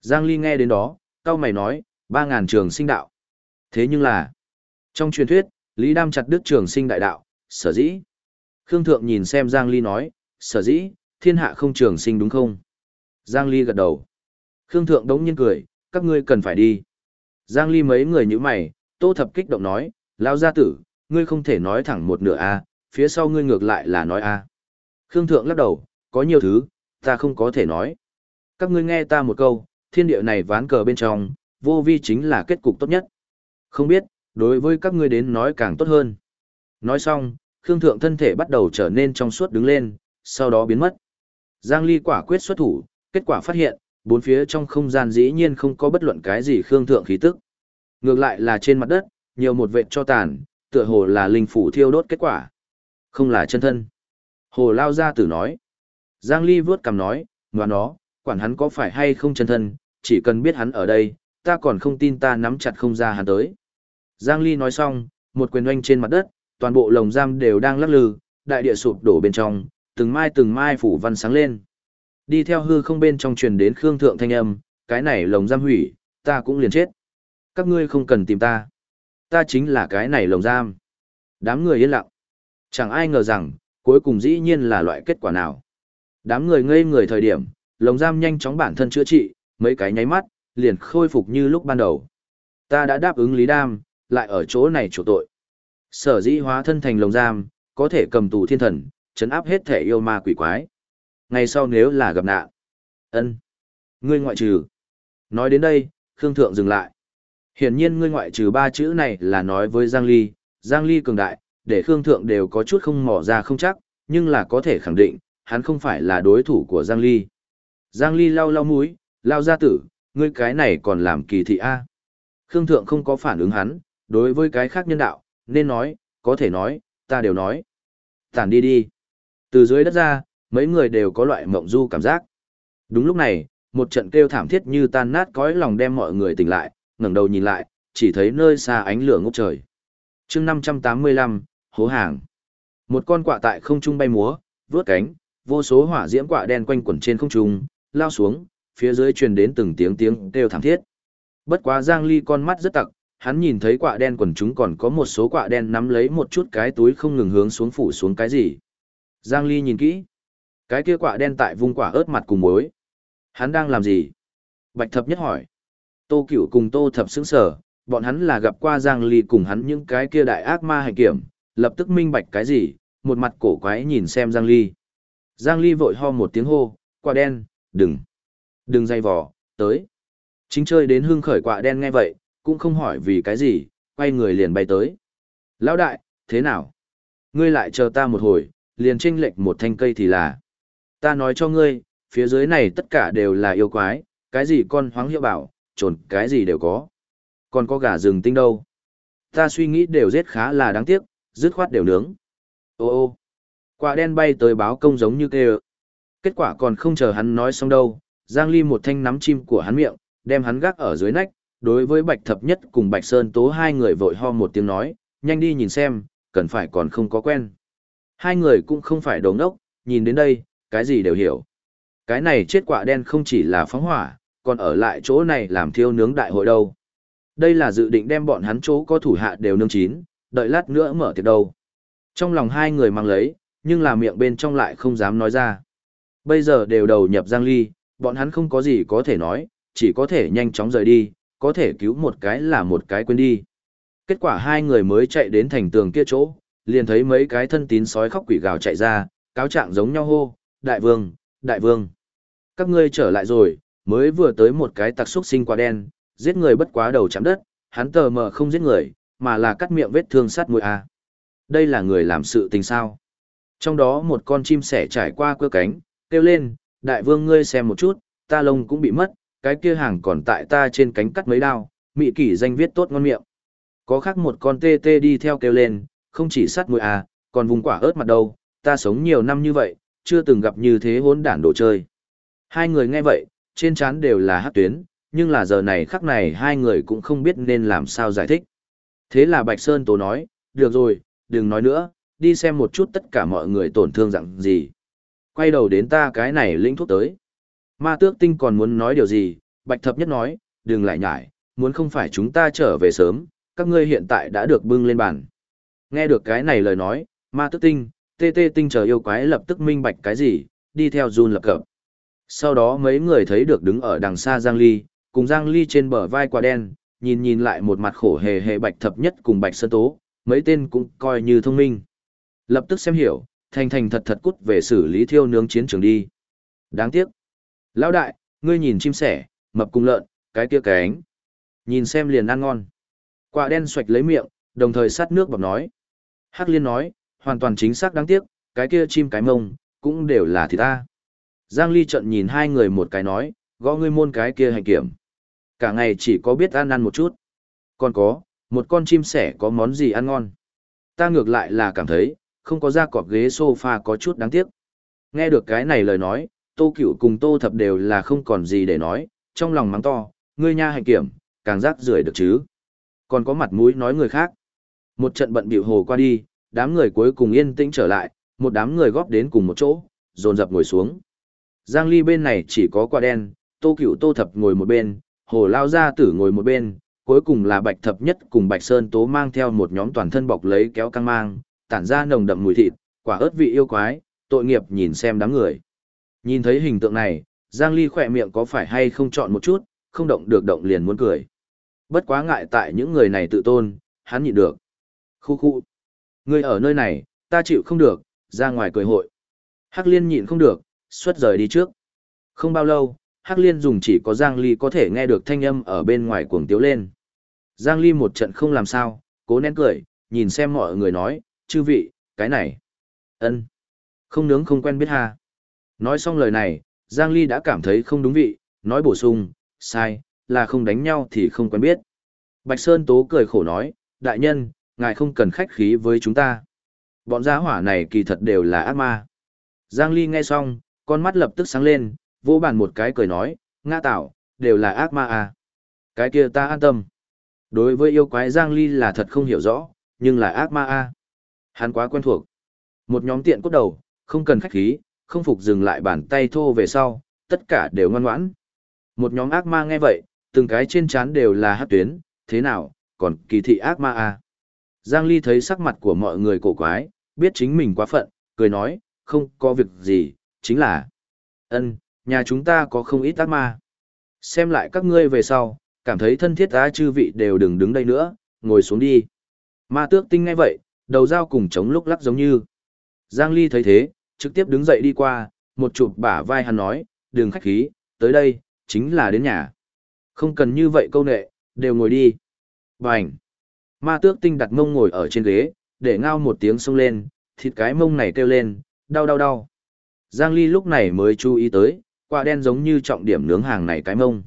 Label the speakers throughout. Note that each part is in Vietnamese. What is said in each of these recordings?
Speaker 1: Giang Ly nghe đến đó, cao mày nói, ba ngàn trường sinh đạo. Thế nhưng là, trong truyền thuyết, Lý Đam chặt đứt trường sinh đại đạo, sở dĩ. Khương Thượng nhìn xem Giang Ly nói, sở dĩ, thiên hạ không trường sinh đúng không? Giang Ly gật đầu. Khương Thượng đống nhiên cười, các ngươi cần phải đi. Giang Ly mấy người như mày, tô thập kích động nói, lao gia tử, ngươi không thể nói thẳng một nửa a, phía sau ngươi ngược lại là nói a. Khương Thượng lắc đầu, có nhiều thứ, ta không có thể nói. Các ngươi nghe ta một câu, thiên địa này ván cờ bên trong, vô vi chính là kết cục tốt nhất. Không biết, đối với các ngươi đến nói càng tốt hơn. Nói xong, Khương Thượng thân thể bắt đầu trở nên trong suốt đứng lên, sau đó biến mất. Giang Ly quả quyết xuất thủ, kết quả phát hiện, bốn phía trong không gian dĩ nhiên không có bất luận cái gì Khương Thượng khí tức. Ngược lại là trên mặt đất, nhiều một vệt cho tàn, tựa hồ là linh phủ thiêu đốt kết quả. Không là chân thân. Hồ Lao Gia Tử nói. Giang Ly vướt cầm nói, ngoan nó, quản hắn có phải hay không chân thân, chỉ cần biết hắn ở đây, ta còn không tin ta nắm chặt không ra hắn tới. Giang Ly nói xong, một quyền oanh trên mặt đất, toàn bộ lồng giam đều đang lắc lư, đại địa sụp đổ bên trong, từng mai từng mai phủ văn sáng lên. Đi theo hư không bên trong truyền đến Khương Thượng thanh âm, cái này lồng giam hủy, ta cũng liền chết. Các ngươi không cần tìm ta. Ta chính là cái này lồng giam. Đám người yên lặng. Chẳng ai ngờ rằng, cuối cùng dĩ nhiên là loại kết quả nào. Đám người ngây người thời điểm, lồng giam nhanh chóng bản thân chữa trị, mấy cái nháy mắt, liền khôi phục như lúc ban đầu. Ta đã đáp ứng Lý Đam, lại ở chỗ này chủ tội. Sở dĩ hóa thân thành lồng giam, có thể cầm tù thiên thần, chấn áp hết thể yêu ma quỷ quái. Ngày sau nếu là gặp nạn, ân, ngươi ngoại trừ. Nói đến đây, Khương Thượng dừng lại. Hiển nhiên ngươi ngoại trừ ba chữ này là nói với Giang Ly, Giang Ly cường đại, để Khương Thượng đều có chút không mò ra không chắc, nhưng là có thể khẳng định, hắn không phải là đối thủ của Giang Ly. Giang Ly lau lau mũi, lao ra tử, ngươi cái này còn làm kỳ thị A. Khương Thượng không có phản ứng hắn, đối với cái khác nhân đạo, nên nói, có thể nói, ta đều nói. Tản đi đi. Từ dưới đất ra, mấy người đều có loại mộng du cảm giác. Đúng lúc này, một trận kêu thảm thiết như tan nát cõi lòng đem mọi người tỉnh lại, ngẩng đầu nhìn lại, chỉ thấy nơi xa ánh lửa ngốc trời. chương 585, hố hàng. Một con quạ tại không trung bay múa, vướt cánh, vô số hỏa diễm quạ đen quanh quẩn trên không trung, lao xuống, phía dưới truyền đến từng tiếng tiếng kêu thảm thiết. Bất quá Giang Ly con mắt rất tặc, hắn nhìn thấy quạ đen quần chúng còn có một số quạ đen nắm lấy một chút cái túi không ngừng hướng xuống phủ xuống cái gì. Giang Ly nhìn kỹ. Cái kia quạ đen tại vung quả ớt mặt cùng muối. Hắn đang làm gì? Bạch thập nhất hỏi. Tô cửu cùng tô thập sững sở, bọn hắn là gặp qua Giang Ly cùng hắn những cái kia đại ác ma hành kiểm, lập tức minh bạch cái gì, một mặt cổ quái nhìn xem Giang Ly. Giang Ly vội ho một tiếng hô, quả đen, đừng, đừng dây vò, tới. Chính chơi đến hương khởi quả đen nghe vậy, cũng không hỏi vì cái gì, quay người liền bay tới. Lão đại, thế nào? Ngươi lại chờ ta một hồi, liền tranh lệch một thanh cây thì là. Ta nói cho ngươi, phía dưới này tất cả đều là yêu quái, cái gì con hoáng hiệu bảo, trồn cái gì đều có. Còn có gà rừng tinh đâu. Ta suy nghĩ đều giết khá là đáng tiếc, dứt khoát đều nướng. Ô ô, quả đen bay tới báo công giống như kêu. Kết quả còn không chờ hắn nói xong đâu, Giang Ly một thanh nắm chim của hắn miệng, đem hắn gác ở dưới nách, đối với Bạch Thập Nhất cùng Bạch Sơn Tố hai người vội ho một tiếng nói, nhanh đi nhìn xem, cần phải còn không có quen. Hai người cũng không phải đồ ngốc, nhìn đến đây, cái gì đều hiểu. Cái này chết quả đen không chỉ là phóng hỏa, còn ở lại chỗ này làm thiêu nướng đại hội đâu. Đây là dự định đem bọn hắn chỗ có thủ hạ đều nướng chín, đợi lát nữa mở tiệc đâu. Trong lòng hai người mang lấy, nhưng là miệng bên trong lại không dám nói ra. Bây giờ đều đầu nhập Giang Ly, bọn hắn không có gì có thể nói, chỉ có thể nhanh chóng rời đi, có thể cứu một cái là một cái quên đi. Kết quả hai người mới chạy đến thành tường kia chỗ, liền thấy mấy cái thân tín sói khóc quỷ gào chạy ra, cáo trạng giống nhau hô, đại vương, đại vương. Các ngươi trở lại rồi, mới vừa tới một cái tặc xúc sinh quả đen, giết người bất quá đầu chạm đất, hắn tờ mờ không giết người, mà là cắt miệng vết thương sát mũi à Đây là người làm sự tình sao? Trong đó một con chim sẻ trải qua cơ cánh, kêu lên, đại vương ngươi xem một chút, ta lông cũng bị mất, cái kia hàng còn tại ta trên cánh cắt mấy đao, mị kỷ danh viết tốt ngon miệng. Có khác một con tê tê đi theo kêu lên, không chỉ sát mũi à, còn vùng quả ớt mặt đâu, ta sống nhiều năm như vậy, chưa từng gặp như thế hỗn đản đồ chơi. Hai người nghe vậy, trên trán đều là hát tuyến, nhưng là giờ này khắc này hai người cũng không biết nên làm sao giải thích. Thế là Bạch Sơn Tố nói, được rồi, đừng nói nữa, đi xem một chút tất cả mọi người tổn thương dạng gì. Quay đầu đến ta cái này lĩnh thuốc tới. Ma tước tinh còn muốn nói điều gì, Bạch Thập Nhất nói, đừng lại nhải, muốn không phải chúng ta trở về sớm, các ngươi hiện tại đã được bưng lên bàn. Nghe được cái này lời nói, ma tước tinh, tê tê tinh chờ yêu quái lập tức minh bạch cái gì, đi theo run lập cập. Sau đó mấy người thấy được đứng ở đằng xa Giang Ly, cùng Giang Ly trên bờ vai quả đen, nhìn nhìn lại một mặt khổ hề hề bạch thập nhất cùng bạch sơn tố, mấy tên cũng coi như thông minh. Lập tức xem hiểu, thành thành thật thật cút về xử lý thiêu nướng chiến trường đi. Đáng tiếc. Lão đại, ngươi nhìn chim sẻ, mập cùng lợn, cái kia cái ánh. Nhìn xem liền ăn ngon. Quả đen xoạch lấy miệng, đồng thời sát nước bọc nói. Hắc liên nói, hoàn toàn chính xác đáng tiếc, cái kia chim cái mông, cũng đều là thịt ta. Giang Ly trận nhìn hai người một cái nói, gõ ngươi môn cái kia hành kiểm. Cả ngày chỉ có biết ăn ăn một chút. Còn có, một con chim sẻ có món gì ăn ngon. Ta ngược lại là cảm thấy, không có ra cọp ghế sofa có chút đáng tiếc. Nghe được cái này lời nói, tô cửu cùng tô thập đều là không còn gì để nói, trong lòng mắng to, ngươi nha hành kiểm, càng rác rưởi được chứ. Còn có mặt mũi nói người khác. Một trận bận bịu hồ qua đi, đám người cuối cùng yên tĩnh trở lại, một đám người góp đến cùng một chỗ, dồn dập ngồi xuống. Giang Ly bên này chỉ có quả đen, Tô Cửu Tô Thập ngồi một bên, Hồ Lao Gia Tử ngồi một bên, cuối cùng là Bạch Thập Nhất cùng Bạch Sơn Tố mang theo một nhóm toàn thân bọc lấy kéo căng mang, tản ra nồng đậm mùi thịt, quả ớt vị yêu quái, tội nghiệp nhìn xem đám người. Nhìn thấy hình tượng này, Giang Ly khỏe miệng có phải hay không chọn một chút, không động được động liền muốn cười. Bất quá ngại tại những người này tự tôn, hắn nhịn được. Khu khu. Người ở nơi này, ta chịu không được, ra ngoài cười hội. Hắc liên nhịn không được, xuất rời đi trước. Không bao lâu, Hắc liên dùng chỉ có Giang Ly có thể nghe được thanh âm ở bên ngoài cuồng tiếu lên. Giang Ly một trận không làm sao, cố nén cười, nhìn xem mọi người nói, chư vị, cái này. ân, Không nướng không quen biết ha. Nói xong lời này, Giang Ly đã cảm thấy không đúng vị, nói bổ sung, sai, là không đánh nhau thì không quen biết. Bạch Sơn Tố cười khổ nói, đại nhân, ngài không cần khách khí với chúng ta. Bọn gia hỏa này kỳ thật đều là ác ma. Giang Ly nghe xong, con mắt lập tức sáng lên, vô bàn một cái cười nói, ngã tạo, đều là ác ma à. Cái kia ta an tâm. Đối với yêu quái Giang Ly là thật không hiểu rõ, nhưng là ác ma à. Hắn quá quen thuộc. Một nhóm tiện cốt đầu, không cần khách khí, không phục dừng lại bàn tay thô về sau, tất cả đều ngoan ngoãn. Một nhóm ác ma nghe vậy, từng cái trên trán đều là hát tuyến, thế nào, còn kỳ thị ác ma à. Giang Ly thấy sắc mặt của mọi người cổ quái, biết chính mình quá phận, cười nói, không có việc gì, chính là ân nhà chúng ta có không ít ác ma. Xem lại các ngươi về sau, cảm thấy thân thiết á chư vị đều đừng đứng đây nữa, ngồi xuống đi. Ma tước tinh ngay vậy, đầu dao cùng chống lúc lắc giống như. Giang Ly thấy thế, trực tiếp đứng dậy đi qua, một chụp bả vai hắn nói, đừng khách khí, tới đây, chính là đến nhà. Không cần như vậy câu nệ, đều ngồi đi. Bành! Ma tước tinh đặt mông ngồi ở trên ghế, để ngao một tiếng xông lên, thịt cái mông này kêu lên, đau đau đau. Giang Ly lúc này mới chú ý tới, quả đen giống như trọng điểm nướng hàng này cái mông.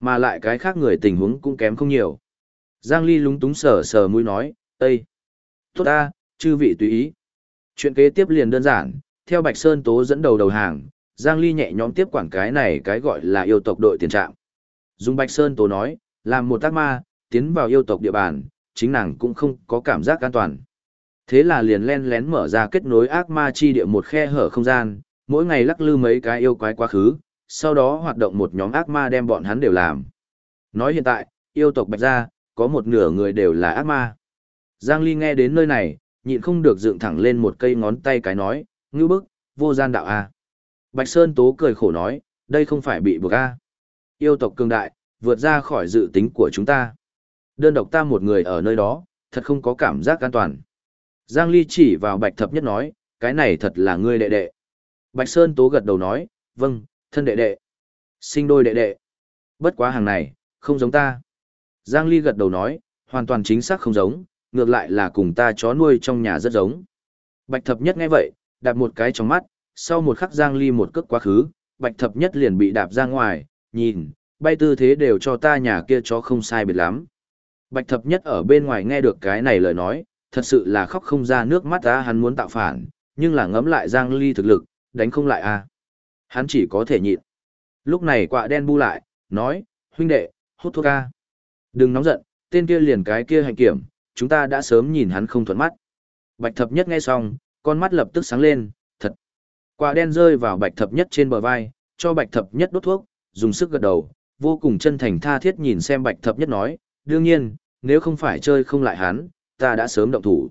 Speaker 1: Mà lại cái khác người tình huống cũng kém không nhiều. Giang Ly lúng túng sờ sờ mũi nói, Ê! Tốt ta, chư vị tùy ý. Chuyện kế tiếp liền đơn giản, theo Bạch Sơn Tố dẫn đầu đầu hàng, Giang Ly nhẹ nhõm tiếp quản cái này cái gọi là yêu tộc đội tiền trạm. Dung Bạch Sơn Tố nói, làm một tác ma, tiến vào yêu tộc địa bàn, chính nàng cũng không có cảm giác an toàn. Thế là liền len lén mở ra kết nối ác ma chi địa một khe hở không gian, mỗi ngày lắc lư mấy cái yêu quái quá khứ, sau đó hoạt động một nhóm ác ma đem bọn hắn đều làm. Nói hiện tại, yêu tộc bạch gia, có một nửa người đều là ác ma. Giang Ly nghe đến nơi này, nhịn không được dựng thẳng lên một cây ngón tay cái nói, ngư bức, vô gian đạo a. Bạch Sơn Tố cười khổ nói, đây không phải bị buộc a. Yêu tộc cường đại, vượt ra khỏi dự tính của chúng ta. Đơn độc ta một người ở nơi đó, thật không có cảm giác an toàn. Giang Ly chỉ vào Bạch Thập Nhất nói, cái này thật là ngươi đệ đệ. Bạch Sơn Tố gật đầu nói, vâng, thân đệ đệ. Sinh đôi đệ đệ. Bất quá hàng này, không giống ta. Giang Ly gật đầu nói, hoàn toàn chính xác không giống, ngược lại là cùng ta chó nuôi trong nhà rất giống. Bạch Thập Nhất nghe vậy, đạp một cái trong mắt, sau một khắc Giang Ly một cước quá khứ, Bạch Thập Nhất liền bị đạp ra ngoài, nhìn, bay tư thế đều cho ta nhà kia chó không sai biệt lắm. Bạch Thập Nhất ở bên ngoài nghe được cái này lời nói, thật sự là khóc không ra nước mắt ra hắn muốn tạo phản, nhưng là ngấm lại Giang Ly thực lực, đánh không lại a. À. Hắn chỉ có thể nhịn. Lúc này quạ đen bu lại, nói, huynh đệ, hút thuốc ca. Đừng nóng giận, tên kia liền cái kia hành kiểm, chúng ta đã sớm nhìn hắn không thuận mắt. Bạch thập nhất nghe xong, con mắt lập tức sáng lên, thật. Quả đen rơi vào bạch thập nhất trên bờ vai, cho bạch thập nhất đốt thuốc, dùng sức gật đầu, vô cùng chân thành tha thiết nhìn xem bạch thập nhất nói, đương nhiên, nếu không phải chơi không lại hắn, ta đã sớm động thủ.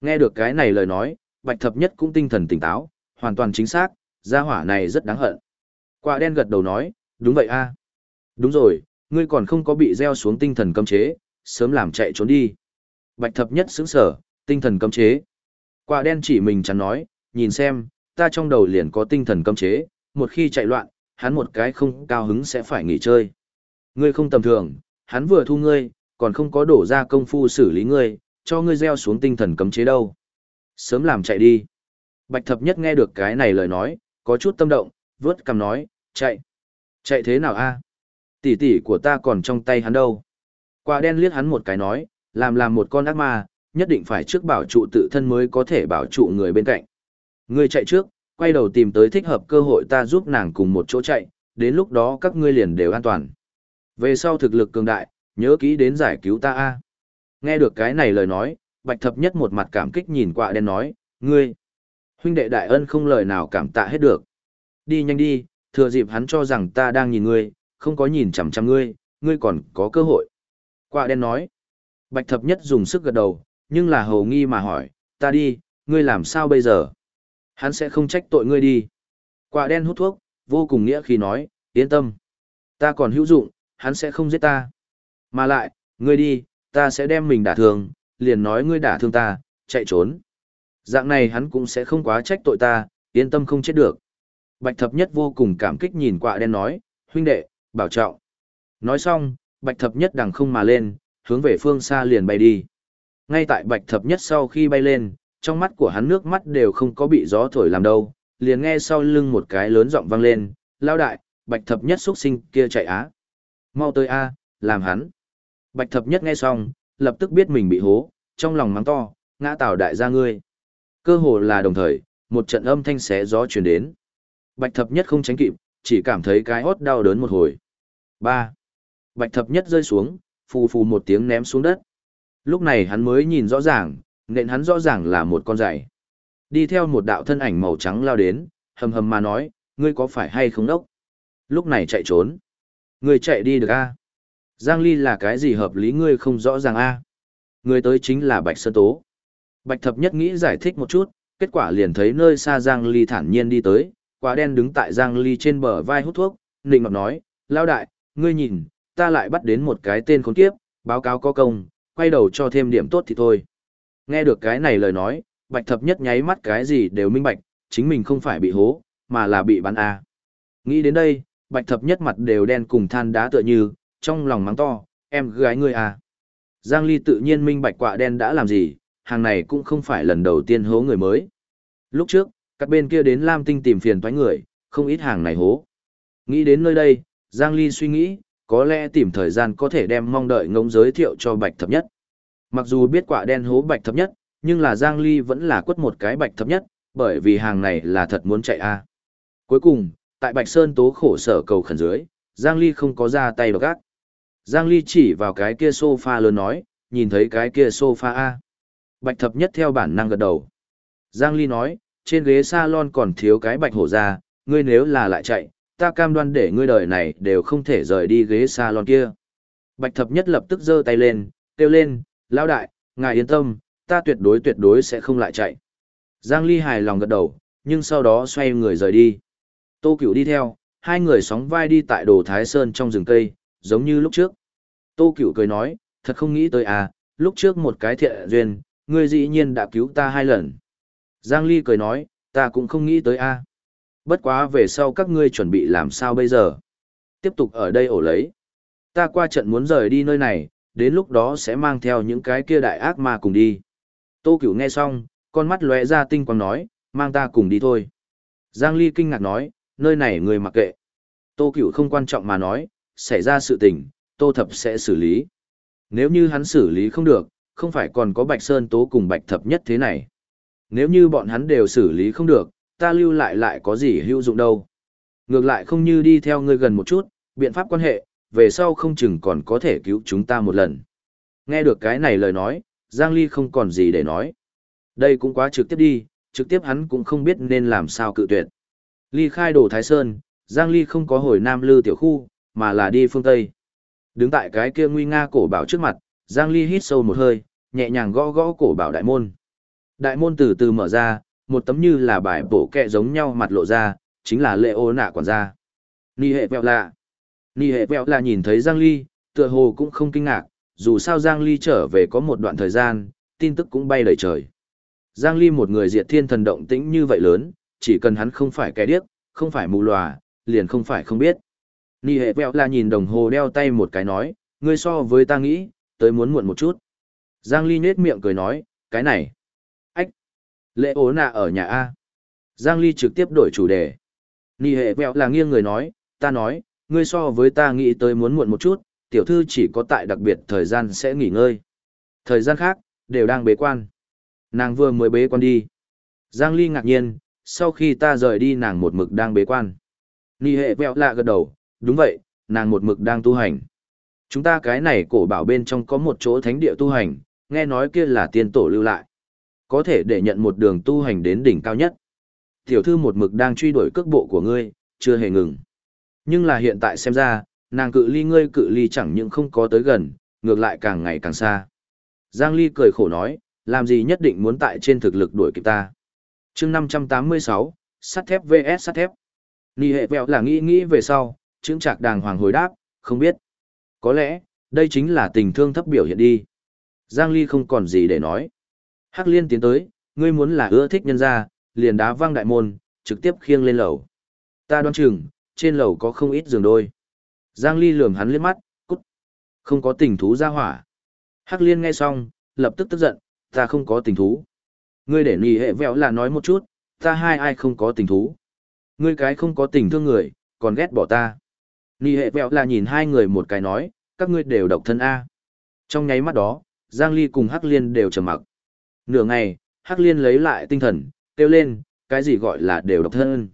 Speaker 1: Nghe được cái này lời nói, bạch thập nhất cũng tinh thần tỉnh táo, hoàn toàn chính xác, gia hỏa này rất đáng hận. Quả đen gật đầu nói, đúng vậy a Đúng rồi, ngươi còn không có bị gieo xuống tinh thần cấm chế, sớm làm chạy trốn đi. Bạch thập nhất sững sở, tinh thần cấm chế. Quả đen chỉ mình chắn nói, nhìn xem, ta trong đầu liền có tinh thần cấm chế, một khi chạy loạn, hắn một cái không cao hứng sẽ phải nghỉ chơi. Ngươi không tầm thường, hắn vừa thu ngươi, còn không có đổ ra công phu xử lý ngươi, cho ngươi gieo xuống tinh thần cấm chế đâu. Sớm làm chạy đi. Bạch thập nhất nghe được cái này lời nói, có chút tâm động, vớt cầm nói, chạy. Chạy thế nào a? Tỷ tỷ của ta còn trong tay hắn đâu. Quả đen liếc hắn một cái nói, làm làm một con ác ma, nhất định phải trước bảo trụ tự thân mới có thể bảo trụ người bên cạnh. Ngươi chạy trước, quay đầu tìm tới thích hợp cơ hội ta giúp nàng cùng một chỗ chạy, đến lúc đó các ngươi liền đều an toàn. Về sau thực lực cường đại, nhớ kỹ đến giải cứu ta a. Nghe được cái này lời nói, Bạch Thập Nhất một mặt cảm kích nhìn quạ đen nói, ngươi, huynh đệ đại ân không lời nào cảm tạ hết được. Đi nhanh đi, thừa dịp hắn cho rằng ta đang nhìn ngươi, không có nhìn chằm chằm ngươi, ngươi còn có cơ hội. Quạ đen nói, Bạch Thập Nhất dùng sức gật đầu, nhưng là hầu nghi mà hỏi, ta đi, ngươi làm sao bây giờ? Hắn sẽ không trách tội ngươi đi. Quả đen hút thuốc, vô cùng nghĩa khi nói, yên tâm. Ta còn hữu dụng, hắn sẽ không giết ta. Mà lại, ngươi đi, ta sẽ đem mình đả thương, liền nói ngươi đả thương ta, chạy trốn. Dạng này hắn cũng sẽ không quá trách tội ta, yên tâm không chết được. Bạch thập nhất vô cùng cảm kích nhìn quạ đen nói, huynh đệ, bảo trọng. Nói xong, bạch thập nhất đằng không mà lên, hướng về phương xa liền bay đi. Ngay tại bạch thập nhất sau khi bay lên, trong mắt của hắn nước mắt đều không có bị gió thổi làm đâu, liền nghe sau lưng một cái lớn giọng vang lên, lao đại, bạch thập nhất xuất sinh kia chạy á. Mau tới a, làm hắn. Bạch thập nhất nghe xong, lập tức biết mình bị hố, trong lòng mắng to, ngã tảo đại gia ngươi. Cơ hồ là đồng thời, một trận âm thanh xé gió truyền đến. Bạch thập nhất không tránh kịp, chỉ cảm thấy cái hót đau đớn một hồi. ba Bạch thập nhất rơi xuống, phù phù một tiếng ném xuống đất. Lúc này hắn mới nhìn rõ ràng, nện hắn rõ ràng là một con giày. Đi theo một đạo thân ảnh màu trắng lao đến, hầm hầm mà nói, ngươi có phải hay không đốc? Lúc này chạy trốn. Ngươi chạy đi được a? Giang Ly là cái gì hợp lý ngươi không rõ ràng a? Ngươi tới chính là Bạch Sơn Tố. Bạch Thập Nhất nghĩ giải thích một chút, kết quả liền thấy nơi xa Giang Ly thản nhiên đi tới, quả đen đứng tại Giang Ly trên bờ vai hút thuốc, nịnh ngọc nói, lao đại, ngươi nhìn, ta lại bắt đến một cái tên khốn kiếp, báo cáo có công, quay đầu cho thêm điểm tốt thì thôi. Nghe được cái này lời nói, bạch thập nhất nháy mắt cái gì đều minh bạch, chính mình không phải bị hố, mà là bị bắn a. Nghĩ đến đây, bạch thập nhất mặt đều đen cùng than đá tựa như, trong lòng mắng to, em gái ngươi à. Giang Ly tự nhiên minh bạch quạ đen đã làm gì, hàng này cũng không phải lần đầu tiên hố người mới. Lúc trước, các bên kia đến Lam Tinh tìm phiền toái người, không ít hàng này hố. Nghĩ đến nơi đây, Giang Ly suy nghĩ, có lẽ tìm thời gian có thể đem mong đợi ngống giới thiệu cho bạch thập nhất. Mặc dù biết quả đen hố bạch thập nhất, nhưng là Giang Ly vẫn là quất một cái bạch thập nhất, bởi vì hàng này là thật muốn chạy a. Cuối cùng, tại Bạch Sơn tố khổ sở cầu khẩn dưới, Giang Ly không có ra tay độc ác. Giang Ly chỉ vào cái kia sofa lớn nói, nhìn thấy cái kia sofa a. Bạch thập nhất theo bản năng gật đầu. Giang Ly nói, trên ghế salon còn thiếu cái bạch hổ ra, ngươi nếu là lại chạy, ta cam đoan để ngươi đời này đều không thể rời đi ghế salon kia. Bạch thập nhất lập tức giơ tay lên, kêu lên, Lão đại, ngài yên tâm, ta tuyệt đối tuyệt đối sẽ không lại chạy. Giang Ly hài lòng gật đầu, nhưng sau đó xoay người rời đi. Tô Cửu đi theo, hai người sóng vai đi tại đồ Thái Sơn trong rừng cây, giống như lúc trước. Tô Cửu cười nói, thật không nghĩ tới à, lúc trước một cái thiện duyên, ngươi dĩ nhiên đã cứu ta hai lần. Giang Ly cười nói, ta cũng không nghĩ tới a. Bất quá về sau các ngươi chuẩn bị làm sao bây giờ? Tiếp tục ở đây ổ lấy. Ta qua trận muốn rời đi nơi này, đến lúc đó sẽ mang theo những cái kia đại ác ma cùng đi. Tô Cửu nghe xong, con mắt lóe ra tinh quang nói, mang ta cùng đi thôi. Giang Ly kinh ngạc nói, nơi này người mặc kệ. Tô Cửu không quan trọng mà nói, xảy ra sự tình, Tô Thập sẽ xử lý. Nếu như hắn xử lý không được, không phải còn có Bạch Sơn Tố cùng Bạch Thập nhất thế này. Nếu như bọn hắn đều xử lý không được, ta lưu lại lại có gì hữu dụng đâu. Ngược lại không như đi theo ngươi gần một chút, biện pháp quan hệ, về sau không chừng còn có thể cứu chúng ta một lần. Nghe được cái này lời nói, Giang Ly không còn gì để nói. Đây cũng quá trực tiếp đi, trực tiếp hắn cũng không biết nên làm sao cự tuyệt. Ly khai đổ Thái Sơn, Giang Ly không có hồi Nam Lư tiểu khu, mà là đi phương Tây. Đứng tại cái kia nguy nga cổ bảo trước mặt, Giang Ly hít sâu một hơi, nhẹ nhàng gõ gõ cổ bảo đại môn. Đại môn từ từ mở ra, một tấm như là bài bổ kẹ giống nhau mặt lộ ra, chính là lệ ô nạ quản gia. Ni hệ vẹo lạ. Ni hệ vẹo lạ nhìn thấy Giang Ly, tựa hồ cũng không kinh ngạc, dù sao Giang Ly trở về có một đoạn thời gian, tin tức cũng bay đầy trời. Giang Ly một người diệt thiên thần động tĩnh như vậy lớn, chỉ cần hắn không phải kẻ điếc, không phải mù lòa, liền không phải không biết. Ni hệ vẹo là nhìn đồng hồ đeo tay một cái nói, ngươi so với ta nghĩ, tới muốn muộn một chút. Giang Ly nết miệng cười nói, cái này. Lệ ố nạ ở nhà A. Giang Ly trực tiếp đổi chủ đề. Ni hệ vẹo là nghiêng người nói, ta nói, ngươi so với ta nghĩ tới muốn muộn một chút, tiểu thư chỉ có tại đặc biệt thời gian sẽ nghỉ ngơi. Thời gian khác, đều đang bế quan. Nàng vừa mới bế quan đi. Giang Ly ngạc nhiên, sau khi ta rời đi nàng một mực đang bế quan. Nì hệ vẹo lạ gật đầu, đúng vậy, nàng một mực đang tu hành. Chúng ta cái này cổ bảo bên trong có một chỗ thánh địa tu hành, nghe nói kia là tiên tổ lưu lại. Có thể để nhận một đường tu hành đến đỉnh cao nhất. Tiểu thư một mực đang truy đuổi cước bộ của ngươi, chưa hề ngừng. Nhưng là hiện tại xem ra, nàng cự ly ngươi cự ly chẳng những không có tới gần, ngược lại càng ngày càng xa. Giang Ly cười khổ nói, làm gì nhất định muốn tại trên thực lực đuổi kịp ta. chương 586, sắt thép vs sắt thép. Nhi hệ vẹo là nghĩ nghĩ về sau, chứng trạc đàng hoàng hồi đáp, không biết. Có lẽ, đây chính là tình thương thấp biểu hiện đi. Giang Ly không còn gì để nói. Hắc liên tiến tới, ngươi muốn là ưa thích nhân gia, liền đá văng đại môn, trực tiếp khiêng lên lầu. Ta đoán chừng, trên lầu có không ít giường đôi. Giang Ly lườm hắn liếc mắt, cút. Không có tình thú ra hỏa. Hắc liên nghe xong, lập tức tức giận, ta không có tình thú. Ngươi để nì hệ vẹo là nói một chút, ta hai ai không có tình thú. Ngươi cái không có tình thương người, còn ghét bỏ ta. Nì hệ vẹo là nhìn hai người một cái nói, các ngươi đều độc thân A. Trong nháy mắt đó, Giang Ly cùng Hắc Liên đều trầm mặc. Nửa ngày, Hắc Liên lấy lại tinh thần, kêu lên, cái gì gọi là đều độc thân.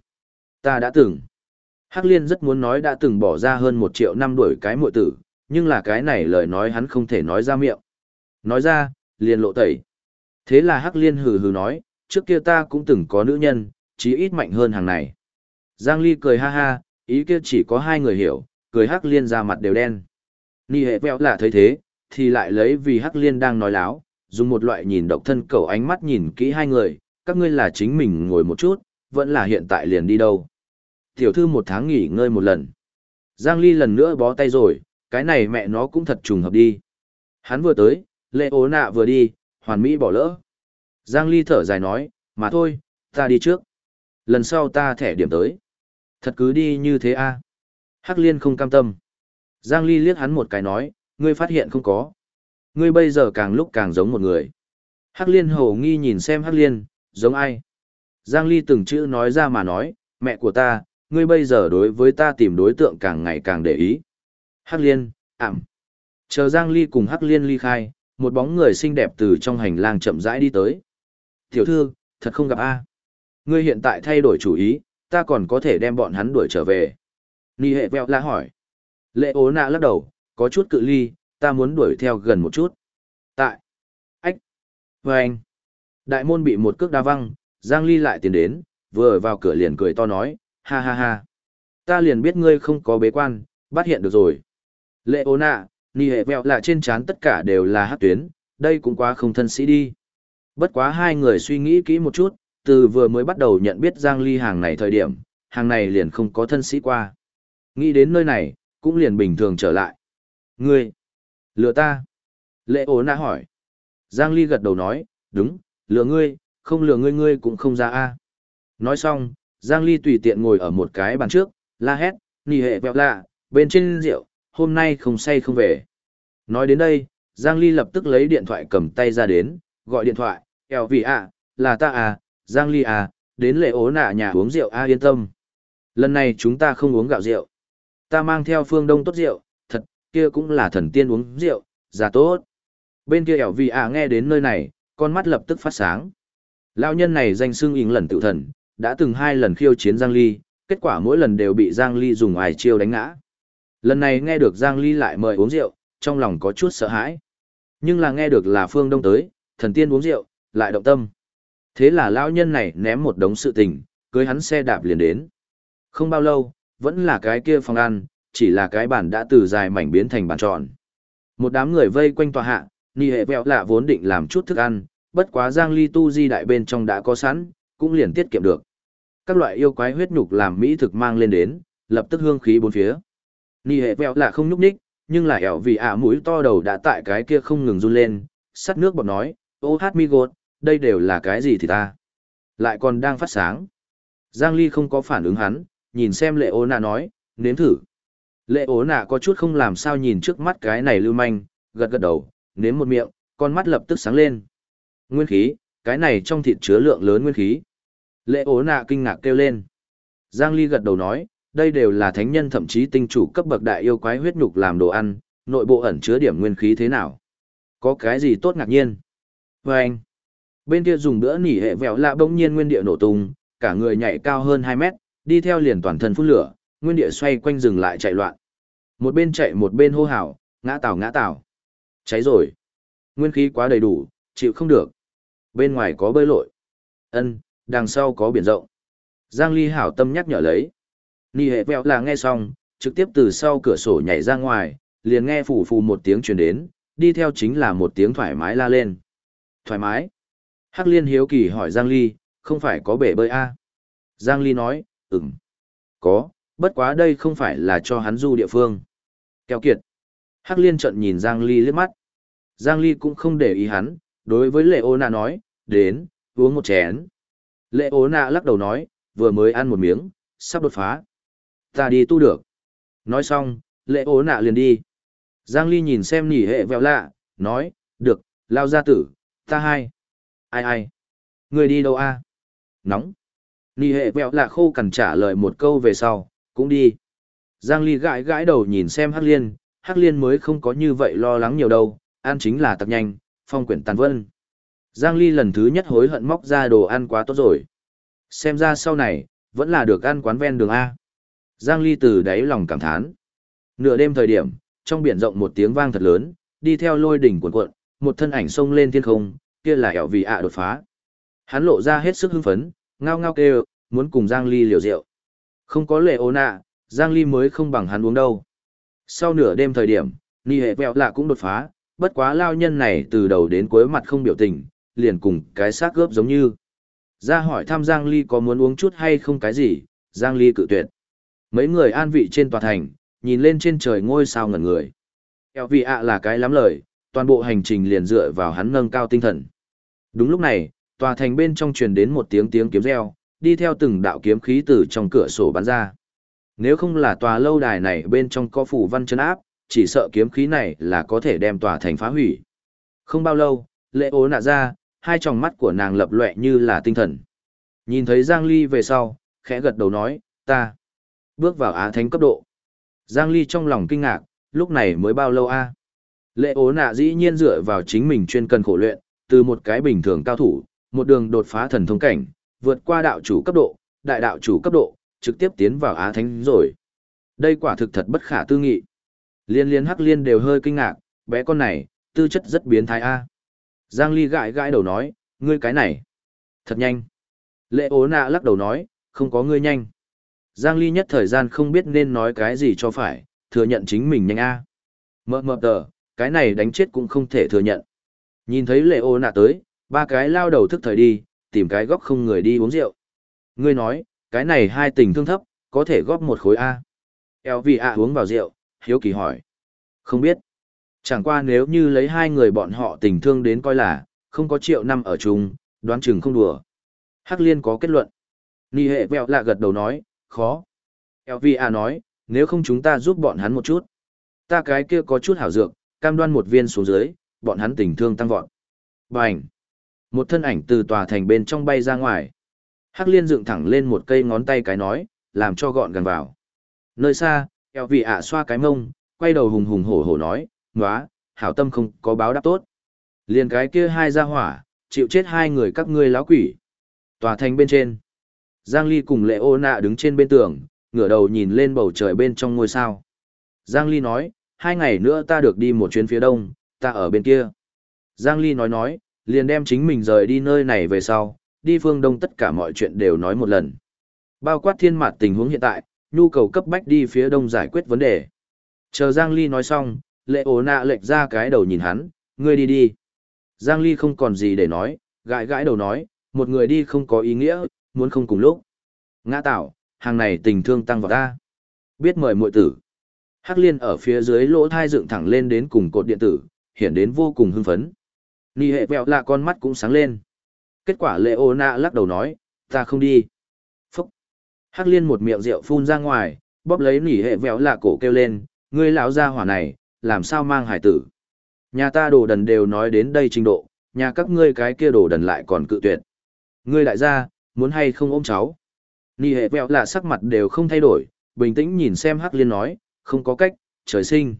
Speaker 1: Ta đã từng. Hắc Liên rất muốn nói đã từng bỏ ra hơn một triệu năm đuổi cái muội tử, nhưng là cái này lời nói hắn không thể nói ra miệng. Nói ra, liền lộ tẩy. Thế là Hắc Liên hừ hừ nói, trước kia ta cũng từng có nữ nhân, chí ít mạnh hơn hàng này. Giang Ly cười ha ha, ý kia chỉ có hai người hiểu, cười Hắc Liên ra mặt đều đen. Nhi hệ vẹo là thấy thế, thì lại lấy vì Hắc Liên đang nói láo, dùng một loại nhìn độc thân cầu ánh mắt nhìn kỹ hai người, các ngươi là chính mình ngồi một chút, vẫn là hiện tại liền đi đâu. Tiểu thư một tháng nghỉ ngơi một lần. Giang Ly lần nữa bó tay rồi, cái này mẹ nó cũng thật trùng hợp đi. Hắn vừa tới, lệ ố nạ vừa đi, hoàn mỹ bỏ lỡ. Giang Ly thở dài nói, mà thôi, ta đi trước. Lần sau ta thẻ điểm tới. Thật cứ đi như thế a Hắc liên không cam tâm. Giang Ly liếc hắn một cái nói, ngươi phát hiện không có. Ngươi bây giờ càng lúc càng giống một người. Hắc liên hổ nghi nhìn xem Hắc liên, giống ai. Giang Ly từng chữ nói ra mà nói, mẹ của ta, ngươi bây giờ đối với ta tìm đối tượng càng ngày càng để ý. Hắc liên, ảm. Chờ Giang Ly cùng Hắc liên ly khai, một bóng người xinh đẹp từ trong hành lang chậm rãi đi tới. Tiểu thư, thật không gặp A. Ngươi hiện tại thay đổi chủ ý, ta còn có thể đem bọn hắn đuổi trở về. Nhi hệ vẹo la hỏi. Lệ ố nạ lắc đầu, có chút cự ly, ta muốn đuổi theo gần một chút. Tại. Ách. Và anh. Đại môn bị một cước đa văng, Giang Ly lại tiến đến, vừa vào cửa liền cười to nói, ha ha ha. Ta liền biết ngươi không có bế quan, bắt hiện được rồi. Lệ ô nạ, nì hệ vẹo là trên trán tất cả đều là hát tuyến, đây cũng quá không thân sĩ đi. Bất quá hai người suy nghĩ kỹ một chút, từ vừa mới bắt đầu nhận biết Giang Ly hàng này thời điểm, hàng này liền không có thân sĩ qua. Nghĩ đến nơi này, cũng liền bình thường trở lại. Ngươi, lừa ta. Lệ ố nạ hỏi. Giang Ly gật đầu nói, đúng, lừa ngươi, không lừa ngươi ngươi cũng không ra a. Nói xong, Giang Ly tùy tiện ngồi ở một cái bàn trước, la hét, nì hệ vẹo lạ, bên trên rượu, hôm nay không say không về. Nói đến đây, Giang Ly lập tức lấy điện thoại cầm tay ra đến, gọi điện thoại, eo vì à, là ta à, Giang Ly à, đến lệ ố nạ nhà uống rượu a yên tâm. Lần này chúng ta không uống gạo rượu. Ta mang theo phương đông tốt rượu, kia cũng là thần tiên uống rượu, già tốt. Bên kia ẻo vì à nghe đến nơi này, con mắt lập tức phát sáng. Lão nhân này danh xưng ỉn lần tự thần, đã từng hai lần khiêu chiến Giang Ly, kết quả mỗi lần đều bị Giang Ly dùng ải chiêu đánh ngã. Lần này nghe được Giang Ly lại mời uống rượu, trong lòng có chút sợ hãi. Nhưng là nghe được là Phương Đông tới, thần tiên uống rượu, lại động tâm. Thế là lão nhân này ném một đống sự tình, cưới hắn xe đạp liền đến. Không bao lâu, vẫn là cái kia phòng ăn, chỉ là cái bàn đã từ dài mảnh biến thành bàn tròn. Một đám người vây quanh tòa hạ, Nì hệ vẹo lạ vốn định làm chút thức ăn, bất quá Giang Ly tu di đại bên trong đã có sẵn, cũng liền tiết kiệm được. Các loại yêu quái huyết nhục làm mỹ thực mang lên đến, lập tức hương khí bốn phía. Nì hệ vẹo lạ không nhúc nhích, nhưng lại ẻo vì ả mũi to đầu đã tại cái kia không ngừng run lên, sắt nước bọt nói, ô hát mi gột, đây đều là cái gì thì ta. Lại còn đang phát sáng. Giang Ly không có phản ứng hắn, nhìn xem lệ ố nạ nói, nếm thử. Lệ ố nạ có chút không làm sao nhìn trước mắt cái này lưu manh, gật gật đầu, nếm một miệng, con mắt lập tức sáng lên. Nguyên khí, cái này trong thịt chứa lượng lớn nguyên khí. Lệ ố nạ kinh ngạc kêu lên. Giang Ly gật đầu nói, đây đều là thánh nhân thậm chí tinh chủ cấp bậc đại yêu quái huyết nhục làm đồ ăn, nội bộ ẩn chứa điểm nguyên khí thế nào? Có cái gì tốt ngạc nhiên? Và anh, bên kia dùng bữa nỉ hệ vẹo lạ bỗng nhiên nguyên địa nổ tung, cả người nhảy cao hơn 2 mét, đi theo liền toàn thân phun lửa, nguyên địa xoay quanh rừng lại chạy loạn. Một bên chạy một bên hô hào, ngã tảo ngã tảo. Cháy rồi. Nguyên khí quá đầy đủ, chịu không được. Bên ngoài có bơi lội. Ân, đằng sau có biển rộng. Giang Ly hảo tâm nhắc nhở lấy. Nì hệ vẹo là nghe xong, trực tiếp từ sau cửa sổ nhảy ra ngoài, liền nghe phủ phù một tiếng truyền đến, đi theo chính là một tiếng thoải mái la lên. Thoải mái. Hắc liên hiếu kỳ hỏi Giang Ly, không phải có bể bơi a à? Giang Ly nói, ừm. Có, bất quá đây không phải là cho hắn du địa phương. Kéo kiệt. Hắc liên trận nhìn Giang Ly liếc mắt. Giang Ly cũng không để ý hắn, đối với Lệ Ô Nạ nói, đến, uống một chén. Lệ Ô Nạ lắc đầu nói, vừa mới ăn một miếng, sắp đột phá. Ta đi tu được. Nói xong, Lệ Ô Nạ liền đi. Giang Ly nhìn xem nỉ hệ vẹo lạ, nói, được, lao gia tử, ta hai. Ai ai? Người đi đâu a? Nóng. Nỉ hệ vẹo lạ khô cằn trả lời một câu về sau, cũng đi. Giang Ly gãi gãi đầu nhìn xem Hắc Liên, Hắc Liên mới không có như vậy lo lắng nhiều đâu, ăn chính là tặc nhanh, phong quyển tàn vân. Giang Ly lần thứ nhất hối hận móc ra đồ ăn quá tốt rồi. Xem ra sau này, vẫn là được ăn quán ven đường A. Giang Ly từ đáy lòng cảm thán. Nửa đêm thời điểm, trong biển rộng một tiếng vang thật lớn, đi theo lôi đỉnh cuộn cuộn, một thân ảnh sông lên thiên không, kia là ẻo vì ạ đột phá. Hắn lộ ra hết sức hưng phấn, ngao ngao kêu, muốn cùng Giang Ly liều rượu. Không có lệ ô nạ, Giang Ly mới không bằng hắn uống đâu. Sau nửa đêm thời điểm, Ni hệ vẹo lạ cũng đột phá, bất quá lao nhân này từ đầu đến cuối mặt không biểu tình, liền cùng cái xác gớp giống như. Ra hỏi thăm Giang Ly có muốn uống chút hay không cái gì, Giang Ly cự tuyệt. Mấy người an vị trên tòa thành, nhìn lên trên trời ngôi sao ngẩn người. Eo vị ạ là cái lắm lời, toàn bộ hành trình liền dựa vào hắn nâng cao tinh thần. Đúng lúc này, tòa thành bên trong truyền đến một tiếng tiếng kiếm reo, đi theo từng đạo kiếm khí từ trong cửa sổ bắn ra. Nếu không là tòa lâu đài này bên trong có phủ văn chân áp, chỉ sợ kiếm khí này là có thể đem tòa thành phá hủy. Không bao lâu, lệ ố nạ ra, hai tròng mắt của nàng lập lệ như là tinh thần. Nhìn thấy Giang Ly về sau, khẽ gật đầu nói, ta bước vào Á Thánh cấp độ. Giang Ly trong lòng kinh ngạc, lúc này mới bao lâu a? Lệ ố nạ dĩ nhiên dựa vào chính mình chuyên cần khổ luyện, từ một cái bình thường cao thủ, một đường đột phá thần thông cảnh, vượt qua đạo chủ cấp độ, đại đạo chủ cấp độ, trực tiếp tiến vào Á Thánh rồi. Đây quả thực thật bất khả tư nghị. Liên liên hắc liên đều hơi kinh ngạc, bé con này, tư chất rất biến thái a. Giang Ly gãi gãi đầu nói, ngươi cái này, thật nhanh. Lệ ố nạ lắc đầu nói, không có ngươi nhanh. Giang Ly nhất thời gian không biết nên nói cái gì cho phải, thừa nhận chính mình nhanh a. Mơ mơ tờ, cái này đánh chết cũng không thể thừa nhận. Nhìn thấy lệ ô nạ tới, ba cái lao đầu thức thời đi, tìm cái góc không người đi uống rượu. Ngươi nói, cái này hai tình thương thấp, có thể góp một khối A. Eo vì uống vào rượu, hiếu kỳ hỏi. Không biết. Chẳng qua nếu như lấy hai người bọn họ tình thương đến coi là, không có triệu năm ở chung, đoán chừng không đùa. Hắc liên có kết luận. Nhi hệ vẹo lạ gật đầu nói, khó. Eo vì nói, nếu không chúng ta giúp bọn hắn một chút. Ta cái kia có chút hảo dược, cam đoan một viên xuống dưới, bọn hắn tình thương tăng vọt. Bành! Một thân ảnh từ tòa thành bên trong bay ra ngoài. Hắc liên dựng thẳng lên một cây ngón tay cái nói, làm cho gọn gần vào. Nơi xa, eo vị ạ xoa cái mông, quay đầu hùng hùng hổ hổ nói, ngóa, hảo tâm không có báo đáp tốt. Liền cái kia hai ra hỏa, chịu chết hai người các ngươi láo quỷ. Tòa thành bên trên. Giang Ly cùng lệ ô nạ đứng trên bên tường, ngửa đầu nhìn lên bầu trời bên trong ngôi sao. Giang Ly nói, hai ngày nữa ta được đi một chuyến phía đông, ta ở bên kia. Giang Ly nói nói, liền đem chính mình rời đi nơi này về sau, đi phương đông tất cả mọi chuyện đều nói một lần. Bao quát thiên mạt tình huống hiện tại, nhu cầu cấp bách đi phía đông giải quyết vấn đề. Chờ Giang Ly nói xong, lệ ố nạ lệch ra cái đầu nhìn hắn, ngươi đi đi. Giang Ly không còn gì để nói, gãi gãi đầu nói, một người đi không có ý nghĩa, muốn không cùng lúc. Ngã tạo, hàng này tình thương tăng vào ta. Biết mời muội tử. Hắc liên ở phía dưới lỗ thai dựng thẳng lên đến cùng cột điện tử, hiện đến vô cùng hưng phấn. Nì hệ vẹo lạ con mắt cũng sáng lên. Kết quả lệ ô nạ lắc đầu nói, ta không đi. Phúc. Hắc liên một miệng rượu phun ra ngoài, bóp lấy nỉ hệ vẹo lạ cổ kêu lên, ngươi lão gia hỏa này, làm sao mang hải tử. Nhà ta đồ đần đều nói đến đây trình độ, nhà các ngươi cái kia đồ đần lại còn cự tuyệt. Ngươi đại gia, muốn hay không ôm cháu. Nỉ hệ vẹo lạ sắc mặt đều không thay đổi, bình tĩnh nhìn xem Hắc liên nói, không có cách, trời sinh.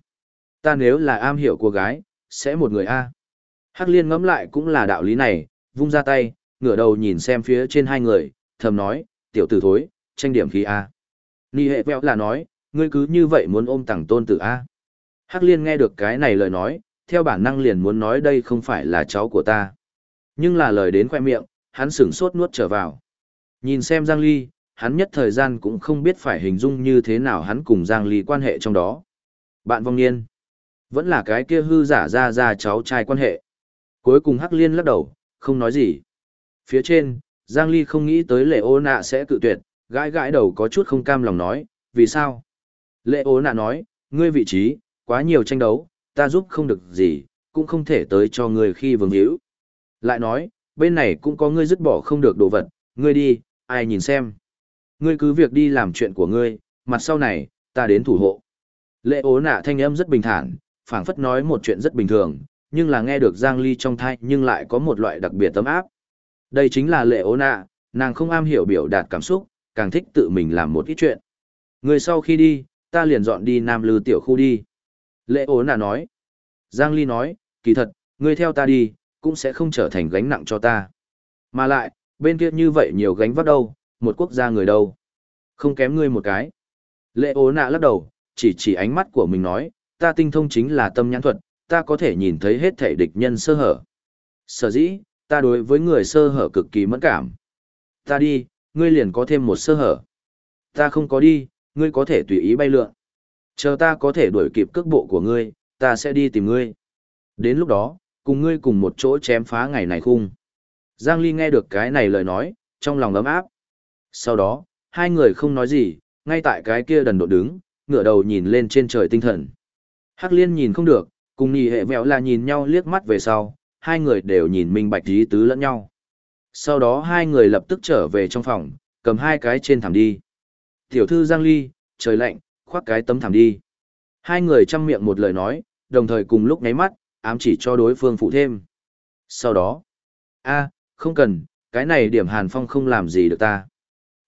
Speaker 1: Ta nếu là am hiểu của gái, sẽ một người A. Hắc liên ngẫm lại cũng là đạo lý này, vung ra tay, ngửa đầu nhìn xem phía trên hai người, thầm nói, tiểu tử thối, tranh điểm khí A. Nhi hệ vẹo là nói, ngươi cứ như vậy muốn ôm tặng tôn tử A. Hắc liên nghe được cái này lời nói, theo bản năng liền muốn nói đây không phải là cháu của ta. Nhưng là lời đến khoe miệng, hắn sửng sốt nuốt trở vào. Nhìn xem Giang Ly, hắn nhất thời gian cũng không biết phải hình dung như thế nào hắn cùng Giang Ly quan hệ trong đó. Bạn vong niên, vẫn là cái kia hư giả ra ra cháu trai quan hệ. Cuối cùng Hắc Liên lắc đầu, không nói gì. Phía trên, Giang Ly không nghĩ tới lệ ô nạ sẽ cự tuyệt, gãi gãi đầu có chút không cam lòng nói, vì sao? Lệ ô nạ nói, ngươi vị trí, quá nhiều tranh đấu, ta giúp không được gì, cũng không thể tới cho ngươi khi vương hữu. Lại nói, bên này cũng có ngươi dứt bỏ không được đồ vật, ngươi đi, ai nhìn xem. Ngươi cứ việc đi làm chuyện của ngươi, mặt sau này, ta đến thủ hộ. Lệ ố nạ thanh âm rất bình thản, phảng phất nói một chuyện rất bình thường, nhưng là nghe được Giang Ly trong thai nhưng lại có một loại đặc biệt tấm áp. Đây chính là lệ ố nạ, nàng không am hiểu biểu đạt cảm xúc, càng thích tự mình làm một ít chuyện. Người sau khi đi, ta liền dọn đi Nam Lư tiểu khu đi. Lệ ố nạ nói. Giang Ly nói, kỳ thật, ngươi theo ta đi, cũng sẽ không trở thành gánh nặng cho ta. Mà lại, bên kia như vậy nhiều gánh vác đâu, một quốc gia người đâu. Không kém ngươi một cái. Lệ ố nạ lắc đầu, chỉ chỉ ánh mắt của mình nói, ta tinh thông chính là tâm nhãn thuật, ta có thể nhìn thấy hết thể địch nhân sơ hở. Sở dĩ, ta đối với người sơ hở cực kỳ mẫn cảm. Ta đi, ngươi liền có thêm một sơ hở. Ta không có đi, ngươi có thể tùy ý bay lượn. Chờ ta có thể đuổi kịp cước bộ của ngươi, ta sẽ đi tìm ngươi. Đến lúc đó, cùng ngươi cùng một chỗ chém phá ngày này khung. Giang Ly nghe được cái này lời nói, trong lòng ấm áp. Sau đó, hai người không nói gì, ngay tại cái kia đần độ đứng, ngửa đầu nhìn lên trên trời tinh thần. Hắc liên nhìn không được, cùng nhì hệ vẹo là nhìn nhau liếc mắt về sau, hai người đều nhìn minh bạch lý tứ lẫn nhau. Sau đó hai người lập tức trở về trong phòng, cầm hai cái trên thảm đi. Tiểu thư Giang Ly, trời lạnh, khoác cái tấm thảm đi. Hai người chăm miệng một lời nói, đồng thời cùng lúc nháy mắt, ám chỉ cho đối phương phụ thêm. Sau đó, a, không cần, cái này điểm hàn phong không làm gì được ta.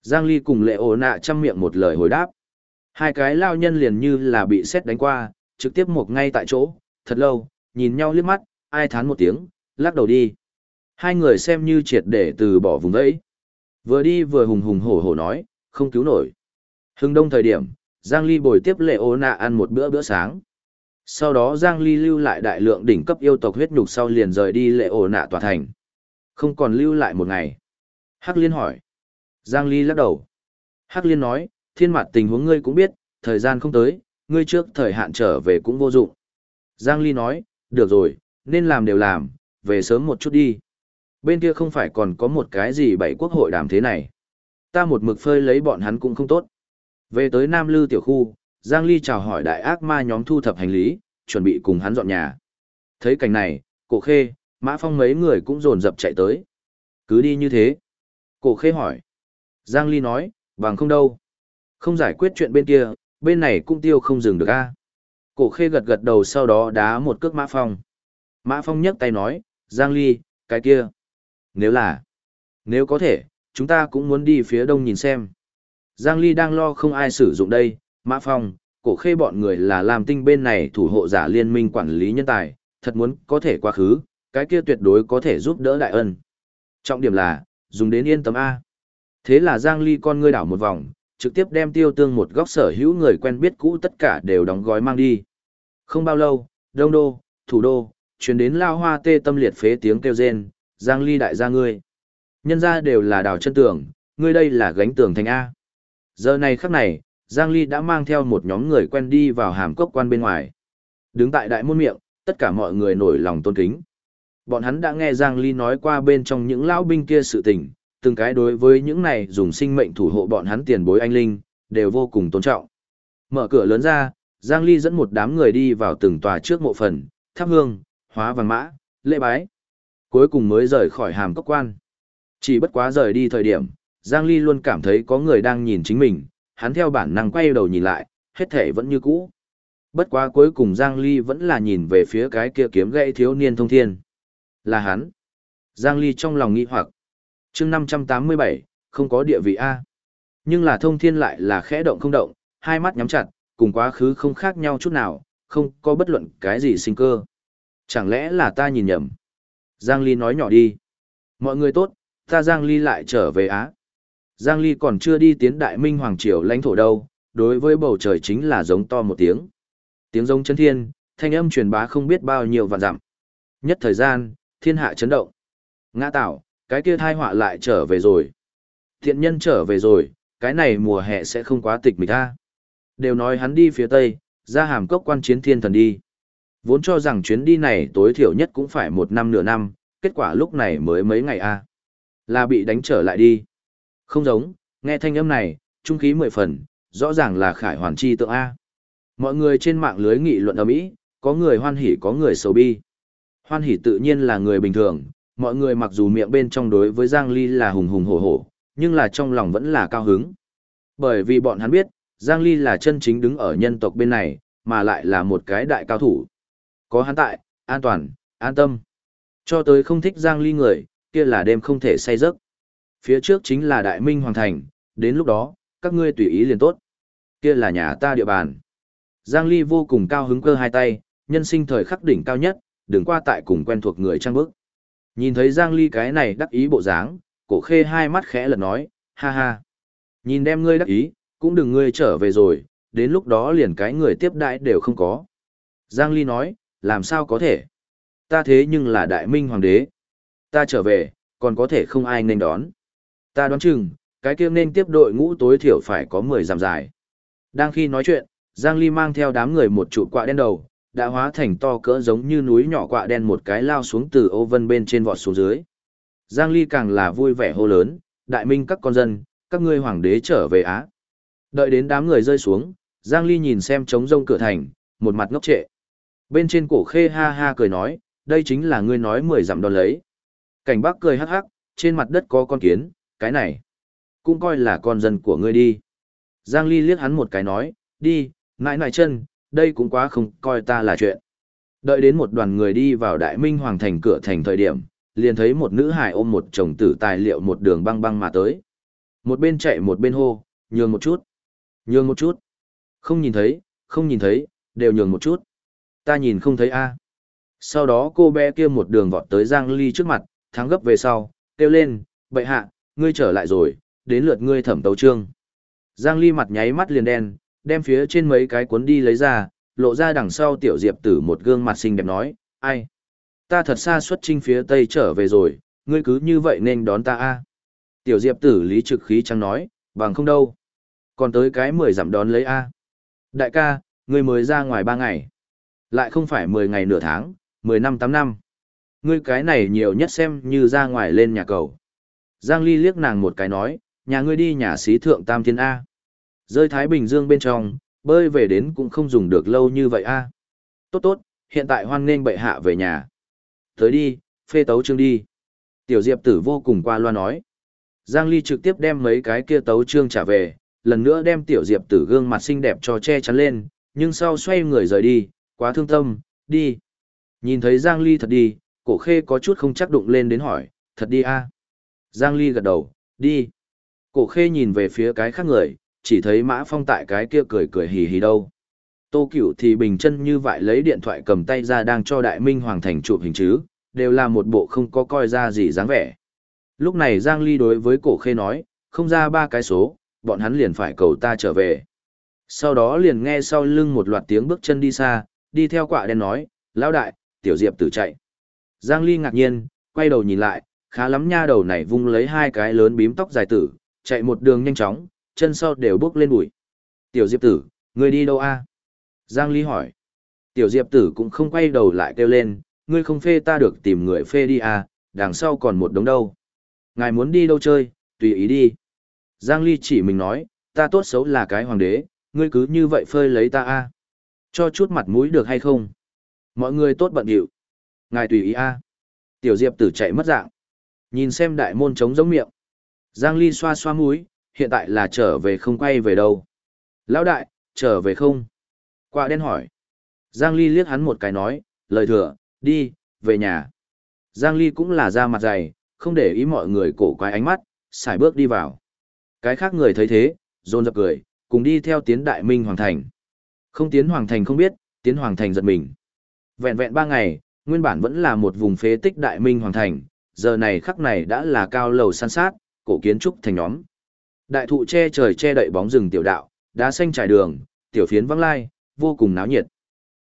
Speaker 1: Giang Ly cùng lệ ổ nạ chăm miệng một lời hồi đáp. Hai cái lao nhân liền như là bị xét đánh qua, trực tiếp một ngay tại chỗ, thật lâu, nhìn nhau liếc mắt, ai thán một tiếng, lắc đầu đi. Hai người xem như triệt để từ bỏ vùng đấy. Vừa đi vừa hùng hùng hổ hổ nói, không cứu nổi. Hưng đông thời điểm, Giang Ly bồi tiếp lệ ô nạ ăn một bữa bữa sáng. Sau đó Giang Ly lưu lại đại lượng đỉnh cấp yêu tộc huyết nhục sau liền rời đi lệ ô nạ tòa thành. Không còn lưu lại một ngày. Hắc Liên hỏi. Giang Ly lắc đầu. Hắc Liên nói, thiên mặt tình huống ngươi cũng biết, thời gian không tới, ngươi trước thời hạn trở về cũng vô dụng. Giang Ly nói, được rồi, nên làm đều làm, về sớm một chút đi. Bên kia không phải còn có một cái gì bảy quốc hội đàm thế này. Ta một mực phơi lấy bọn hắn cũng không tốt. Về tới Nam Lư tiểu khu, Giang Ly chào hỏi đại ác ma nhóm thu thập hành lý, chuẩn bị cùng hắn dọn nhà. Thấy cảnh này, cổ khê, mã phong mấy người cũng dồn dập chạy tới. Cứ đi như thế. Cổ khê hỏi. Giang Ly nói, bằng không đâu. Không giải quyết chuyện bên kia, bên này cũng tiêu không dừng được a. Cổ khê gật gật đầu sau đó đá một cước mã phong. Mã phong nhấc tay nói, Giang Ly, cái kia. Nếu là, nếu có thể, chúng ta cũng muốn đi phía đông nhìn xem. Giang Ly đang lo không ai sử dụng đây, Mã Phong, cổ khê bọn người là làm tinh bên này thủ hộ giả liên minh quản lý nhân tài, thật muốn có thể quá khứ, cái kia tuyệt đối có thể giúp đỡ đại ân. Trọng điểm là, dùng đến yên tâm A. Thế là Giang Ly con ngươi đảo một vòng, trực tiếp đem tiêu tương một góc sở hữu người quen biết cũ tất cả đều đóng gói mang đi. Không bao lâu, đông đô, thủ đô, chuyển đến lao hoa tê tâm liệt phế tiếng kêu rên, Giang Ly đại gia ngươi. Nhân ra đều là đào chân tường, ngươi đây là gánh tường thành A. Giờ này khắc này, Giang Ly đã mang theo một nhóm người quen đi vào hàm cốc quan bên ngoài. Đứng tại đại môn miệng, tất cả mọi người nổi lòng tôn kính. Bọn hắn đã nghe Giang Ly nói qua bên trong những lão binh kia sự tình, từng cái đối với những này dùng sinh mệnh thủ hộ bọn hắn tiền bối anh linh, đều vô cùng tôn trọng. Mở cửa lớn ra, Giang Ly dẫn một đám người đi vào từng tòa trước mộ phần, thắp hương, hóa vàng mã, lễ bái. Cuối cùng mới rời khỏi hàm cốc quan. Chỉ bất quá rời đi thời điểm, Giang Ly luôn cảm thấy có người đang nhìn chính mình, hắn theo bản năng quay đầu nhìn lại, hết thể vẫn như cũ. Bất quá cuối cùng Giang Ly vẫn là nhìn về phía cái kia kiếm gãy thiếu niên thông thiên. Là hắn. Giang Ly trong lòng nghĩ hoặc chương 587, không có địa vị A. Nhưng là thông thiên lại là khẽ động không động, hai mắt nhắm chặt, cùng quá khứ không khác nhau chút nào, không có bất luận cái gì sinh cơ. Chẳng lẽ là ta nhìn nhầm? Giang Ly nói nhỏ đi. Mọi người tốt, ta Giang Ly lại trở về Á. Giang Ly còn chưa đi tiến Đại Minh Hoàng Triều lãnh thổ đâu, đối với bầu trời chính là giống to một tiếng. Tiếng giống chấn thiên, thanh âm truyền bá không biết bao nhiêu vạn dặm. Nhất thời gian, thiên hạ chấn động. Ngã tạo, cái kia thai họa lại trở về rồi. Thiện nhân trở về rồi, cái này mùa hè sẽ không quá tịch mịch ta. Đều nói hắn đi phía tây, ra hàm cốc quan chiến thiên thần đi. Vốn cho rằng chuyến đi này tối thiểu nhất cũng phải một năm nửa năm, kết quả lúc này mới mấy ngày a Là bị đánh trở lại đi. Không giống, nghe thanh âm này, trung khí mười phần, rõ ràng là khải hoàn chi tượng A. Mọi người trên mạng lưới nghị luận ở Mỹ, có người hoan hỉ có người xấu bi. Hoan hỉ tự nhiên là người bình thường, mọi người mặc dù miệng bên trong đối với Giang Ly là hùng hùng hổ hổ, nhưng là trong lòng vẫn là cao hứng. Bởi vì bọn hắn biết, Giang Ly là chân chính đứng ở nhân tộc bên này, mà lại là một cái đại cao thủ. Có hắn tại, an toàn, an tâm. Cho tới không thích Giang Ly người, kia là đêm không thể say giấc. Phía trước chính là Đại Minh Hoàng Thành, đến lúc đó, các ngươi tùy ý liền tốt. Kia là nhà ta địa bàn. Giang Ly vô cùng cao hứng cơ hai tay, nhân sinh thời khắc đỉnh cao nhất, đừng qua tại cùng quen thuộc người trang bước. Nhìn thấy Giang Ly cái này đắc ý bộ dáng, cổ khê hai mắt khẽ lật nói, ha ha. Nhìn đem ngươi đắc ý, cũng đừng ngươi trở về rồi, đến lúc đó liền cái người tiếp đãi đều không có. Giang Ly nói, làm sao có thể? Ta thế nhưng là đại minh hoàng đế. Ta trở về, còn có thể không ai nên đón. Ta đoán chừng, cái kia nên tiếp đội ngũ tối thiểu phải có 10 dặm dài. Đang khi nói chuyện, Giang Ly mang theo đám người một trụ quạ đen đầu, đã hóa thành to cỡ giống như núi nhỏ quạ đen một cái lao xuống từ ô vân bên trên vọt xuống dưới. Giang Ly càng là vui vẻ hô lớn, đại minh các con dân, các ngươi hoàng đế trở về Á. Đợi đến đám người rơi xuống, Giang Ly nhìn xem trống rông cửa thành, một mặt ngốc trệ. Bên trên cổ khê ha ha cười nói, đây chính là ngươi nói mười dặm đón lấy. Cảnh bác cười hắc hắc, trên mặt đất có con kiến, cái này, cũng coi là con dân của ngươi đi. Giang Ly liếc hắn một cái nói, đi, nãi nãi chân, đây cũng quá không coi ta là chuyện. Đợi đến một đoàn người đi vào Đại Minh Hoàng thành cửa thành thời điểm, liền thấy một nữ hài ôm một chồng tử tài liệu một đường băng băng mà tới. Một bên chạy một bên hô, nhường một chút, nhường một chút. Không nhìn thấy, không nhìn thấy, đều nhường một chút. Ta nhìn không thấy a. Sau đó cô bé kia một đường vọt tới Giang Ly trước mặt, thắng gấp về sau, kêu lên, bệ hạ, ngươi trở lại rồi, đến lượt ngươi thẩm tấu trương. Giang Ly mặt nháy mắt liền đen, đem phía trên mấy cái cuốn đi lấy ra, lộ ra đằng sau tiểu diệp tử một gương mặt xinh đẹp nói, ai? Ta thật xa xuất trinh phía tây trở về rồi, ngươi cứ như vậy nên đón ta a. Tiểu diệp tử lý trực khí trắng nói, bằng không đâu. Còn tới cái mười giảm đón lấy a. Đại ca, ngươi mới ra ngoài ba ngày. Lại không phải mười ngày nửa tháng, mười năm tám năm. Ngươi cái này nhiều nhất xem như ra ngoài lên nhà cầu. Giang Ly liếc nàng một cái nói, nhà ngươi đi nhà xí thượng Tam Thiên A. Rơi Thái Bình Dương bên trong, bơi về đến cũng không dùng được lâu như vậy A. À. Tốt tốt, hiện tại hoan nghênh bệ hạ về nhà. Tới đi, phê tấu chương đi. Tiểu Diệp tử vô cùng qua loa nói. Giang Ly trực tiếp đem mấy cái kia tấu chương trả về, lần nữa đem Tiểu Diệp tử gương mặt xinh đẹp cho che chắn lên, nhưng sau xoay người rời đi, quá thương tâm, đi. Nhìn thấy Giang Ly thật đi, cổ khê có chút không chắc đụng lên đến hỏi, thật đi a Giang Ly gật đầu, đi. Cổ khê nhìn về phía cái khác người, chỉ thấy mã phong tại cái kia cười cười hì hì đâu. Tô cửu thì bình chân như vậy lấy điện thoại cầm tay ra đang cho đại minh hoàng thành chụp hình chứ, đều là một bộ không có coi ra gì dáng vẻ. Lúc này Giang Ly đối với cổ khê nói, không ra ba cái số, bọn hắn liền phải cầu ta trở về. Sau đó liền nghe sau lưng một loạt tiếng bước chân đi xa, đi theo quạ đen nói, lão đại, tiểu diệp tử chạy. Giang Ly ngạc nhiên, quay đầu nhìn lại, khá lắm nha đầu này vung lấy hai cái lớn bím tóc dài tử, chạy một đường nhanh chóng, chân sau đều bước lên bụi. Tiểu Diệp tử, ngươi đi đâu a? Giang Ly hỏi. Tiểu Diệp tử cũng không quay đầu lại kêu lên, ngươi không phê ta được tìm người phê đi à, đằng sau còn một đống đâu. Ngài muốn đi đâu chơi, tùy ý đi. Giang Ly chỉ mình nói, ta tốt xấu là cái hoàng đế, ngươi cứ như vậy phơi lấy ta a Cho chút mặt mũi được hay không? Mọi người tốt bận điệu. Ngài tùy ý a Tiểu Diệp tử chạy mất dạng. Nhìn xem đại môn trống giống miệng. Giang Ly xoa xoa mũi, hiện tại là trở về không quay về đâu. Lão đại, trở về không? Quả đen hỏi. Giang Ly liếc hắn một cái nói, lời thừa, đi, về nhà. Giang Ly cũng là ra mặt dày, không để ý mọi người cổ quái ánh mắt, xài bước đi vào. Cái khác người thấy thế, rôn dập cười, cùng đi theo tiến đại minh hoàng thành. Không tiến hoàng thành không biết, tiến hoàng thành giật mình. Vẹn vẹn ba ngày, nguyên bản vẫn là một vùng phế tích đại minh hoàng thành, giờ này khắc này đã là cao lầu san sát, cổ kiến trúc thành nhóm. Đại thụ che trời che đậy bóng rừng tiểu đạo, đá xanh trải đường, tiểu phiến vắng lai, vô cùng náo nhiệt.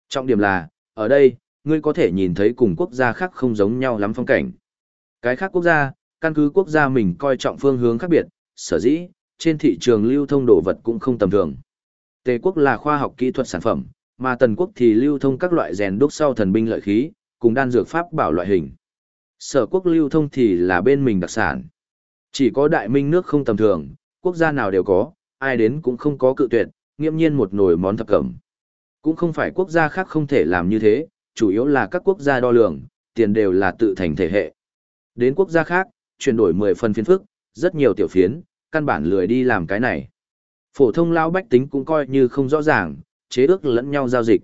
Speaker 1: Trọng điểm là, ở đây, ngươi có thể nhìn thấy cùng quốc gia khác không giống nhau lắm phong cảnh. Cái khác quốc gia, căn cứ quốc gia mình coi trọng phương hướng khác biệt, sở dĩ, trên thị trường lưu thông đồ vật cũng không tầm thường. Tề quốc là khoa học kỹ thuật sản phẩm, mà tần quốc thì lưu thông các loại rèn đúc sau thần binh lợi khí, cùng đan dược pháp bảo loại hình. Sở quốc lưu thông thì là bên mình đặc sản. Chỉ có đại minh nước không tầm thường, quốc gia nào đều có, ai đến cũng không có cự tuyệt, nghiêm nhiên một nồi món thập cẩm. Cũng không phải quốc gia khác không thể làm như thế, chủ yếu là các quốc gia đo lường, tiền đều là tự thành thể hệ. Đến quốc gia khác, chuyển đổi 10 phần phiến phức, rất nhiều tiểu phiến, căn bản lười đi làm cái này. Phổ thông lao bách tính cũng coi như không rõ ràng, chế ước lẫn nhau giao dịch.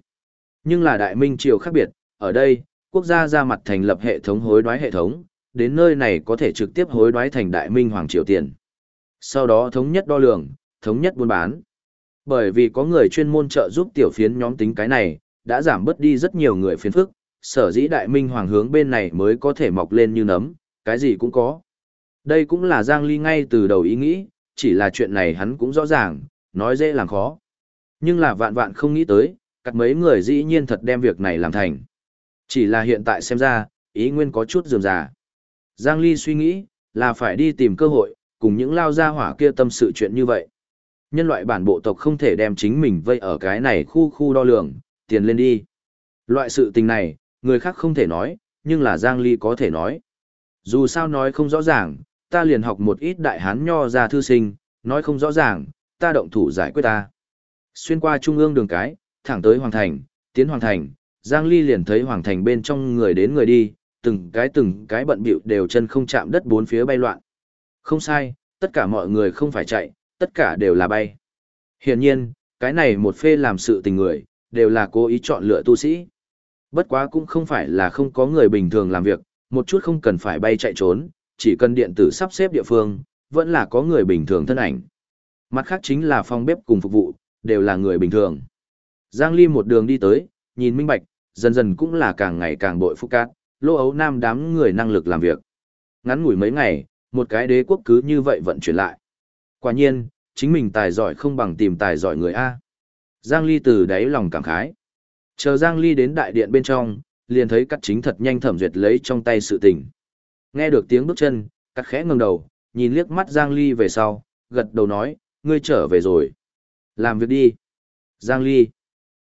Speaker 1: Nhưng là đại minh triều khác biệt, ở đây, quốc gia ra mặt thành lập hệ thống hối đoái hệ thống, đến nơi này có thể trực tiếp hối đoái thành đại minh hoàng triều tiền. Sau đó thống nhất đo lường, thống nhất buôn bán. Bởi vì có người chuyên môn trợ giúp tiểu phiến nhóm tính cái này, đã giảm bớt đi rất nhiều người phiến phức, sở dĩ đại minh hoàng hướng bên này mới có thể mọc lên như nấm, cái gì cũng có. Đây cũng là Giang Ly ngay từ đầu ý nghĩ, chỉ là chuyện này hắn cũng rõ ràng, nói dễ làm khó. Nhưng là vạn vạn không nghĩ tới, các mấy người dĩ nhiên thật đem việc này làm thành. Chỉ là hiện tại xem ra, ý nguyên có chút dườm già. Giang Ly suy nghĩ, là phải đi tìm cơ hội, cùng những lao gia hỏa kia tâm sự chuyện như vậy. Nhân loại bản bộ tộc không thể đem chính mình vây ở cái này khu khu đo lường, tiền lên đi. Loại sự tình này, người khác không thể nói, nhưng là Giang Ly có thể nói. Dù sao nói không rõ ràng, ta liền học một ít đại hán nho ra thư sinh, nói không rõ ràng, ta động thủ giải quyết ta. Xuyên qua trung ương đường cái, thẳng tới Hoàng Thành, tiến Hoàng Thành, Giang Ly liền thấy Hoàng Thành bên trong người đến người đi, từng cái từng cái bận bịu đều chân không chạm đất bốn phía bay loạn. Không sai, tất cả mọi người không phải chạy, tất cả đều là bay. Hiển nhiên, cái này một phê làm sự tình người, đều là cố ý chọn lựa tu sĩ. Bất quá cũng không phải là không có người bình thường làm việc, một chút không cần phải bay chạy trốn, chỉ cần điện tử sắp xếp địa phương, vẫn là có người bình thường thân ảnh. Mặt khác chính là phòng bếp cùng phục vụ, đều là người bình thường. Giang Ly một đường đi tới, nhìn minh bạch, dần dần cũng là càng ngày càng bội phúc cát, lô ấu nam đám người năng lực làm việc. Ngắn ngủi mấy ngày, một cái đế quốc cứ như vậy vận chuyển lại. Quả nhiên, chính mình tài giỏi không bằng tìm tài giỏi người A. Giang Ly từ đáy lòng cảm khái. Chờ Giang Ly đến đại điện bên trong, liền thấy cắt chính thật nhanh thẩm duyệt lấy trong tay sự tình. Nghe được tiếng bước chân, cắt khẽ ngẩng đầu, nhìn liếc mắt Giang Ly về sau, gật đầu nói, ngươi trở về rồi. Làm việc đi. Giang Ly.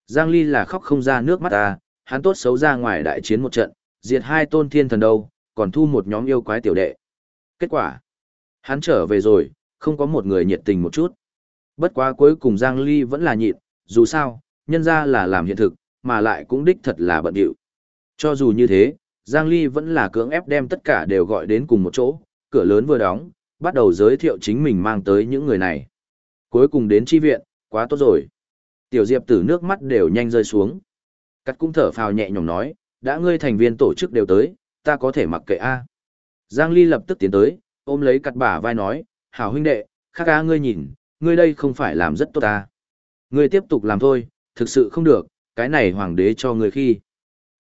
Speaker 1: Giang Ly là khóc không ra nước mắt ta, hắn tốt xấu ra ngoài đại chiến một trận, diệt hai tôn thiên thần đâu, còn thu một nhóm yêu quái tiểu đệ. Kết quả, hắn trở về rồi, không có một người nhiệt tình một chút. Bất quá cuối cùng Giang Ly vẫn là nhịn, dù sao, nhân ra là làm hiện thực, mà lại cũng đích thật là bận điệu. Cho dù như thế, Giang Ly vẫn là cưỡng ép đem tất cả đều gọi đến cùng một chỗ, cửa lớn vừa đóng, bắt đầu giới thiệu chính mình mang tới những người này. Cuối cùng đến chi viện, quá tốt rồi. Tiểu Diệp tử nước mắt đều nhanh rơi xuống. Cắt cũng thở phào nhẹ nhõm nói, đã ngươi thành viên tổ chức đều tới, ta có thể mặc kệ a. Giang Ly lập tức tiến tới, ôm lấy cặt bả vai nói, hảo huynh đệ, khác á ngươi nhìn, ngươi đây không phải làm rất tốt ta. Ngươi tiếp tục làm thôi, thực sự không được, cái này hoàng đế cho ngươi khi.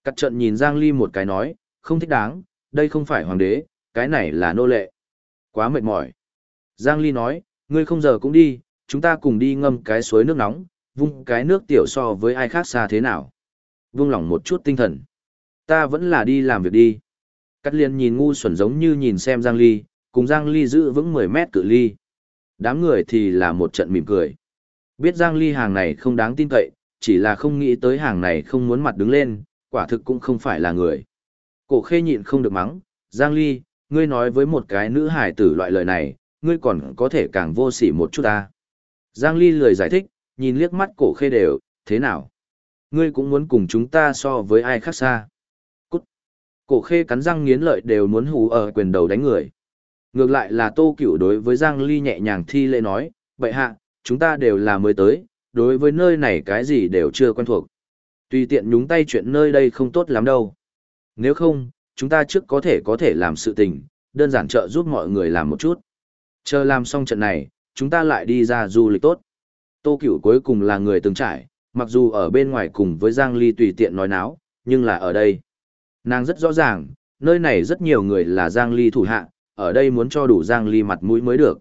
Speaker 1: Cắt trận nhìn Giang Ly một cái nói, không thích đáng, đây không phải hoàng đế, cái này là nô lệ. Quá mệt mỏi. Giang Ly nói, ngươi không giờ cũng đi, chúng ta cùng đi ngâm cái suối nước nóng, vung cái nước tiểu so với ai khác xa thế nào. Vung lòng một chút tinh thần. Ta vẫn là đi làm việc đi. Cắt liên nhìn ngu xuẩn giống như nhìn xem Giang Ly, cùng Giang Ly giữ vững 10 mét cự ly. Đám người thì là một trận mỉm cười. Biết Giang Ly hàng này không đáng tin cậy, chỉ là không nghĩ tới hàng này không muốn mặt đứng lên, quả thực cũng không phải là người. Cổ khê nhịn không được mắng, Giang Ly, ngươi nói với một cái nữ hải tử loại lời này, ngươi còn có thể càng vô sỉ một chút ta. Giang Ly lười giải thích, nhìn liếc mắt cổ khê đều, thế nào? Ngươi cũng muốn cùng chúng ta so với ai khác xa. Cổ khê cắn răng nghiến lợi đều muốn hù ở quyền đầu đánh người. Ngược lại là tô cửu đối với Giang Ly nhẹ nhàng thi lễ nói, vậy hạ, chúng ta đều là mới tới, đối với nơi này cái gì đều chưa quen thuộc. Tùy tiện nhúng tay chuyện nơi đây không tốt lắm đâu. Nếu không, chúng ta trước có thể có thể làm sự tình, đơn giản trợ giúp mọi người làm một chút. Chờ làm xong trận này, chúng ta lại đi ra du lịch tốt. Tô Cửu cuối cùng là người từng trải, mặc dù ở bên ngoài cùng với Giang Ly tùy tiện nói náo, nhưng là ở đây. Nàng rất rõ ràng, nơi này rất nhiều người là Giang Ly thủ hạ, ở đây muốn cho đủ Giang Ly mặt mũi mới được.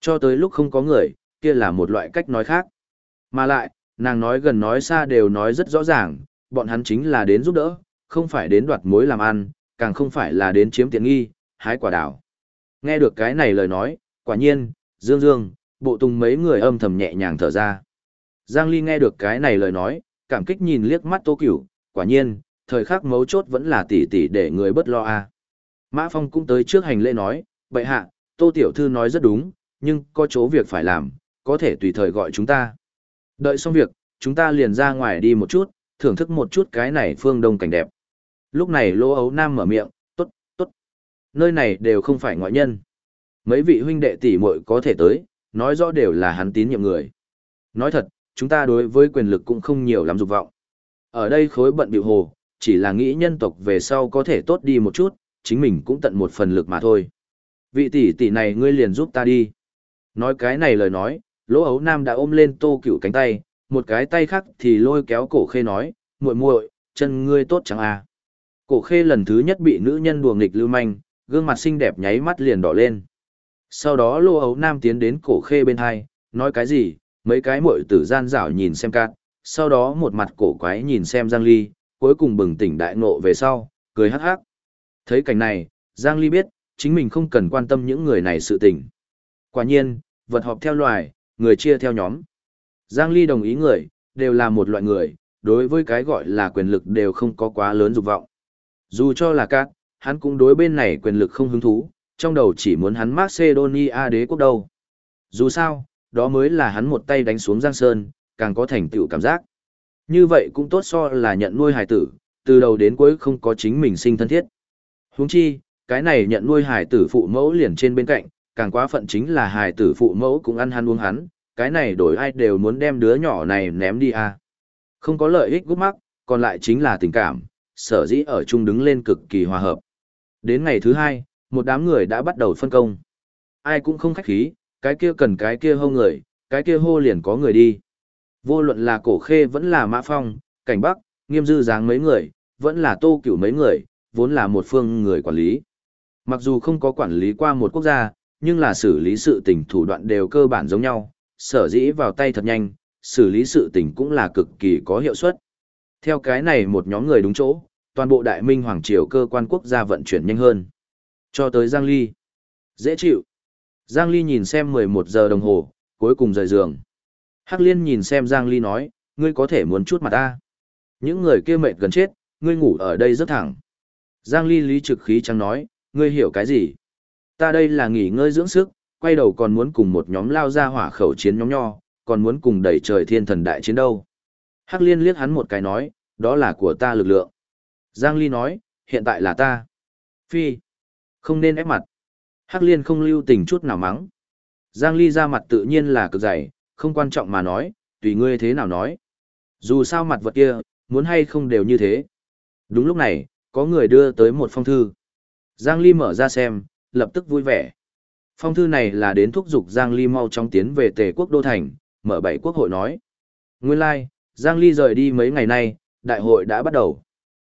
Speaker 1: Cho tới lúc không có người, kia là một loại cách nói khác. Mà lại, nàng nói gần nói xa đều nói rất rõ ràng, bọn hắn chính là đến giúp đỡ, không phải đến đoạt mối làm ăn, càng không phải là đến chiếm tiện nghi, hái quả đào. Nghe được cái này lời nói, quả nhiên, Dương Dương, bộ tùng mấy người âm thầm nhẹ nhàng thở ra. Giang Ly nghe được cái này lời nói, cảm kích nhìn liếc mắt Tô Cửu, quả nhiên, thời khắc mấu chốt vẫn là tỷ tỷ để người bất lo a. Mã Phong cũng tới trước hành lễ nói, bệ hạ, Tô Tiểu Thư nói rất đúng, nhưng có chỗ việc phải làm, có thể tùy thời gọi chúng ta. Đợi xong việc, chúng ta liền ra ngoài đi một chút, thưởng thức một chút cái này phương đông cảnh đẹp. Lúc này Lô Ấu Nam mở miệng, tốt, tốt. Nơi này đều không phải ngoại nhân. Mấy vị huynh đệ tỷ muội có thể tới, nói rõ đều là hắn tín nhiệm người. Nói thật, chúng ta đối với quyền lực cũng không nhiều lắm dục vọng. Ở đây khối bận biểu hồ, chỉ là nghĩ nhân tộc về sau có thể tốt đi một chút, chính mình cũng tận một phần lực mà thôi. Vị tỷ tỷ này ngươi liền giúp ta đi. Nói cái này lời nói, lỗ ấu nam đã ôm lên tô cửu cánh tay, một cái tay khác thì lôi kéo cổ khê nói, muội muội, chân ngươi tốt chẳng à. Cổ khê lần thứ nhất bị nữ nhân đùa nghịch lưu manh, gương mặt xinh đẹp nháy mắt liền đỏ lên. Sau đó lô ấu nam tiến đến cổ khê bên hai, nói cái gì, mấy cái muội tử gian rảo nhìn xem cát, sau đó một mặt cổ quái nhìn xem Giang Ly, cuối cùng bừng tỉnh đại ngộ về sau, cười hắc hắc. Thấy cảnh này, Giang Ly biết, chính mình không cần quan tâm những người này sự tình. Quả nhiên, vật họp theo loài, người chia theo nhóm. Giang Ly đồng ý người, đều là một loại người, đối với cái gọi là quyền lực đều không có quá lớn dục vọng. Dù cho là các, hắn cũng đối bên này quyền lực không hứng thú, trong đầu chỉ muốn hắn Macedonia đế quốc đâu. Dù sao, đó mới là hắn một tay đánh xuống Giang Sơn, càng có thành tựu cảm giác. Như vậy cũng tốt so là nhận nuôi hải tử, từ đầu đến cuối không có chính mình sinh thân thiết. Huống chi, cái này nhận nuôi hải tử phụ mẫu liền trên bên cạnh, càng quá phận chính là hải tử phụ mẫu cũng ăn hắn uống hắn, cái này đổi ai đều muốn đem đứa nhỏ này ném đi à. Không có lợi ích gút mắc, còn lại chính là tình cảm, sở dĩ ở chung đứng lên cực kỳ hòa hợp. Đến ngày thứ hai, một đám người đã bắt đầu phân công. Ai cũng không khách khí, cái kia cần cái kia hô người, cái kia hô liền có người đi. Vô luận là cổ khê vẫn là mã phong, cảnh bắc, nghiêm dư dáng mấy người, vẫn là tô cửu mấy người, vốn là một phương người quản lý. Mặc dù không có quản lý qua một quốc gia, nhưng là xử lý sự tình thủ đoạn đều cơ bản giống nhau, sở dĩ vào tay thật nhanh, xử lý sự tình cũng là cực kỳ có hiệu suất. Theo cái này một nhóm người đúng chỗ, toàn bộ đại minh hoàng triều cơ quan quốc gia vận chuyển nhanh hơn. Cho tới Giang Ly. Dễ chịu. Giang Ly nhìn xem 11 giờ đồng hồ, cuối cùng rời giường. Hắc Liên nhìn xem Giang Ly nói, ngươi có thể muốn chút mặt ta. Những người kia mệt gần chết, ngươi ngủ ở đây rất thẳng. Giang Ly lý trực khí chẳng nói, ngươi hiểu cái gì? Ta đây là nghỉ ngơi dưỡng sức, quay đầu còn muốn cùng một nhóm lao ra hỏa khẩu chiến nhóm nho, còn muốn cùng đẩy trời thiên thần đại chiến đâu. Hắc Liên liếc hắn một cái nói, đó là của ta lực lượng. Giang Ly nói, hiện tại là ta. Phi. Không nên ép mặt. Hắc liên không lưu tình chút nào mắng. Giang Ly ra mặt tự nhiên là cực dày, không quan trọng mà nói, tùy ngươi thế nào nói. Dù sao mặt vật kia, muốn hay không đều như thế. Đúng lúc này, có người đưa tới một phong thư. Giang Ly mở ra xem, lập tức vui vẻ. Phong thư này là đến thúc giục Giang Ly mau chóng tiến về Tề quốc Đô Thành, mở bảy quốc hội nói. Nguyên lai, like, Giang Ly rời đi mấy ngày nay, đại hội đã bắt đầu.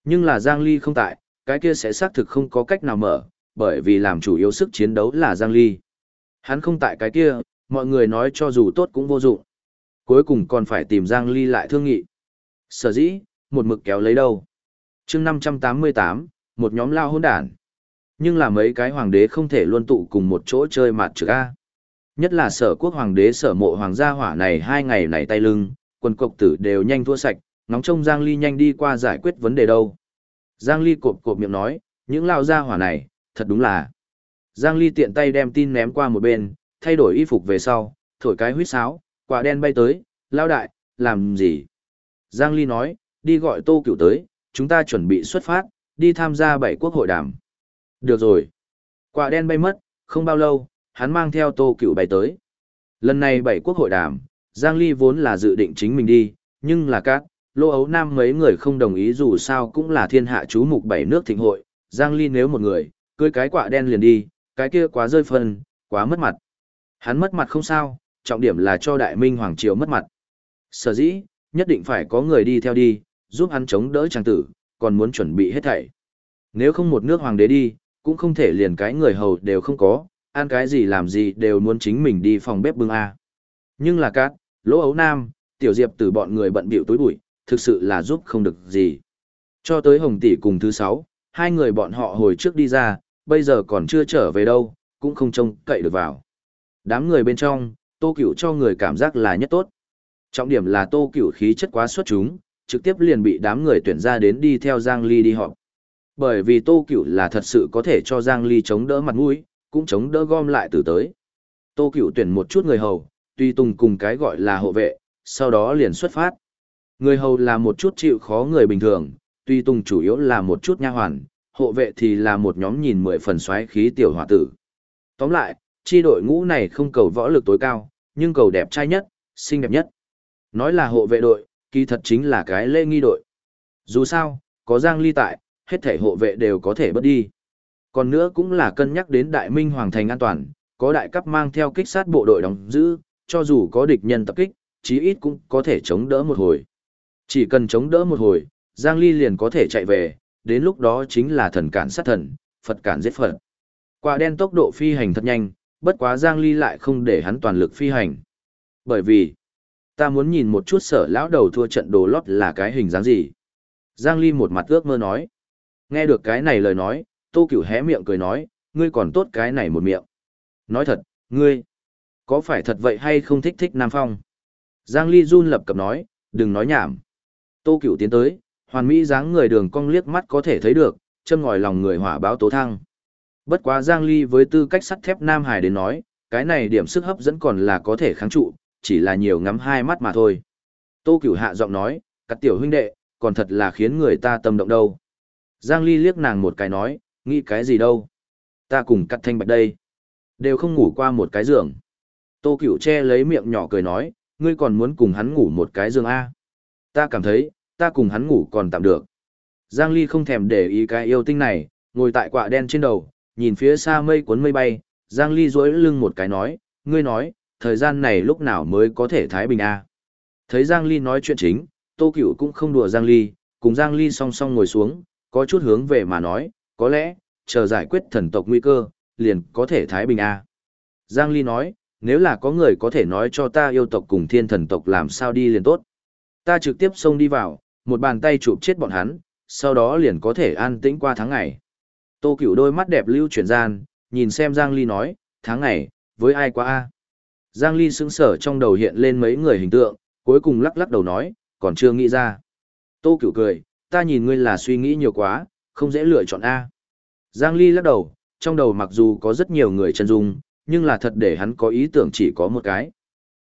Speaker 1: Nhưng là Giang Ly không tại, cái kia sẽ xác thực không có cách nào mở, bởi vì làm chủ yếu sức chiến đấu là Giang Ly. Hắn không tại cái kia, mọi người nói cho dù tốt cũng vô dụng. Cuối cùng còn phải tìm Giang Ly lại thương nghị. Sở dĩ, một mực kéo lấy đâu. chương 588, một nhóm lao hôn đản. Nhưng là mấy cái hoàng đế không thể luôn tụ cùng một chỗ chơi mặt trực A. Nhất là sở quốc hoàng đế sở mộ hoàng gia hỏa này hai ngày này tay lưng, quần cộc tử đều nhanh thua sạch, ngóng trông Giang Ly nhanh đi qua giải quyết vấn đề đâu. Giang Ly cộp cộp miệng nói, những lao gia hỏa này, thật đúng là. Giang Ly tiện tay đem tin ném qua một bên, thay đổi y phục về sau, thổi cái huýt sáo, quả đen bay tới, lao đại, làm gì? Giang Ly nói, đi gọi tô cửu tới, chúng ta chuẩn bị xuất phát, đi tham gia bảy quốc hội đàm. Được rồi. Quả đen bay mất, không bao lâu, hắn mang theo tô cửu bay tới. Lần này bảy quốc hội đàm, Giang Ly vốn là dự định chính mình đi, nhưng là các, lô ấu nam mấy người không đồng ý dù sao cũng là thiên hạ chú mục bảy nước thịnh hội. Giang Ly nếu một người, cưới cái quả đen liền đi, cái kia quá rơi phân, quá mất mặt. Hắn mất mặt không sao, trọng điểm là cho đại minh hoàng triều mất mặt. Sở dĩ, nhất định phải có người đi theo đi, giúp hắn chống đỡ trang tử, còn muốn chuẩn bị hết thảy. Nếu không một nước hoàng đế đi, cũng không thể liền cái người hầu đều không có, ăn cái gì làm gì đều muốn chính mình đi phòng bếp bưng A. Nhưng là cát, lỗ ấu nam, tiểu diệp từ bọn người bận bịu tối bụi, thực sự là giúp không được gì. Cho tới hồng tỷ cùng thứ sáu, hai người bọn họ hồi trước đi ra, bây giờ còn chưa trở về đâu, cũng không trông cậy được vào. Đám người bên trong, tô cửu cho người cảm giác là nhất tốt. Trọng điểm là tô cửu khí chất quá xuất chúng, trực tiếp liền bị đám người tuyển ra đến đi theo Giang Ly đi họp. Bởi vì tô cửu là thật sự có thể cho Giang Ly chống đỡ mặt mũi, cũng chống đỡ gom lại từ tới. Tô cửu tuyển một chút người hầu, tuy tùng cùng cái gọi là hộ vệ, sau đó liền xuất phát. Người hầu là một chút chịu khó người bình thường, tuy tùng chủ yếu là một chút nha hoàn, hộ vệ thì là một nhóm nhìn mười phần xoáy khí tiểu hòa tử. Tóm lại, chi đội ngũ này không cầu võ lực tối cao, nhưng cầu đẹp trai nhất, xinh đẹp nhất. Nói là hộ vệ đội, kỳ thật chính là cái lê nghi đội. Dù sao, có Giang Ly tại, hết thể hộ vệ đều có thể bớt đi. Còn nữa cũng là cân nhắc đến đại minh hoàng thành an toàn, có đại cấp mang theo kích sát bộ đội đóng giữ, cho dù có địch nhân tập kích, chí ít cũng có thể chống đỡ một hồi. Chỉ cần chống đỡ một hồi, Giang Ly liền có thể chạy về, đến lúc đó chính là thần cản sát thần, Phật cản giết Phật. Quả đen tốc độ phi hành thật nhanh, bất quá Giang Ly lại không để hắn toàn lực phi hành. Bởi vì, ta muốn nhìn một chút sở lão đầu thua trận đồ lót là cái hình dáng gì. Giang Ly một mặt ước mơ nói. Nghe được cái này lời nói, Tô Cửu hé miệng cười nói, ngươi còn tốt cái này một miệng. Nói thật, ngươi, có phải thật vậy hay không thích thích Nam Phong? Giang Ly run lập cập nói, đừng nói nhảm. Tô Cửu tiến tới, hoàn mỹ dáng người đường cong liếc mắt có thể thấy được, chân ngòi lòng người hỏa báo tố thăng. Bất quá Giang Ly với tư cách sắt thép Nam Hải đến nói, cái này điểm sức hấp dẫn còn là có thể kháng trụ, chỉ là nhiều ngắm hai mắt mà thôi. Tô Cửu hạ giọng nói, "Cắt tiểu huynh đệ, còn thật là khiến người ta tâm động đâu. Giang Ly liếc nàng một cái nói, nghĩ cái gì đâu. Ta cùng cắt thanh bạch đây. Đều không ngủ qua một cái giường. Tô Cửu che lấy miệng nhỏ cười nói, ngươi còn muốn cùng hắn ngủ một cái giường A. Ta cảm thấy, ta cùng hắn ngủ còn tạm được. Giang Ly không thèm để ý cái yêu tinh này, ngồi tại quạ đen trên đầu, nhìn phía xa mây cuốn mây bay, Giang Ly duỗi lưng một cái nói, ngươi nói, thời gian này lúc nào mới có thể thái bình a? Thấy Giang Ly nói chuyện chính, Tô Cửu cũng không đùa Giang Ly, cùng Giang Ly song song ngồi xuống, có chút hướng về mà nói, có lẽ, chờ giải quyết thần tộc nguy cơ, liền có thể thái bình a. Giang Ly nói, nếu là có người có thể nói cho ta yêu tộc cùng thiên thần tộc làm sao đi liền tốt. Ta trực tiếp xông đi vào, một bàn tay chụp chết bọn hắn, sau đó liền có thể an tĩnh qua tháng ngày. Tô Cửu đôi mắt đẹp lưu chuyển gian, nhìn xem Giang Ly nói, tháng này với ai quá a? Giang Ly sững sở trong đầu hiện lên mấy người hình tượng, cuối cùng lắc lắc đầu nói, còn chưa nghĩ ra. Tô Cửu cười, ta nhìn ngươi là suy nghĩ nhiều quá, không dễ lựa chọn A. Giang Ly lắc đầu, trong đầu mặc dù có rất nhiều người chân dung, nhưng là thật để hắn có ý tưởng chỉ có một cái.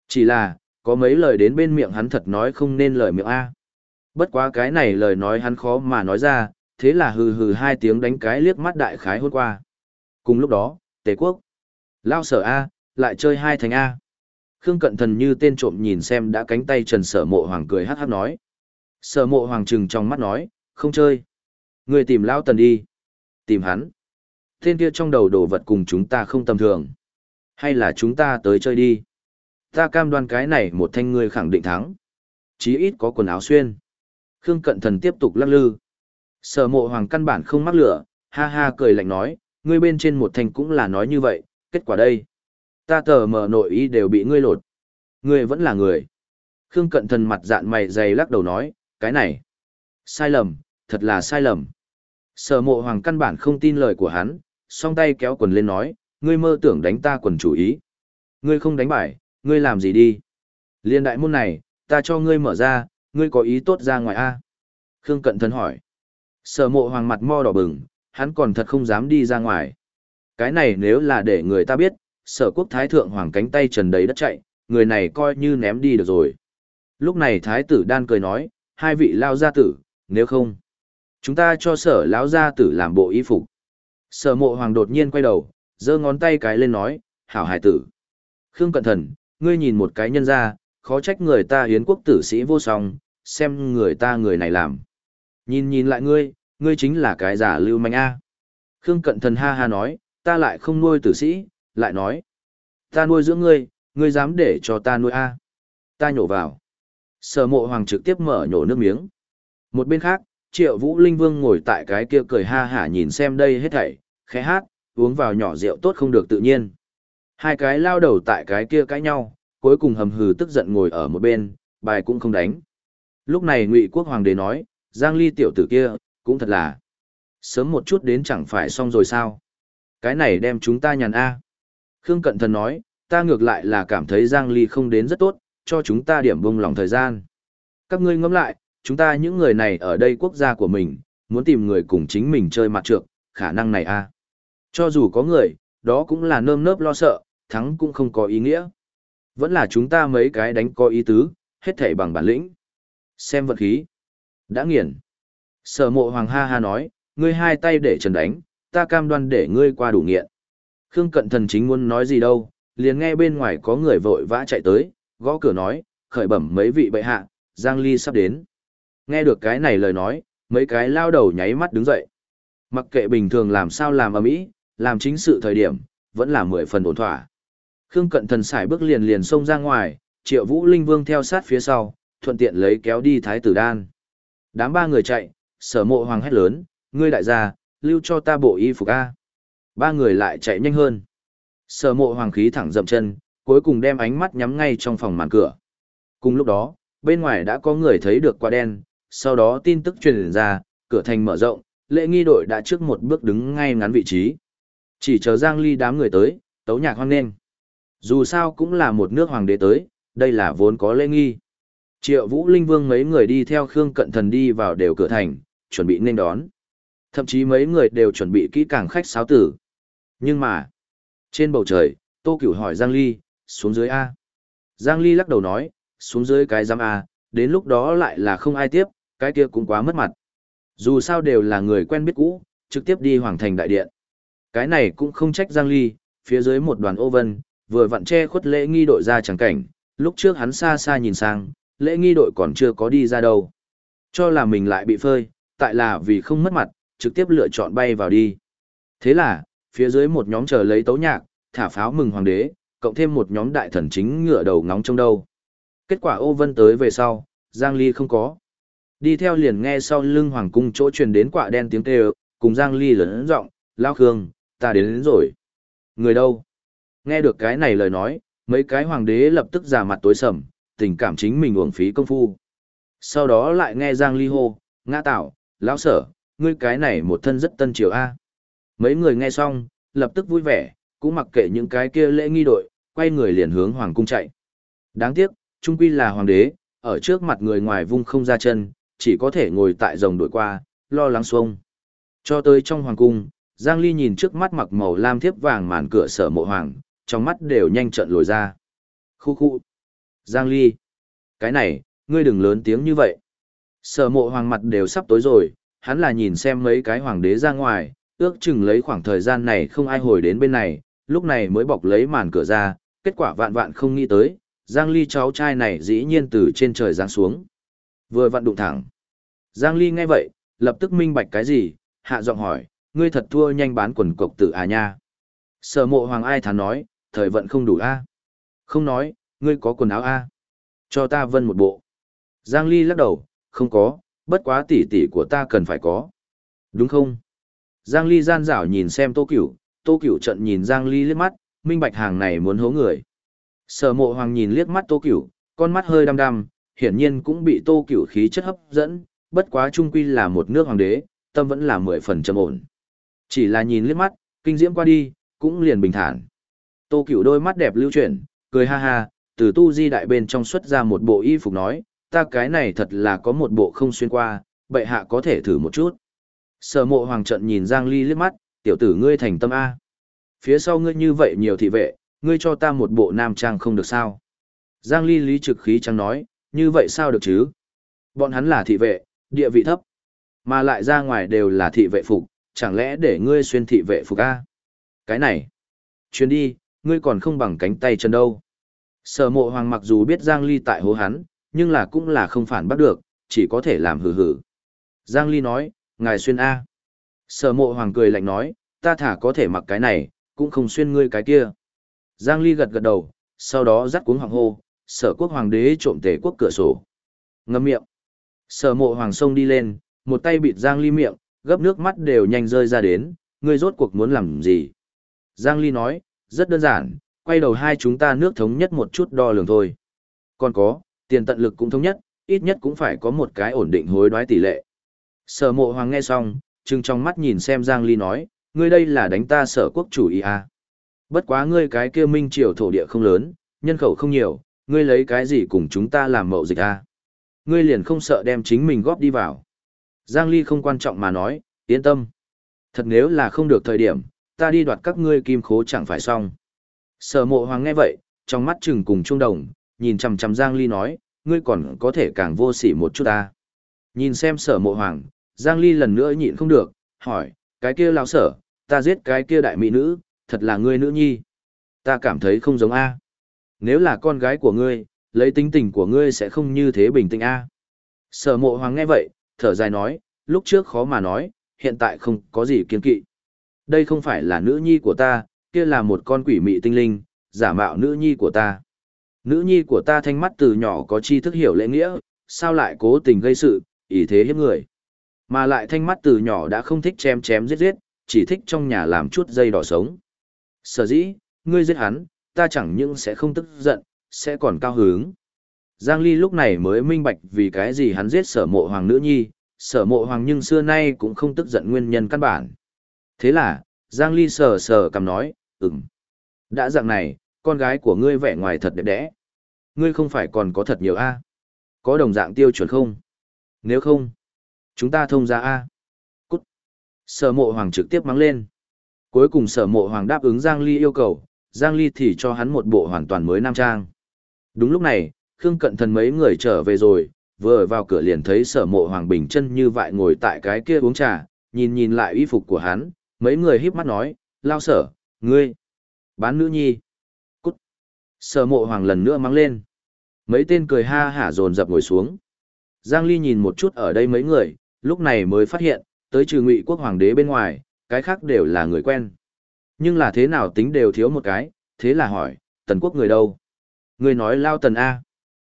Speaker 1: Chỉ là, có mấy lời đến bên miệng hắn thật nói không nên lời miệng A. Bất quá cái này lời nói hắn khó mà nói ra, thế là hừ hừ hai tiếng đánh cái liếc mắt đại khái hôn qua. Cùng lúc đó, Tề Quốc. Lao sở A, lại chơi hai thành A. Khương cận thần như tên trộm nhìn xem đã cánh tay trần sở mộ hoàng cười hát hát nói. Sở mộ hoàng trừng trong mắt nói, không chơi. Người tìm Lao tần đi. Tìm hắn. Tên kia trong đầu đồ vật cùng chúng ta không tầm thường. Hay là chúng ta tới chơi đi. Ta cam đoan cái này một thanh ngươi khẳng định thắng. Chí ít có quần áo xuyên. Khương cận thần tiếp tục lắc lư. Sở mộ hoàng căn bản không mắc lửa, ha ha cười lạnh nói, ngươi bên trên một thành cũng là nói như vậy, kết quả đây. Ta tờ mờ nội ý đều bị ngươi lột. Ngươi vẫn là người. Khương cận thần mặt dạn mày dày lắc đầu nói, cái này. Sai lầm, thật là sai lầm. Sở mộ hoàng căn bản không tin lời của hắn, song tay kéo quần lên nói, ngươi mơ tưởng đánh ta quần chủ ý. Ngươi không đánh bài, ngươi làm gì đi? Liên đại môn này, ta cho ngươi mở ra, ngươi có ý tốt ra ngoài a? Khương Cận Thần hỏi. Sở mộ hoàng mặt mo đỏ bừng, hắn còn thật không dám đi ra ngoài. Cái này nếu là để người ta biết, sở quốc thái thượng hoàng cánh tay trần đầy đất chạy, người này coi như ném đi được rồi. Lúc này thái tử đan cười nói, hai vị lao gia tử, nếu không, chúng ta cho sở lão gia tử làm bộ y phục. Sở mộ hoàng đột nhiên quay đầu, giơ ngón tay cái lên nói, hảo hải tử. Khương cẩn thần, ngươi nhìn một cái nhân ra, khó trách người ta hiến quốc tử sĩ vô song, xem người ta người này làm. Nhìn nhìn lại ngươi, ngươi chính là cái giả lưu manh A. Khương cận thần ha ha nói, ta lại không nuôi tử sĩ, lại nói. Ta nuôi dưỡng ngươi, ngươi dám để cho ta nuôi A. Ta nhổ vào. Sở mộ hoàng trực tiếp mở nhổ nước miếng. Một bên khác, triệu vũ linh vương ngồi tại cái kia cười ha hả nhìn xem đây hết thảy, khẽ hát, uống vào nhỏ rượu tốt không được tự nhiên. Hai cái lao đầu tại cái kia cãi nhau, cuối cùng hầm hừ tức giận ngồi ở một bên, bài cũng không đánh. Lúc này Ngụy Quốc Hoàng đế nói, Giang Ly tiểu tử kia, cũng thật là. Sớm một chút đến chẳng phải xong rồi sao. Cái này đem chúng ta nhàn A. Khương Cận Thần nói, ta ngược lại là cảm thấy Giang Ly không đến rất tốt, cho chúng ta điểm bông lòng thời gian. Các ngươi ngẫm lại, chúng ta những người này ở đây quốc gia của mình, muốn tìm người cùng chính mình chơi mặt trược, khả năng này a Cho dù có người, đó cũng là nơm nớp lo sợ, thắng cũng không có ý nghĩa. Vẫn là chúng ta mấy cái đánh có ý tứ, hết thảy bằng bản lĩnh. Xem vật khí. Đã nghiền. Sở mộ hoàng ha ha nói, ngươi hai tay để trần đánh, ta cam đoan để ngươi qua đủ nghiện. Khương cận thần chính muốn nói gì đâu, liền nghe bên ngoài có người vội vã chạy tới, gõ cửa nói, khởi bẩm mấy vị bệ hạ, Giang Ly sắp đến. Nghe được cái này lời nói, mấy cái lao đầu nháy mắt đứng dậy. Mặc kệ bình thường làm sao làm ở mỹ, làm chính sự thời điểm, vẫn là mười phần ổn thỏa. Khương cận thần xài bước liền liền xông ra ngoài, triệu vũ linh vương theo sát phía sau, thuận tiện lấy kéo đi thái tử đan. Đám ba người chạy, sở mộ hoàng hét lớn, ngươi đại gia, lưu cho ta bộ y phục A. Ba người lại chạy nhanh hơn. Sở mộ hoàng khí thẳng dậm chân, cuối cùng đem ánh mắt nhắm ngay trong phòng màn cửa. Cùng lúc đó, bên ngoài đã có người thấy được quả đen, sau đó tin tức truyền ra, cửa thành mở rộng, lễ nghi đội đã trước một bước đứng ngay ngắn vị trí. Chỉ chờ Giang Ly đám người tới, tấu nhạc hoan nghênh. Dù sao cũng là một nước hoàng đế tới, đây là vốn có lễ nghi. Triệu Vũ Linh Vương mấy người đi theo Khương Cận Thần đi vào đều cửa thành, chuẩn bị nên đón. Thậm chí mấy người đều chuẩn bị kỹ càng khách sáo tử. Nhưng mà, trên bầu trời, Tô Cửu hỏi Giang Ly, xuống dưới A. Giang Ly lắc đầu nói, xuống dưới cái giam A, đến lúc đó lại là không ai tiếp, cái kia cũng quá mất mặt. Dù sao đều là người quen biết cũ, trực tiếp đi hoàng thành đại điện. Cái này cũng không trách Giang Ly, phía dưới một đoàn ô vân, vừa vặn che khuất lễ nghi đội ra chẳng cảnh, lúc trước hắn xa xa nhìn sang, lễ nghi đội còn chưa có đi ra đâu. Cho là mình lại bị phơi, tại là vì không mất mặt, trực tiếp lựa chọn bay vào đi. Thế là, phía dưới một nhóm chờ lấy tấu nhạc, thả pháo mừng hoàng đế, cộng thêm một nhóm đại thần chính ngựa đầu ngóng trông đâu. Kết quả ô vân tới về sau, Giang Ly không có. Đi theo liền nghe sau lưng hoàng cung chỗ truyền đến quả đen tiếng kêu, cùng Giang Ly lớn giọng, lao khương, ta đến, đến rồi. Người đâu? Nghe được cái này lời nói, mấy cái hoàng đế lập tức giả mặt tối sầm, tình cảm chính mình uổng phí công phu. Sau đó lại nghe Giang Ly hô, ngã tạo, lão sở, ngươi cái này một thân rất tân triều A. Mấy người nghe xong, lập tức vui vẻ, cũng mặc kệ những cái kia lễ nghi đội, quay người liền hướng hoàng cung chạy. Đáng tiếc, trung quy là hoàng đế, ở trước mặt người ngoài vung không ra chân, chỉ có thể ngồi tại rồng đuổi qua, lo lắng xuông. Cho tới trong hoàng cung, Giang Ly nhìn trước mắt mặc màu lam thiếp vàng màn cửa sở mộ hoàng, trong mắt đều nhanh trận lồi ra. Khu khu. Giang Ly. Cái này, ngươi đừng lớn tiếng như vậy. Sở mộ hoàng mặt đều sắp tối rồi, hắn là nhìn xem mấy cái hoàng đế ra ngoài, ước chừng lấy khoảng thời gian này không ai hồi đến bên này, lúc này mới bọc lấy màn cửa ra, kết quả vạn vạn không nghĩ tới, Giang Ly cháu trai này dĩ nhiên từ trên trời giáng xuống. Vừa vặn đụng thẳng. Giang Ly nghe vậy, lập tức minh bạch cái gì, hạ giọng hỏi, ngươi thật thua nhanh bán quần cộc tử à nha. Sở mộ hoàng ai thán nói, thời vận không đủ a Không nói, ngươi có quần áo a Cho ta vân một bộ. Giang Ly lắc đầu, không có, bất quá tỷ tỷ của ta cần phải có. Đúng không? Giang Ly gian dảo nhìn xem Tô Cửu, Tô Cửu trận nhìn Giang Ly liếc mắt, minh bạch hàng này muốn hố người. Sở mộ hoàng nhìn liếc mắt Tô Cửu, con mắt hơi đăm đăm, hiển nhiên cũng bị Tô Cửu khí chất hấp dẫn, bất quá trung quy là một nước hoàng đế, tâm vẫn là mười phần trầm ổn. Chỉ là nhìn liếc mắt, kinh diễm qua đi, cũng liền bình thản. Tô Cửu đôi mắt đẹp lưu chuyển, Cười ha ha, từ tu di đại bên trong xuất ra một bộ y phục nói, ta cái này thật là có một bộ không xuyên qua, bệ hạ có thể thử một chút. Sở mộ hoàng trận nhìn Giang Ly liếc mắt, tiểu tử ngươi thành tâm A. Phía sau ngươi như vậy nhiều thị vệ, ngươi cho ta một bộ nam trang không được sao. Giang Ly lý trực khí trắng nói, như vậy sao được chứ? Bọn hắn là thị vệ, địa vị thấp, mà lại ra ngoài đều là thị vệ phục, chẳng lẽ để ngươi xuyên thị vệ phục A? Cái này, chuyến đi, ngươi còn không bằng cánh tay chân đâu. Sở mộ hoàng mặc dù biết Giang Ly tại hố hắn, nhưng là cũng là không phản bắt được, chỉ có thể làm hử hử. Giang Ly nói, ngài xuyên A. Sở mộ hoàng cười lạnh nói, ta thả có thể mặc cái này, cũng không xuyên ngươi cái kia. Giang Ly gật gật đầu, sau đó dắt cuống hoàng hô, sở quốc hoàng đế trộm tể quốc cửa sổ. Ngâm miệng. Sở mộ hoàng sông đi lên, một tay bịt Giang Ly miệng, gấp nước mắt đều nhanh rơi ra đến, ngươi rốt cuộc muốn làm gì. Giang Ly nói, rất đơn giản, quay đầu hai chúng ta nước thống nhất một chút đo lường thôi. Còn có, tiền tận lực cũng thống nhất, ít nhất cũng phải có một cái ổn định hối đoái tỷ lệ. Sở mộ hoàng nghe xong, trừng trong mắt nhìn xem Giang Ly nói, ngươi đây là đánh ta sở quốc chủ ý à. Bất quá ngươi cái kia minh triều thổ địa không lớn, nhân khẩu không nhiều, ngươi lấy cái gì cùng chúng ta làm mậu dịch à. Ngươi liền không sợ đem chính mình góp đi vào. Giang Ly không quan trọng mà nói, yên tâm. Thật nếu là không được thời điểm, ta đi đoạt các ngươi kim khố chẳng phải xong. Sở mộ hoàng nghe vậy, trong mắt trừng cùng trung đồng, nhìn chằm chằm Giang Ly nói, ngươi còn có thể càng vô sỉ một chút ta. Nhìn xem sở mộ hoàng, Giang Ly lần nữa nhịn không được, hỏi, cái kia lão sở, ta giết cái kia đại mỹ nữ, thật là ngươi nữ nhi. Ta cảm thấy không giống A. Nếu là con gái của ngươi, lấy tính tình của ngươi sẽ không như thế bình tĩnh A. Sở mộ hoàng nghe vậy, thở dài nói, lúc trước khó mà nói, hiện tại không có gì kiên kỵ. Đây không phải là nữ nhi của ta, kia là một con quỷ mị tinh linh, giả mạo nữ nhi của ta. Nữ nhi của ta thanh mắt từ nhỏ có tri thức hiểu lễ nghĩa, sao lại cố tình gây sự, ý thế hiếp người. Mà lại thanh mắt từ nhỏ đã không thích chém chém giết giết, chỉ thích trong nhà làm chút dây đỏ sống. Sở dĩ, ngươi giết hắn, ta chẳng những sẽ không tức giận, sẽ còn cao hứng. Giang Ly lúc này mới minh bạch vì cái gì hắn giết sở mộ hoàng nữ nhi, sở mộ hoàng nhưng xưa nay cũng không tức giận nguyên nhân căn bản. Thế là, Giang Ly sờ sờ cầm nói, ừm. Đã dạng này, con gái của ngươi vẻ ngoài thật đẹp đẽ. Ngươi không phải còn có thật nhiều A. Có đồng dạng tiêu chuẩn không? Nếu không, chúng ta thông ra A. Cút. Sở mộ hoàng trực tiếp mắng lên. Cuối cùng sở mộ hoàng đáp ứng Giang Ly yêu cầu, Giang Ly thì cho hắn một bộ hoàn toàn mới nam trang. Đúng lúc này, Khương Cận Thần mấy người trở về rồi, vừa vào cửa liền thấy sở mộ hoàng bình chân như vậy ngồi tại cái kia uống trà, nhìn nhìn lại y phục của hắn, mấy người híp mắt nói, lao sở, ngươi, bán nữ nhi, cút. Sở mộ hoàng lần nữa mắng lên. Mấy tên cười ha hả dồn dập ngồi xuống. Giang Ly nhìn một chút ở đây mấy người, lúc này mới phát hiện, tới trừ ngụy quốc hoàng đế bên ngoài, cái khác đều là người quen. Nhưng là thế nào tính đều thiếu một cái, thế là hỏi, tần quốc người đâu? Người nói lao tần A.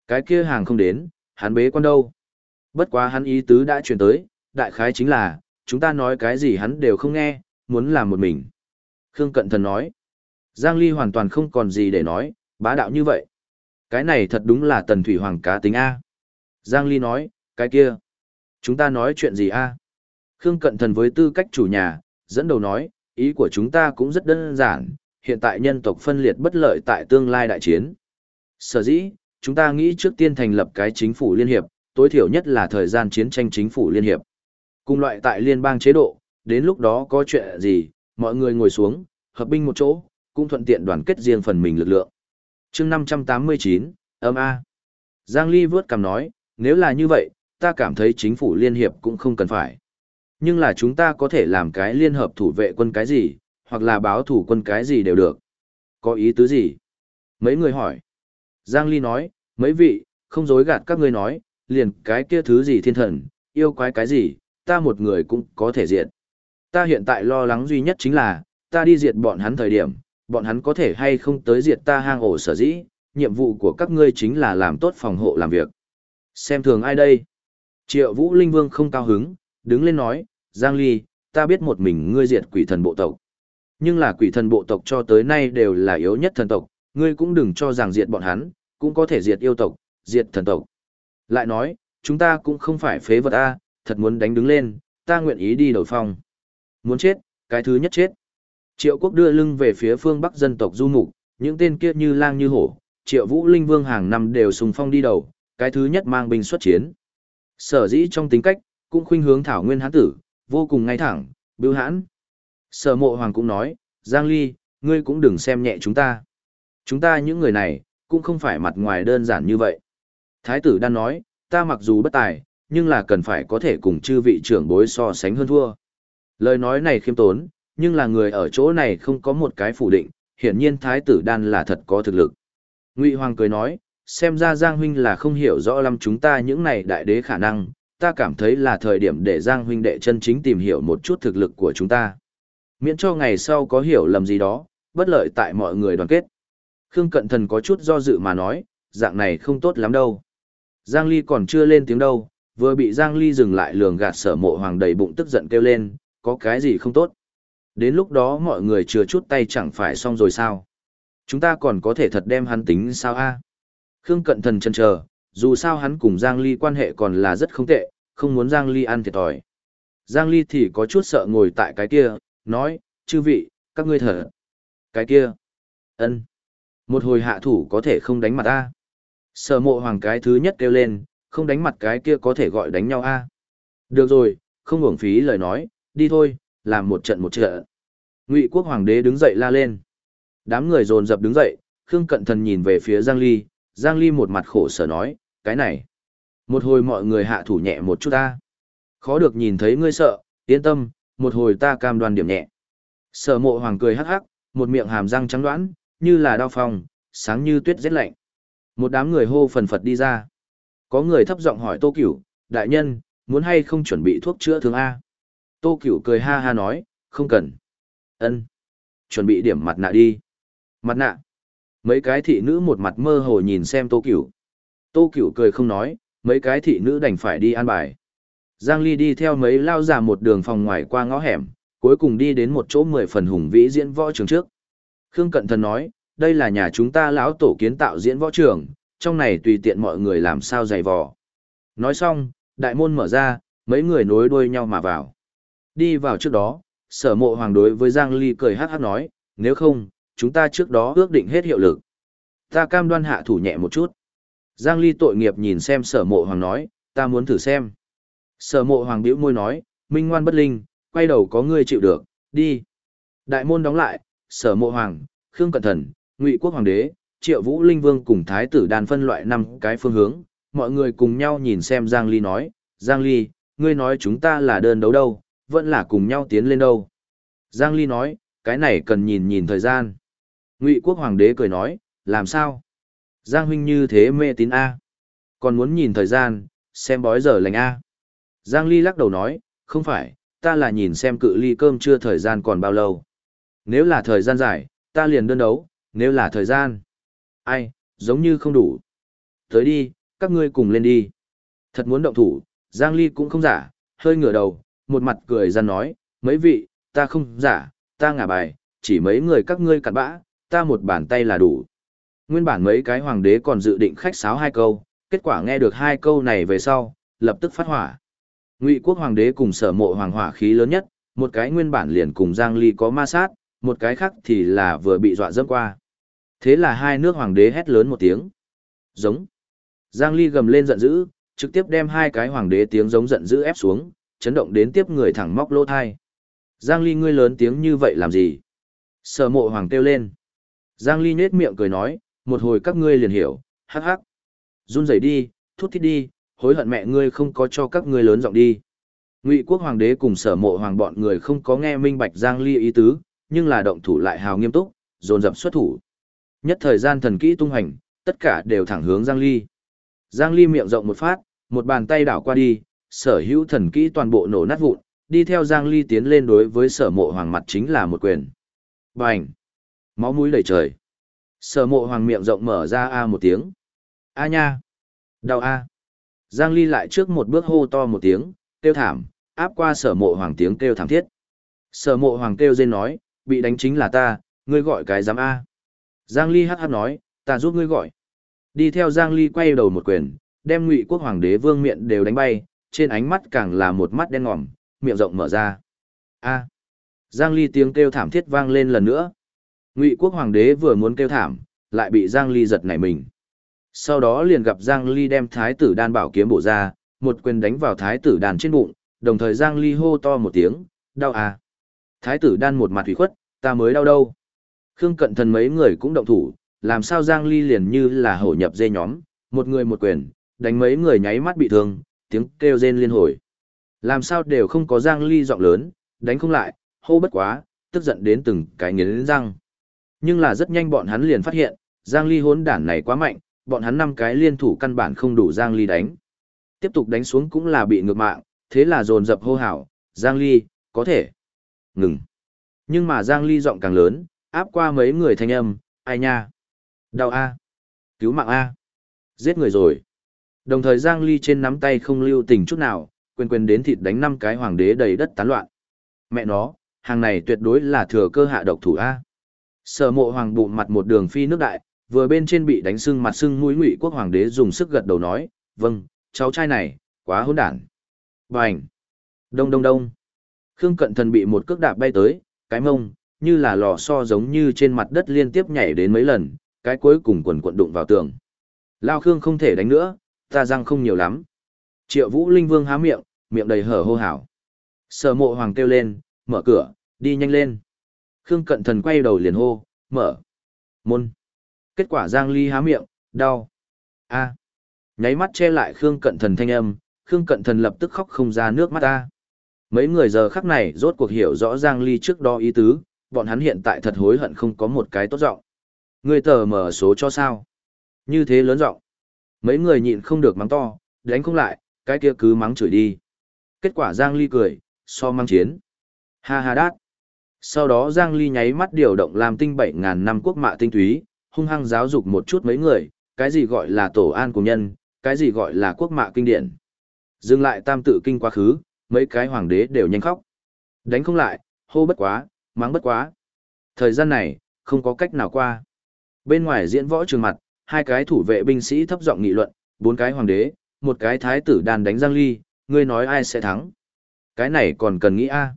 Speaker 1: Cái kia hàng không đến, hắn bế quan đâu? Bất quá hắn ý tứ đã truyền tới, đại khái chính là, chúng ta nói cái gì hắn đều không nghe, muốn làm một mình. Khương Cận Thần nói, Giang Ly hoàn toàn không còn gì để nói, bá đạo như vậy. Cái này thật đúng là tần thủy hoàng cá tính A. Giang Ly nói, cái kia. Chúng ta nói chuyện gì A? Khương Cận Thần với tư cách chủ nhà, dẫn đầu nói, ý của chúng ta cũng rất đơn giản, hiện tại nhân tộc phân liệt bất lợi tại tương lai đại chiến. Sở dĩ, chúng ta nghĩ trước tiên thành lập cái chính phủ liên hiệp, tối thiểu nhất là thời gian chiến tranh chính phủ liên hiệp. Cùng loại tại liên bang chế độ, đến lúc đó có chuyện gì, mọi người ngồi xuống, hợp binh một chỗ, cũng thuận tiện đoàn kết riêng phần mình lực lượng. chương 589, âm A. Giang Ly vớt cằm nói, nếu là như vậy, ta cảm thấy chính phủ liên hiệp cũng không cần phải. Nhưng là chúng ta có thể làm cái liên hợp thủ vệ quân cái gì, hoặc là báo thủ quân cái gì đều được. Có ý tứ gì? Mấy người hỏi. Giang Ly nói, mấy vị, không dối gạt các ngươi nói, liền cái kia thứ gì thiên thần, yêu quái cái gì, ta một người cũng có thể diện. Ta hiện tại lo lắng duy nhất chính là, ta đi diệt bọn hắn thời điểm, bọn hắn có thể hay không tới diệt ta hang ổ sở dĩ, nhiệm vụ của các ngươi chính là làm tốt phòng hộ làm việc. Xem thường ai đây? Triệu Vũ Linh Vương không cao hứng, đứng lên nói, Giang Ly, ta biết một mình ngươi diệt quỷ thần bộ tộc. Nhưng là quỷ thần bộ tộc cho tới nay đều là yếu nhất thần tộc, ngươi cũng đừng cho rằng diệt bọn hắn, cũng có thể diệt yêu tộc, diệt thần tộc. Lại nói, chúng ta cũng không phải phế vật A, thật muốn đánh đứng lên, ta nguyện ý đi đổi phòng Muốn chết, cái thứ nhất chết. Triệu quốc đưa lưng về phía phương bắc dân tộc du mục, những tên kia như lang như hổ, triệu vũ linh vương hàng năm đều sùng phong đi đầu, cái thứ nhất mang binh xuất chiến. Sở dĩ trong tính cách, cũng khuynh hướng thảo nguyên hán tử, vô cùng ngay thẳng, bưu hãn. Sở mộ hoàng cũng nói, Giang Ly, ngươi cũng đừng xem nhẹ chúng ta. Chúng ta những người này, cũng không phải mặt ngoài đơn giản như vậy. Thái tử đang nói, ta mặc dù bất tài, nhưng là cần phải có thể cùng chư vị trưởng bối so sánh hơn thua. Lời nói này khiêm tốn, nhưng là người ở chỗ này không có một cái phủ định, hiển nhiên thái tử đan là thật có thực lực. Ngụy Hoàng cười nói, xem ra Giang huynh là không hiểu rõ lắm chúng ta những này đại đế khả năng, ta cảm thấy là thời điểm để Giang huynh đệ chân chính tìm hiểu một chút thực lực của chúng ta. Miễn cho ngày sau có hiểu lầm gì đó, bất lợi tại mọi người đoàn kết. Khương Cận Thần có chút do dự mà nói, dạng này không tốt lắm đâu. Giang Ly còn chưa lên tiếng đâu, vừa bị Giang Ly dừng lại lường gạt sở mộ hoàng đầy bụng tức giận kêu lên, có cái gì không tốt. Đến lúc đó mọi người chưa chút tay chẳng phải xong rồi sao. Chúng ta còn có thể thật đem hắn tính sao a? Khương Cận Thần chần chờ, dù sao hắn cùng Giang Ly quan hệ còn là rất không tệ, không muốn Giang Ly ăn thiệt thòi. Giang Ly thì có chút sợ ngồi tại cái kia, nói, chư vị, các ngươi thở. Cái kia, ân, một hồi hạ thủ có thể không đánh mặt a. Sở mộ hoàng cái thứ nhất kêu lên, không đánh mặt cái kia có thể gọi đánh nhau a. Được rồi, không uổng phí lời nói, đi thôi, làm một trận một trận. Ngụy quốc hoàng đế đứng dậy la lên. Đám người dồn dập đứng dậy, Khương Cận Thần nhìn về phía Giang Ly, Giang Ly một mặt khổ sở nói, cái này. Một hồi mọi người hạ thủ nhẹ một chút ta. Khó được nhìn thấy ngươi sợ, yên tâm, một hồi ta cam đoan điểm nhẹ. Sở mộ hoàng cười hắc hắc, một miệng hàm răng trắng đoán, như là đao phong, sáng như tuyết rét lạnh. Một đám người hô phần phật đi ra. Có người thấp giọng hỏi Tô Cửu, đại nhân, muốn hay không chuẩn bị thuốc chữa thương A? Tô Cửu cười ha ha nói, không cần. Ân, Chuẩn bị điểm mặt nạ đi. Mặt nạ. Mấy cái thị nữ một mặt mơ hồ nhìn xem Tô Cửu. Tô Cửu cười không nói, mấy cái thị nữ đành phải đi an bài. Giang Ly đi theo mấy lao giả một đường phòng ngoài qua ngõ hẻm, cuối cùng đi đến một chỗ mười phần hùng vĩ diễn võ trường trước. Khương Cận Thần nói, đây là nhà chúng ta lão tổ kiến tạo diễn võ trường, trong này tùy tiện mọi người làm sao dày vò. Nói xong, đại môn mở ra, mấy người nối đuôi nhau mà vào. Đi vào trước đó, sở mộ hoàng đối với Giang Ly cười hát hát nói, nếu không, chúng ta trước đó ước định hết hiệu lực. Ta cam đoan hạ thủ nhẹ một chút. Giang Ly tội nghiệp nhìn xem sở mộ hoàng nói, ta muốn thử xem. Sở mộ hoàng bĩu môi nói, minh ngoan bất linh, quay đầu có ngươi chịu được, đi. Đại môn đóng lại, sở mộ hoàng, khương cận thần, ngụy quốc hoàng đế, triệu vũ linh vương cùng thái tử đàn phân loại năm cái phương hướng. Mọi người cùng nhau nhìn xem Giang Ly nói, Giang Ly, ngươi nói chúng ta là đơn đấu đâu, vẫn là cùng nhau tiến lên đâu. Giang Ly nói, cái này cần nhìn nhìn thời gian. Ngụy quốc hoàng đế cười nói, làm sao? Giang huynh như thế mê tín A. Còn muốn nhìn thời gian, xem bói giờ lành A. Giang Ly lắc đầu nói, không phải, ta là nhìn xem cự ly cơm chưa thời gian còn bao lâu. Nếu là thời gian dài, ta liền đơn đấu, nếu là thời gian. Ai, giống như không đủ. Tới đi, các ngươi cùng lên đi. Thật muốn động thủ, Giang Ly cũng không giả, hơi ngửa đầu, một mặt cười ra nói, mấy vị, ta không giả, ta ngả bài, chỉ mấy người các ngươi cặn bã, ta một bàn tay là đủ. Nguyên bản mấy cái hoàng đế còn dự định khách sáo hai câu, kết quả nghe được hai câu này về sau, lập tức phát hỏa. Ngụy quốc hoàng đế cùng sở mộ hoàng hỏa khí lớn nhất, một cái nguyên bản liền cùng Giang Ly có ma sát, một cái khác thì là vừa bị dọa dẫm qua. Thế là hai nước hoàng đế hét lớn một tiếng. Giống. Giang Ly gầm lên giận dữ, trực tiếp đem hai cái hoàng đế tiếng giống giận dữ ép xuống, chấn động đến tiếp người thẳng móc lỗ thai. Giang Ly ngươi lớn tiếng như vậy làm gì? Sở mộ hoàng kêu lên. Giang Ly nhếch miệng cười nói, một hồi các ngươi liền hiểu, hắc hắc. Run rẩy đi, thút thít đi, hối hận mẹ ngươi không có cho các ngươi lớn giọng đi. Ngụy quốc hoàng đế cùng sở mộ hoàng bọn người không có nghe minh bạch Giang Ly ý tứ, nhưng là động thủ lại hào nghiêm túc, dồn dập xuất thủ. Nhất thời gian thần kỹ tung hành, tất cả đều thẳng hướng Giang Ly. Giang Ly miệng rộng một phát, một bàn tay đảo qua đi, sở hữu thần kỹ toàn bộ nổ nát vụn, đi theo Giang Ly tiến lên đối với sở mộ hoàng mặt chính là một quyền. Bành! Máu mũi đầy trời. Sở mộ hoàng miệng rộng mở ra A một tiếng. A nha! Đau A! Giang Ly lại trước một bước hô to một tiếng, kêu thảm, áp qua sở mộ hoàng tiếng kêu thảm thiết. Sở mộ hoàng kêu dên nói, bị đánh chính là ta, ngươi gọi cái giám A. Giang Ly hát hát nói, ta giúp ngươi gọi. Đi theo Giang Ly quay đầu một quyền, đem ngụy quốc hoàng đế vương miện đều đánh bay, trên ánh mắt càng là một mắt đen ngòm, miệng rộng mở ra. A. Giang Ly tiếng kêu thảm thiết vang lên lần nữa. Ngụy quốc hoàng đế vừa muốn kêu thảm, lại bị Giang Ly giật nảy mình. Sau đó liền gặp Giang Ly đem thái tử đan bảo kiếm bổ ra, một quyền đánh vào thái tử đàn trên bụng, đồng thời Giang Ly hô to một tiếng, đau à. Thái tử đan một mặt thủy khuất, ta mới đau đâu. Khương cận thần mấy người cũng động thủ, làm sao Giang Ly liền như là hổ nhập dê nhóm, một người một quyền, đánh mấy người nháy mắt bị thương, tiếng kêu rên liên hồi. Làm sao đều không có Giang Ly giọng lớn, đánh không lại, hô bất quá, tức giận đến từng cái nghiến răng. Nhưng là rất nhanh bọn hắn liền phát hiện, Giang Ly hốn đản này quá mạnh, bọn hắn năm cái liên thủ căn bản không đủ Giang Ly đánh. Tiếp tục đánh xuống cũng là bị ngược mạng, thế là dồn dập hô hào, Giang Ly, có thể. Ngừng. Nhưng mà Giang Ly giọng càng lớn, áp qua mấy người thanh âm, ai nha. Đau a. Cứu mạng a. Giết người rồi. Đồng thời Giang Ly trên nắm tay không lưu tình chút nào, quyền quyền đến thịt đánh năm cái hoàng đế đầy đất tán loạn. Mẹ nó, hàng này tuyệt đối là thừa cơ hạ độc thủ A. Sở mộ hoàng bụng mặt một đường phi nước đại, vừa bên trên bị đánh sưng mặt sưng mũi ngụy quốc hoàng đế dùng sức gật đầu nói, vâng, cháu trai này, quá hỗn đản. Bành! Đông đông đông! Khương cận thần bị một cước đạp bay tới, cái mông, như là lò xo giống như trên mặt đất liên tiếp nhảy đến mấy lần, cái cuối cùng quần quận đụng vào tường. Lao Khương không thể đánh nữa, ta răng không nhiều lắm. Triệu Vũ Linh Vương há miệng, miệng đầy hở hô hào. Sở mộ hoàng kêu lên, mở cửa, đi nhanh lên. Khương cận thần quay đầu liền hô, mở. Môn. Kết quả Giang Ly há miệng, đau. a Nháy mắt che lại Khương cận thần thanh âm, Khương cận thần lập tức khóc không ra nước mắt ta. Mấy người giờ khắc này rốt cuộc hiểu rõ Giang Ly trước đó ý tứ, bọn hắn hiện tại thật hối hận không có một cái tốt giọng. Người tờ mở số cho sao? Như thế lớn giọng. Mấy người nhịn không được mắng to, đánh không lại, cái kia cứ mắng chửi đi. Kết quả Giang Ly cười, so mắng chiến. Ha ha đát. Sau đó Giang Ly nháy mắt điều động làm tinh 7.000 năm quốc mạ tinh túy, hung hăng giáo dục một chút mấy người, cái gì gọi là tổ an của nhân, cái gì gọi là quốc mạ kinh điển. Dừng lại tam tự kinh quá khứ, mấy cái hoàng đế đều nhanh khóc. Đánh không lại, hô bất quá, mắng bất quá. Thời gian này, không có cách nào qua. Bên ngoài diễn võ trường mặt, hai cái thủ vệ binh sĩ thấp giọng nghị luận, bốn cái hoàng đế, một cái thái tử đàn đánh Giang Ly, ngươi nói ai sẽ thắng. Cái này còn cần nghĩ a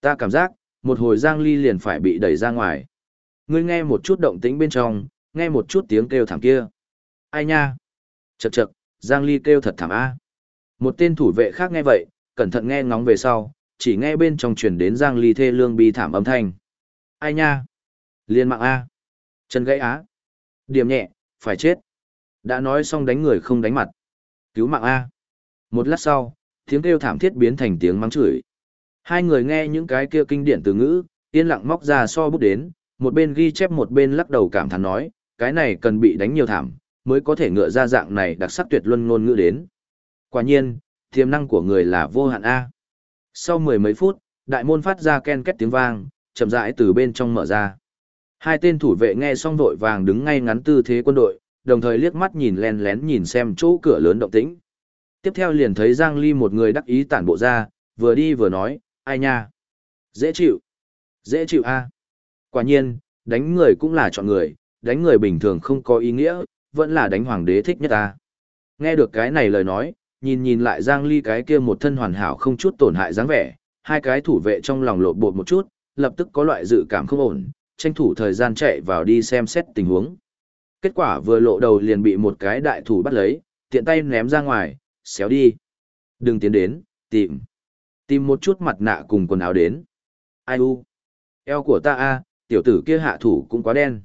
Speaker 1: Ta cảm giác, một hồi Giang Ly liền phải bị đẩy ra ngoài. Ngươi nghe một chút động tĩnh bên trong, nghe một chút tiếng kêu thảm kia. Ai nha? Chậc chậc, Giang Ly kêu thật thảm a. Một tên thủ vệ khác nghe vậy, cẩn thận nghe ngóng về sau, chỉ nghe bên trong truyền đến Giang Ly thê lương bi thảm âm thanh. Ai nha? Liên mạng a. Chân gãy á. Điểm nhẹ, phải chết. Đã nói xong đánh người không đánh mặt. Cứu mạng a. Một lát sau, tiếng kêu thảm thiết biến thành tiếng mắng chửi. Hai người nghe những cái kia kinh điển từ ngữ, yên lặng móc ra so bút đến, một bên ghi chép một bên lắc đầu cảm thán nói, cái này cần bị đánh nhiều thảm, mới có thể ngựa ra dạng này đặc sắc tuyệt luân ngôn ngữ đến. Quả nhiên, tiềm năng của người là vô hạn A. Sau mười mấy phút, đại môn phát ra ken két tiếng vang, chậm rãi từ bên trong mở ra. Hai tên thủ vệ nghe xong vội vàng đứng ngay ngắn tư thế quân đội, đồng thời liếc mắt nhìn len lén nhìn xem chỗ cửa lớn động tĩnh. Tiếp theo liền thấy Giang Ly một người đắc ý tản bộ ra, vừa đi vừa nói, ai nha? Dễ chịu. Dễ chịu a. Quả nhiên, đánh người cũng là chọn người, đánh người bình thường không có ý nghĩa, vẫn là đánh hoàng đế thích nhất ta. Nghe được cái này lời nói, nhìn nhìn lại Giang Ly cái kia một thân hoàn hảo không chút tổn hại dáng vẻ, hai cái thủ vệ trong lòng lộn bột một chút, lập tức có loại dự cảm không ổn, tranh thủ thời gian chạy vào đi xem xét tình huống. Kết quả vừa lộ đầu liền bị một cái đại thủ bắt lấy, tiện tay ném ra ngoài, xéo đi. Đừng tiến đến, tìm. Tìm một chút mặt nạ cùng quần áo đến. Ai u? Eo của ta a, tiểu tử kia hạ thủ cũng quá đen.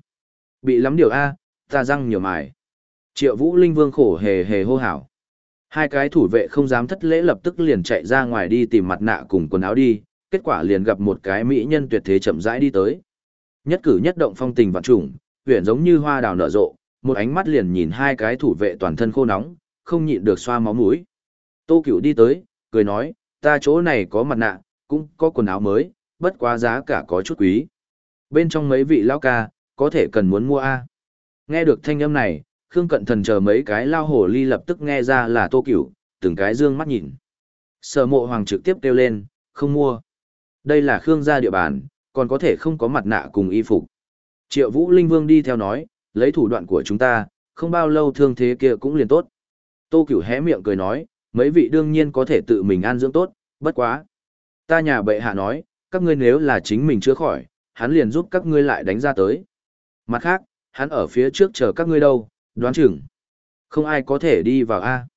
Speaker 1: Bị lắm điều a, ta răng nhiều mài. Triệu Vũ Linh Vương khổ hề hề hô hào. Hai cái thủ vệ không dám thất lễ lập tức liền chạy ra ngoài đi tìm mặt nạ cùng quần áo đi, kết quả liền gặp một cái mỹ nhân tuyệt thế chậm rãi đi tới. Nhất cử nhất động phong tình vạn trùng, huyền giống như hoa đào nở rộ, một ánh mắt liền nhìn hai cái thủ vệ toàn thân khô nóng, không nhịn được xoa máu mũi. Tô Cửu đi tới, cười nói, ta chỗ này có mặt nạ, cũng có quần áo mới, bất quá giá cả có chút quý. Bên trong mấy vị lao ca, có thể cần muốn mua A. Nghe được thanh âm này, Khương Cận Thần chờ mấy cái lao hổ ly lập tức nghe ra là Tô Cửu, từng cái dương mắt nhìn. Sở mộ hoàng trực tiếp kêu lên, không mua. Đây là Khương gia địa bàn, còn có thể không có mặt nạ cùng y phục. Triệu Vũ Linh Vương đi theo nói, lấy thủ đoạn của chúng ta, không bao lâu thương thế kia cũng liền tốt. Tô Cửu hé miệng cười nói, mấy vị đương nhiên có thể tự mình an dưỡng tốt, bất quá. Ta nhà bệ hạ nói, các ngươi nếu là chính mình chữa khỏi, hắn liền giúp các ngươi lại đánh ra tới. Mặt khác, Hắn ở phía trước chờ các ngươi đâu, đoán chừng. Không ai có thể đi vào A.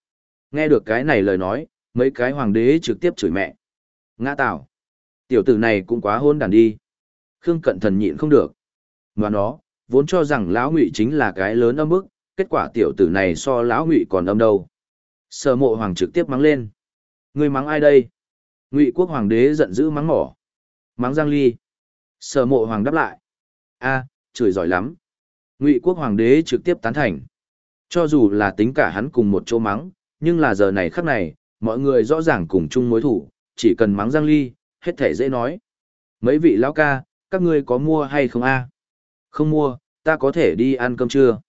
Speaker 1: Nghe được cái này lời nói, mấy cái hoàng đế trực tiếp chửi mẹ. Ngã tạo. Tiểu tử này cũng quá hôn đàn đi. Khương cận thần nhịn không được. Và nó, vốn cho rằng lão ngụy chính là cái lớn âm bức, kết quả tiểu tử này so lão ngụy còn âm đâu. Sở mộ hoàng trực tiếp mắng lên. Người mắng ai đây? Ngụy quốc hoàng đế giận dữ mắng mỏ. Mắng Giang Ly. Sở mộ hoàng đáp lại. a chửi giỏi lắm. Ngụy quốc hoàng đế trực tiếp tán thành. Cho dù là tính cả hắn cùng một chỗ mắng, nhưng là giờ này khắc này, mọi người rõ ràng cùng chung mối thủ, chỉ cần mắng Giang Ly, hết thể dễ nói. Mấy vị lão ca, các ngươi có mua hay không a? Không mua, ta có thể đi ăn cơm trưa.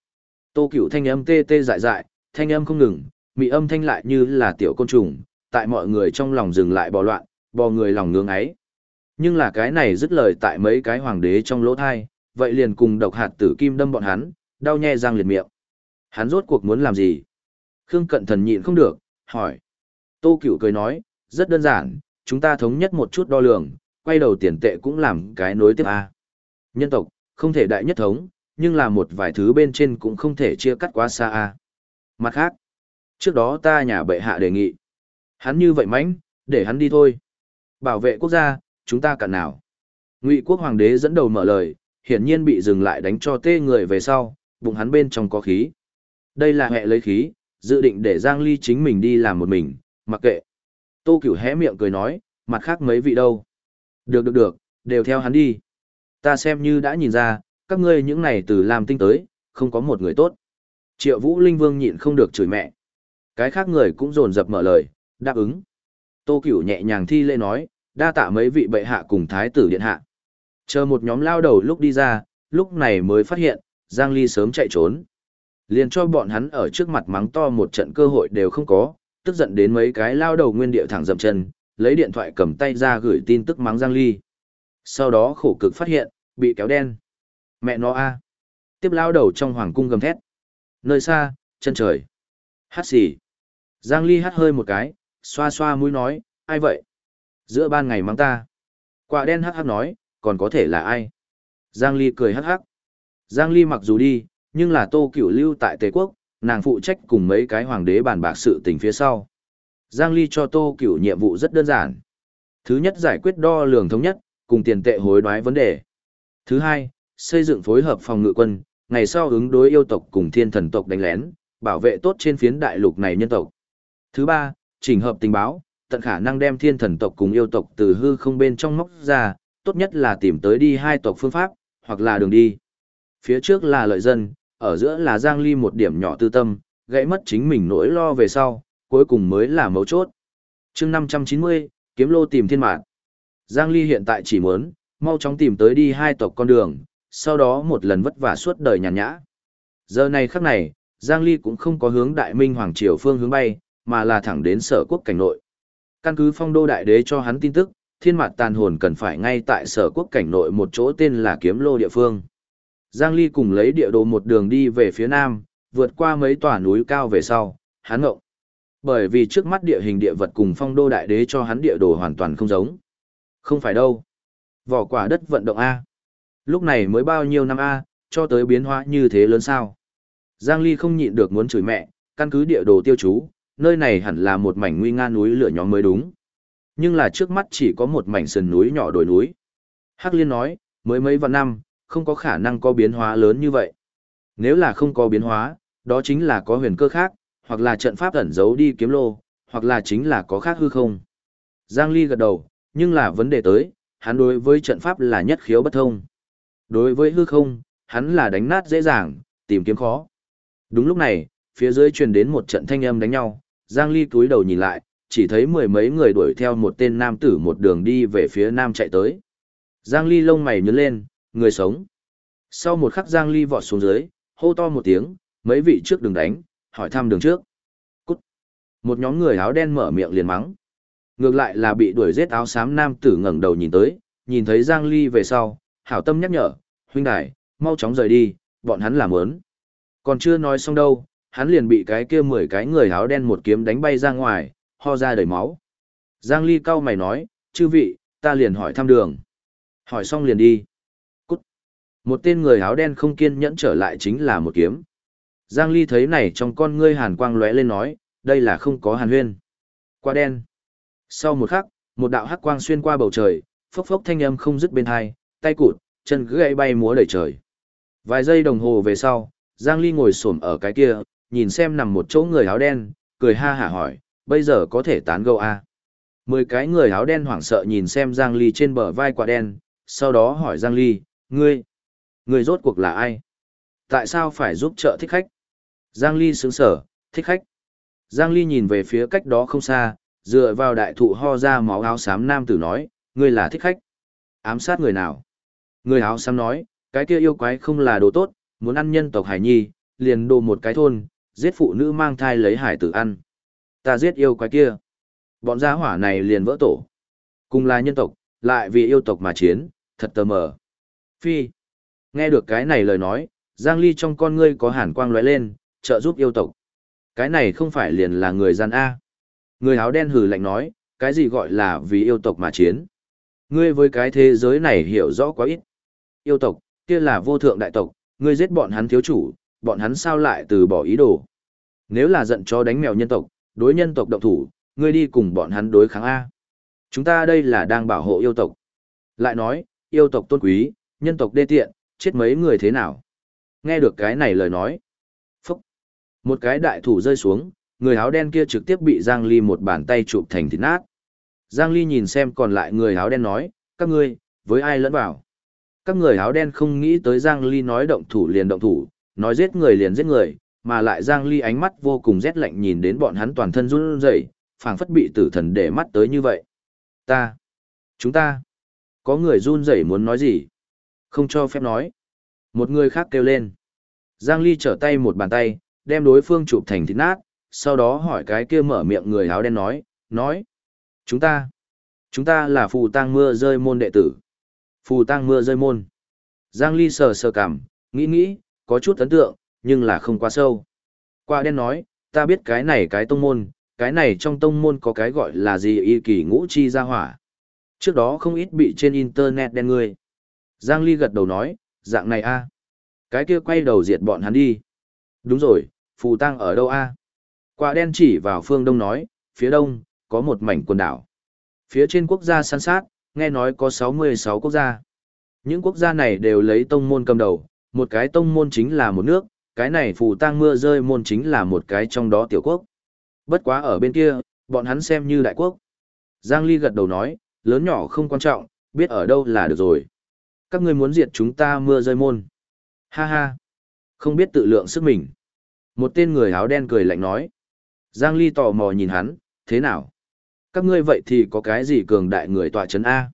Speaker 1: Tô cửu thanh âm tê tê dại dại, thanh âm không ngừng, mị âm thanh lại như là tiểu côn trùng, tại mọi người trong lòng dừng lại bò loạn, bò người lòng ngưỡng ấy. Nhưng là cái này dứt lời tại mấy cái hoàng đế trong lỗ thai, vậy liền cùng độc hạt tử kim đâm bọn hắn, đau nhè răng liệt miệng. Hắn rốt cuộc muốn làm gì? Khương cận thần nhịn không được, hỏi. Tô cửu cười nói, rất đơn giản, chúng ta thống nhất một chút đo lường, quay đầu tiền tệ cũng làm cái nối tiếp A. Nhân tộc, không thể đại nhất thống, nhưng là một vài thứ bên trên cũng không thể chia cắt quá xa A. Mặt khác, trước đó ta nhà bệ hạ đề nghị. Hắn như vậy mãnh, để hắn đi thôi. Bảo vệ quốc gia, chúng ta cạn nào. Ngụy quốc hoàng đế dẫn đầu mở lời, hiển nhiên bị dừng lại đánh cho tê người về sau, bụng hắn bên trong có khí. Đây là hệ lấy khí, dự định để Giang Ly chính mình đi làm một mình, mặc kệ. Tô Cửu hé miệng cười nói, mặt khác mấy vị đâu. Được được được, đều theo hắn đi. Ta xem như đã nhìn ra, các ngươi những này từ làm tinh tới, không có một người tốt. Triệu Vũ Linh Vương nhịn không được chửi mẹ. Cái khác người cũng dồn dập mở lời, đáp ứng. Tô Cửu nhẹ nhàng thi lễ nói, đa tạ mấy vị bệ hạ cùng thái tử điện hạ. Chờ một nhóm lao đầu lúc đi ra, lúc này mới phát hiện, Giang Ly sớm chạy trốn. Liền cho bọn hắn ở trước mặt mắng to một trận cơ hội đều không có, tức giận đến mấy cái lao đầu nguyên địa thẳng dậm chân, lấy điện thoại cầm tay ra gửi tin tức mắng Giang Ly. Sau đó khổ cực phát hiện, bị kéo đen. Mẹ nó a Tiếp lao đầu trong hoàng cung gầm thét. Nơi xa, chân trời. Hát xì. Giang Ly hát hơi một cái, xoa xoa mũi nói, ai vậy? Giữa ban ngày mắng ta. Quả đen hát hát nói, còn có thể là ai? Giang Ly cười hát hát. Giang Ly mặc dù đi, nhưng là tô cửu lưu tại Tề Quốc, nàng phụ trách cùng mấy cái hoàng đế bàn bạc sự tình phía sau. Giang Ly cho tô cửu nhiệm vụ rất đơn giản. Thứ nhất giải quyết đo lường thống nhất, cùng tiền tệ hối đoái vấn đề. Thứ hai, xây dựng phối hợp phòng ngự quân, ngày sau ứng đối yêu tộc cùng thiên thần tộc đánh lén, bảo vệ tốt trên phiến đại lục này nhân tộc. Thứ ba, chỉnh hợp tình báo, tận khả năng đem thiên thần tộc cùng yêu tộc từ hư không bên trong móc ra, tốt nhất là tìm tới đi hai tộc phương pháp, hoặc là đường đi. Phía trước là lợi dân, ở giữa là Giang Ly một điểm nhỏ tư tâm, gãy mất chính mình nỗi lo về sau, cuối cùng mới là mấu chốt. chương 590, kiếm lô tìm thiên mạng. Giang Ly hiện tại chỉ muốn, mau chóng tìm tới đi hai tộc con đường, sau đó một lần vất vả suốt đời nhàn nhã. Giờ này khắc này, Giang Ly cũng không có hướng Đại Minh Hoàng Triều phương hướng bay, mà là thẳng đến sở quốc cảnh nội. Căn cứ phong đô đại đế cho hắn tin tức, thiên mạt tàn hồn cần phải ngay tại sở quốc cảnh nội một chỗ tên là kiếm lô địa phương. Giang Ly cùng lấy địa đồ một đường đi về phía nam, vượt qua mấy tòa núi cao về sau, hắn ngộng. Bởi vì trước mắt địa hình địa vật cùng phong đô đại đế cho hắn địa đồ hoàn toàn không giống. Không phải đâu. Vỏ quả đất vận động A. Lúc này mới bao nhiêu năm A, cho tới biến hóa như thế lớn sao. Giang Ly không nhịn được muốn chửi mẹ, căn cứ địa đồ tiêu chú, nơi này hẳn là một mảnh nguy nga núi lửa nhóm mới đúng. Nhưng là trước mắt chỉ có một mảnh sườn núi nhỏ đồi núi. Hắc Liên nói, mới mấy vạn năm, không có khả năng có biến hóa lớn như vậy. Nếu là không có biến hóa, đó chính là có huyền cơ khác, hoặc là trận pháp ẩn giấu đi kiếm lô, hoặc là chính là có khác hư không. Giang Ly gật đầu, nhưng là vấn đề tới, hắn đối với trận pháp là nhất khiếu bất thông. Đối với hư không, hắn là đánh nát dễ dàng, tìm kiếm khó. Đúng lúc này, phía dưới truyền đến một trận thanh âm đánh nhau, Giang Ly cúi đầu nhìn lại, chỉ thấy mười mấy người đuổi theo một tên nam tử một đường đi về phía nam chạy tới. Giang Ly lông mày nhướng lên, người sống. Sau một khắc Giang Ly vọt xuống dưới, hô to một tiếng, mấy vị trước đừng đánh, hỏi thăm đường trước. Cút. Một nhóm người áo đen mở miệng liền mắng. Ngược lại là bị đuổi giết áo xám nam tử ngẩng đầu nhìn tới, nhìn thấy Giang Ly về sau, hảo tâm nhắc nhở, huynh đài, mau chóng rời đi, bọn hắn làm ớn. Còn chưa nói xong đâu, hắn liền bị cái kia mười cái người áo đen một kiếm đánh bay ra ngoài, ho ra đầy máu. Giang Ly cau mày nói, chư vị, ta liền hỏi thăm đường. Hỏi xong liền đi. Cút. Một tên người áo đen không kiên nhẫn trở lại chính là một kiếm. Giang Ly thấy này trong con ngươi hàn quang lóe lên nói, đây là không có hàn huyên. Qua đen. Sau một khắc, một đạo hắc quang xuyên qua bầu trời, phốc phốc thanh âm không dứt bên hai, tay cụt, chân gãy bay múa đầy trời. Vài giây đồng hồ về sau, Giang Ly ngồi xổm ở cái kia, nhìn xem nằm một chỗ người áo đen, cười ha hả hỏi, bây giờ có thể tán gẫu à? Mười cái người áo đen hoảng sợ nhìn xem Giang Ly trên bờ vai quả đen, sau đó hỏi Giang Ly, ngươi, ngươi rốt cuộc là ai? Tại sao phải giúp trợ thích khách? Giang Ly sướng sở, thích khách. Giang Ly nhìn về phía cách đó không xa, dựa vào đại thụ ho ra máu áo xám nam tử nói, ngươi là thích khách. Ám sát người nào? Người áo xám nói, cái kia yêu quái không là đồ tốt, muốn ăn nhân tộc hải nhi, liền đồ một cái thôn, giết phụ nữ mang thai lấy hải tử ăn. Ta giết yêu quái kia. Bọn gia hỏa này liền vỡ tổ. Cùng là nhân tộc, lại vì yêu tộc mà chiến, thật tờ mờ. Phi. Nghe được cái này lời nói, Giang Ly trong con ngươi có hàn quang lóe lên, trợ giúp yêu tộc. Cái này không phải liền là người gian A. Người áo đen hừ lạnh nói, cái gì gọi là vì yêu tộc mà chiến. Ngươi với cái thế giới này hiểu rõ quá ít. Yêu tộc, kia là vô thượng đại tộc, ngươi giết bọn hắn thiếu chủ, bọn hắn sao lại từ bỏ ý đồ. Nếu là giận cho đánh mèo nhân tộc, đối nhân tộc động thủ, ngươi đi cùng bọn hắn đối kháng A. Chúng ta đây là đang bảo hộ yêu tộc. Lại nói, yêu tộc tôn quý, nhân tộc đê tiện, chết mấy người thế nào? Nghe được cái này lời nói. Một cái đại thủ rơi xuống, người áo đen kia trực tiếp bị Giang Ly một bàn tay chụp thành thịt nát. Giang Ly nhìn xem còn lại người áo đen nói, các ngươi, với ai lẫn vào. Các người áo đen không nghĩ tới Giang Ly nói động thủ liền động thủ, nói giết người liền giết người, mà lại Giang Ly ánh mắt vô cùng rét lạnh nhìn đến bọn hắn toàn thân run rẩy, phảng phất bị tử thần để mắt tới như vậy. Ta, chúng ta, có người run rẩy muốn nói gì? Không cho phép nói. Một người khác kêu lên. Giang Ly trở tay một bàn tay, đem đối phương chụp thành thịt nát, sau đó hỏi cái kia mở miệng người áo đen nói, nói. Chúng ta, chúng ta là phù tang mưa rơi môn đệ tử. Phù tang mưa rơi môn. Giang Ly sờ sờ cảm, nghĩ nghĩ, có chút ấn tượng, nhưng là không quá sâu. Qua đen nói, ta biết cái này cái tông môn, cái này trong tông môn có cái gọi là gì y kỳ ngũ chi gia hỏa. Trước đó không ít bị trên internet đen người. Giang Ly gật đầu nói, dạng này a Cái kia quay đầu diệt bọn hắn đi. Đúng rồi, phù tăng ở đâu a Quả đen chỉ vào phương đông nói, phía đông, có một mảnh quần đảo. Phía trên quốc gia san sát, nghe nói có 66 quốc gia. Những quốc gia này đều lấy tông môn cầm đầu, một cái tông môn chính là một nước, cái này phù tang mưa rơi môn chính là một cái trong đó tiểu quốc. Bất quá ở bên kia, bọn hắn xem như đại quốc. Giang Ly gật đầu nói, lớn nhỏ không quan trọng, biết ở đâu là được rồi. Các ngươi muốn diệt chúng ta mưa rơi môn. Ha ha. Không biết tự lượng sức mình. Một tên người áo đen cười lạnh nói. Giang Ly tò mò nhìn hắn, thế nào? Các ngươi vậy thì có cái gì cường đại người tọa chấn A?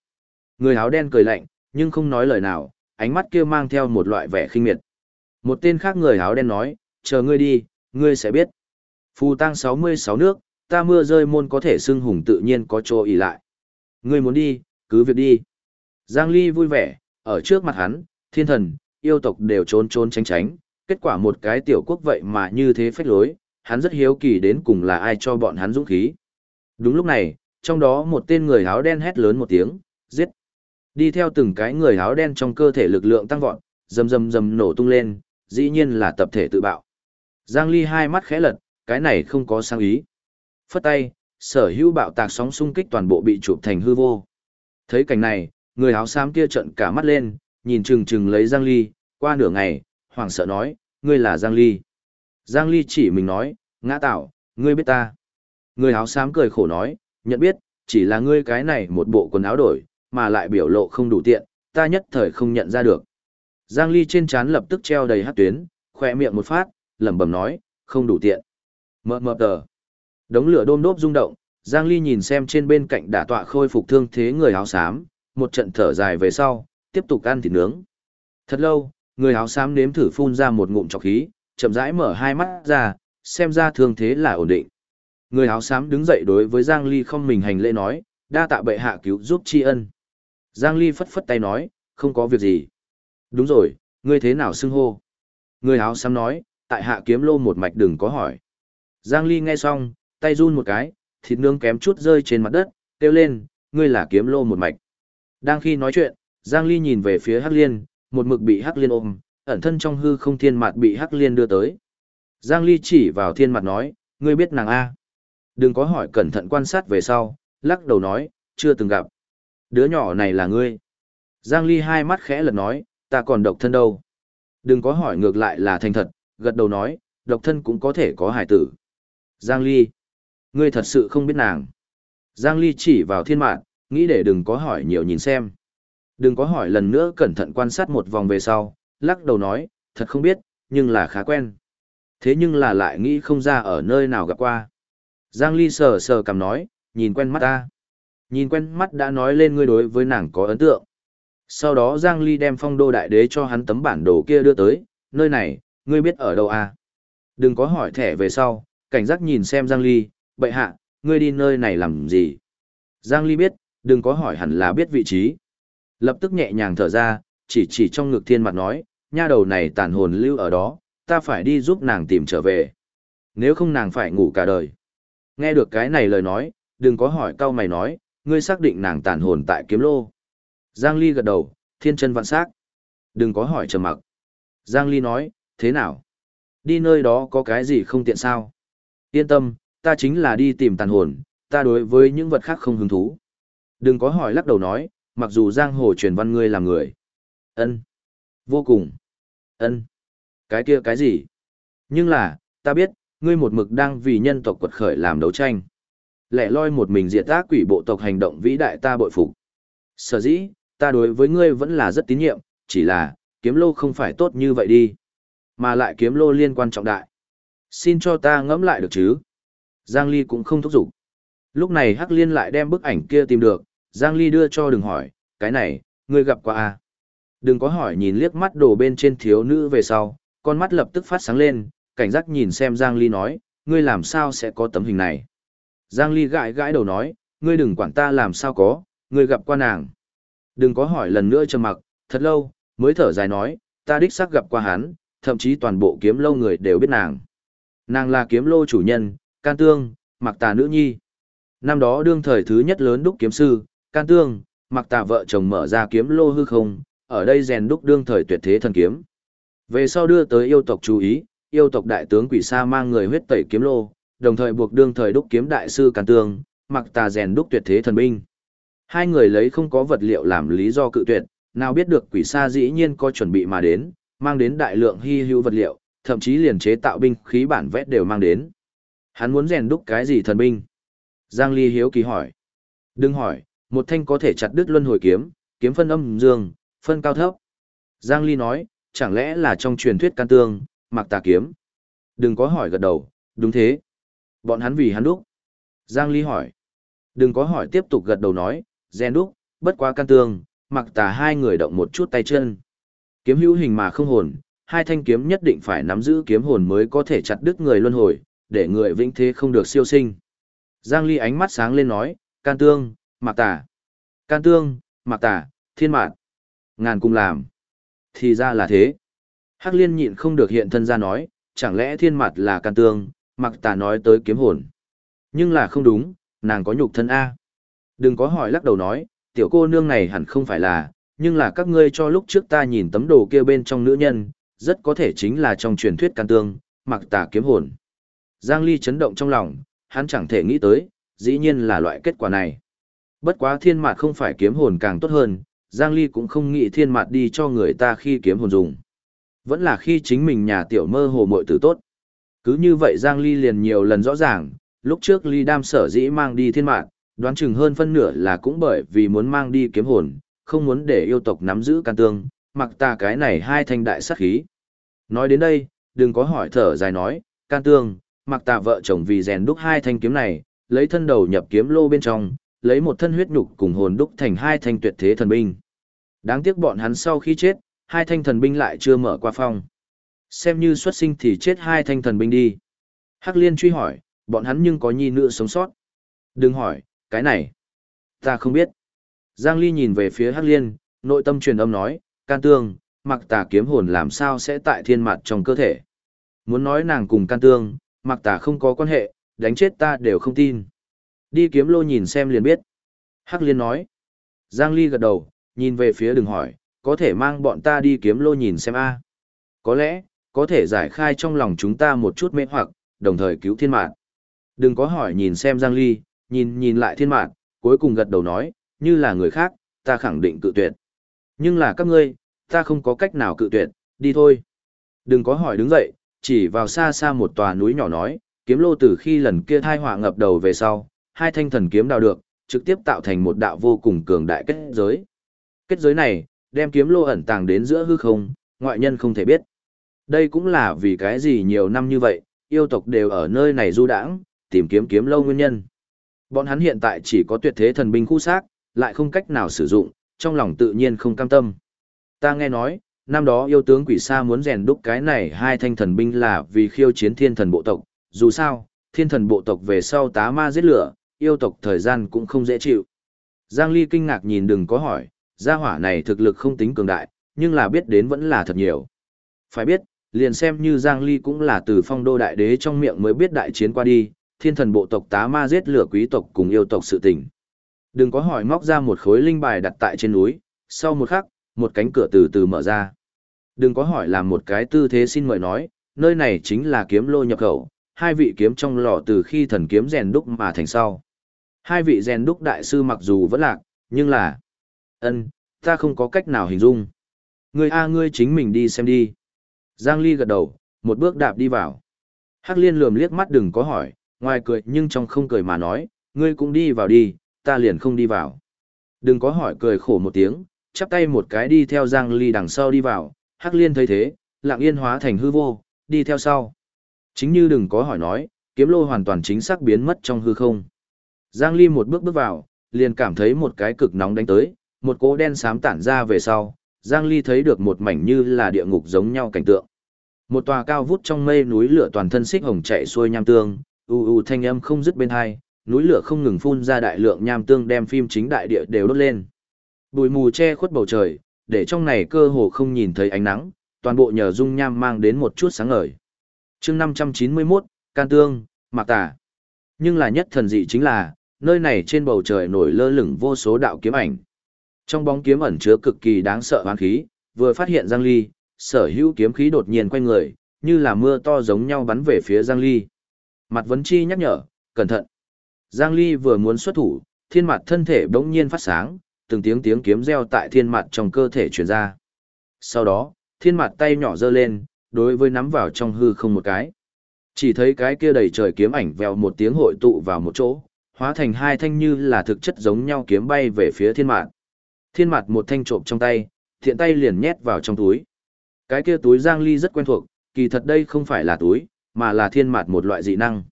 Speaker 1: Người áo đen cười lạnh, nhưng không nói lời nào, ánh mắt kia mang theo một loại vẻ khinh miệt. Một tên khác người áo đen nói, chờ ngươi đi, ngươi sẽ biết. Phù tăng 66 nước, ta mưa rơi môn có thể xưng hùng tự nhiên có chỗ ý lại. Ngươi muốn đi, cứ việc đi. Giang Ly vui vẻ, ở trước mặt hắn, thiên thần, yêu tộc đều trốn trốn tránh tránh, kết quả một cái tiểu quốc vậy mà như thế phách lối, hắn rất hiếu kỳ đến cùng là ai cho bọn hắn dũng khí. Đúng lúc này, trong đó một tên người áo đen hét lớn một tiếng, giết. Đi theo từng cái người áo đen trong cơ thể lực lượng tăng vọt, rầm rầm rầm nổ tung lên, dĩ nhiên là tập thể tự bạo. Giang Ly hai mắt khẽ lật, cái này không có sang ý. Phất tay, sở hữu bạo tạc sóng xung kích toàn bộ bị chụp thành hư vô. Thấy cảnh này, người áo xám kia trợn cả mắt lên, nhìn chừng chừng lấy Giang Ly, qua nửa ngày, hoảng sợ nói, ngươi là Giang Ly. Giang Ly chỉ mình nói, ngã tạo, ngươi biết ta. Người áo xám cười khổ nói, nhận biết, chỉ là ngươi cái này một bộ quần áo đổi, mà lại biểu lộ không đủ tiện, ta nhất thời không nhận ra được. Giang Ly trên trán lập tức treo đầy hát tuyến, khỏe miệng một phát, lẩm bẩm nói, không đủ tiện. Mờ mờ tờ. Đống lửa đôm đốp rung động, Giang Ly nhìn xem trên bên cạnh đả tọa khôi phục thương thế người áo xám, một trận thở dài về sau, tiếp tục ăn thịt nướng. Thật lâu, người áo xám nếm thử phun ra một ngụm trọc khí, chậm rãi mở hai mắt ra, xem ra thương thế là ổn định. Người áo xám đứng dậy đối với Giang Ly không mình hành lễ nói, đa tạ bệ hạ cứu giúp tri ân. Giang Ly phất phất tay nói, không có việc gì. Đúng rồi, ngươi thế nào xưng hô? Người áo xám nói, tại hạ kiếm lô một mạch đừng có hỏi. Giang Ly nghe xong, tay run một cái, thịt nướng kém chút rơi trên mặt đất, kêu lên, ngươi là kiếm lô một mạch. Đang khi nói chuyện, Giang Ly nhìn về phía Hắc Liên, một mực bị Hắc Liên ôm, ẩn thân trong hư không thiên mặt bị Hắc Liên đưa tới. Giang Ly chỉ vào thiên mặt nói, ngươi biết nàng A. Đừng có hỏi cẩn thận quan sát về sau, lắc đầu nói, chưa từng gặp. Đứa nhỏ này là ngươi. Giang Ly hai mắt khẽ lật nói, ta còn độc thân đâu. Đừng có hỏi ngược lại là thành thật, gật đầu nói, độc thân cũng có thể có hải tử. Giang Ly, ngươi thật sự không biết nàng. Giang Ly chỉ vào thiên mạng, nghĩ để đừng có hỏi nhiều nhìn xem. Đừng có hỏi lần nữa cẩn thận quan sát một vòng về sau, lắc đầu nói, thật không biết, nhưng là khá quen. Thế nhưng là lại nghĩ không ra ở nơi nào gặp qua. Giang Ly sờ sờ cầm nói, nhìn quen mắt ta. Nhìn quen mắt đã nói lên ngươi đối với nàng có ấn tượng. Sau đó Giang Ly đem phong đô đại đế cho hắn tấm bản đồ kia đưa tới, nơi này, ngươi biết ở đâu à? Đừng có hỏi thẻ về sau, cảnh giác nhìn xem Giang Ly, bậy hạ, ngươi đi nơi này làm gì? Giang Ly biết, đừng có hỏi hẳn là biết vị trí. Lập tức nhẹ nhàng thở ra, chỉ chỉ trong ngực thiên mặt nói, nha đầu này tàn hồn lưu ở đó, ta phải đi giúp nàng tìm trở về. Nếu không nàng phải ngủ cả đời. Nghe được cái này lời nói, đừng có hỏi cao mày nói, ngươi xác định nàng tàn hồn tại kiếm lô. Giang Ly gật đầu, thiên chân vạn sắc. Đừng có hỏi trầm mặc. Giang Ly nói, thế nào? Đi nơi đó có cái gì không tiện sao? Yên tâm, ta chính là đi tìm tàn hồn, ta đối với những vật khác không hứng thú. Đừng có hỏi lắc đầu nói, mặc dù giang hồ truyền văn ngươi làm người. ân Vô cùng. ân Cái kia cái gì? Nhưng là, ta biết, ngươi một mực đang vì nhân tộc quật khởi làm đấu tranh. Lẻ loi một mình diệt tác quỷ bộ tộc hành động vĩ đại ta bội phục. Sở dĩ, ta đối với ngươi vẫn là rất tín nhiệm, chỉ là, kiếm lô không phải tốt như vậy đi. Mà lại kiếm lô liên quan trọng đại. Xin cho ta ngẫm lại được chứ. Giang Ly cũng không thúc giục. Lúc này Hắc Liên lại đem bức ảnh kia tìm được, Giang Ly đưa cho đừng hỏi, cái này, ngươi gặp qua à? Đừng có hỏi nhìn liếc mắt đồ bên trên thiếu nữ về sau, con mắt lập tức phát sáng lên, cảnh giác nhìn xem Giang Ly nói, ngươi làm sao sẽ có tấm hình này. Giang Ly gãi gãi đầu nói, ngươi đừng quản ta làm sao có, ngươi gặp qua nàng. Đừng có hỏi lần nữa trầm mặc, thật lâu, mới thở dài nói, ta đích xác gặp qua hắn, thậm chí toàn bộ kiếm lâu người đều biết nàng. Nàng là kiếm lô chủ nhân, can tương, mặc tà nữ nhi. Năm đó đương thời thứ nhất lớn đúc kiếm sư, can tương, mặc tà vợ chồng mở ra kiếm lô hư không, ở đây rèn đúc đương thời tuyệt thế thần kiếm. Về sau đưa tới yêu tộc chú ý, yêu tộc đại tướng quỷ sa mang người huyết tẩy kiếm lô, đồng thời buộc đương thời đúc kiếm đại sư can tương, mặc tà rèn đúc tuyệt thế thần binh. Hai người lấy không có vật liệu làm lý do cự tuyệt, nào biết được quỷ sa dĩ nhiên có chuẩn bị mà đến, mang đến đại lượng hy hữu vật liệu, thậm chí liền chế tạo binh khí bản vẽ đều mang đến. Hắn muốn rèn đúc cái gì thần binh? Giang Ly hiếu kỳ hỏi. Đừng hỏi, một thanh có thể chặt đứt luân hồi kiếm, kiếm phân âm dương, phân cao thấp. Giang Ly nói, chẳng lẽ là trong truyền thuyết can tương, mặc tà kiếm. Đừng có hỏi gật đầu, đúng thế. Bọn hắn vì hắn đúc. Giang Ly hỏi. Đừng có hỏi tiếp tục gật đầu nói, gen đúc, bất quá can tương, mặc tà hai người động một chút tay chân. Kiếm hữu hình mà không hồn, hai thanh kiếm nhất định phải nắm giữ kiếm hồn mới có thể chặt đứt người luân hồi, để người vĩnh thế không được siêu sinh. Giang Ly ánh mắt sáng lên nói, can tương, mạc tà. Can tương, mạc tà, thiên mạc Ngàn cùng làm. Thì ra là thế. Hắc liên nhịn không được hiện thân ra nói, chẳng lẽ thiên mạc là can tương, mạc tà nói tới kiếm hồn. Nhưng là không đúng, nàng có nhục thân A. Đừng có hỏi lắc đầu nói, tiểu cô nương này hẳn không phải là, nhưng là các ngươi cho lúc trước ta nhìn tấm đồ kia bên trong nữ nhân, rất có thể chính là trong truyền thuyết can tương, mặc tà kiếm hồn. Giang Ly chấn động trong lòng, hắn chẳng thể nghĩ tới, dĩ nhiên là loại kết quả này. Bất quá thiên mạt không phải kiếm hồn càng tốt hơn, Giang Ly cũng không nghĩ thiên mạt đi cho người ta khi kiếm hồn dùng. Vẫn là khi chính mình nhà tiểu mơ hồ mội tử tốt. Cứ như vậy Giang Ly liền nhiều lần rõ ràng, lúc trước Ly đam sở dĩ mang đi thiên mạt, đoán chừng hơn phân nửa là cũng bởi vì muốn mang đi kiếm hồn, không muốn để yêu tộc nắm giữ can tương, mặc ta cái này hai thanh đại sát khí. Nói đến đây, đừng có hỏi thở dài nói, can tương, mặc ta vợ chồng vì rèn đúc hai thanh kiếm này, lấy thân đầu nhập kiếm lô bên trong, lấy một thân huyết nhục cùng hồn đúc thành hai thanh tuyệt thế thần binh. Đáng tiếc bọn hắn sau khi chết, hai thanh thần binh lại chưa mở qua phong. Xem như xuất sinh thì chết hai thanh thần binh đi. Hắc liên truy hỏi, bọn hắn nhưng có nhi nữ sống sót. Đừng hỏi, cái này. Ta không biết. Giang Ly nhìn về phía Hắc liên, nội tâm truyền âm nói, can tương, mặc tà kiếm hồn làm sao sẽ tại thiên mặt trong cơ thể. Muốn nói nàng cùng can tương, mặc tà không có quan hệ, đánh chết ta đều không tin. Đi kiếm lô nhìn xem liền biết. Hắc liên nói. Giang Ly gật đầu, nhìn về phía đừng hỏi, có thể mang bọn ta đi kiếm lô nhìn xem a. Có lẽ, có thể giải khai trong lòng chúng ta một chút mê hoặc, đồng thời cứu thiên mạng. Đừng có hỏi nhìn xem Giang Ly, nhìn nhìn lại thiên mạng, cuối cùng gật đầu nói, như là người khác, ta khẳng định cự tuyệt. Nhưng là các ngươi, ta không có cách nào cự tuyệt, đi thôi. Đừng có hỏi đứng dậy, chỉ vào xa xa một tòa núi nhỏ nói, kiếm lô từ khi lần kia thai họa ngập đầu về sau, hai thanh thần kiếm đào được, trực tiếp tạo thành một đạo vô cùng cường đại kết giới. Kết giới này, đem kiếm lô ẩn tàng đến giữa hư không, ngoại nhân không thể biết. Đây cũng là vì cái gì nhiều năm như vậy, yêu tộc đều ở nơi này du đãng, tìm kiếm kiếm lâu nguyên nhân. Bọn hắn hiện tại chỉ có tuyệt thế thần binh khu xác, lại không cách nào sử dụng, trong lòng tự nhiên không cam tâm. Ta nghe nói, năm đó yêu tướng quỷ sa muốn rèn đúc cái này hai thanh thần binh là vì khiêu chiến thiên thần bộ tộc, dù sao, thiên thần bộ tộc về sau tá ma giết lửa, yêu tộc thời gian cũng không dễ chịu. Giang Ly kinh ngạc nhìn đừng có hỏi, gia hỏa này thực lực không tính cường đại, nhưng là biết đến vẫn là thật nhiều. Phải biết, liền xem như Giang Ly cũng là từ phong đô đại đế trong miệng mới biết đại chiến qua đi, thiên thần bộ tộc tá ma giết lửa quý tộc cùng yêu tộc sự tình. Đừng có hỏi móc ra một khối linh bài đặt tại trên núi, sau một khắc, một cánh cửa từ từ mở ra. Đừng có hỏi làm một cái tư thế xin mời nói, nơi này chính là kiếm lô nhập khẩu, hai vị kiếm trong lò từ khi thần kiếm rèn đúc mà thành sau. Hai vị rèn đúc đại sư mặc dù vẫn lạc, nhưng là... ân ta không có cách nào hình dung. Ngươi a ngươi chính mình đi xem đi. Giang Ly gật đầu, một bước đạp đi vào. Hắc liên lườm liếc mắt đừng có hỏi, ngoài cười nhưng trong không cười mà nói, ngươi cũng đi vào đi, ta liền không đi vào. Đừng có hỏi cười khổ một tiếng, chắp tay một cái đi theo Giang Ly đằng sau đi vào, Hắc liên thấy thế, lặng yên hóa thành hư vô, đi theo sau. Chính như đừng có hỏi nói, kiếm lô hoàn toàn chính xác biến mất trong hư không. Giang Ly một bước bước vào, liền cảm thấy một cái cực nóng đánh tới, một cỗ đen xám tản ra về sau, Giang Ly thấy được một mảnh như là địa ngục giống nhau cảnh tượng. Một tòa cao vút trong mây núi lửa toàn thân xích hồng chạy xuôi nham tương, u u thanh âm không dứt bên hai, núi lửa không ngừng phun ra đại lượng nham tương đem phim chính đại địa đều đốt lên. Bụi mù che khuất bầu trời, để trong này cơ hồ không nhìn thấy ánh nắng, toàn bộ nhờ dung nham mang đến một chút sáng ngời. Chương 591, Can Tương, Mạc Tà. Nhưng là nhất thần dị chính là, nơi này trên bầu trời nổi lơ lửng vô số đạo kiếm ảnh. Trong bóng kiếm ẩn chứa cực kỳ đáng sợ hoán khí, vừa phát hiện Giang Ly, sở hữu kiếm khí đột nhiên quay người, như là mưa to giống nhau bắn về phía Giang Ly. Mặt vấn chi nhắc nhở, cẩn thận. Giang Ly vừa muốn xuất thủ, thiên mặt thân thể bỗng nhiên phát sáng, từng tiếng tiếng kiếm reo tại thiên mặt trong cơ thể truyền ra. Sau đó, thiên mặt tay nhỏ giơ lên, đối với nắm vào trong hư không một cái. Chỉ thấy cái kia đầy trời kiếm ảnh vèo một tiếng hội tụ vào một chỗ, hóa thành hai thanh như là thực chất giống nhau kiếm bay về phía thiên mạt. Thiên mạt một thanh trộm trong tay, thiện tay liền nhét vào trong túi. Cái kia túi Giang Ly rất quen thuộc, kỳ thật đây không phải là túi, mà là thiên mạt một loại dị năng.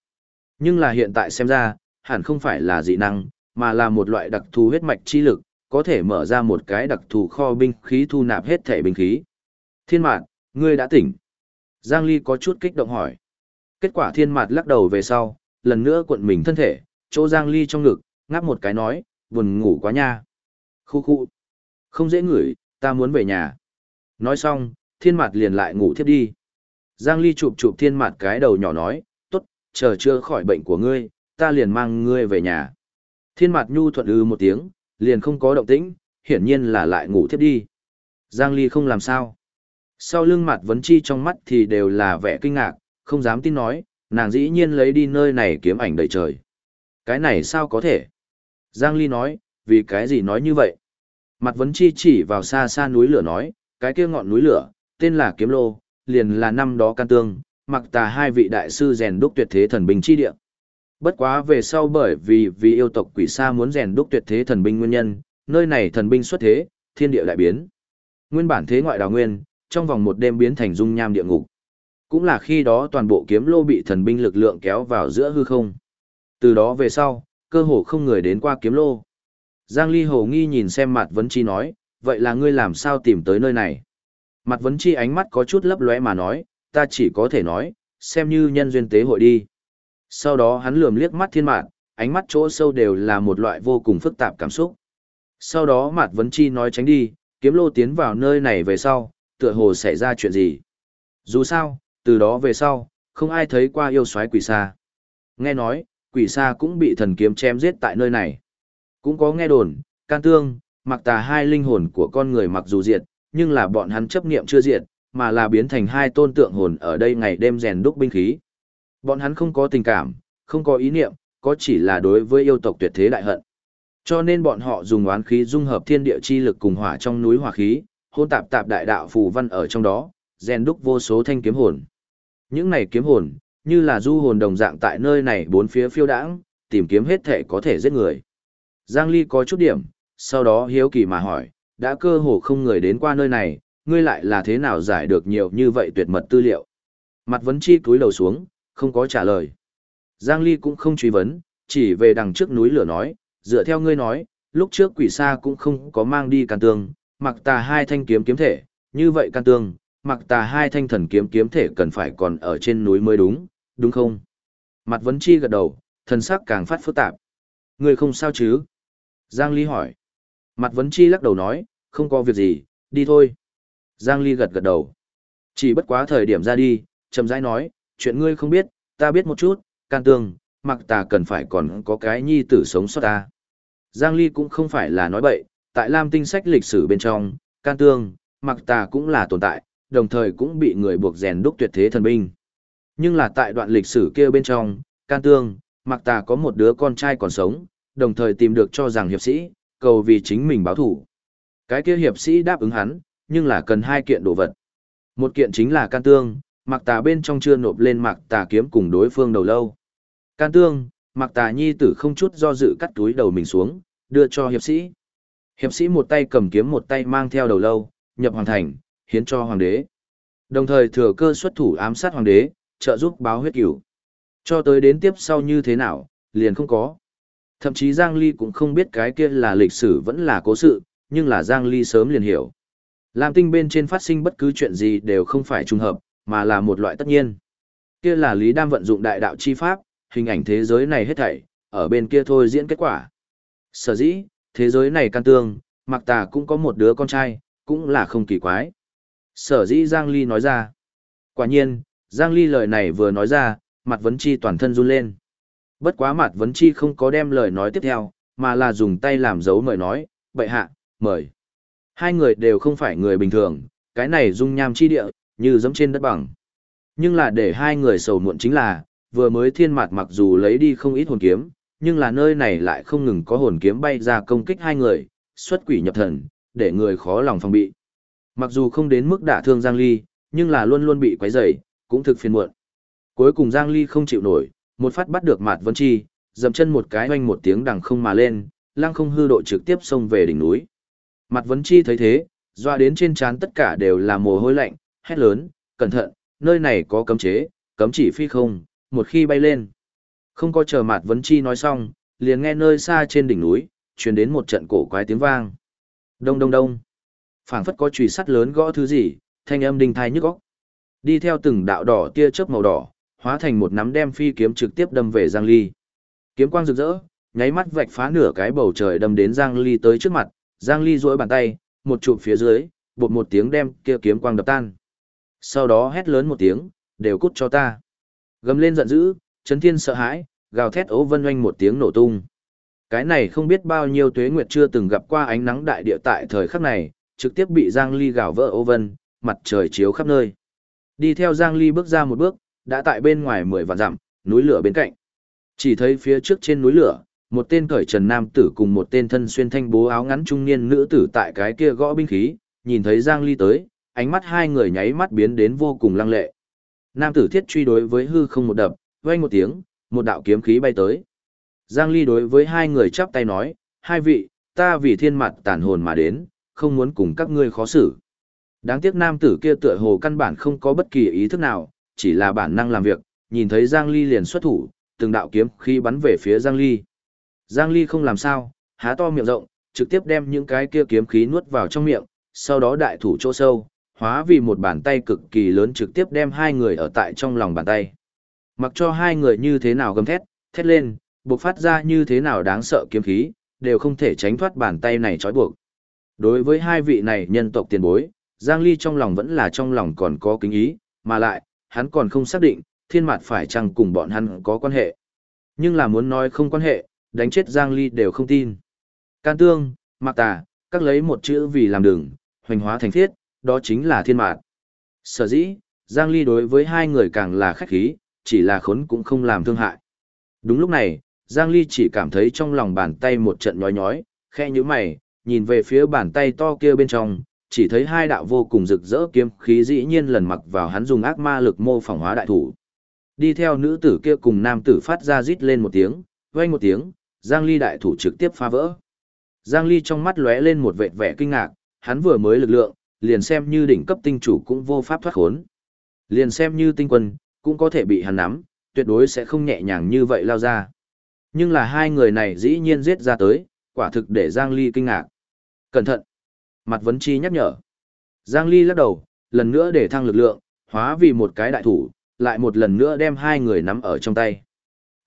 Speaker 1: Nhưng là hiện tại xem ra, hẳn không phải là dị năng, mà là một loại đặc thù huyết mạch chi lực, có thể mở ra một cái đặc thù kho binh khí thu nạp hết thể binh khí. Thiên mạt, ngươi đã tỉnh. Giang Ly có chút kích động hỏi. Kết quả thiên mạt lắc đầu về sau, lần nữa cuộn mình thân thể, chỗ Giang Ly trong ngực, ngáp một cái nói, buồn ngủ quá nha. Khu khu. Không dễ ngửi, ta muốn về nhà. Nói xong, thiên mạt liền lại ngủ thiếp đi. Giang Ly chụp chụp thiên mạt cái đầu nhỏ nói, tốt, chờ chưa khỏi bệnh của ngươi, ta liền mang ngươi về nhà. Thiên mạt nhu thuận ư một tiếng, liền không có động tĩnh, hiển nhiên là lại ngủ thiếp đi. Giang Ly không làm sao. Sau lưng mặt vấn chi trong mắt thì đều là vẻ kinh ngạc, không dám tin nói, nàng dĩ nhiên lấy đi nơi này kiếm ảnh đầy trời. Cái này sao có thể? Giang Ly nói, vì cái gì nói như vậy? Mặt vấn chi chỉ vào xa xa núi lửa nói, cái kia ngọn núi lửa, tên là Kiếm Lô, liền là năm đó can tương, mặc tà hai vị đại sư rèn đúc tuyệt thế thần binh chi địa. Bất quá về sau bởi vì vì yêu tộc quỷ sa muốn rèn đúc tuyệt thế thần binh nguyên nhân, nơi này thần binh xuất thế, thiên địa đại biến. Nguyên bản thế ngoại đào nguyên, trong vòng một đêm biến thành dung nham địa ngục. Cũng là khi đó toàn bộ kiếm lô bị thần binh lực lượng kéo vào giữa hư không. Từ đó về sau, cơ hồ không người đến qua kiếm lô. Giang Ly hồ nghi nhìn xem mặt vấn chi nói, vậy là ngươi làm sao tìm tới nơi này? Mặt vấn chi ánh mắt có chút lấp lóe mà nói, ta chỉ có thể nói, xem như nhân duyên tế hội đi. Sau đó hắn lườm liếc mắt thiên mạn, ánh mắt chỗ sâu đều là một loại vô cùng phức tạp cảm xúc. Sau đó mặt vấn chi nói tránh đi, kiếm lô tiến vào nơi này về sau, tựa hồ xảy ra chuyện gì. Dù sao, từ đó về sau, không ai thấy qua yêu soái quỷ xa Nghe nói, quỷ xa cũng bị thần kiếm chém giết tại nơi này. Cũng có nghe đồn, can tương, mặc tà hai linh hồn của con người mặc dù diệt, nhưng là bọn hắn chấp niệm chưa diệt, mà là biến thành hai tôn tượng hồn ở đây ngày đêm rèn đúc binh khí. Bọn hắn không có tình cảm, không có ý niệm, có chỉ là đối với yêu tộc tuyệt thế đại hận. Cho nên bọn họ dùng oán khí dung hợp thiên địa chi lực cùng hỏa trong núi hỏa khí, hôn tạp tạp đại đạo phù văn ở trong đó, rèn đúc vô số thanh kiếm hồn. Những này kiếm hồn, như là du hồn đồng dạng tại nơi này bốn phía phiêu đãng, tìm kiếm hết thể có thể giết người. Giang Ly có chút điểm, sau đó hiếu kỳ mà hỏi, đã cơ hồ không người đến qua nơi này, ngươi lại là thế nào giải được nhiều như vậy tuyệt mật tư liệu. Mặt vấn chi cúi đầu xuống, không có trả lời. Giang Ly cũng không truy vấn, chỉ về đằng trước núi lửa nói, dựa theo ngươi nói, lúc trước quỷ sa cũng không có mang đi can tương, mặc tà hai thanh kiếm kiếm thể, như vậy can tương, mặc tà hai thanh thần kiếm kiếm thể cần phải còn ở trên núi mới đúng, đúng không? Mặt vấn chi gật đầu, thần sắc càng phát phức tạp. người không sao chứ? Giang Ly hỏi. Mặt vấn chi lắc đầu nói, không có việc gì, đi thôi. Giang Ly gật gật đầu. Chỉ bất quá thời điểm ra đi, chậm rãi nói, chuyện ngươi không biết, ta biết một chút, can tương, mặc ta cần phải còn có cái nhi tử sống sót ta. Giang Ly cũng không phải là nói bậy, tại Lam tinh sách lịch sử bên trong, can tương, mặc ta cũng là tồn tại, đồng thời cũng bị người buộc rèn đúc tuyệt thế thần binh. Nhưng là tại đoạn lịch sử kia bên trong, can tương, mặc tà có một đứa con trai còn sống, đồng thời tìm được cho rằng hiệp sĩ, cầu vì chính mình báo thủ. Cái kia hiệp sĩ đáp ứng hắn, nhưng là cần hai kiện đồ vật. Một kiện chính là can tương, mặc tà bên trong chưa nộp lên mặc tà kiếm cùng đối phương đầu lâu. Can tương, mặc tà nhi tử không chút do dự cắt túi đầu mình xuống, đưa cho hiệp sĩ. Hiệp sĩ một tay cầm kiếm một tay mang theo đầu lâu, nhập hoàng thành, hiến cho hoàng đế. Đồng thời thừa cơ xuất thủ ám sát hoàng đế, trợ giúp báo huyết cửu. Cho tới đến tiếp sau như thế nào, liền không có. Thậm chí Giang Ly cũng không biết cái kia là lịch sử vẫn là cố sự, nhưng là Giang Ly sớm liền hiểu. Lam tinh bên trên phát sinh bất cứ chuyện gì đều không phải trùng hợp, mà là một loại tất nhiên. Kia là Lý Đam vận dụng đại đạo chi pháp, hình ảnh thế giới này hết thảy, ở bên kia thôi diễn kết quả. Sở dĩ, thế giới này can tương, mặc tà cũng có một đứa con trai, cũng là không kỳ quái. Sở dĩ Giang Ly nói ra. Quả nhiên, Giang Ly lời này vừa nói ra, mặt vấn chi toàn thân run lên. Bất quá mặt vấn chi không có đem lời nói tiếp theo, mà là dùng tay làm dấu mời nói, bệ hạ, mời. Hai người đều không phải người bình thường, cái này dung nham chi địa, như giống trên đất bằng. Nhưng là để hai người sầu muộn chính là, vừa mới thiên mặt mặc dù lấy đi không ít hồn kiếm, nhưng là nơi này lại không ngừng có hồn kiếm bay ra công kích hai người, xuất quỷ nhập thần, để người khó lòng phòng bị. Mặc dù không đến mức đả thương Giang Ly, nhưng là luôn luôn bị quấy rầy, cũng thực phiền muộn. Cuối cùng Giang Ly không chịu nổi, một phát bắt được Mạt Vân Chi, dậm chân một cái oanh một tiếng đằng không mà lên, lăng không hư độ trực tiếp xông về đỉnh núi. Mạt Vân Chi thấy thế, doa đến trên trán tất cả đều là mồ hôi lạnh, hét lớn, cẩn thận, nơi này có cấm chế, cấm chỉ phi không, một khi bay lên. Không có chờ Mạt Vân Chi nói xong, liền nghe nơi xa trên đỉnh núi, truyền đến một trận cổ quái tiếng vang. Đông đông đông. Phảng phất có chùy sắt lớn gõ thứ gì, thanh âm đinh thai nhức óc. Đi theo từng đạo đỏ tia chớp màu đỏ, hóa thành một nắm đem phi kiếm trực tiếp đâm về Giang Ly. Kiếm quang rực rỡ, nháy mắt vạch phá nửa cái bầu trời đâm đến Giang Ly tới trước mặt, Giang Ly duỗi bàn tay, một chụp phía dưới, bột một tiếng đem kia kiếm quang đập tan. Sau đó hét lớn một tiếng, đều cút cho ta. Gầm lên giận dữ, chấn thiên sợ hãi, gào thét ố vân oanh một tiếng nổ tung. Cái này không biết bao nhiêu tuế nguyệt chưa từng gặp qua ánh nắng đại địa tại thời khắc này, trực tiếp bị Giang Ly gào vỡ ô vân, mặt trời chiếu khắp nơi. Đi theo Giang Ly bước ra một bước, đã tại bên ngoài mười vạn dặm, núi lửa bên cạnh. Chỉ thấy phía trước trên núi lửa, một tên cởi trần nam tử cùng một tên thân xuyên thanh bố áo ngắn trung niên nữ tử tại cái kia gõ binh khí, nhìn thấy Giang Ly tới, ánh mắt hai người nháy mắt biến đến vô cùng lăng lệ. Nam tử thiết truy đối với hư không một đập, vang một tiếng, một đạo kiếm khí bay tới. Giang Ly đối với hai người chắp tay nói, hai vị, ta vì thiên mặt tàn hồn mà đến, không muốn cùng các ngươi khó xử. Đáng tiếc nam tử kia tựa hồ căn bản không có bất kỳ ý thức nào, chỉ là bản năng làm việc, nhìn thấy Giang Ly liền xuất thủ, từng đạo kiếm khí bắn về phía Giang Ly. Giang Ly không làm sao, há to miệng rộng, trực tiếp đem những cái kia kiếm khí nuốt vào trong miệng, sau đó đại thủ chỗ sâu, hóa vì một bàn tay cực kỳ lớn trực tiếp đem hai người ở tại trong lòng bàn tay. Mặc cho hai người như thế nào gầm thét, thét lên, buộc phát ra như thế nào đáng sợ kiếm khí, đều không thể tránh thoát bàn tay này trói buộc. Đối với hai vị này nhân tộc tiền bối, Giang Ly trong lòng vẫn là trong lòng còn có kính ý, mà lại, hắn còn không xác định, thiên mặt phải chăng cùng bọn hắn có quan hệ. Nhưng là muốn nói không quan hệ, đánh chết Giang Ly đều không tin. Can tương, mạc tà, các lấy một chữ vì làm đường, hoành hóa thành thiết, đó chính là thiên mạt. Sở dĩ, Giang Ly đối với hai người càng là khách khí, chỉ là khốn cũng không làm thương hại. Đúng lúc này, Giang Ly chỉ cảm thấy trong lòng bàn tay một trận nhói nhói, khe như mày, nhìn về phía bàn tay to kia bên trong, chỉ thấy hai đạo vô cùng rực rỡ kiếm khí dĩ nhiên lần mặc vào hắn dùng ác ma lực mô phỏng hóa đại thủ. Đi theo nữ tử kia cùng nam tử phát ra rít lên một tiếng, vang một tiếng, Giang Ly đại thủ trực tiếp phá vỡ. Giang Ly trong mắt lóe lên một vẻ vẻ kinh ngạc, hắn vừa mới lực lượng, liền xem như đỉnh cấp tinh chủ cũng vô pháp thoát khốn. Liền xem như tinh quân, cũng có thể bị hắn nắm, tuyệt đối sẽ không nhẹ nhàng như vậy lao ra. Nhưng là hai người này dĩ nhiên giết ra tới, quả thực để Giang Ly kinh ngạc. Cẩn thận! Mặt vấn chi nhắc nhở. Giang Ly lắc đầu, lần nữa để thăng lực lượng, hóa vì một cái đại thủ, lại một lần nữa đem hai người nắm ở trong tay.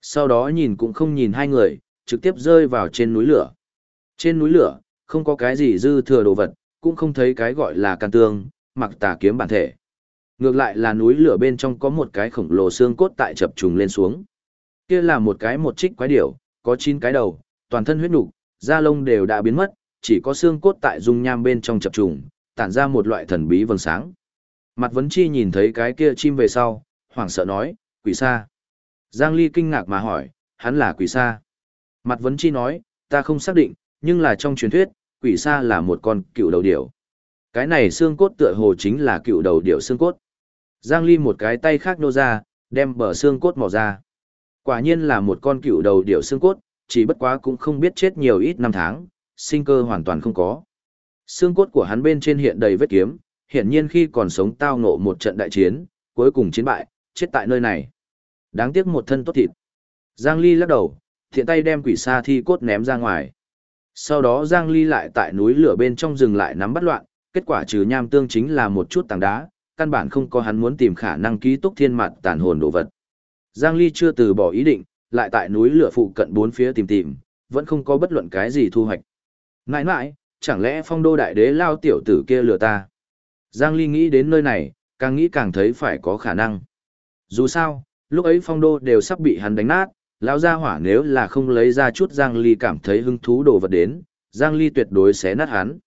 Speaker 1: Sau đó nhìn cũng không nhìn hai người, trực tiếp rơi vào trên núi lửa. Trên núi lửa, không có cái gì dư thừa đồ vật, cũng không thấy cái gọi là can tương, mặc tà kiếm bản thể. Ngược lại là núi lửa bên trong có một cái khổng lồ xương cốt tại chập trùng lên xuống. Kia là một cái một trích quái điểu, có 9 cái đầu, toàn thân huyết nục, da lông đều đã biến mất, chỉ có xương cốt tại dung nham bên trong chập trùng, tản ra một loại thần bí vầng sáng. Mặt vấn chi nhìn thấy cái kia chim về sau, hoảng sợ nói, quỷ sa. Giang Ly kinh ngạc mà hỏi, hắn là quỷ sa. Mặt vấn chi nói, ta không xác định, nhưng là trong truyền thuyết, quỷ sa là một con cựu đầu điểu. Cái này xương cốt tựa hồ chính là cựu đầu điểu xương cốt. Giang Ly một cái tay khác nô ra, đem bờ xương cốt mò ra. Quả nhiên là một con cựu đầu điểu xương cốt, chỉ bất quá cũng không biết chết nhiều ít năm tháng, sinh cơ hoàn toàn không có. Xương cốt của hắn bên trên hiện đầy vết kiếm, hiển nhiên khi còn sống tao ngộ một trận đại chiến, cuối cùng chiến bại, chết tại nơi này. Đáng tiếc một thân tốt thịt. Giang Ly lắc đầu, thiện tay đem quỷ sa thi cốt ném ra ngoài. Sau đó Giang Ly lại tại núi lửa bên trong rừng lại nắm bắt loạn, kết quả trừ nham tương chính là một chút tảng đá, căn bản không có hắn muốn tìm khả năng ký túc thiên mặt tàn hồn đồ vật. Giang Ly chưa từ bỏ ý định, lại tại núi lửa phụ cận bốn phía tìm tìm, vẫn không có bất luận cái gì thu hoạch. Ngại ngại, chẳng lẽ phong đô đại đế lao tiểu tử kia lừa ta? Giang Ly nghĩ đến nơi này, càng nghĩ càng thấy phải có khả năng. Dù sao, lúc ấy phong đô đều sắp bị hắn đánh nát, lão gia hỏa nếu là không lấy ra chút Giang Ly cảm thấy hứng thú đồ vật đến, Giang Ly tuyệt đối sẽ nát hắn.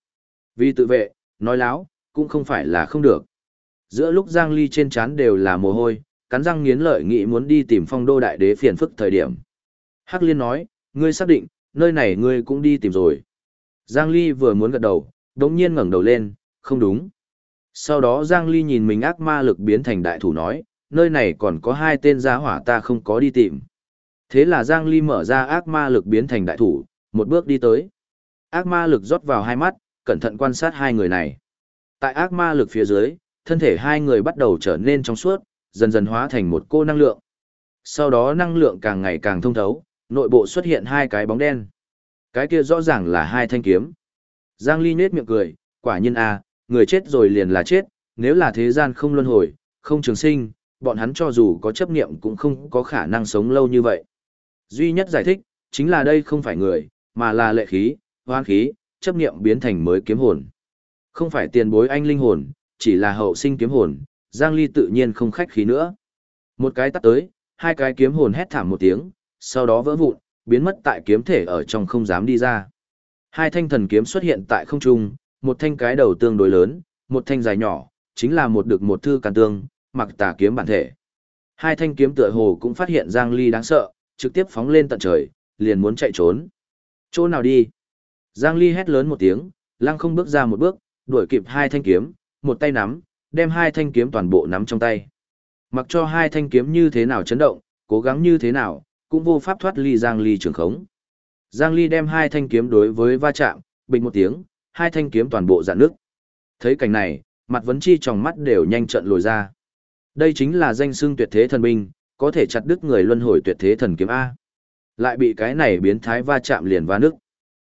Speaker 1: Vì tự vệ, nói láo, cũng không phải là không được. Giữa lúc Giang Ly trên trán đều là mồ hôi, cắn răng nghiến lợi nghĩ muốn đi tìm phong đô đại đế phiền phức thời điểm. Hắc Liên nói, ngươi xác định, nơi này ngươi cũng đi tìm rồi. Giang Ly vừa muốn gật đầu, đống nhiên ngẩng đầu lên, không đúng. Sau đó Giang Ly nhìn mình ác ma lực biến thành đại thủ nói, nơi này còn có hai tên gia hỏa ta không có đi tìm. Thế là Giang Ly mở ra ác ma lực biến thành đại thủ, một bước đi tới. Ác ma lực rót vào hai mắt, cẩn thận quan sát hai người này. Tại ác ma lực phía dưới, thân thể hai người bắt đầu trở nên trong suốt, dần dần hóa thành một cô năng lượng. Sau đó năng lượng càng ngày càng thông thấu, nội bộ xuất hiện hai cái bóng đen. Cái kia rõ ràng là hai thanh kiếm. Giang Ly nết miệng cười, quả nhiên a, à, người chết rồi liền là chết, nếu là thế gian không luân hồi, không trường sinh, bọn hắn cho dù có chấp niệm cũng không có khả năng sống lâu như vậy. Duy nhất giải thích, chính là đây không phải người, mà là lệ khí, hoang khí, chấp niệm biến thành mới kiếm hồn. Không phải tiền bối anh linh hồn, chỉ là hậu sinh kiếm hồn, Giang Ly tự nhiên không khách khí nữa. Một cái tắt tới, hai cái kiếm hồn hét thảm một tiếng, sau đó vỡ vụn, biến mất tại kiếm thể ở trong không dám đi ra. Hai thanh thần kiếm xuất hiện tại không trung, một thanh cái đầu tương đối lớn, một thanh dài nhỏ, chính là một được một thư càn tương, mặc tà kiếm bản thể. Hai thanh kiếm tựa hồ cũng phát hiện Giang Ly đáng sợ, trực tiếp phóng lên tận trời, liền muốn chạy trốn. Chỗ nào đi? Giang Ly hét lớn một tiếng, lăng không bước ra một bước, đuổi kịp hai thanh kiếm, một tay nắm, đem hai thanh kiếm toàn bộ nắm trong tay. Mặc cho hai thanh kiếm như thế nào chấn động, cố gắng như thế nào, cũng vô pháp thoát ly Giang Ly trường khống. Giang Ly đem hai thanh kiếm đối với va chạm, bình một tiếng, hai thanh kiếm toàn bộ dạn nước. Thấy cảnh này, mặt vấn chi trong mắt đều nhanh trận lồi ra. Đây chính là danh xưng tuyệt thế thần binh, có thể chặt đứt người luân hồi tuyệt thế thần kiếm A. Lại bị cái này biến thái va chạm liền va nước.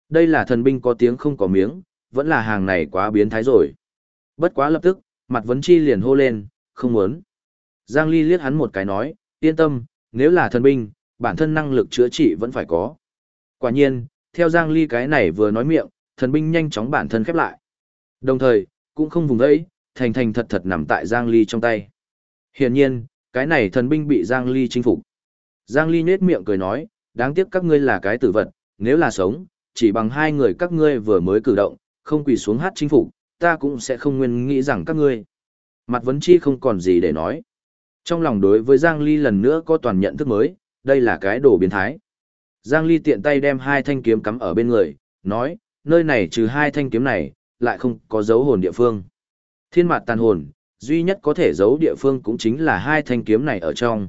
Speaker 1: Đây là thần binh có tiếng không có miếng, vẫn là hàng này quá biến thái rồi. Bất quá lập tức, mặt vấn chi liền hô lên, không muốn. Giang Ly liếc hắn một cái nói, yên tâm, nếu là thần binh, bản thân năng lực chữa trị vẫn phải có. Quả nhiên, theo Giang Ly cái này vừa nói miệng, thần binh nhanh chóng bản thân khép lại. Đồng thời, cũng không vùng đấy, thành thành thật thật nằm tại Giang Ly trong tay. Hiển nhiên, cái này thần binh bị Giang Ly chinh phục. Giang Ly nết miệng cười nói, đáng tiếc các ngươi là cái tử vật, nếu là sống, chỉ bằng hai người các ngươi vừa mới cử động, không quỳ xuống hát chinh phục, ta cũng sẽ không nguyên nghĩ rằng các ngươi. Mặt vấn chi không còn gì để nói. Trong lòng đối với Giang Ly lần nữa có toàn nhận thức mới, đây là cái đồ biến thái. Giang Ly tiện tay đem hai thanh kiếm cắm ở bên người, nói, nơi này trừ hai thanh kiếm này, lại không có dấu hồn địa phương. Thiên mặt tàn hồn, duy nhất có thể giấu địa phương cũng chính là hai thanh kiếm này ở trong.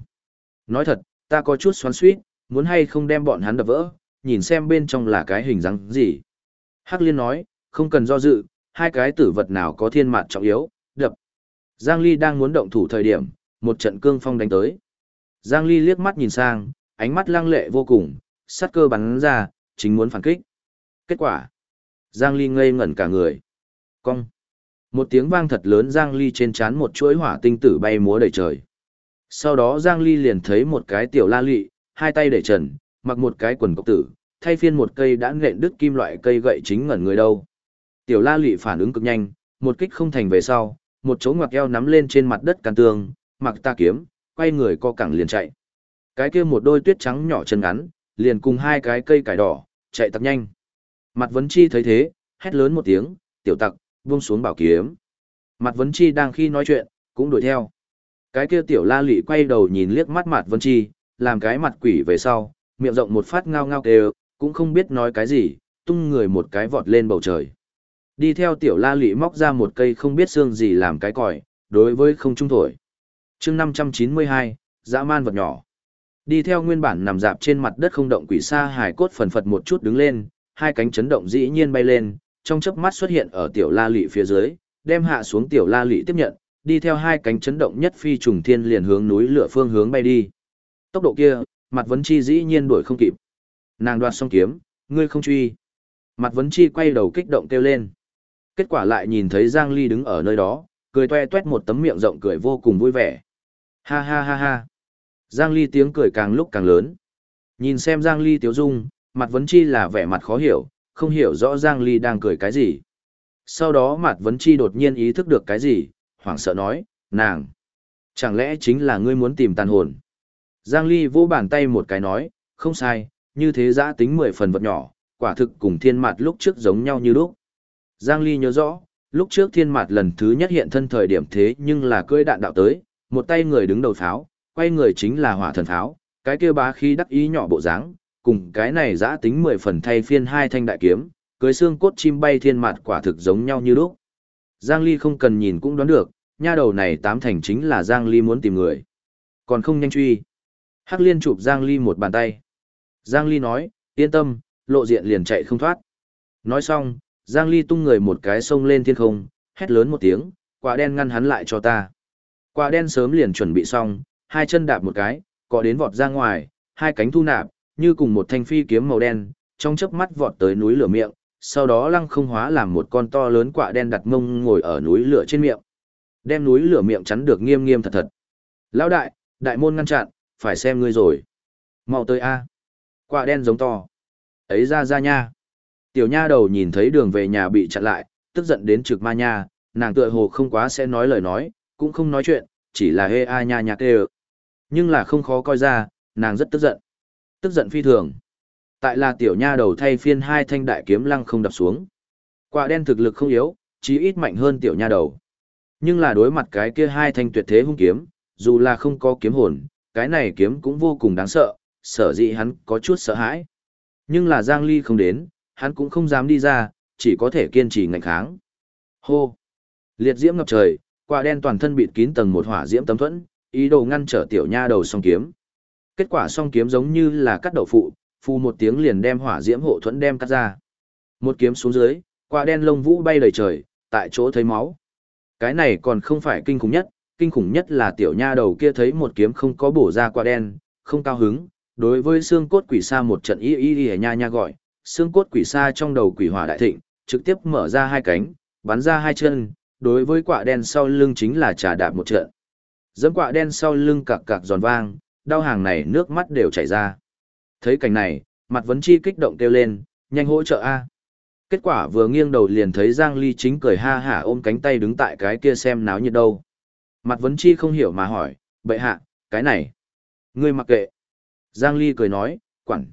Speaker 1: Nói thật, ta có chút xoắn suýt, muốn hay không đem bọn hắn đập vỡ, nhìn xem bên trong là cái hình dáng gì. Hắc Liên nói, không cần do dự, hai cái tử vật nào có thiên mạt trọng yếu, đập. Giang Ly đang muốn động thủ thời điểm, một trận cương phong đánh tới. Giang Ly liếc mắt nhìn sang, ánh mắt lăng lệ vô cùng, sát cơ bắn ra, chính muốn phản kích. Kết quả, Giang Ly ngây ngẩn cả người. Cong. Một tiếng vang thật lớn Giang Ly trên chán một chuỗi hỏa tinh tử bay múa đầy trời. Sau đó Giang Ly liền thấy một cái tiểu la lị, hai tay để trần, mặc một cái quần cộc tử, thay phiên một cây đã nện đứt kim loại cây gậy chính ngẩn người đâu. Tiểu la lị phản ứng cực nhanh, một kích không thành về sau, một chỗ ngoặc eo nắm lên trên mặt đất can tường, mặc ta kiếm, quay người co cẳng liền chạy. Cái kia một đôi tuyết trắng nhỏ chân ngắn, liền cùng hai cái cây cải đỏ, chạy tặc nhanh. Mặt vấn chi thấy thế, hét lớn một tiếng, tiểu tặc, buông xuống bảo kiếm. Mặt vấn chi đang khi nói chuyện, cũng đuổi theo. Cái kia tiểu la lị quay đầu nhìn liếc mắt mặt vấn chi, làm cái mặt quỷ về sau, miệng rộng một phát ngao ngao kêu, cũng không biết nói cái gì, tung người một cái vọt lên bầu trời. Đi theo tiểu la lị móc ra một cây không biết xương gì làm cái còi, đối với không trung thổi chương 592, dã man vật nhỏ. Đi theo nguyên bản nằm dạp trên mặt đất không động quỷ xa hải cốt phần phật một chút đứng lên, hai cánh chấn động dĩ nhiên bay lên, trong chớp mắt xuất hiện ở tiểu la lị phía dưới, đem hạ xuống tiểu la lị tiếp nhận, đi theo hai cánh chấn động nhất phi trùng thiên liền hướng núi lửa phương hướng bay đi. Tốc độ kia, mặt vấn chi dĩ nhiên đuổi không kịp. Nàng đoạt xong kiếm, ngươi không truy. Mặt vấn chi quay đầu kích động kêu lên. Kết quả lại nhìn thấy Giang Ly đứng ở nơi đó, cười toe toét một tấm miệng rộng cười vô cùng vui vẻ. Ha ha ha ha. Giang Ly tiếng cười càng lúc càng lớn. Nhìn xem Giang Ly tiếu dung, mặt vấn chi là vẻ mặt khó hiểu, không hiểu rõ Giang Ly đang cười cái gì. Sau đó mặt vấn chi đột nhiên ý thức được cái gì, hoảng sợ nói, nàng. Chẳng lẽ chính là ngươi muốn tìm tàn hồn? Giang Ly vỗ bàn tay một cái nói, không sai, như thế giã tính mười phần vật nhỏ, quả thực cùng thiên mặt lúc trước giống nhau như lúc. Giang Ly nhớ rõ, lúc trước thiên mặt lần thứ nhất hiện thân thời điểm thế nhưng là cưỡi đạn đạo tới, một tay người đứng đầu pháo, quay người chính là hỏa thần pháo, cái kia bá khí đắc ý nhỏ bộ dáng, cùng cái này giã tính mười phần thay phiên hai thanh đại kiếm, cưới xương cốt chim bay thiên mặt quả thực giống nhau như lúc. Giang Ly không cần nhìn cũng đoán được, nha đầu này tám thành chính là Giang Ly muốn tìm người. Còn không nhanh truy. Hắc liên chụp Giang Ly một bàn tay. Giang Ly nói, yên tâm, lộ diện liền chạy không thoát. Nói xong, Giang Ly tung người một cái sông lên thiên không, hét lớn một tiếng, quả đen ngăn hắn lại cho ta. Quả đen sớm liền chuẩn bị xong, hai chân đạp một cái, có đến vọt ra ngoài, hai cánh thu nạp, như cùng một thanh phi kiếm màu đen, trong chớp mắt vọt tới núi lửa miệng, sau đó lăng không hóa làm một con to lớn quạ đen đặt mông ngồi ở núi lửa trên miệng. Đem núi lửa miệng chắn được nghiêm nghiêm thật thật. Lão đại, đại môn ngăn chặn, phải xem ngươi rồi. Mau tới a. Quạ đen giống to. Ấy ra ra nha. Tiểu nha đầu nhìn thấy đường về nhà bị chặn lại, tức giận đến trực ma nha, nàng tựa hồ không quá sẽ nói lời nói, cũng không nói chuyện, chỉ là hê a nha nhạc đê Nhưng là không khó coi ra, nàng rất tức giận. Tức giận phi thường. Tại là tiểu nha đầu thay phiên hai thanh đại kiếm lăng không đập xuống. Quả đen thực lực không yếu, chí ít mạnh hơn tiểu nha đầu. Nhưng là đối mặt cái kia hai thanh tuyệt thế hung kiếm, dù là không có kiếm hồn, cái này kiếm cũng vô cùng đáng sợ, sở dĩ hắn có chút sợ hãi. Nhưng là Giang Ly không đến, hắn cũng không dám đi ra, chỉ có thể kiên trì ngạnh kháng. Hô! Liệt diễm ngập trời, quả đen toàn thân bịt kín tầng một hỏa diễm tấm thuẫn, ý đồ ngăn trở tiểu nha đầu song kiếm. Kết quả song kiếm giống như là cắt đậu phụ, phu một tiếng liền đem hỏa diễm hộ thuẫn đem cắt ra. Một kiếm xuống dưới, quả đen lông vũ bay đầy trời, tại chỗ thấy máu. Cái này còn không phải kinh khủng nhất, kinh khủng nhất là tiểu nha đầu kia thấy một kiếm không có bổ ra quả đen, không cao hứng, đối với xương cốt quỷ sa một trận y y y nha nha gọi, xương cốt quỷ sa trong đầu quỷ hỏa đại thịnh, trực tiếp mở ra hai cánh, bắn ra hai chân, đối với quả đen sau lưng chính là trà đạp một trận. Dẫm quả đen sau lưng cạc cạc giòn vang, đau hàng này nước mắt đều chảy ra. Thấy cảnh này, mặt vấn chi kích động kêu lên, nhanh hỗ trợ A. Kết quả vừa nghiêng đầu liền thấy Giang Ly chính cười ha hả ôm cánh tay đứng tại cái kia xem náo nhiệt đâu. Mặt vấn chi không hiểu mà hỏi, bệ hạ, cái này. Ngươi mặc kệ. Giang Ly cười nói, quản.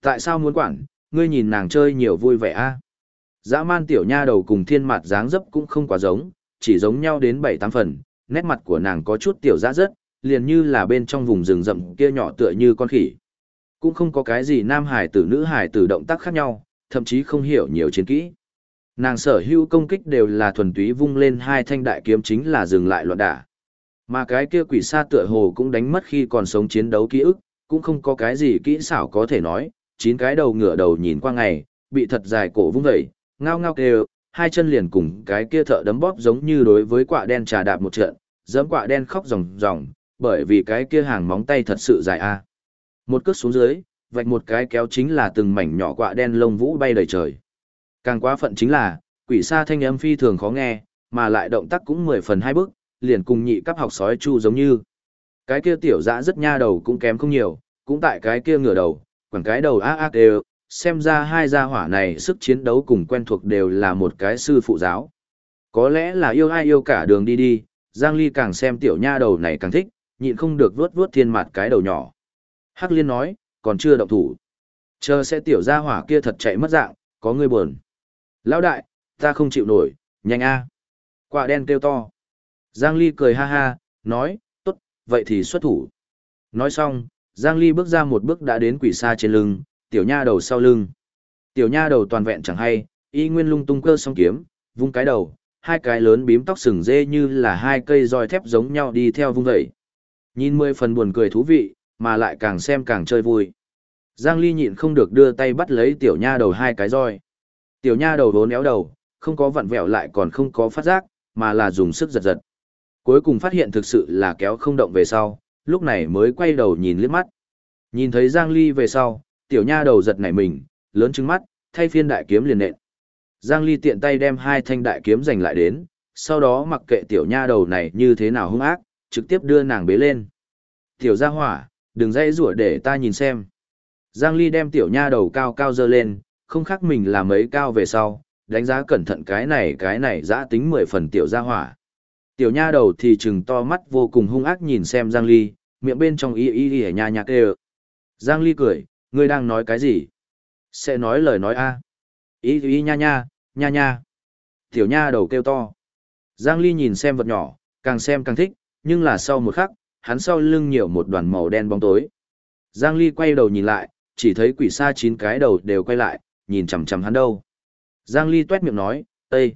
Speaker 1: Tại sao muốn quản, ngươi nhìn nàng chơi nhiều vui vẻ a Dã man tiểu nha đầu cùng thiên mặt dáng dấp cũng không quá giống, chỉ giống nhau đến bảy tám phần, nét mặt của nàng có chút tiểu dã rất, liền như là bên trong vùng rừng rậm kia nhỏ tựa như con khỉ. Cũng không có cái gì nam hải tử nữ hải tử động tác khác nhau, thậm chí không hiểu nhiều chiến kỹ. Nàng sở hữu công kích đều là thuần túy vung lên hai thanh đại kiếm chính là dừng lại loạn đả. Mà cái kia quỷ sa tựa hồ cũng đánh mất khi còn sống chiến đấu ký ức, cũng không có cái gì kỹ xảo có thể nói, chín cái đầu ngựa đầu nhìn qua ngày, bị thật dài cổ vung dậy, ngao ngao kêu, hai chân liền cùng cái kia thợ đấm bóp giống như đối với quạ đen trà đạp một trận, dẫm quạ đen khóc ròng ròng, bởi vì cái kia hàng móng tay thật sự dài a. Một cước xuống dưới, vạch một cái kéo chính là từng mảnh nhỏ quạ đen lông vũ bay đầy trời. Càng quá phận chính là, quỷ sa thanh âm phi thường khó nghe, mà lại động tác cũng mười phần hai bước, liền cùng nhị cấp học sói chu giống như. Cái kia tiểu dã rất nha đầu cũng kém không nhiều, cũng tại cái kia ngửa đầu, quẳng cái đầu a a đều, xem ra hai gia hỏa này sức chiến đấu cùng quen thuộc đều là một cái sư phụ giáo. Có lẽ là yêu ai yêu cả đường đi đi, Giang Ly càng xem tiểu nha đầu này càng thích, nhịn không được vuốt vuốt thiên mặt cái đầu nhỏ. Hắc Liên nói, còn chưa động thủ. Chờ sẽ tiểu gia hỏa kia thật chạy mất dạng, có người buồn. Lão đại, ta không chịu nổi, nhanh a. Quả đen kêu to. Giang Ly cười ha ha, nói, tốt, vậy thì xuất thủ. Nói xong, Giang Ly bước ra một bước đã đến quỷ xa trên lưng, tiểu nha đầu sau lưng. Tiểu nha đầu toàn vẹn chẳng hay, y nguyên lung tung cơ song kiếm, vung cái đầu, hai cái lớn bím tóc sừng dê như là hai cây roi thép giống nhau đi theo vung dậy. Nhìn mười phần buồn cười thú vị, mà lại càng xem càng chơi vui. Giang Ly nhịn không được đưa tay bắt lấy tiểu nha đầu hai cái roi. Tiểu nha đầu vốn éo đầu, không có vặn vẹo lại còn không có phát giác, mà là dùng sức giật giật. Cuối cùng phát hiện thực sự là kéo không động về sau, lúc này mới quay đầu nhìn liếc mắt. Nhìn thấy Giang Ly về sau, tiểu nha đầu giật nảy mình, lớn trừng mắt, thay phiên đại kiếm liền nện. Giang Ly tiện tay đem hai thanh đại kiếm giành lại đến, sau đó mặc kệ tiểu nha đầu này như thế nào hung ác, trực tiếp đưa nàng bế lên. Tiểu gia hỏa, đừng dãy rủa để ta nhìn xem. Giang Ly đem tiểu nha đầu cao cao dơ lên, không khác mình là mấy cao về sau, đánh giá cẩn thận cái này cái này giã tính mười phần tiểu gia hỏa. Tiểu nha đầu thì trừng to mắt vô cùng hung ác nhìn xem Giang Ly, miệng bên trong y y y nha nhạc kêu. Giang Ly cười, ngươi đang nói cái gì? Sẽ nói lời nói a. À. Y y nha nha, nha nha. Tiểu nha đầu kêu to. Giang Ly nhìn xem vật nhỏ, càng xem càng thích, nhưng là sau một khắc, hắn sau lưng nhiều một đoàn màu đen bóng tối. Giang Ly quay đầu nhìn lại, chỉ thấy quỷ sa chín cái đầu đều quay lại, nhìn chằm chằm hắn đâu. Giang Ly tuét miệng nói, Tây,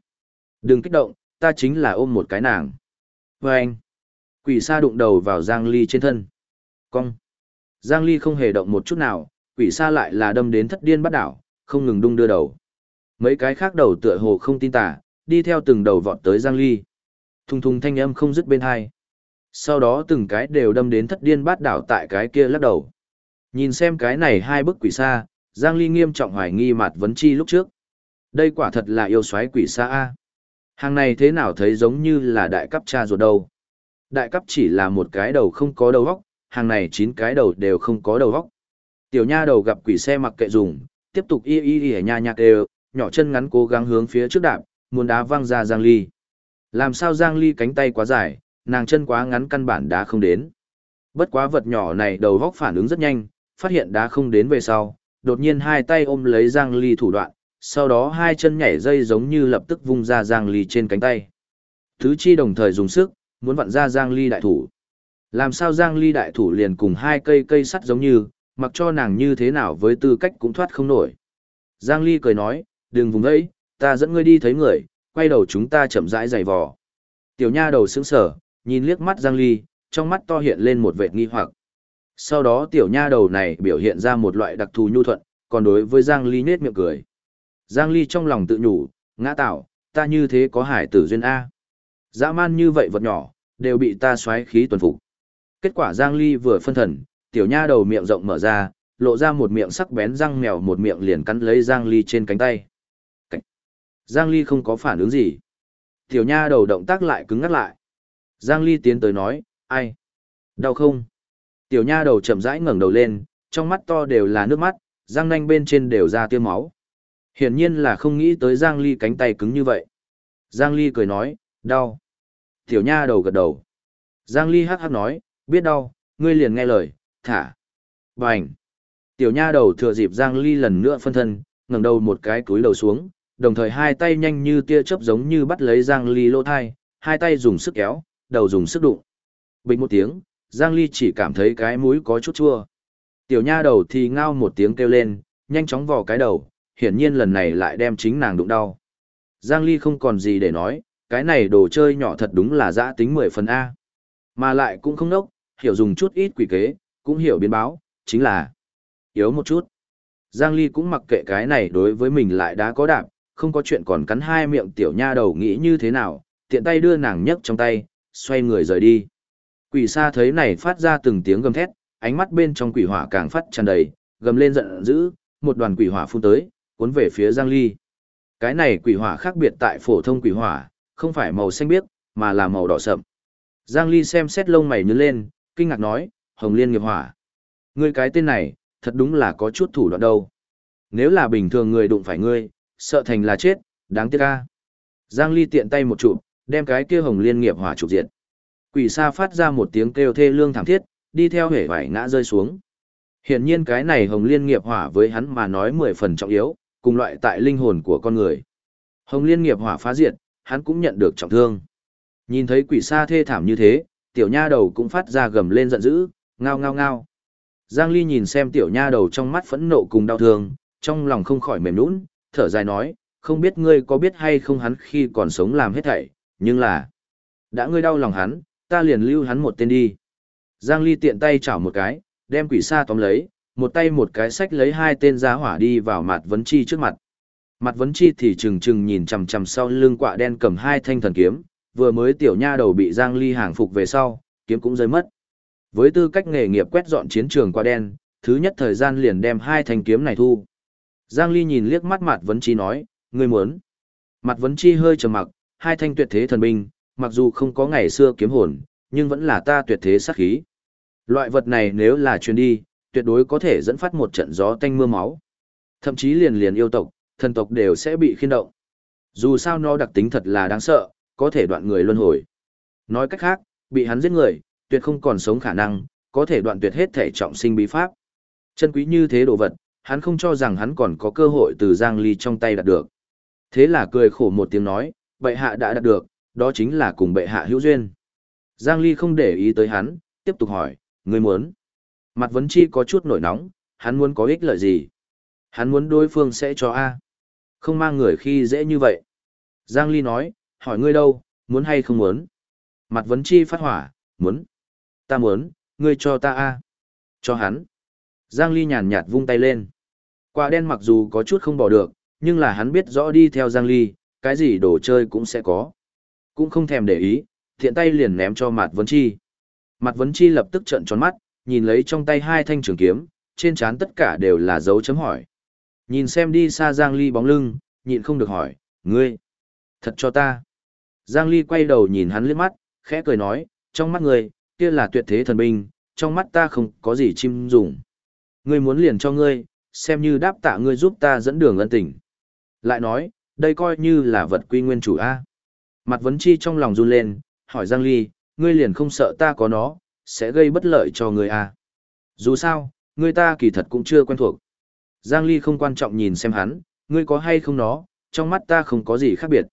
Speaker 1: đừng kích động, ta chính là ôm một cái nàng. Và anh, quỷ sa đụng đầu vào Giang Ly trên thân. Cong. Giang Ly không hề động một chút nào, quỷ xa lại là đâm đến thất điên bắt đảo, không ngừng đung đưa đầu. Mấy cái khác đầu tựa hồ không tin tả, đi theo từng đầu vọt tới Giang Ly. Thùng thùng thanh âm không dứt bên hai. Sau đó từng cái đều đâm đến thất điên bát đảo tại cái kia lắc đầu. Nhìn xem cái này hai bức quỷ xa, Giang Ly nghiêm trọng hoài nghi mặt vấn chi lúc trước. Đây quả thật là yêu xoáy quỷ xa A. Hàng này thế nào thấy giống như là đại cấp cha ruột đâu. Đại cấp chỉ là một cái đầu không có đầu óc, hàng này chín cái đầu đều không có đầu óc. Tiểu nha đầu gặp quỷ xe mặc kệ dùng, tiếp tục y y y nha nhạc đều, nhỏ chân ngắn cố gắng hướng phía trước đạp, muốn đá văng ra Giang Ly. Làm sao Giang Ly cánh tay quá dài, nàng chân quá ngắn căn bản đá không đến. Bất quá vật nhỏ này đầu góc phản ứng rất nhanh, phát hiện đá không đến về sau, đột nhiên hai tay ôm lấy Giang Ly thủ đoạn, sau đó hai chân nhảy dây giống như lập tức vung ra Giang Ly trên cánh tay. Thứ chi đồng thời dùng sức, muốn vặn ra Giang Ly đại thủ. Làm sao Giang Ly đại thủ liền cùng hai cây cây sắt giống như, mặc cho nàng như thế nào với tư cách cũng thoát không nổi. Giang Ly cười nói, đừng vùng ấy, ta dẫn ngươi đi thấy người, quay đầu chúng ta chậm rãi giày vò. Tiểu nha đầu sững sở, nhìn liếc mắt Giang Ly, trong mắt to hiện lên một vệt nghi hoặc. Sau đó tiểu nha đầu này biểu hiện ra một loại đặc thù nhu thuận, còn đối với Giang Ly nết miệng cười. Giang Ly trong lòng tự nhủ, ngã tạo, ta như thế có hải tử duyên A. Dã man như vậy vật nhỏ, đều bị ta xoáy khí tuần phục. Kết quả Giang Ly vừa phân thần, tiểu nha đầu miệng rộng mở ra, lộ ra một miệng sắc bén răng mèo một miệng liền cắn lấy Giang Ly trên cánh tay. Cảnh. Giang Ly không có phản ứng gì. Tiểu nha đầu động tác lại cứng ngắt lại. Giang Ly tiến tới nói, ai? Đau không? Tiểu nha đầu chậm rãi ngẩng đầu lên, trong mắt to đều là nước mắt, răng nanh bên trên đều ra tiêu máu. Hiển nhiên là không nghĩ tới Giang Ly cánh tay cứng như vậy. Giang Ly cười nói, đau. Tiểu nha đầu gật đầu. Giang Ly hắc hắc nói, biết đau, ngươi liền nghe lời, thả. Bành. Tiểu nha đầu thừa dịp Giang Ly lần nữa phân thân, ngẩng đầu một cái túi đầu xuống, đồng thời hai tay nhanh như tia chớp giống như bắt lấy Giang Ly lỗ thai, hai tay dùng sức kéo, đầu dùng sức đụng. Bình một tiếng, Giang Ly chỉ cảm thấy cái mũi có chút chua. Tiểu nha đầu thì ngao một tiếng kêu lên, nhanh chóng vò cái đầu, hiển nhiên lần này lại đem chính nàng đụng đau. Giang Ly không còn gì để nói, cái này đồ chơi nhỏ thật đúng là dã tính 10 phần A. Mà lại cũng không nốc, hiểu dùng chút ít quỷ kế, cũng hiểu biến báo, chính là yếu một chút. Giang Ly cũng mặc kệ cái này đối với mình lại đã có đạp, không có chuyện còn cắn hai miệng tiểu nha đầu nghĩ như thế nào, tiện tay đưa nàng nhấc trong tay, xoay người rời đi. Quỷ xa thấy này phát ra từng tiếng gầm thét, ánh mắt bên trong quỷ hỏa càng phát tràn đầy, gầm lên giận dữ, một đoàn quỷ hỏa phun tới, cuốn về phía Giang Ly. Cái này quỷ hỏa khác biệt tại phổ thông quỷ hỏa, không phải màu xanh biếc, mà là màu đỏ sậm. Giang Ly xem xét lông mày nhướng lên, kinh ngạc nói, Hồng Liên nghiệp hỏa. Ngươi cái tên này, thật đúng là có chút thủ đoạn đâu. Nếu là bình thường người đụng phải ngươi, sợ thành là chết, đáng tiếc ca. Giang Ly tiện tay một chụp, đem cái kia Hồng Liên nghiệp hỏa chụp diệt. Quỷ sa phát ra một tiếng kêu thê lương thảm thiết, đi theo hể vải ngã rơi xuống. Hiển nhiên cái này Hồng Liên nghiệp hỏa với hắn mà nói mười phần trọng yếu, cùng loại tại linh hồn của con người. Hồng Liên nghiệp hỏa phá diệt, hắn cũng nhận được trọng thương. Nhìn thấy quỷ sa thê thảm như thế, tiểu nha đầu cũng phát ra gầm lên giận dữ, ngao ngao ngao. Giang Ly nhìn xem tiểu nha đầu trong mắt phẫn nộ cùng đau thương, trong lòng không khỏi mềm nũng, thở dài nói, không biết ngươi có biết hay không hắn khi còn sống làm hết thảy, nhưng là, đã ngươi đau lòng hắn, ta liền lưu hắn một tên đi. Giang Ly tiện tay chảo một cái, đem quỷ sa tóm lấy, một tay một cái sách lấy hai tên giá hỏa đi vào mặt vấn chi trước mặt. Mặt vấn chi thì trừng trừng nhìn chằm chằm sau lưng quạ đen cầm hai thanh thần kiếm, vừa mới tiểu nha đầu bị Giang Ly hàng phục về sau, kiếm cũng rơi mất. Với tư cách nghề nghiệp quét dọn chiến trường qua đen, thứ nhất thời gian liền đem hai thanh kiếm này thu. Giang Ly nhìn liếc mắt mặt vấn chi nói, ngươi muốn. Mặt vấn chi hơi trầm mặc, hai thanh tuyệt thế thần binh, mặc dù không có ngày xưa kiếm hồn, nhưng vẫn là ta tuyệt thế sát khí. Loại vật này nếu là truyền đi, tuyệt đối có thể dẫn phát một trận gió tanh mưa máu. Thậm chí liền liền yêu tộc, thần tộc đều sẽ bị khiên động. Dù sao nó đặc tính thật là đáng sợ, có thể đoạn người luân hồi. Nói cách khác, bị hắn giết người, tuyệt không còn sống khả năng, có thể đoạn tuyệt hết thể trọng sinh bí pháp. Chân quý như thế đồ vật, hắn không cho rằng hắn còn có cơ hội từ Giang Ly trong tay đạt được. Thế là cười khổ một tiếng nói, bệ hạ đã đạt được, đó chính là cùng bệ hạ hữu duyên. Giang Ly không để ý tới hắn, tiếp tục hỏi, ngươi muốn. Mặt vấn chi có chút nổi nóng, hắn muốn có ích lợi gì? Hắn muốn đối phương sẽ cho A. Không mang người khi dễ như vậy. Giang Ly nói, hỏi ngươi đâu, muốn hay không muốn? Mặt vấn chi phát hỏa, muốn. Ta muốn, ngươi cho ta A. Cho hắn. Giang Ly nhàn nhạt vung tay lên. Quả đen mặc dù có chút không bỏ được, nhưng là hắn biết rõ đi theo Giang Ly, cái gì đồ chơi cũng sẽ có. Cũng không thèm để ý, thiện tay liền ném cho Mạt Vấn Chi. Mạt Vấn Chi lập tức trợn tròn mắt, nhìn lấy trong tay hai thanh trường kiếm, trên trán tất cả đều là dấu chấm hỏi. Nhìn xem đi xa Giang Ly bóng lưng, nhịn không được hỏi, ngươi, thật cho ta. Giang Ly quay đầu nhìn hắn liếc mắt, khẽ cười nói, trong mắt ngươi, kia là tuyệt thế thần binh, trong mắt ta không có gì chim dùng. Ngươi muốn liền cho ngươi, xem như đáp tạ ngươi giúp ta dẫn đường ân tình. Lại nói, đây coi như là vật quy nguyên chủ A. Mặt vấn chi trong lòng run lên, hỏi Giang Ly, ngươi liền không sợ ta có nó, sẽ gây bất lợi cho ngươi A. Dù sao, ngươi ta kỳ thật cũng chưa quen thuộc. Giang Ly không quan trọng nhìn xem hắn, ngươi có hay không nó, trong mắt ta không có gì khác biệt.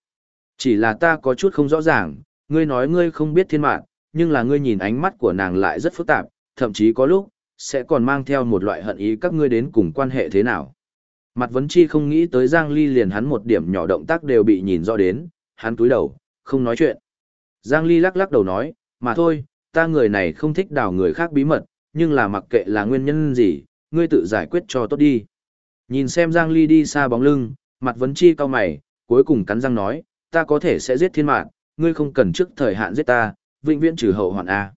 Speaker 1: Chỉ là ta có chút không rõ ràng, ngươi nói ngươi không biết thiên mạng, nhưng là ngươi nhìn ánh mắt của nàng lại rất phức tạp, thậm chí có lúc, sẽ còn mang theo một loại hận ý các ngươi đến cùng quan hệ thế nào. Mặt vấn chi không nghĩ tới Giang Ly liền hắn một điểm nhỏ động tác đều bị nhìn rõ đến, hắn túi đầu, không nói chuyện. Giang Ly lắc lắc đầu nói, mà thôi, ta người này không thích đào người khác bí mật, nhưng là mặc kệ là nguyên nhân gì, ngươi tự giải quyết cho tốt đi. Nhìn xem Giang Ly đi xa bóng lưng, mặt vấn chi cao mày, cuối cùng cắn răng nói, ta có thể sẽ giết thiên mạng, ngươi không cần trước thời hạn giết ta, vĩnh viễn trừ hậu hoạn A.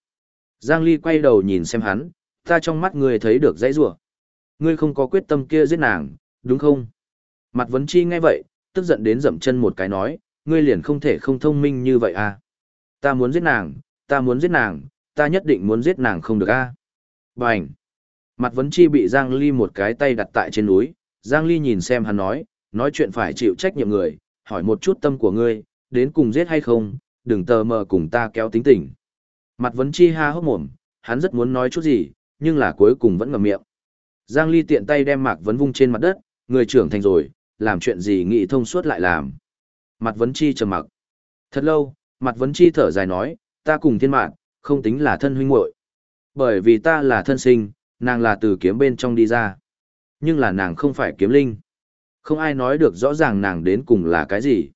Speaker 1: Giang Ly quay đầu nhìn xem hắn, ta trong mắt ngươi thấy được dãy rủa Ngươi không có quyết tâm kia giết nàng, đúng không? Mặt vấn chi nghe vậy, tức giận đến dậm chân một cái nói, ngươi liền không thể không thông minh như vậy à? Ta muốn giết nàng, ta muốn giết nàng, ta nhất định muốn giết nàng không được a. À? Bành! Mặt vấn chi bị Giang Ly một cái tay đặt tại trên núi, Giang Ly nhìn xem hắn nói, nói chuyện phải chịu trách nhiệm người, hỏi một chút tâm của ngươi, đến cùng giết hay không, đừng tờ mờ cùng ta kéo tính tình. Mặt vấn chi ha hốc mồm, hắn rất muốn nói chút gì, nhưng là cuối cùng vẫn ngậm miệng. Giang Ly tiện tay đem Mạc Vấn vung trên mặt đất, người trưởng thành rồi, làm chuyện gì nghĩ thông suốt lại làm. Mặt vấn chi trầm mặc. Thật lâu, mặt vấn chi thở dài nói, ta cùng thiên mạng, không tính là thân huynh muội Bởi vì ta là thân sinh, nàng là từ kiếm bên trong đi ra. Nhưng là nàng không phải kiếm linh. Không ai nói được rõ ràng nàng đến cùng là cái gì.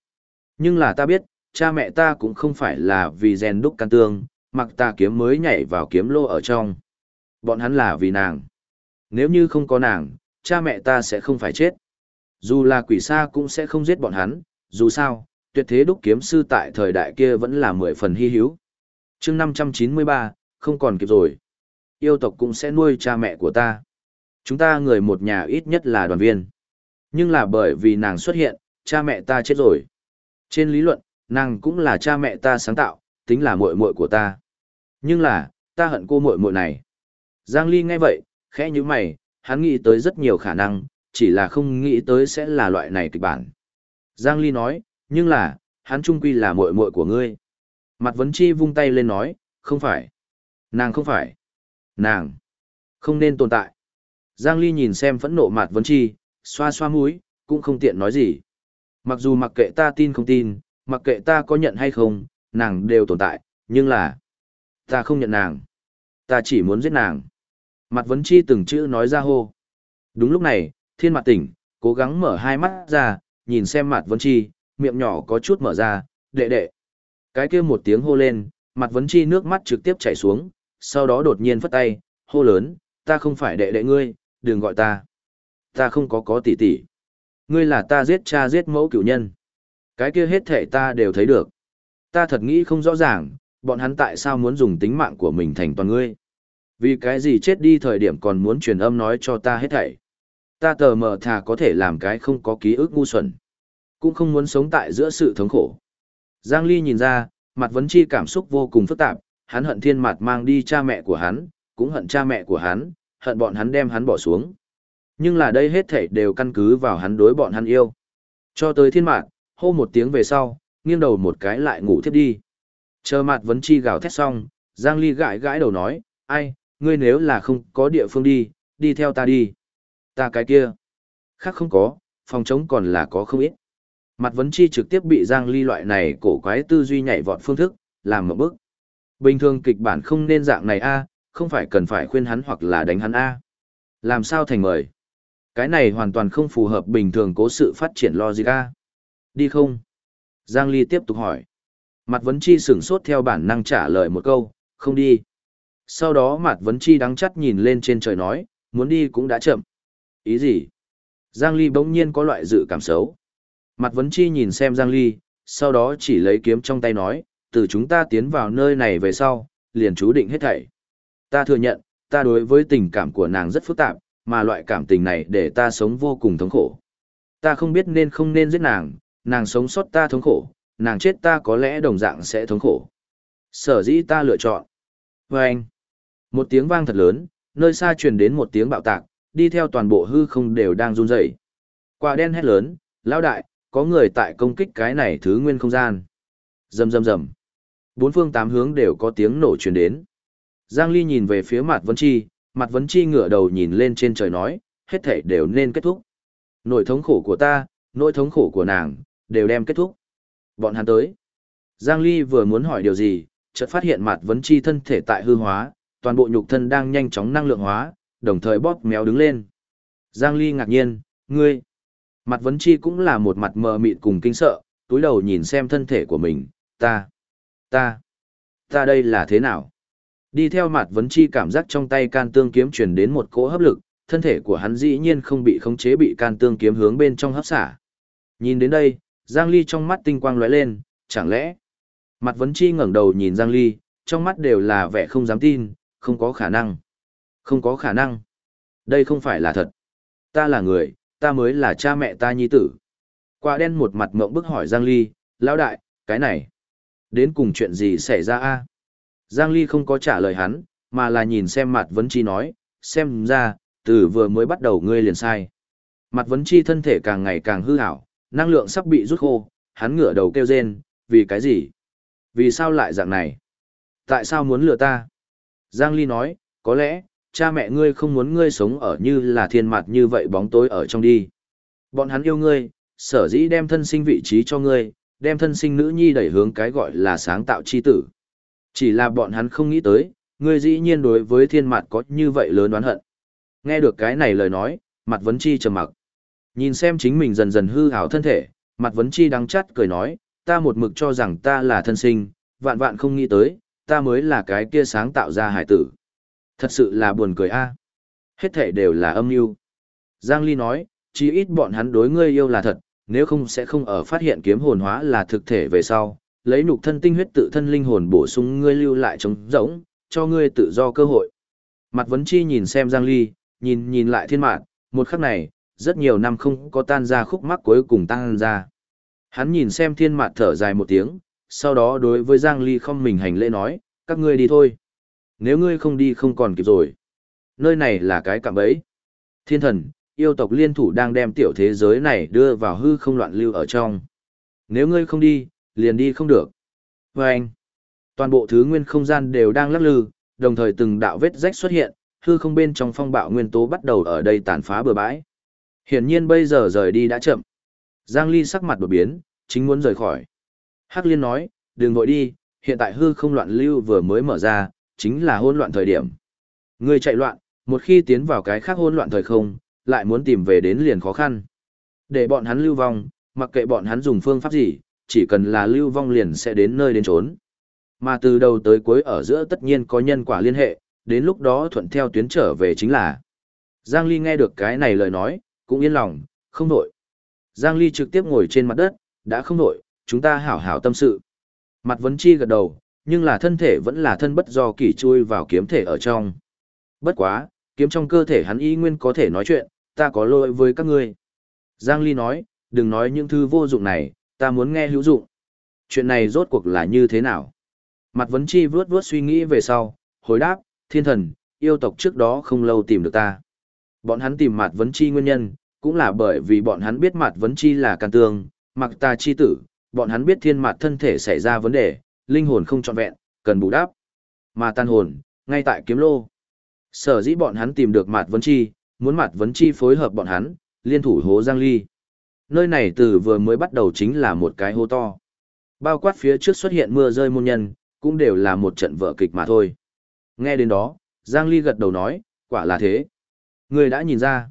Speaker 1: Nhưng là ta biết, cha mẹ ta cũng không phải là vì rèn đúc can tương, mặc ta kiếm mới nhảy vào kiếm lô ở trong. Bọn hắn là vì nàng. Nếu như không có nàng, cha mẹ ta sẽ không phải chết. Dù là quỷ sa cũng sẽ không giết bọn hắn, dù sao, tuyệt thế đúc kiếm sư tại thời đại kia vẫn là mười phần hy hữu. chương 593, không còn kịp rồi. Yêu tộc cũng sẽ nuôi cha mẹ của ta. Chúng ta người một nhà ít nhất là đoàn viên. Nhưng là bởi vì nàng xuất hiện, cha mẹ ta chết rồi. Trên lý luận, nàng cũng là cha mẹ ta sáng tạo, tính là muội muội của ta. Nhưng là, ta hận cô muội muội này. Giang Ly nghe vậy, khẽ như mày, hắn nghĩ tới rất nhiều khả năng, chỉ là không nghĩ tới sẽ là loại này kịch bản. Giang Ly nói, nhưng là, hắn trung quy là muội muội của ngươi. Mặt vấn chi vung tay lên nói, không phải. Nàng không phải. Nàng. Không nên tồn tại. Giang Ly nhìn xem phẫn nộ mặt vấn chi, xoa xoa mũi, cũng không tiện nói gì. Mặc dù mặc kệ ta tin không tin, mặc kệ ta có nhận hay không, nàng đều tồn tại, nhưng là, ta không nhận nàng. Ta chỉ muốn giết nàng. Mặt vấn chi từng chữ nói ra hô. Đúng lúc này, thiên mặt tỉnh, cố gắng mở hai mắt ra, nhìn xem mặt vấn chi, miệng nhỏ có chút mở ra, đệ đệ. Cái kia một tiếng hô lên, mặt vấn chi nước mắt trực tiếp chảy xuống, sau đó đột nhiên phất tay, hô lớn, ta không phải đệ đệ ngươi, đừng gọi ta. Ta không có có tỷ tỷ. Ngươi là ta giết cha giết mẫu cửu nhân. Cái kia hết thể ta đều thấy được. Ta thật nghĩ không rõ ràng, bọn hắn tại sao muốn dùng tính mạng của mình thành toàn ngươi. Vì cái gì chết đi thời điểm còn muốn truyền âm nói cho ta hết thảy. Ta tờ mờ thà có thể làm cái không có ký ức ngu xuẩn. Cũng không muốn sống tại giữa sự thống khổ. Giang Ly nhìn ra, mặt vấn chi cảm xúc vô cùng phức tạp, hắn hận thiên mặt mang đi cha mẹ của hắn, cũng hận cha mẹ của hắn, hận bọn hắn đem hắn bỏ xuống. Nhưng là đây hết thảy đều căn cứ vào hắn đối bọn hắn yêu. Cho tới thiên mạng hô một tiếng về sau, nghiêng đầu một cái lại ngủ thiếp đi. Chờ mặt vấn chi gào thét xong, Giang Ly gãi gãi đầu nói, ai, ngươi nếu là không có địa phương đi, đi theo ta đi. Ta cái kia. Khác không có, phòng chống còn là có không ít. Mặt vấn chi trực tiếp bị Giang Ly loại này cổ quái tư duy nhảy vọt phương thức, làm một bước. Bình thường kịch bản không nên dạng này a, không phải cần phải khuyên hắn hoặc là đánh hắn a. Làm sao thành mời? Cái này hoàn toàn không phù hợp bình thường cố sự phát triển logic a. Đi không? Giang Ly tiếp tục hỏi. Mặt vấn chi sửng sốt theo bản năng trả lời một câu, không đi. Sau đó mặt vấn chi đắng chắt nhìn lên trên trời nói, muốn đi cũng đã chậm. Ý gì? Giang Ly bỗng nhiên có loại dự cảm xấu. Mặt vấn chi nhìn xem Giang Ly, sau đó chỉ lấy kiếm trong tay nói, từ chúng ta tiến vào nơi này về sau, liền chú định hết thảy. Ta thừa nhận, ta đối với tình cảm của nàng rất phức tạp, mà loại cảm tình này để ta sống vô cùng thống khổ. Ta không biết nên không nên giết nàng, nàng sống sót ta thống khổ, nàng chết ta có lẽ đồng dạng sẽ thống khổ. Sở dĩ ta lựa chọn. Và anh, một tiếng vang thật lớn, nơi xa truyền đến một tiếng bạo tạc, đi theo toàn bộ hư không đều đang run rẩy. Quả đen hét lớn, lão đại, có người tại công kích cái này thứ nguyên không gian. Rầm rầm rầm. Bốn phương tám hướng đều có tiếng nổ truyền đến. Giang Ly nhìn về phía mặt Vân Chi, mặt Vân Chi ngửa đầu nhìn lên trên trời nói, hết thảy đều nên kết thúc. Nỗi thống khổ của ta, nỗi thống khổ của nàng, đều đem kết thúc. Bọn hắn tới. Giang Ly vừa muốn hỏi điều gì, chợt phát hiện mặt vấn chi thân thể tại hư hóa, toàn bộ nhục thân đang nhanh chóng năng lượng hóa, đồng thời bóp méo đứng lên. Giang Ly ngạc nhiên, ngươi. Mặt vấn chi cũng là một mặt mờ mịt cùng kinh sợ, túi đầu nhìn xem thân thể của mình, ta, ta, ta đây là thế nào? Đi theo mặt vấn chi cảm giác trong tay can tương kiếm truyền đến một cỗ hấp lực, thân thể của hắn dĩ nhiên không bị khống chế bị can tương kiếm hướng bên trong hấp xả. Nhìn đến đây, Giang Ly trong mắt tinh quang lóe lên, chẳng lẽ? Mặt vấn chi ngẩng đầu nhìn Giang Ly, trong mắt đều là vẻ không dám tin, không có khả năng. Không có khả năng. Đây không phải là thật. Ta là người, ta mới là cha mẹ ta nhi tử. Quả đen một mặt mộng bức hỏi Giang Ly, lão đại, cái này, đến cùng chuyện gì xảy ra a? Giang Ly không có trả lời hắn, mà là nhìn xem mặt vấn chi nói, xem ra, từ vừa mới bắt đầu ngươi liền sai. Mặt vấn chi thân thể càng ngày càng hư hảo, năng lượng sắp bị rút khô, hắn ngửa đầu kêu rên, vì cái gì? Vì sao lại dạng này? Tại sao muốn lừa ta? Giang Ly nói, có lẽ, cha mẹ ngươi không muốn ngươi sống ở như là thiên mặt như vậy bóng tối ở trong đi. Bọn hắn yêu ngươi, sở dĩ đem thân sinh vị trí cho ngươi, đem thân sinh nữ nhi đẩy hướng cái gọi là sáng tạo chi tử. Chỉ là bọn hắn không nghĩ tới, ngươi dĩ nhiên đối với thiên mặt có như vậy lớn oán hận. Nghe được cái này lời nói, mặt vấn chi trầm mặc. Nhìn xem chính mình dần dần hư hảo thân thể, mặt vấn chi đắng chắt cười nói, ta một mực cho rằng ta là thân sinh, vạn vạn không nghĩ tới, ta mới là cái kia sáng tạo ra hải tử. Thật sự là buồn cười a. Hết thể đều là âm mưu. Giang Ly nói, chỉ ít bọn hắn đối ngươi yêu là thật, nếu không sẽ không ở phát hiện kiếm hồn hóa là thực thể về sau, lấy nhục thân tinh huyết tự thân linh hồn bổ sung ngươi lưu lại trống rỗng, cho ngươi tự do cơ hội. Mặt vấn chi nhìn xem Giang Ly, nhìn nhìn lại thiên mạng, một khắc này, rất nhiều năm không có tan ra khúc mắc cuối cùng tan ra. Hắn nhìn xem thiên mạt thở dài một tiếng, sau đó đối với Giang Ly không mình hành lễ nói, các ngươi đi thôi. Nếu ngươi không đi không còn kịp rồi. Nơi này là cái cạm bẫy. Thiên thần, yêu tộc liên thủ đang đem tiểu thế giới này đưa vào hư không loạn lưu ở trong. Nếu ngươi không đi, liền đi không được. Và anh, toàn bộ thứ nguyên không gian đều đang lắc lư, đồng thời từng đạo vết rách xuất hiện, hư không bên trong phong bạo nguyên tố bắt đầu ở đây tàn phá bừa bãi. Hiển nhiên bây giờ rời đi đã chậm. Giang Ly sắc mặt đột biến, chính muốn rời khỏi. Hắc Liên nói, đừng vội đi, hiện tại hư không loạn lưu vừa mới mở ra, chính là hỗn loạn thời điểm. Ngươi chạy loạn, một khi tiến vào cái khác hỗn loạn thời không, lại muốn tìm về đến liền khó khăn. Để bọn hắn lưu vong, mặc kệ bọn hắn dùng phương pháp gì, chỉ cần là lưu vong liền sẽ đến nơi đến trốn. Mà từ đầu tới cuối ở giữa tất nhiên có nhân quả liên hệ, đến lúc đó thuận theo tuyến trở về chính là. Giang Ly nghe được cái này lời nói, cũng yên lòng, không nổi. Giang Ly trực tiếp ngồi trên mặt đất, đã không nổi, chúng ta hảo hảo tâm sự. Mặt vấn chi gật đầu, nhưng là thân thể vẫn là thân bất do kỷ chui vào kiếm thể ở trong. Bất quá, kiếm trong cơ thể hắn y nguyên có thể nói chuyện, ta có lỗi với các ngươi. Giang Ly nói, đừng nói những thứ vô dụng này, ta muốn nghe hữu dụng. Chuyện này rốt cuộc là như thế nào? Mặt vấn chi vướt vướt suy nghĩ về sau, hồi đáp, thiên thần, yêu tộc trước đó không lâu tìm được ta. Bọn hắn tìm mặt vấn chi nguyên nhân, cũng là bởi vì bọn hắn biết mặt vấn chi là can tương, mặc ta chi tử, bọn hắn biết thiên mặt thân thể xảy ra vấn đề, linh hồn không trọn vẹn, cần bù đắp. Mà tan hồn, ngay tại kiếm lô. Sở dĩ bọn hắn tìm được mặt vấn chi, muốn mặt vấn chi phối hợp bọn hắn, liên thủ hố Giang Ly. Nơi này từ vừa mới bắt đầu chính là một cái hố to. Bao quát phía trước xuất hiện mưa rơi môn nhân, cũng đều là một trận vở kịch mà thôi. Nghe đến đó, Giang Ly gật đầu nói, quả là thế. Người đã nhìn ra.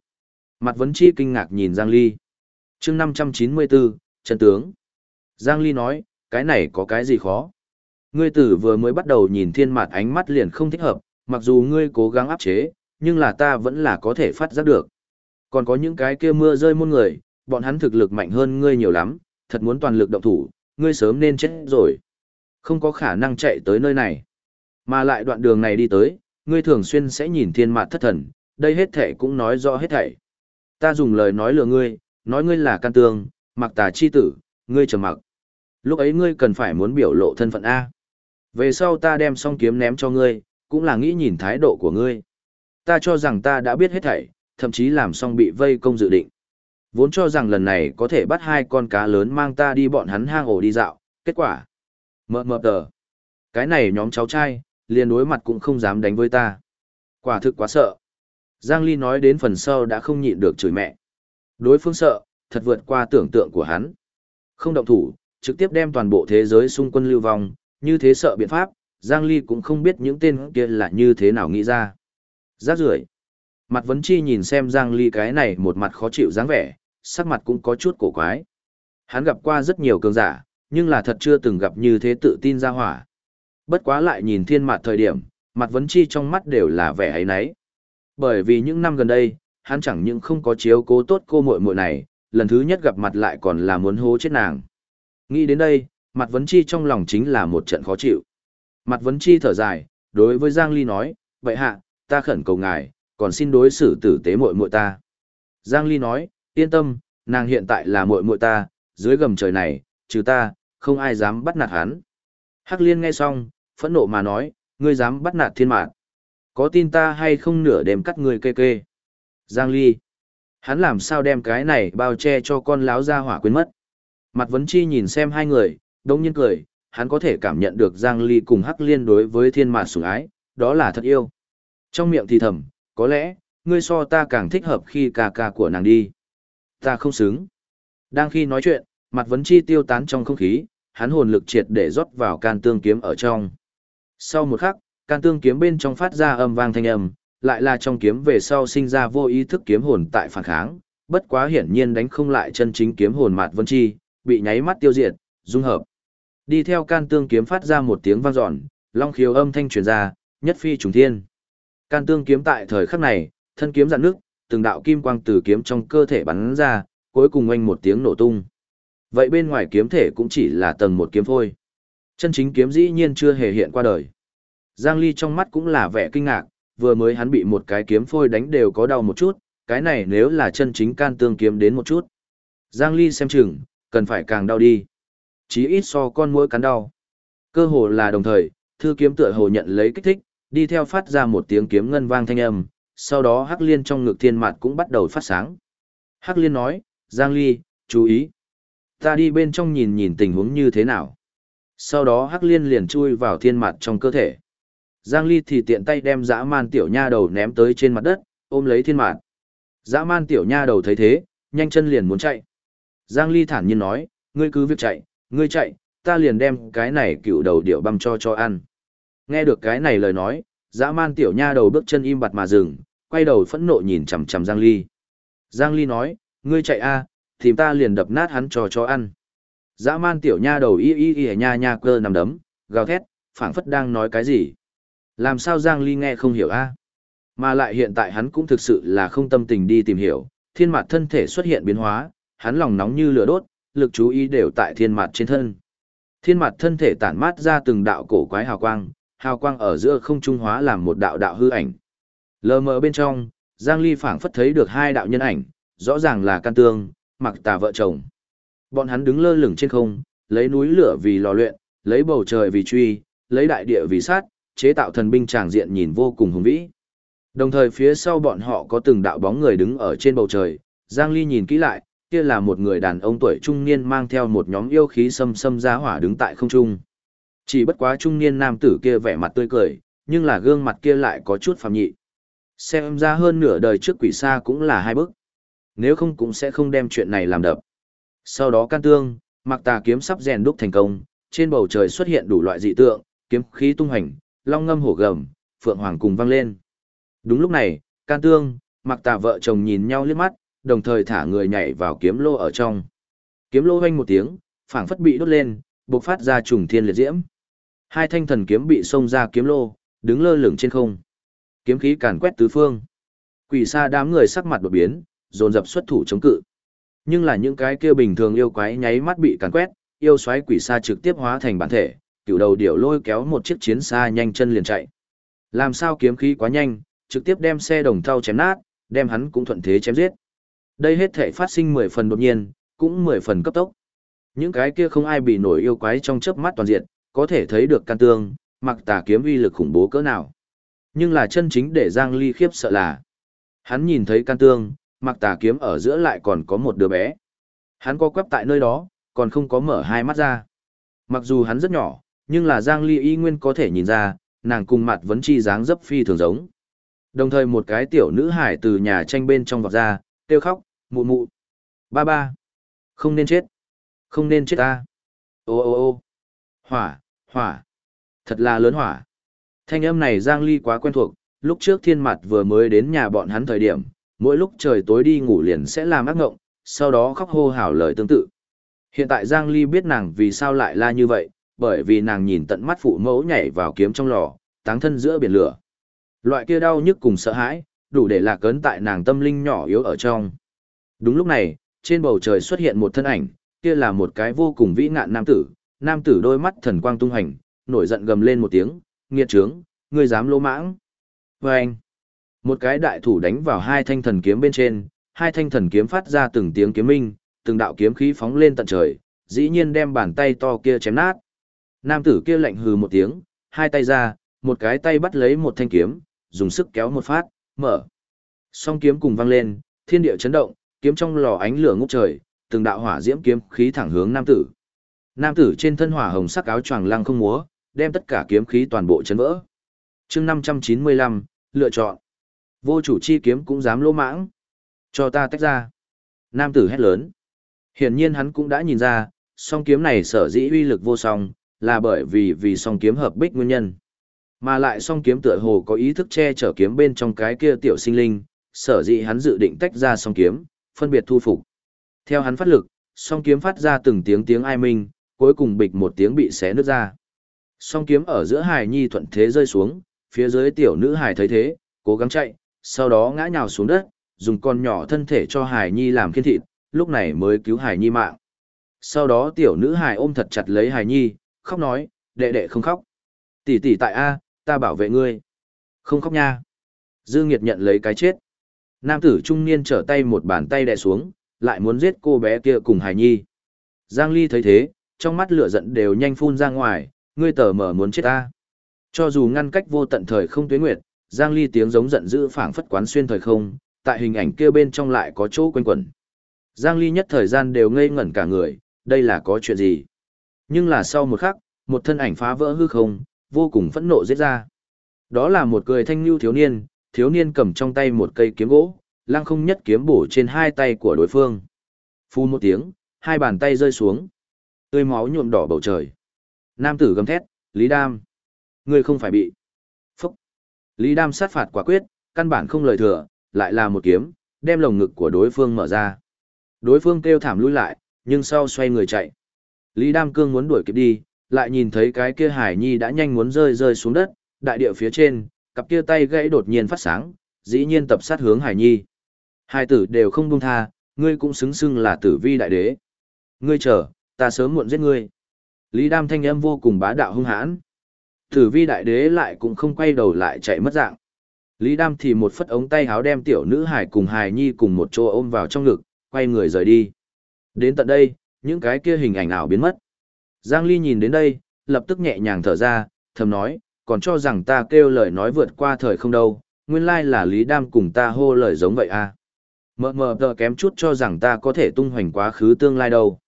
Speaker 1: Mặt vấn chi kinh ngạc nhìn Giang Ly. chương 594, chân tướng. Giang Ly nói, cái này có cái gì khó. Ngươi tử vừa mới bắt đầu nhìn thiên mặt ánh mắt liền không thích hợp, mặc dù ngươi cố gắng áp chế, nhưng là ta vẫn là có thể phát giác được. Còn có những cái kia mưa rơi muôn người, bọn hắn thực lực mạnh hơn ngươi nhiều lắm, thật muốn toàn lực động thủ, ngươi sớm nên chết rồi. Không có khả năng chạy tới nơi này. Mà lại đoạn đường này đi tới, ngươi thường xuyên sẽ nhìn thiên mạt thất thần, đây hết thể cũng nói rõ hết thảy. Ta dùng lời nói lừa ngươi, nói ngươi là can tương, mặc tà chi tử, ngươi trầm mặc. Lúc ấy ngươi cần phải muốn biểu lộ thân phận A. Về sau ta đem song kiếm ném cho ngươi, cũng là nghĩ nhìn thái độ của ngươi. Ta cho rằng ta đã biết hết thảy, thậm chí làm xong bị vây công dự định. Vốn cho rằng lần này có thể bắt hai con cá lớn mang ta đi bọn hắn hang ổ đi dạo, kết quả. Mờ mờ tờ. Cái này nhóm cháu trai, liền đối mặt cũng không dám đánh với ta. Quả thực quá sợ. Giang Ly nói đến phần sau đã không nhịn được chửi mẹ. Đối phương sợ, thật vượt qua tưởng tượng của hắn. Không động thủ, trực tiếp đem toàn bộ thế giới xung quân lưu vong, như thế sợ biện pháp, Giang Ly cũng không biết những tên kia là như thế nào nghĩ ra. Giác rưởi. Mặt vấn chi nhìn xem Giang Ly cái này một mặt khó chịu dáng vẻ, sắc mặt cũng có chút cổ quái. Hắn gặp qua rất nhiều cường giả, nhưng là thật chưa từng gặp như thế tự tin ra hỏa. Bất quá lại nhìn thiên mặt thời điểm, mặt vấn chi trong mắt đều là vẻ ấy nấy. Bởi vì những năm gần đây, hắn chẳng những không có chiếu cố tốt cô muội muội này, lần thứ nhất gặp mặt lại còn là muốn hố chết nàng. Nghĩ đến đây, mặt vấn chi trong lòng chính là một trận khó chịu. Mặt vấn chi thở dài, đối với Giang Ly nói, vậy hạ, ta khẩn cầu ngài, còn xin đối xử tử tế muội muội ta. Giang Ly nói, yên tâm, nàng hiện tại là muội muội ta, dưới gầm trời này, trừ ta, không ai dám bắt nạt hắn. Hắc Liên nghe xong, phẫn nộ mà nói, ngươi dám bắt nạt thiên mạng có tin ta hay không nửa đêm cắt người kê kê. Giang Ly. Hắn làm sao đem cái này bao che cho con láo ra hỏa quên mất. Mặt vấn chi nhìn xem hai người, đông nhiên cười, hắn có thể cảm nhận được Giang Ly cùng Hắc Liên đối với thiên Mạt sủng ái, đó là thật yêu. Trong miệng thì thầm, có lẽ, ngươi so ta càng thích hợp khi ca ca của nàng đi. Ta không xứng. Đang khi nói chuyện, mặt vấn chi tiêu tán trong không khí, hắn hồn lực triệt để rót vào can tương kiếm ở trong. Sau một khắc, can tương kiếm bên trong phát ra âm vang thanh âm, lại là trong kiếm về sau sinh ra vô ý thức kiếm hồn tại phản kháng, bất quá hiển nhiên đánh không lại chân chính kiếm hồn mạt vân chi, bị nháy mắt tiêu diệt, dung hợp. Đi theo can tương kiếm phát ra một tiếng vang dọn, long khiếu âm thanh truyền ra, nhất phi trùng thiên. Can tương kiếm tại thời khắc này, thân kiếm dạn nước, từng đạo kim quang từ kiếm trong cơ thể bắn ra, cuối cùng oanh một tiếng nổ tung. Vậy bên ngoài kiếm thể cũng chỉ là tầng một kiếm thôi. Chân chính kiếm dĩ nhiên chưa hề hiện qua đời. Giang Ly trong mắt cũng là vẻ kinh ngạc, vừa mới hắn bị một cái kiếm phôi đánh đều có đau một chút, cái này nếu là chân chính can tương kiếm đến một chút. Giang Ly xem chừng, cần phải càng đau đi. Chí ít so con mũi cắn đau. Cơ hồ là đồng thời, thư kiếm tựa hồ nhận lấy kích thích, đi theo phát ra một tiếng kiếm ngân vang thanh âm, sau đó Hắc Liên trong ngực thiên mặt cũng bắt đầu phát sáng. Hắc Liên nói, Giang Ly, chú ý. Ta đi bên trong nhìn nhìn tình huống như thế nào. Sau đó Hắc Liên liền chui vào thiên mặt trong cơ thể. Giang Ly thì tiện tay đem dã man tiểu nha đầu ném tới trên mặt đất, ôm lấy thiên mạt. Dã man tiểu nha đầu thấy thế, nhanh chân liền muốn chạy. Giang Ly thản nhiên nói, ngươi cứ việc chạy, ngươi chạy, ta liền đem cái này cựu đầu điệu băm cho cho ăn. Nghe được cái này lời nói, dã man tiểu nha đầu bước chân im bặt mà dừng, quay đầu phẫn nộ nhìn chằm chằm Giang Ly. Giang Ly nói, ngươi chạy a, thì ta liền đập nát hắn cho cho ăn. Dã man tiểu nha đầu y y y nha nha cơ nằm đấm, gào thét, phảng phất đang nói cái gì. Làm sao Giang Ly nghe không hiểu a? Mà lại hiện tại hắn cũng thực sự là không tâm tình đi tìm hiểu, thiên mặt thân thể xuất hiện biến hóa, hắn lòng nóng như lửa đốt, lực chú ý đều tại thiên mặt trên thân. Thiên mặt thân thể tản mát ra từng đạo cổ quái hào quang, hào quang ở giữa không trung hóa làm một đạo đạo hư ảnh. Lờ mờ bên trong, Giang Ly phảng phất thấy được hai đạo nhân ảnh, rõ ràng là can tương, mặc tà vợ chồng. Bọn hắn đứng lơ lửng trên không, lấy núi lửa vì lò luyện, lấy bầu trời vì truy, lấy đại địa vì sát, chế tạo thần binh tràng diện nhìn vô cùng hùng vĩ. Đồng thời phía sau bọn họ có từng đạo bóng người đứng ở trên bầu trời, Giang Ly nhìn kỹ lại, kia là một người đàn ông tuổi trung niên mang theo một nhóm yêu khí xâm xâm giá hỏa đứng tại không trung. Chỉ bất quá trung niên nam tử kia vẻ mặt tươi cười, nhưng là gương mặt kia lại có chút phàm nhị. Xem ra hơn nửa đời trước quỷ xa cũng là hai bước. Nếu không cũng sẽ không đem chuyện này làm đập. Sau đó can tương, mặc tà kiếm sắp rèn đúc thành công, trên bầu trời xuất hiện đủ loại dị tượng, kiếm khí tung hành, long ngâm hổ gầm, phượng hoàng cùng vang lên. Đúng lúc này, can tương, mặc tà vợ chồng nhìn nhau liếc mắt, đồng thời thả người nhảy vào kiếm lô ở trong. Kiếm lô hoanh một tiếng, phảng phất bị đốt lên, bộc phát ra trùng thiên liệt diễm. Hai thanh thần kiếm bị xông ra kiếm lô, đứng lơ lửng trên không. Kiếm khí càn quét tứ phương. Quỷ xa đám người sắc mặt đột biến, dồn dập xuất thủ chống cự. Nhưng là những cái kia bình thường yêu quái nháy mắt bị càn quét, yêu xoáy quỷ xa trực tiếp hóa thành bản thể, cựu đầu điểu lôi kéo một chiếc chiến xa nhanh chân liền chạy. Làm sao kiếm khí quá nhanh, trực tiếp đem xe đồng thau chém nát, đem hắn cũng thuận thế chém giết. Đây hết thể phát sinh 10 phần đột nhiên, cũng 10 phần cấp tốc. Những cái kia không ai bị nổi yêu quái trong chớp mắt toàn diện, có thể thấy được can tương, mặc tà kiếm uy lực khủng bố cỡ nào. Nhưng là chân chính để Giang Ly khiếp sợ là, hắn nhìn thấy can tương, mặc tà kiếm ở giữa lại còn có một đứa bé. Hắn co quắp tại nơi đó, còn không có mở hai mắt ra. Mặc dù hắn rất nhỏ, nhưng là Giang Ly y nguyên có thể nhìn ra, nàng cùng mặt vấn chi dáng dấp phi thường giống. Đồng thời một cái tiểu nữ hải từ nhà tranh bên trong vọt ra, kêu khóc, mụ mụ. Ba ba. Không nên chết. Không nên chết ta. Ô ô ô. Hỏa, hỏa. Thật là lớn hỏa. Thanh âm này Giang Ly quá quen thuộc, lúc trước thiên mặt vừa mới đến nhà bọn hắn thời điểm, mỗi lúc trời tối đi ngủ liền sẽ làm ác ngộng, sau đó khóc hô hào lời tương tự. Hiện tại Giang Ly biết nàng vì sao lại la như vậy, bởi vì nàng nhìn tận mắt phụ mẫu nhảy vào kiếm trong lò, táng thân giữa biển lửa. Loại kia đau nhức cùng sợ hãi, đủ để lạc cấn tại nàng tâm linh nhỏ yếu ở trong. Đúng lúc này, trên bầu trời xuất hiện một thân ảnh, kia là một cái vô cùng vĩ ngạn nam tử, nam tử đôi mắt thần quang tung hành, nổi giận gầm lên một tiếng, nghiệt trướng, ngươi dám lỗ mãng. Và anh, một cái đại thủ đánh vào hai thanh thần kiếm bên trên, hai thanh thần kiếm phát ra từng tiếng kiếm minh, từng đạo kiếm khí phóng lên tận trời, dĩ nhiên đem bàn tay to kia chém nát. Nam tử kia lạnh hừ một tiếng, hai tay ra, một cái tay bắt lấy một thanh kiếm, dùng sức kéo một phát, mở. Song kiếm cùng vang lên, thiên địa chấn động, kiếm trong lò ánh lửa ngút trời, từng đạo hỏa diễm kiếm khí thẳng hướng nam tử. Nam tử trên thân hỏa hồng sắc áo choàng lăng không múa, đem tất cả kiếm khí toàn bộ chấn vỡ. Chương 595, lựa chọn. Vô chủ chi kiếm cũng dám lỗ mãng. Cho ta tách ra. Nam tử hét lớn. Hiển nhiên hắn cũng đã nhìn ra, song kiếm này sở dĩ uy lực vô song, là bởi vì vì song kiếm hợp bích nguyên nhân. Mà lại song kiếm tựa hồ có ý thức che chở kiếm bên trong cái kia tiểu sinh linh, sở dĩ hắn dự định tách ra song kiếm, phân biệt thu phục. Theo hắn phát lực, song kiếm phát ra từng tiếng tiếng ai minh, cuối cùng bịch một tiếng bị xé nứt ra. Song kiếm ở giữa hài nhi thuận thế rơi xuống, phía dưới tiểu nữ hài thấy thế, cố gắng chạy, sau đó ngã nhào xuống đất, dùng con nhỏ thân thể cho hài nhi làm khiên thịt, lúc này mới cứu hài nhi mạng. Sau đó tiểu nữ hài ôm thật chặt lấy hài nhi, khóc nói, đệ đệ không khóc. Tỷ tỷ tại A, ta bảo vệ ngươi. Không khóc nha. Dương Nghiệt nhận lấy cái chết. Nam tử trung niên trở tay một bàn tay đè xuống, lại muốn giết cô bé kia cùng hải nhi. Giang Ly thấy thế, trong mắt lửa giận đều nhanh phun ra ngoài, ngươi tờ mở muốn chết ta. Cho dù ngăn cách vô tận thời không tuyến nguyệt, Giang Ly tiếng giống giận dữ phảng phất quán xuyên thời không, tại hình ảnh kia bên trong lại có chỗ quanh quẩn. Giang Ly nhất thời gian đều ngây ngẩn cả người, đây là có chuyện gì? Nhưng là sau một khắc, một thân ảnh phá vỡ hư không, vô cùng phẫn nộ giết ra. Đó là một cười thanh lưu thiếu niên, thiếu niên cầm trong tay một cây kiếm gỗ, lăng không nhất kiếm bổ trên hai tay của đối phương. Phu một tiếng, hai bàn tay rơi xuống. Tươi máu nhuộm đỏ bầu trời. Nam tử gầm thét, Lý Đam. Ngươi không phải bị. Phúc. Lý Đam sát phạt quả quyết, căn bản không lời thừa, lại là một kiếm, đem lồng ngực của đối phương mở ra. Đối phương kêu thảm lui lại, nhưng sau xoay người chạy. Lý Đam Cương muốn đuổi kịp đi, lại nhìn thấy cái kia Hải Nhi đã nhanh muốn rơi rơi xuống đất, đại địa phía trên, cặp kia tay gãy đột nhiên phát sáng, dĩ nhiên tập sát hướng Hải Nhi. Hai tử đều không buông tha, ngươi cũng xứng xưng là tử vi đại đế. Ngươi chờ, ta sớm muộn giết ngươi. Lý Đam thanh âm vô cùng bá đạo hung hãn. Tử vi đại đế lại cũng không quay đầu lại chạy mất dạng. Lý Đam thì một phất ống tay háo đem tiểu nữ hải cùng hài nhi cùng một chỗ ôm vào trong ngực, quay người rời đi. Đến tận đây, những cái kia hình ảnh ảo biến mất. Giang Ly nhìn đến đây, lập tức nhẹ nhàng thở ra, thầm nói, còn cho rằng ta kêu lời nói vượt qua thời không đâu, nguyên lai là Lý Đam cùng ta hô lời giống vậy à. Mờ mờ tờ kém chút cho rằng ta có thể tung hoành quá khứ tương lai đâu.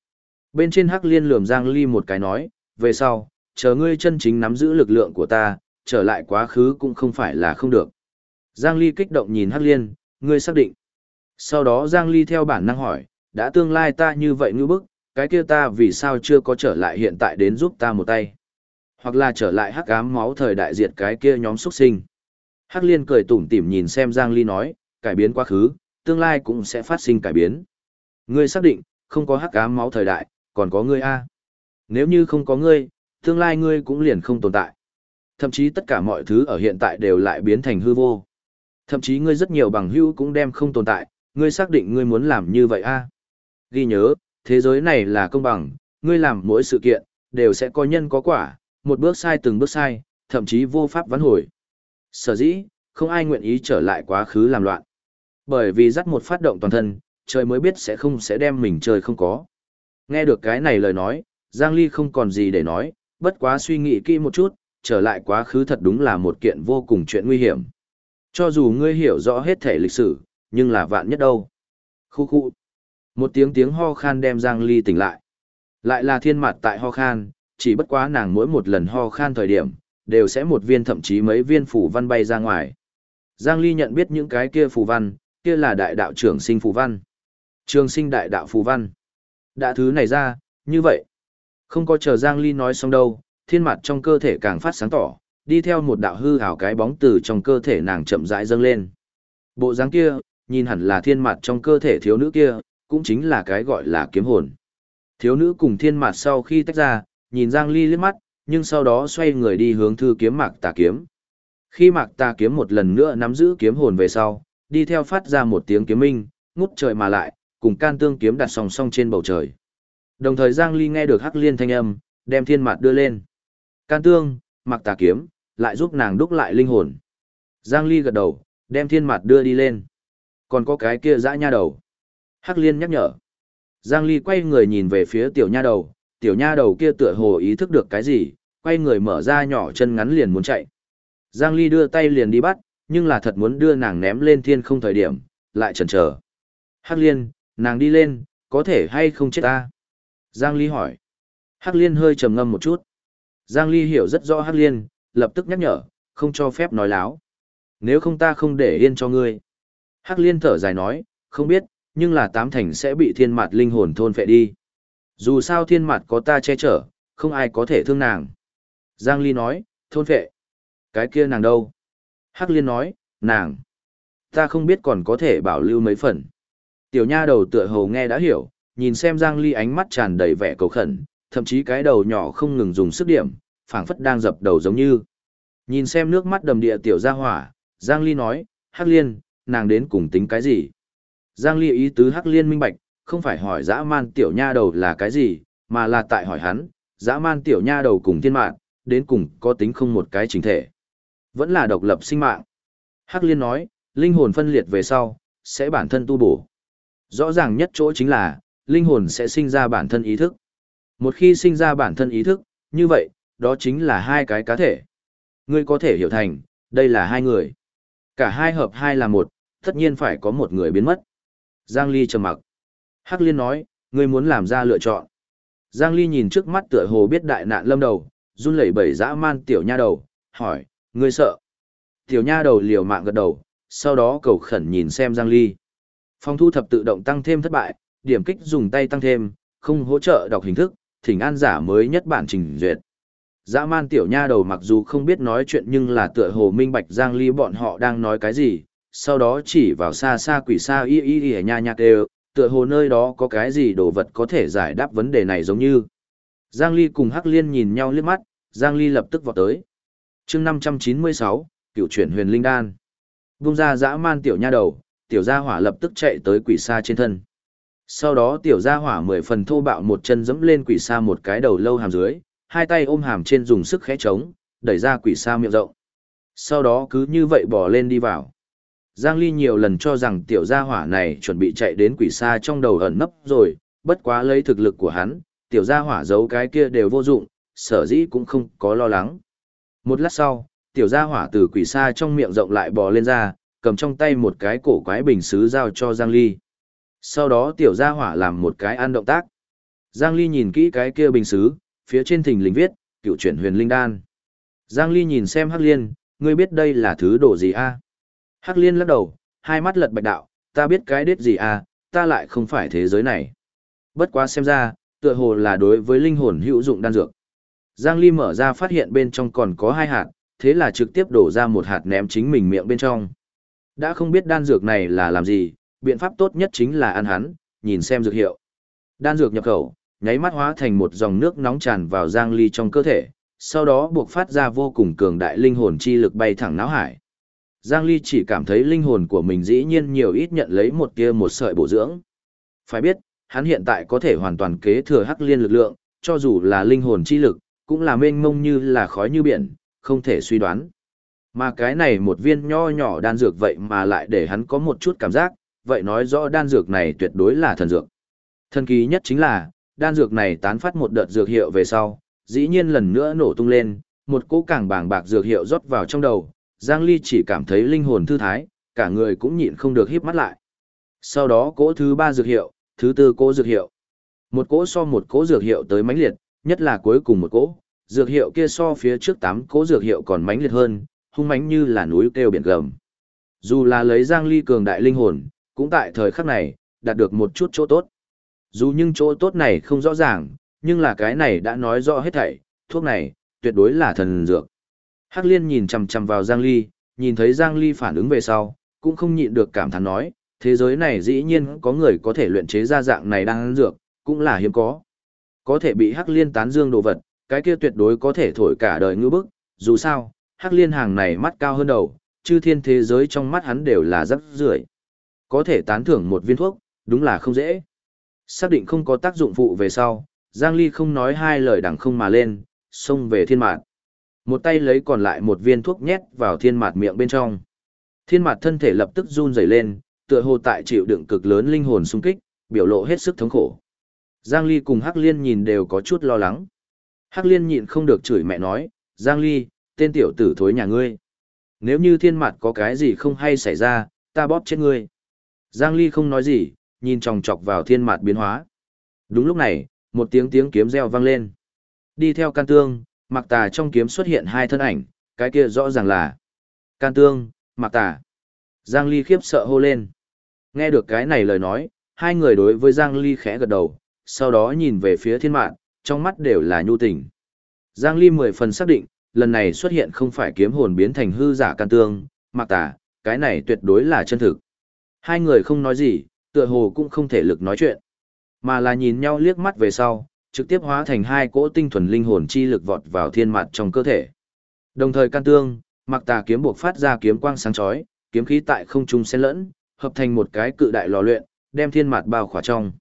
Speaker 1: Bên trên hắc liên lườm Giang Ly một cái nói, về sau, chờ ngươi chân chính nắm giữ lực lượng của ta, trở lại quá khứ cũng không phải là không được. Giang Ly kích động nhìn hắc liên, ngươi xác định. Sau đó Giang Ly theo bản năng hỏi, đã tương lai ta như vậy như bức, cái kia ta vì sao chưa có trở lại hiện tại đến giúp ta một tay. Hoặc là trở lại hắc ám máu thời đại diệt cái kia nhóm xuất sinh. Hắc liên cười tủm tỉm nhìn xem Giang Ly nói, cải biến quá khứ, tương lai cũng sẽ phát sinh cải biến. Ngươi xác định, không có hắc ám máu thời đại, còn có ngươi a. Nếu như không có ngươi, tương lai ngươi cũng liền không tồn tại. Thậm chí tất cả mọi thứ ở hiện tại đều lại biến thành hư vô. Thậm chí ngươi rất nhiều bằng hữu cũng đem không tồn tại, ngươi xác định ngươi muốn làm như vậy a? Ghi nhớ, thế giới này là công bằng, ngươi làm mỗi sự kiện, đều sẽ có nhân có quả, một bước sai từng bước sai, thậm chí vô pháp vãn hồi. Sở dĩ, không ai nguyện ý trở lại quá khứ làm loạn. Bởi vì dắt một phát động toàn thân, trời mới biết sẽ không sẽ đem mình trời không có. Nghe được cái này lời nói, Giang Ly không còn gì để nói, bất quá suy nghĩ kỹ một chút, trở lại quá khứ thật đúng là một kiện vô cùng chuyện nguy hiểm. Cho dù ngươi hiểu rõ hết thể lịch sử, nhưng là vạn nhất đâu. Khu khu. Một tiếng tiếng ho khan đem Giang Ly tỉnh lại. Lại là thiên mặt tại ho khan, chỉ bất quá nàng mỗi một lần ho khan thời điểm, đều sẽ một viên thậm chí mấy viên phủ văn bay ra ngoài. Giang Ly nhận biết những cái kia phù văn, kia là đại đạo trưởng sinh phù văn. Trường sinh đại đạo phù văn. Đã thứ này ra, như vậy. Không có chờ Giang Ly nói xong đâu, thiên mặt trong cơ thể càng phát sáng tỏ, đi theo một đạo hư ảo cái bóng từ trong cơ thể nàng chậm rãi dâng lên. Bộ dáng kia, nhìn hẳn là thiên mặt trong cơ thể thiếu nữ kia, cũng chính là cái gọi là kiếm hồn. Thiếu nữ cùng thiên mặt sau khi tách ra, nhìn Giang Ly liếc mắt, nhưng sau đó xoay người đi hướng thư kiếm mạc tà kiếm. Khi mạc tà kiếm một lần nữa nắm giữ kiếm hồn về sau, đi theo phát ra một tiếng kiếm minh, ngút trời mà lại, cùng can tương kiếm đặt song song trên bầu trời. Đồng thời Giang Ly nghe được hắc liên thanh âm, đem thiên mặt đưa lên. Can tương, mạc tà kiếm, lại giúp nàng đúc lại linh hồn. Giang Ly gật đầu, đem thiên mặt đưa đi lên. Còn có cái kia dã nha đầu. Hắc liên nhắc nhở. Giang Ly quay người nhìn về phía tiểu nha đầu, tiểu nha đầu kia tựa hồ ý thức được cái gì, quay người mở ra nhỏ chân ngắn liền muốn chạy. Giang Ly đưa tay liền đi bắt, nhưng là thật muốn đưa nàng ném lên thiên không thời điểm, lại chần chờ. Hắc liên, nàng đi lên, có thể hay không chết ta? Giang Ly hỏi. Hắc liên hơi trầm ngâm một chút. Giang Ly hiểu rất rõ Hắc liên, lập tức nhắc nhở, không cho phép nói láo. Nếu không ta không để yên cho ngươi. Hắc liên thở dài nói, không biết, nhưng là tám thành sẽ bị thiên mạt linh hồn thôn phệ đi. Dù sao thiên mạt có ta che chở, không ai có thể thương nàng. Giang Ly nói, thôn phệ. Cái kia nàng đâu? Hắc Liên nói, nàng. Ta không biết còn có thể bảo lưu mấy phần. Tiểu nha đầu tựa hồ nghe đã hiểu, nhìn xem Giang Ly ánh mắt tràn đầy vẻ cầu khẩn, thậm chí cái đầu nhỏ không ngừng dùng sức điểm, phảng phất đang dập đầu giống như. Nhìn xem nước mắt đầm địa tiểu gia hỏa, Giang Ly nói, Hắc Liên, nàng đến cùng tính cái gì? Giang Ly ý tứ Hắc Liên minh bạch, không phải hỏi dã man tiểu nha đầu là cái gì, mà là tại hỏi hắn, dã man tiểu nha đầu cùng thiên mạng, đến cùng có tính không một cái chính thể. Vẫn là độc lập sinh mạng. Hắc Liên nói, linh hồn phân liệt về sau, sẽ bản thân tu bổ. Rõ ràng nhất chỗ chính là, linh hồn sẽ sinh ra bản thân ý thức. Một khi sinh ra bản thân ý thức, như vậy, đó chính là hai cái cá thể. Ngươi có thể hiểu thành, đây là hai người. Cả hai hợp hai là một, tất nhiên phải có một người biến mất. Giang Ly trầm mặc. Hắc Liên nói, ngươi muốn làm ra lựa chọn. Giang Ly nhìn trước mắt tựa hồ biết đại nạn lâm đầu, run lẩy bẩy dã man tiểu nha đầu, hỏi, ngươi sợ. Tiểu nha đầu liều mạng gật đầu, sau đó cầu khẩn nhìn xem Giang Ly. Phong thu thập tự động tăng thêm thất bại, điểm kích dùng tay tăng thêm, không hỗ trợ đọc hình thức, thỉnh an giả mới nhất bản trình duyệt. Dã man tiểu nha đầu mặc dù không biết nói chuyện nhưng là tựa hồ minh bạch Giang Ly bọn họ đang nói cái gì, sau đó chỉ vào xa xa quỷ xa y y y nha nha đều, tựa hồ nơi đó có cái gì đồ vật có thể giải đáp vấn đề này giống như. Giang Ly cùng Hắc Liên nhìn nhau liếc mắt, Giang Ly lập tức vọt tới. chương 596, cựu chuyển huyền linh đan. Vung ra dã man tiểu nha đầu, tiểu gia hỏa lập tức chạy tới quỷ xa trên thân. Sau đó tiểu gia hỏa mười phần thô bạo một chân dẫm lên quỷ xa một cái đầu lâu hàm dưới, hai tay ôm hàm trên dùng sức khẽ trống, đẩy ra quỷ xa miệng rộng. Sau đó cứ như vậy bỏ lên đi vào. Giang Ly nhiều lần cho rằng tiểu gia hỏa này chuẩn bị chạy đến quỷ xa trong đầu ẩn nấp rồi, bất quá lấy thực lực của hắn, tiểu gia hỏa giấu cái kia đều vô dụng, sở dĩ cũng không có lo lắng. Một lát sau, tiểu gia hỏa từ quỷ xa trong miệng rộng lại bò lên ra, cầm trong tay một cái cổ quái bình sứ giao cho Giang Ly. Sau đó tiểu gia hỏa làm một cái ăn động tác. Giang Ly nhìn kỹ cái kia bình sứ, phía trên thình lình viết, cựu chuyển huyền linh đan. Giang Ly nhìn xem Hắc Liên, ngươi biết đây là thứ đồ gì a? Hắc Liên lắc đầu, hai mắt lật bạch đạo, ta biết cái đết gì à? ta lại không phải thế giới này. Bất quá xem ra, tựa hồ là đối với linh hồn hữu dụng đan dược. Giang Ly mở ra phát hiện bên trong còn có hai hạt, thế là trực tiếp đổ ra một hạt ném chính mình miệng bên trong. Đã không biết đan dược này là làm gì, biện pháp tốt nhất chính là ăn hắn, nhìn xem dược hiệu. Đan dược nhập khẩu, nháy mắt hóa thành một dòng nước nóng tràn vào Giang Ly trong cơ thể, sau đó buộc phát ra vô cùng cường đại linh hồn chi lực bay thẳng não hải. Giang Ly chỉ cảm thấy linh hồn của mình dĩ nhiên nhiều ít nhận lấy một tia một sợi bổ dưỡng. Phải biết, hắn hiện tại có thể hoàn toàn kế thừa hắc liên lực lượng, cho dù là linh hồn chi lực, cũng là mênh mông như là khói như biển, không thể suy đoán. Mà cái này một viên nho nhỏ đan dược vậy mà lại để hắn có một chút cảm giác, vậy nói rõ đan dược này tuyệt đối là thần dược. Thần kỳ nhất chính là, đan dược này tán phát một đợt dược hiệu về sau, dĩ nhiên lần nữa nổ tung lên, một cỗ càng bàng bạc dược hiệu rót vào trong đầu, Giang Ly chỉ cảm thấy linh hồn thư thái, cả người cũng nhịn không được híp mắt lại. Sau đó cỗ thứ ba dược hiệu, thứ tư cỗ dược hiệu. Một cỗ so một cỗ dược hiệu tới mãnh liệt, nhất là cuối cùng một cỗ, dược hiệu kia so phía trước tám cỗ dược hiệu còn mãnh liệt hơn, hung mãnh như là núi kêu biển gầm. Dù là lấy Giang Ly cường đại linh hồn, cũng tại thời khắc này, đạt được một chút chỗ tốt. Dù nhưng chỗ tốt này không rõ ràng, nhưng là cái này đã nói rõ hết thảy, thuốc này, tuyệt đối là thần dược. Hắc Liên nhìn chằm chằm vào Giang Ly, nhìn thấy Giang Ly phản ứng về sau, cũng không nhịn được cảm thán nói, thế giới này dĩ nhiên có người có thể luyện chế ra dạng này đang dược, cũng là hiếm có. Có thể bị Hắc Liên tán dương đồ vật, cái kia tuyệt đối có thể thổi cả đời ngư bức, dù sao, Hắc Liên hàng này mắt cao hơn đầu, chư thiên thế giới trong mắt hắn đều là rất rưởi. Có thể tán thưởng một viên thuốc, đúng là không dễ. Xác định không có tác dụng phụ về sau, Giang Ly không nói hai lời đằng không mà lên, xông về thiên mạn. Một tay lấy còn lại một viên thuốc nhét vào thiên mạt miệng bên trong. Thiên mạt thân thể lập tức run rẩy lên, tựa hồ tại chịu đựng cực lớn linh hồn xung kích, biểu lộ hết sức thống khổ. Giang Ly cùng Hắc Liên nhìn đều có chút lo lắng. Hắc Liên nhịn không được chửi mẹ nói, Giang Ly, tên tiểu tử thối nhà ngươi. Nếu như thiên mặt có cái gì không hay xảy ra, ta bóp chết ngươi. Giang Ly không nói gì, nhìn chòng chọc vào thiên mặt biến hóa. Đúng lúc này, một tiếng tiếng kiếm reo vang lên. Đi theo can tương, mặc tà trong kiếm xuất hiện hai thân ảnh, cái kia rõ ràng là can tương, mặc tà. Giang Ly khiếp sợ hô lên. Nghe được cái này lời nói, Hai người đối với Giang Ly khẽ gật đầu, sau đó nhìn về phía thiên mạn, trong mắt đều là nhu tình. Giang Ly mười phần xác định, lần này xuất hiện không phải kiếm hồn biến thành hư giả can tương, mặc tà, cái này tuyệt đối là chân thực. Hai người không nói gì, tựa hồ cũng không thể lực nói chuyện, mà là nhìn nhau liếc mắt về sau, trực tiếp hóa thành hai cỗ tinh thuần linh hồn chi lực vọt vào thiên mặt trong cơ thể. Đồng thời can tương, mặc tà kiếm buộc phát ra kiếm quang sáng chói, kiếm khí tại không trung xen lẫn, hợp thành một cái cự đại lò luyện, đem thiên mặt bao khỏa trong.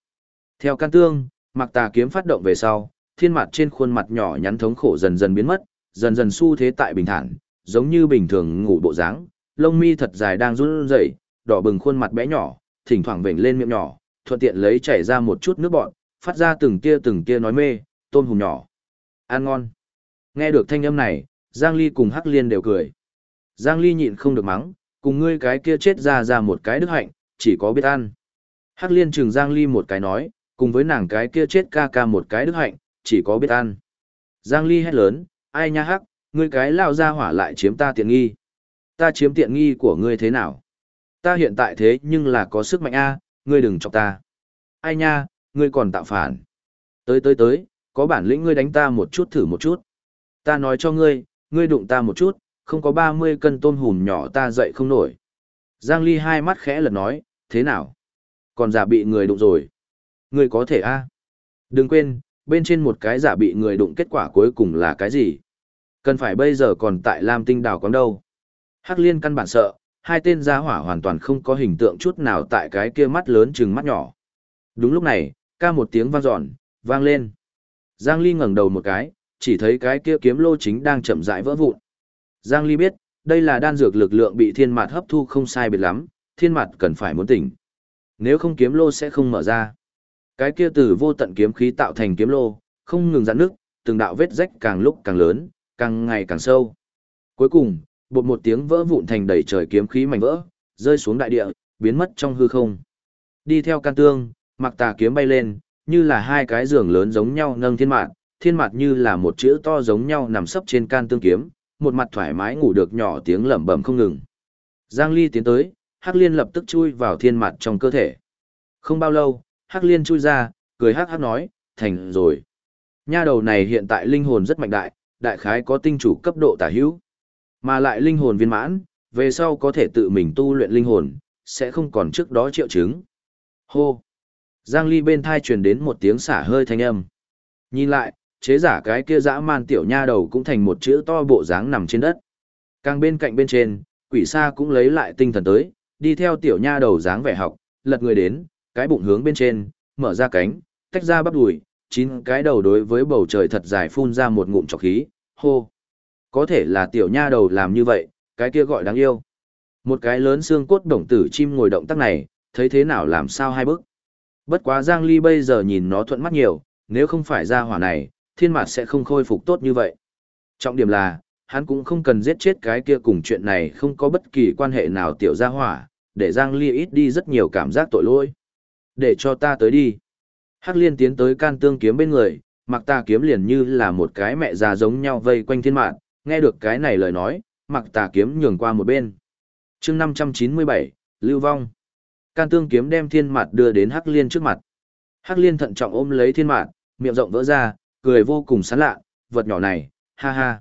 Speaker 1: Theo can tương, mặc tà kiếm phát động về sau, thiên mặt trên khuôn mặt nhỏ nhắn thống khổ dần dần biến mất, dần dần xu thế tại bình thản, giống như bình thường ngủ bộ dáng, lông mi thật dài đang run rẩy, đỏ bừng khuôn mặt bé nhỏ, thỉnh thoảng vểnh lên miệng nhỏ, thuận tiện lấy chảy ra một chút nước bọt, phát ra từng tia từng tia nói mê, tôm hùm nhỏ. Ăn ngon. Nghe được thanh âm này, Giang Ly cùng Hắc Liên đều cười. Giang Ly nhịn không được mắng, cùng ngươi cái kia chết ra ra một cái đức hạnh, chỉ có biết ăn. Hắc Liên chừng Giang Ly một cái nói, cùng với nàng cái kia chết ca ca một cái đức hạnh, chỉ có biết ăn. Giang Ly hét lớn, ai nha Hắc, ngươi cái lao ra hỏa lại chiếm ta tiện nghi. Ta chiếm tiện nghi của ngươi thế nào? Ta hiện tại thế nhưng là có sức mạnh A, ngươi đừng chọc ta. Ai nha, ngươi còn tạo phản. Tới tới tới, có bản lĩnh ngươi đánh ta một chút thử một chút. Ta nói cho ngươi, ngươi đụng ta một chút, không có 30 cân tôm hùm nhỏ ta dậy không nổi. Giang Ly hai mắt khẽ lật nói, thế nào? Còn giả bị người đụng rồi. Ngươi có thể a? Đừng quên, bên trên một cái giả bị người đụng kết quả cuối cùng là cái gì? Cần phải bây giờ còn tại Lam Tinh đảo quán đâu. Hắc Liên căn bản sợ, hai tên gia hỏa hoàn toàn không có hình tượng chút nào tại cái kia mắt lớn chừng mắt nhỏ. Đúng lúc này, ca một tiếng vang dọn, vang lên. Giang Ly ngẩng đầu một cái, chỉ thấy cái kia kiếm lô chính đang chậm rãi vỡ vụn. Giang Ly biết, đây là đan dược lực lượng bị thiên mạt hấp thu không sai biệt lắm, thiên mạt cần phải muốn tỉnh. Nếu không kiếm lô sẽ không mở ra. Cái kia từ vô tận kiếm khí tạo thành kiếm lô, không ngừng giãn nước, từng đạo vết rách càng lúc càng lớn, càng ngày càng sâu. Cuối cùng, bột một tiếng vỡ vụn thành đầy trời kiếm khí mảnh vỡ, rơi xuống đại địa, biến mất trong hư không. Đi theo can tương, mặc tà kiếm bay lên, như là hai cái giường lớn giống nhau nâng thiên mạt, thiên mạt như là một chữ to giống nhau nằm sấp trên can tương kiếm, một mặt thoải mái ngủ được nhỏ tiếng lẩm bẩm không ngừng. Giang Ly tiến tới, Hắc Liên lập tức chui vào thiên mạt trong cơ thể. Không bao lâu, Hắc Liên chui ra, cười hắc hắc nói, thành rồi. Nha đầu này hiện tại linh hồn rất mạnh đại, đại khái có tinh chủ cấp độ tả hữu. Mà lại linh hồn viên mãn, về sau có thể tự mình tu luyện linh hồn, sẽ không còn trước đó triệu chứng. Hô! Giang Ly bên thai truyền đến một tiếng xả hơi thanh âm. Nhìn lại, chế giả cái kia dã man tiểu nha đầu cũng thành một chữ to bộ dáng nằm trên đất. Càng bên cạnh bên trên, quỷ sa cũng lấy lại tinh thần tới, đi theo tiểu nha đầu dáng vẻ học, lật người đến, cái bụng hướng bên trên, mở ra cánh, tách ra bắp đùi, chín cái đầu đối với bầu trời thật dài phun ra một ngụm trọc khí, hô. Có thể là tiểu nha đầu làm như vậy, cái kia gọi đáng yêu. Một cái lớn xương cốt đồng tử chim ngồi động tác này, thấy thế nào làm sao hai bước. Bất quá Giang Ly bây giờ nhìn nó thuận mắt nhiều, nếu không phải ra hỏa này, thiên mạt sẽ không khôi phục tốt như vậy. Trọng điểm là, hắn cũng không cần giết chết cái kia cùng chuyện này không có bất kỳ quan hệ nào tiểu ra hỏa, để Giang Ly ít đi rất nhiều cảm giác tội lỗi. Để cho ta tới đi. Hắc liên tiến tới can tương kiếm bên người, mặc ta kiếm liền như là một cái mẹ già giống nhau vây quanh thiên mạng. nghe được cái này lời nói, mặc tà kiếm nhường qua một bên. chương 597, Lưu Vong. Can tương kiếm đem thiên mạt đưa đến Hắc Liên trước mặt. Hắc Liên thận trọng ôm lấy thiên mạt, miệng rộng vỡ ra, cười vô cùng sán lạ, vật nhỏ này, ha ha.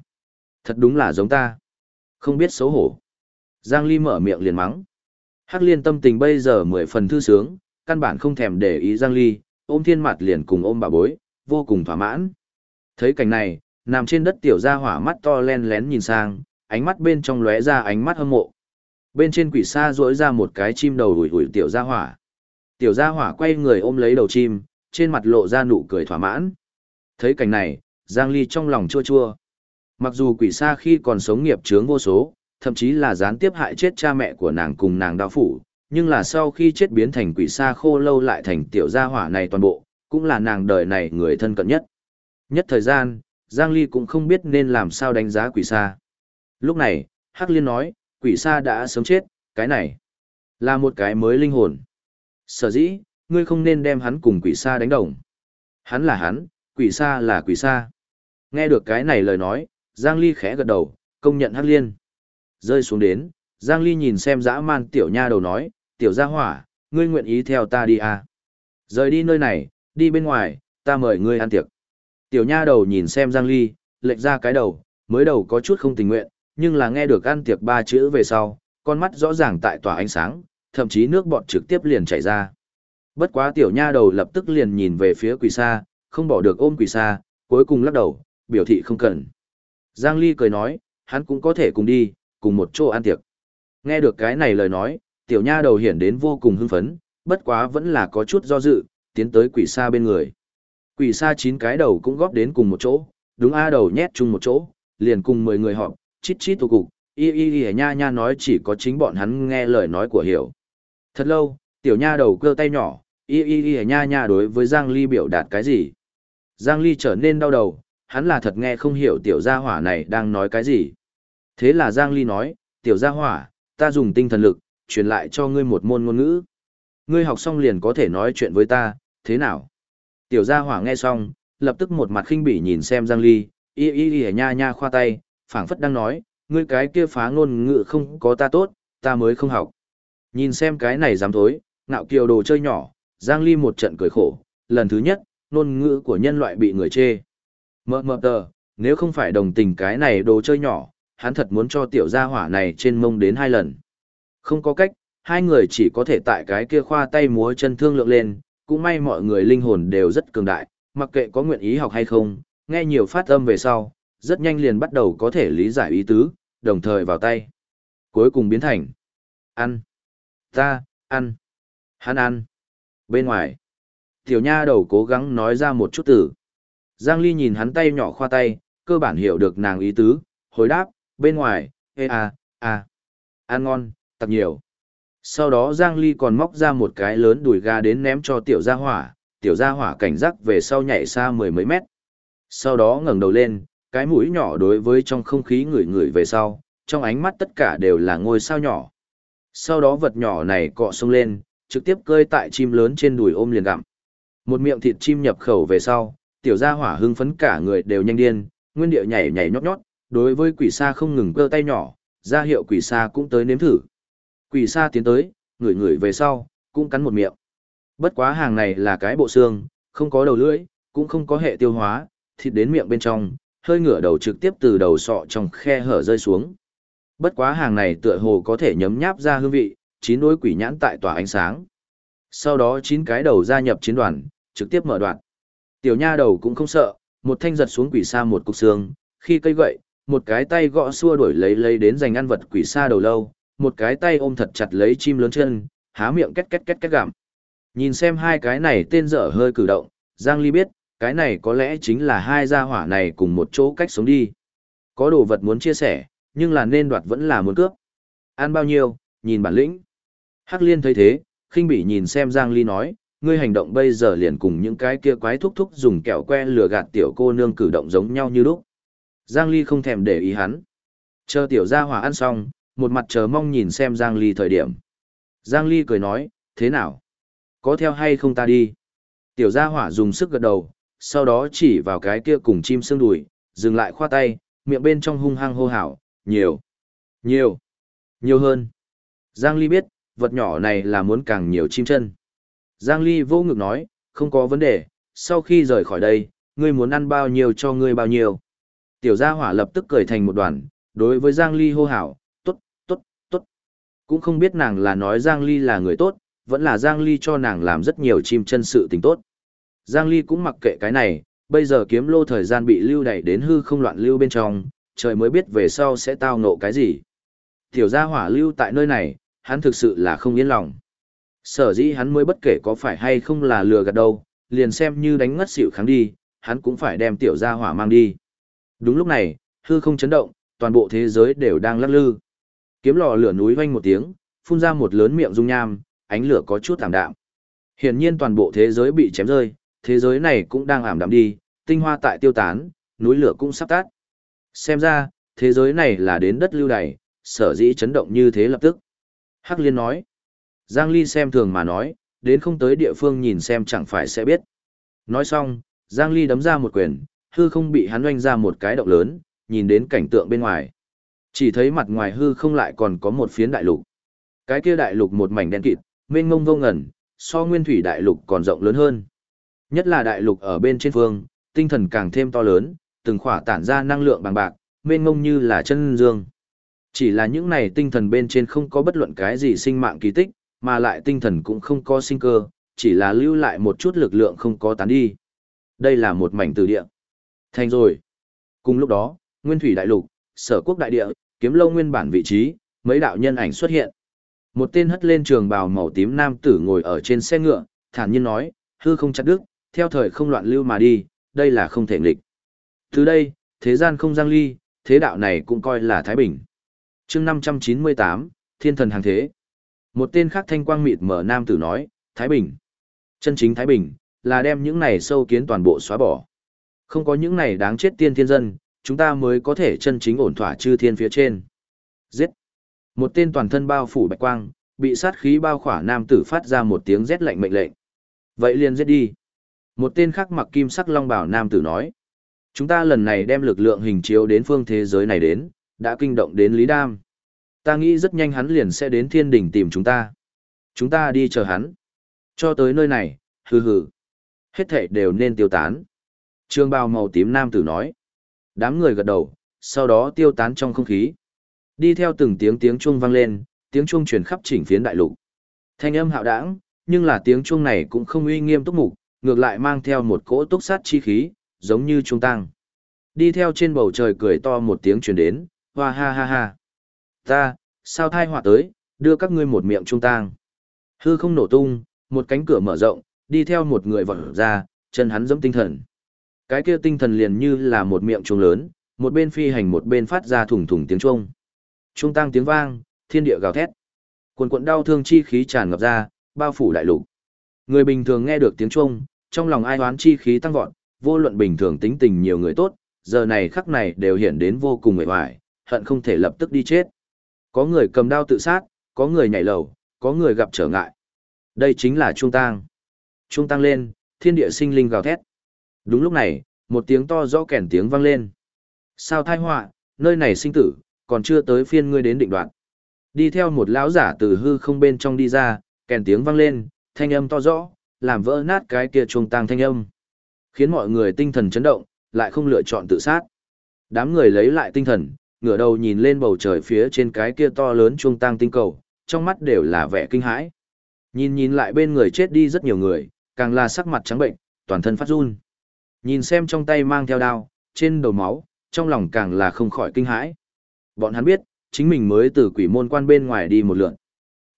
Speaker 1: Thật đúng là giống ta. Không biết xấu hổ. Giang Ly mở miệng liền mắng. Hắc Liên tâm tình bây giờ mười phần thư sướng, căn bản không thèm để ý Giang Ly, ôm thiên mặt liền cùng ôm bà bối, vô cùng thỏa mãn. Thấy cảnh này, nằm trên đất tiểu gia hỏa mắt to len lén nhìn sang, ánh mắt bên trong lóe ra ánh mắt hâm mộ. Bên trên quỷ xa rỗi ra một cái chim đầu ủi ủi tiểu gia hỏa. Tiểu gia hỏa quay người ôm lấy đầu chim, trên mặt lộ ra nụ cười thỏa mãn. Thấy cảnh này, Giang Ly trong lòng chua chua. Mặc dù quỷ xa khi còn sống nghiệp chướng vô số, thậm chí là gián tiếp hại chết cha mẹ của nàng cùng nàng đao phủ, nhưng là sau khi chết biến thành quỷ xa khô lâu lại thành tiểu gia hỏa này toàn bộ, cũng là nàng đời này người thân cận nhất. Nhất thời gian, Giang Ly cũng không biết nên làm sao đánh giá quỷ xa Lúc này, Hắc Liên nói, quỷ sa đã sớm chết, cái này là một cái mới linh hồn. Sở dĩ, ngươi không nên đem hắn cùng quỷ sa đánh đồng. Hắn là hắn, quỷ sa là quỷ sa. Nghe được cái này lời nói, Giang Ly khẽ gật đầu, công nhận Hắc Liên. Rơi xuống đến, Giang Ly nhìn xem dã man tiểu nha đầu nói, tiểu gia hỏa, ngươi nguyện ý theo ta đi à. Rời đi nơi này, đi bên ngoài, ta mời ngươi ăn tiệc. Tiểu nha đầu nhìn xem Giang Ly, lệch ra cái đầu, mới đầu có chút không tình nguyện, nhưng là nghe được ăn tiệc ba chữ về sau, con mắt rõ ràng tại tỏa ánh sáng, thậm chí nước bọt trực tiếp liền chảy ra. Bất quá tiểu nha đầu lập tức liền nhìn về phía quỷ sa, không bỏ được ôm quỷ sa, cuối cùng lắc đầu, biểu thị không cần. Giang Ly cười nói, hắn cũng có thể cùng đi, cùng một chỗ ăn tiệc. Nghe được cái này lời nói, tiểu nha đầu hiển đến vô cùng hưng phấn, bất quá vẫn là có chút do dự, tiến tới quỷ sa bên người. Quỷ sa chín cái đầu cũng góp đến cùng một chỗ, đúng A đầu nhét chung một chỗ, liền cùng 10 người họp, chít chít tụ cục, y y y nha nha nói chỉ có chính bọn hắn nghe lời nói của hiểu. Thật lâu, tiểu nha đầu cơ tay nhỏ, y y y nha nha đối với Giang Ly biểu đạt cái gì. Giang Ly trở nên đau đầu, hắn là thật nghe không hiểu tiểu gia hỏa này đang nói cái gì. Thế là Giang Ly nói, tiểu gia hỏa, ta dùng tinh thần lực, truyền lại cho ngươi một môn ngôn ngữ. Ngươi học xong liền có thể nói chuyện với ta, thế nào? Tiểu gia hỏa nghe xong, lập tức một mặt khinh bỉ nhìn xem Giang Ly, y y y nha nha khoa tay, phảng phất đang nói, ngươi cái kia phá ngôn ngữ không có ta tốt, ta mới không học. Nhìn xem cái này dám thối, ngạo kiều đồ chơi nhỏ, Giang Ly một trận cười khổ, lần thứ nhất, ngôn ngữ của nhân loại bị người chê. Mơ mơ tờ, nếu không phải đồng tình cái này đồ chơi nhỏ, hắn thật muốn cho tiểu gia hỏa này trên mông đến hai lần. Không có cách, hai người chỉ có thể tại cái kia khoa tay múa chân thương lượng lên, cũng may mọi người linh hồn đều rất cường đại, mặc kệ có nguyện ý học hay không, nghe nhiều phát âm về sau, rất nhanh liền bắt đầu có thể lý giải ý tứ, đồng thời vào tay. Cuối cùng biến thành ăn, ta, ăn, hắn ăn. Bên ngoài, tiểu nha đầu cố gắng nói ra một chút từ. Giang Ly nhìn hắn tay nhỏ khoa tay, cơ bản hiểu được nàng ý tứ, hồi đáp, bên ngoài, ê à, à, ăn ngon, tập nhiều. Sau đó Giang Ly còn móc ra một cái lớn đùi gà đến ném cho tiểu gia hỏa, tiểu gia hỏa cảnh giác về sau nhảy xa mười mấy mét. Sau đó ngẩng đầu lên, cái mũi nhỏ đối với trong không khí ngửi ngửi về sau, trong ánh mắt tất cả đều là ngôi sao nhỏ. Sau đó vật nhỏ này cọ sông lên, trực tiếp cơi tại chim lớn trên đùi ôm liền gặm. Một miệng thịt chim nhập khẩu về sau, tiểu gia hỏa hưng phấn cả người đều nhanh điên, nguyên điệu nhảy nhảy nhót nhót, đối với quỷ sa không ngừng cơ tay nhỏ, ra hiệu quỷ sa cũng tới nếm thử. Quỷ sa tiến tới, ngửi ngửi về sau, cũng cắn một miệng. Bất quá hàng này là cái bộ xương, không có đầu lưỡi, cũng không có hệ tiêu hóa, thịt đến miệng bên trong, hơi ngửa đầu trực tiếp từ đầu sọ trong khe hở rơi xuống. Bất quá hàng này tựa hồ có thể nhấm nháp ra hương vị, chín đôi quỷ nhãn tại tỏa ánh sáng. Sau đó chín cái đầu gia nhập chiến đoàn, trực tiếp mở đoạn. Tiểu nha đầu cũng không sợ, một thanh giật xuống quỷ xa một cục xương, khi cây gậy, một cái tay gõ xua đuổi lấy lấy đến giành ăn vật quỷ xa đầu lâu, một cái tay ôm thật chặt lấy chim lớn chân, há miệng két két két két gặm. Nhìn xem hai cái này tên dở hơi cử động, Giang Ly biết, cái này có lẽ chính là hai gia hỏa này cùng một chỗ cách sống đi. Có đồ vật muốn chia sẻ, nhưng là nên đoạt vẫn là muốn cướp. Ăn bao nhiêu, nhìn bản lĩnh. Hắc liên thấy thế, khinh bỉ nhìn xem Giang Ly nói, ngươi hành động bây giờ liền cùng những cái kia quái thúc thúc dùng kẹo que lừa gạt tiểu cô nương cử động giống nhau như lúc. Giang Ly không thèm để ý hắn. Chờ tiểu gia hỏa ăn xong, một mặt chờ mong nhìn xem Giang Ly thời điểm. Giang Ly cười nói, thế nào? Có theo hay không ta đi? Tiểu gia hỏa dùng sức gật đầu, sau đó chỉ vào cái kia cùng chim xương đùi, dừng lại khoa tay, miệng bên trong hung hăng hô hào, nhiều, nhiều, nhiều hơn. Giang Ly biết, vật nhỏ này là muốn càng nhiều chim chân. Giang Ly vô ngực nói, không có vấn đề, sau khi rời khỏi đây, ngươi muốn ăn bao nhiêu cho ngươi bao nhiêu. Tiểu gia hỏa lập tức cười thành một đoàn, đối với Giang Ly hô hào, tốt, tốt, tốt. Cũng không biết nàng là nói Giang Ly là người tốt, vẫn là Giang Ly cho nàng làm rất nhiều chim chân sự tình tốt. Giang Ly cũng mặc kệ cái này, bây giờ kiếm lô thời gian bị lưu đẩy đến hư không loạn lưu bên trong, trời mới biết về sau sẽ tao ngộ cái gì. Tiểu gia hỏa lưu tại nơi này, hắn thực sự là không yên lòng. Sở dĩ hắn mới bất kể có phải hay không là lừa gạt đâu, liền xem như đánh ngất xỉu kháng đi, hắn cũng phải đem tiểu gia hỏa mang đi. Đúng lúc này, hư không chấn động, toàn bộ thế giới đều đang lắc lư. Kiếm lò lửa núi vang một tiếng, phun ra một lớn miệng dung nham, ánh lửa có chút ảm đạm. Hiển nhiên toàn bộ thế giới bị chém rơi, thế giới này cũng đang ảm đạm đi, tinh hoa tại tiêu tán, núi lửa cũng sắp tắt. Xem ra, thế giới này là đến đất lưu đày, sở dĩ chấn động như thế lập tức. Hắc Liên nói. Giang Ly xem thường mà nói, đến không tới địa phương nhìn xem chẳng phải sẽ biết. Nói xong, Giang Ly đấm ra một quyền, hư không bị hắn oanh ra một cái động lớn, nhìn đến cảnh tượng bên ngoài. Chỉ thấy mặt ngoài hư không lại còn có một phiến đại lục. Cái kia đại lục một mảnh đen kịt, mênh mông vô ngẩn, so nguyên thủy đại lục còn rộng lớn hơn. Nhất là đại lục ở bên trên phương, tinh thần càng thêm to lớn, từng khỏa tản ra năng lượng bằng bạc, mênh mông như là chân dương. Chỉ là những này tinh thần bên trên không có bất luận cái gì sinh mạng kỳ tích, mà lại tinh thần cũng không có sinh cơ, chỉ là lưu lại một chút lực lượng không có tán đi. Đây là một mảnh từ địa. Thành rồi. Cùng lúc đó, Nguyên Thủy Đại Lục, Sở Quốc Đại Địa, kiếm lâu nguyên bản vị trí, mấy đạo nhân ảnh xuất hiện. Một tên hất lên trường bào màu tím nam tử ngồi ở trên xe ngựa, thản nhiên nói, hư không chặt đứt, theo thời không loạn lưu mà đi, đây là không thể nghịch. Từ đây, thế gian không giang ly, thế đạo này cũng coi là Thái Bình. chương 598, Thiên thần hàng thế. Một tên khác thanh quang mịt mở nam tử nói, Thái Bình. Chân chính Thái Bình, là đem những này sâu kiến toàn bộ xóa bỏ. Không có những này đáng chết tiên thiên dân, chúng ta mới có thể chân chính ổn thỏa chư thiên phía trên. Giết. Một tên toàn thân bao phủ bạch quang, bị sát khí bao khỏa nam tử phát ra một tiếng rét lạnh mệnh lệnh. Vậy liền giết đi. Một tên khác mặc kim sắc long bảo nam tử nói. Chúng ta lần này đem lực lượng hình chiếu đến phương thế giới này đến, đã kinh động đến Lý Đam. Ta nghĩ rất nhanh hắn liền sẽ đến thiên đỉnh tìm chúng ta. Chúng ta đi chờ hắn. Cho tới nơi này, hừ hừ. Hết thảy đều nên tiêu tán. Trương bào màu tím nam tử nói. Đám người gật đầu, sau đó tiêu tán trong không khí. Đi theo từng tiếng tiếng chuông vang lên, tiếng chuông truyền khắp chỉnh phiến đại lục. Thanh âm hạo đãng, nhưng là tiếng chuông này cũng không uy nghiêm túc mục, ngược lại mang theo một cỗ túc sát chi khí, giống như trung tăng. Đi theo trên bầu trời cười to một tiếng truyền đến, hoa ha ha ha. Ta, sao thai họa tới, đưa các ngươi một miệng trung tang. Hư không nổ tung, một cánh cửa mở rộng, đi theo một người vọt ra, chân hắn giống tinh thần. Cái kia tinh thần liền như là một miệng trung lớn, một bên phi hành một bên phát ra thủng thủng tiếng trung. Trung tăng tiếng vang, thiên địa gào thét. cuồn cuộn đau thương chi khí tràn ngập ra, bao phủ đại lục. Người bình thường nghe được tiếng trung, trong lòng ai oán chi khí tăng vọt, vô luận bình thường tính tình nhiều người tốt, giờ này khắc này đều hiện đến vô cùng mệt mỏi, hận không thể lập tức đi chết. Có người cầm đao tự sát, có người nhảy lầu, có người gặp trở ngại. Đây chính là trung tang. Trung tăng lên, thiên địa sinh linh gào thét. Đúng lúc này, một tiếng to rõ kèn tiếng vang lên. Sao thai họa, nơi này sinh tử, còn chưa tới phiên ngươi đến định đoạn. Đi theo một lão giả từ hư không bên trong đi ra, kèn tiếng vang lên, thanh âm to rõ, làm vỡ nát cái kia chuông tang thanh âm. Khiến mọi người tinh thần chấn động, lại không lựa chọn tự sát. Đám người lấy lại tinh thần, ngửa đầu nhìn lên bầu trời phía trên cái kia to lớn chuông tang tinh cầu, trong mắt đều là vẻ kinh hãi. Nhìn nhìn lại bên người chết đi rất nhiều người, càng là sắc mặt trắng bệnh, toàn thân phát run. Nhìn xem trong tay mang theo đao, trên đầu máu, trong lòng càng là không khỏi kinh hãi. Bọn hắn biết, chính mình mới từ quỷ môn quan bên ngoài đi một lượn.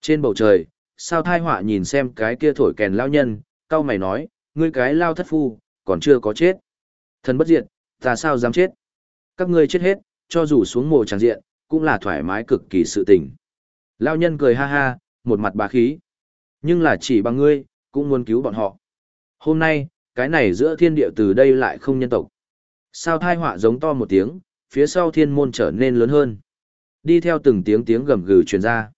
Speaker 1: Trên bầu trời, sao thai họa nhìn xem cái kia thổi kèn lao nhân, cao mày nói, ngươi cái lao thất phu, còn chưa có chết. Thần bất diệt, ta sao dám chết? Các ngươi chết hết, cho dù xuống mồ tràng diện, cũng là thoải mái cực kỳ sự tình. Lao nhân cười ha ha, một mặt bá khí. Nhưng là chỉ bằng ngươi, cũng muốn cứu bọn họ. Hôm nay, cái này giữa thiên địa từ đây lại không nhân tộc. Sao thai họa giống to một tiếng, phía sau thiên môn trở nên lớn hơn. Đi theo từng tiếng tiếng gầm gừ truyền ra.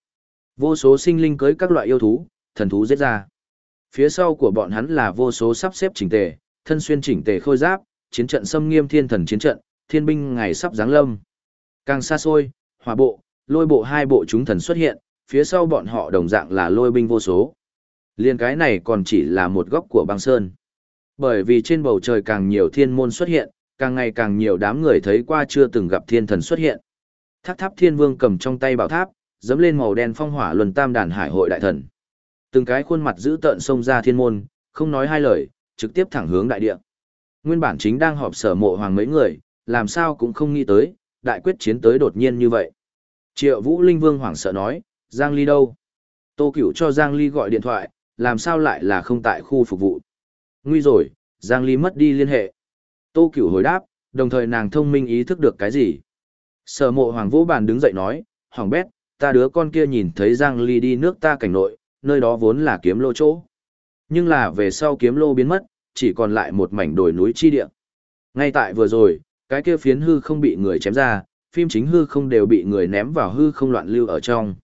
Speaker 1: Vô số sinh linh cưới các loại yêu thú, thần thú giết ra. Phía sau của bọn hắn là vô số sắp xếp chỉnh tề, thân xuyên chỉnh tề khôi giáp, chiến trận xâm nghiêm thiên thần chiến trận, thiên binh ngày sắp giáng lâm. Càng xa xôi, hỏa bộ, lôi bộ hai bộ chúng thần xuất hiện, phía sau bọn họ đồng dạng là lôi binh vô số. Liên cái này còn chỉ là một góc của băng sơn. Bởi vì trên bầu trời càng nhiều thiên môn xuất hiện, càng ngày càng nhiều đám người thấy qua chưa từng gặp thiên thần xuất hiện. Tháp tháp thiên vương cầm trong tay bảo tháp, dẫm lên màu đen phong hỏa luân tam đàn hải hội đại thần. Từng cái khuôn mặt giữ tợn xông ra thiên môn, không nói hai lời, trực tiếp thẳng hướng đại địa. Nguyên bản chính đang họp sở mộ hoàng mấy người, làm sao cũng không nghĩ tới, đại quyết chiến tới đột nhiên như vậy. Triệu Vũ Linh Vương hoảng sợ nói, Giang Ly đâu? Tô Cửu cho Giang Ly gọi điện thoại, làm sao lại là không tại khu phục vụ? Nguy rồi, Giang Ly mất đi liên hệ. Tô Cửu hồi đáp, đồng thời nàng thông minh ý thức được cái gì? Sở mộ hoàng vũ bàn đứng dậy nói, hoàng bét, ta đứa con kia nhìn thấy Giang Ly đi nước ta cảnh nội, nơi đó vốn là kiếm lô chỗ. Nhưng là về sau kiếm lô biến mất, chỉ còn lại một mảnh đồi núi chi địa. Ngay tại vừa rồi, cái kia phiến hư không bị người chém ra, phim chính hư không đều bị người ném vào hư không loạn lưu ở trong.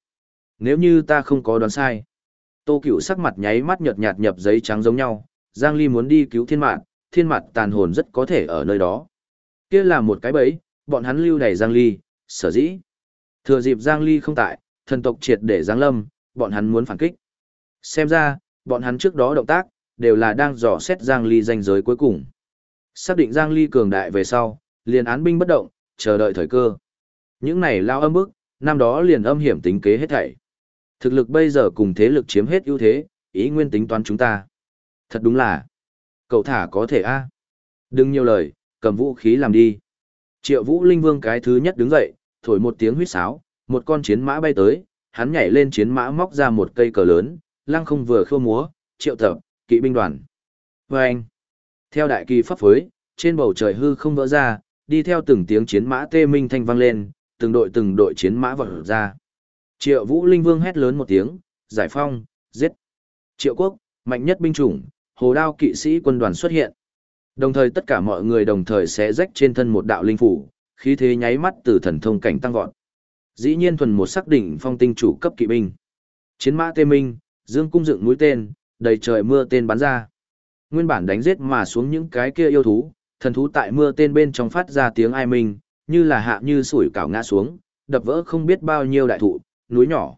Speaker 1: Nếu như ta không có đoán sai, Tô Cửu sắc mặt nháy mắt nhợt nhạt nhập giấy trắng giống nhau, Giang Ly muốn đi cứu thiên mạng, thiên mạng tàn hồn rất có thể ở nơi đó. Kia là một cái bẫy, bọn hắn lưu đẩy Giang Ly, sở dĩ. Thừa dịp Giang Ly không tại, thần tộc triệt để Giang Lâm, bọn hắn muốn phản kích. Xem ra, bọn hắn trước đó động tác, đều là đang dò xét Giang Ly danh giới cuối cùng. Xác định Giang Ly cường đại về sau, liền án binh bất động, chờ đợi thời cơ. Những này lao âm bức, năm đó liền âm hiểm tính kế hết thảy. Thực lực bây giờ cùng thế lực chiếm hết ưu thế, ý nguyên tính toán chúng ta. Thật đúng là, cậu thả có thể a Đừng nhiều lời, cầm vũ khí làm đi. Triệu vũ linh vương cái thứ nhất đứng dậy, thổi một tiếng huýt sáo, một con chiến mã bay tới, hắn nhảy lên chiến mã móc ra một cây cờ lớn, lăng không vừa khua múa, triệu tập, kỵ binh đoàn. Và anh, theo đại kỳ pháp phối, trên bầu trời hư không vỡ ra, đi theo từng tiếng chiến mã tê minh thanh vang lên, từng đội từng đội chiến mã vỡ ra. Triệu Vũ Linh Vương hét lớn một tiếng, giải phong, giết. Triệu Quốc, mạnh nhất binh chủng, hồ đao kỵ sĩ quân đoàn xuất hiện. Đồng thời tất cả mọi người đồng thời sẽ rách trên thân một đạo linh phủ, khí thế nháy mắt từ thần thông cảnh tăng vọt. Dĩ nhiên thuần một xác định phong tinh chủ cấp kỵ binh. Chiến mã tê minh, dương cung dựng mũi tên, đầy trời mưa tên bắn ra. Nguyên bản đánh giết mà xuống những cái kia yêu thú, thần thú tại mưa tên bên trong phát ra tiếng ai minh, như là hạ như sủi cảo ngã xuống, đập vỡ không biết bao nhiêu đại thụ, núi nhỏ.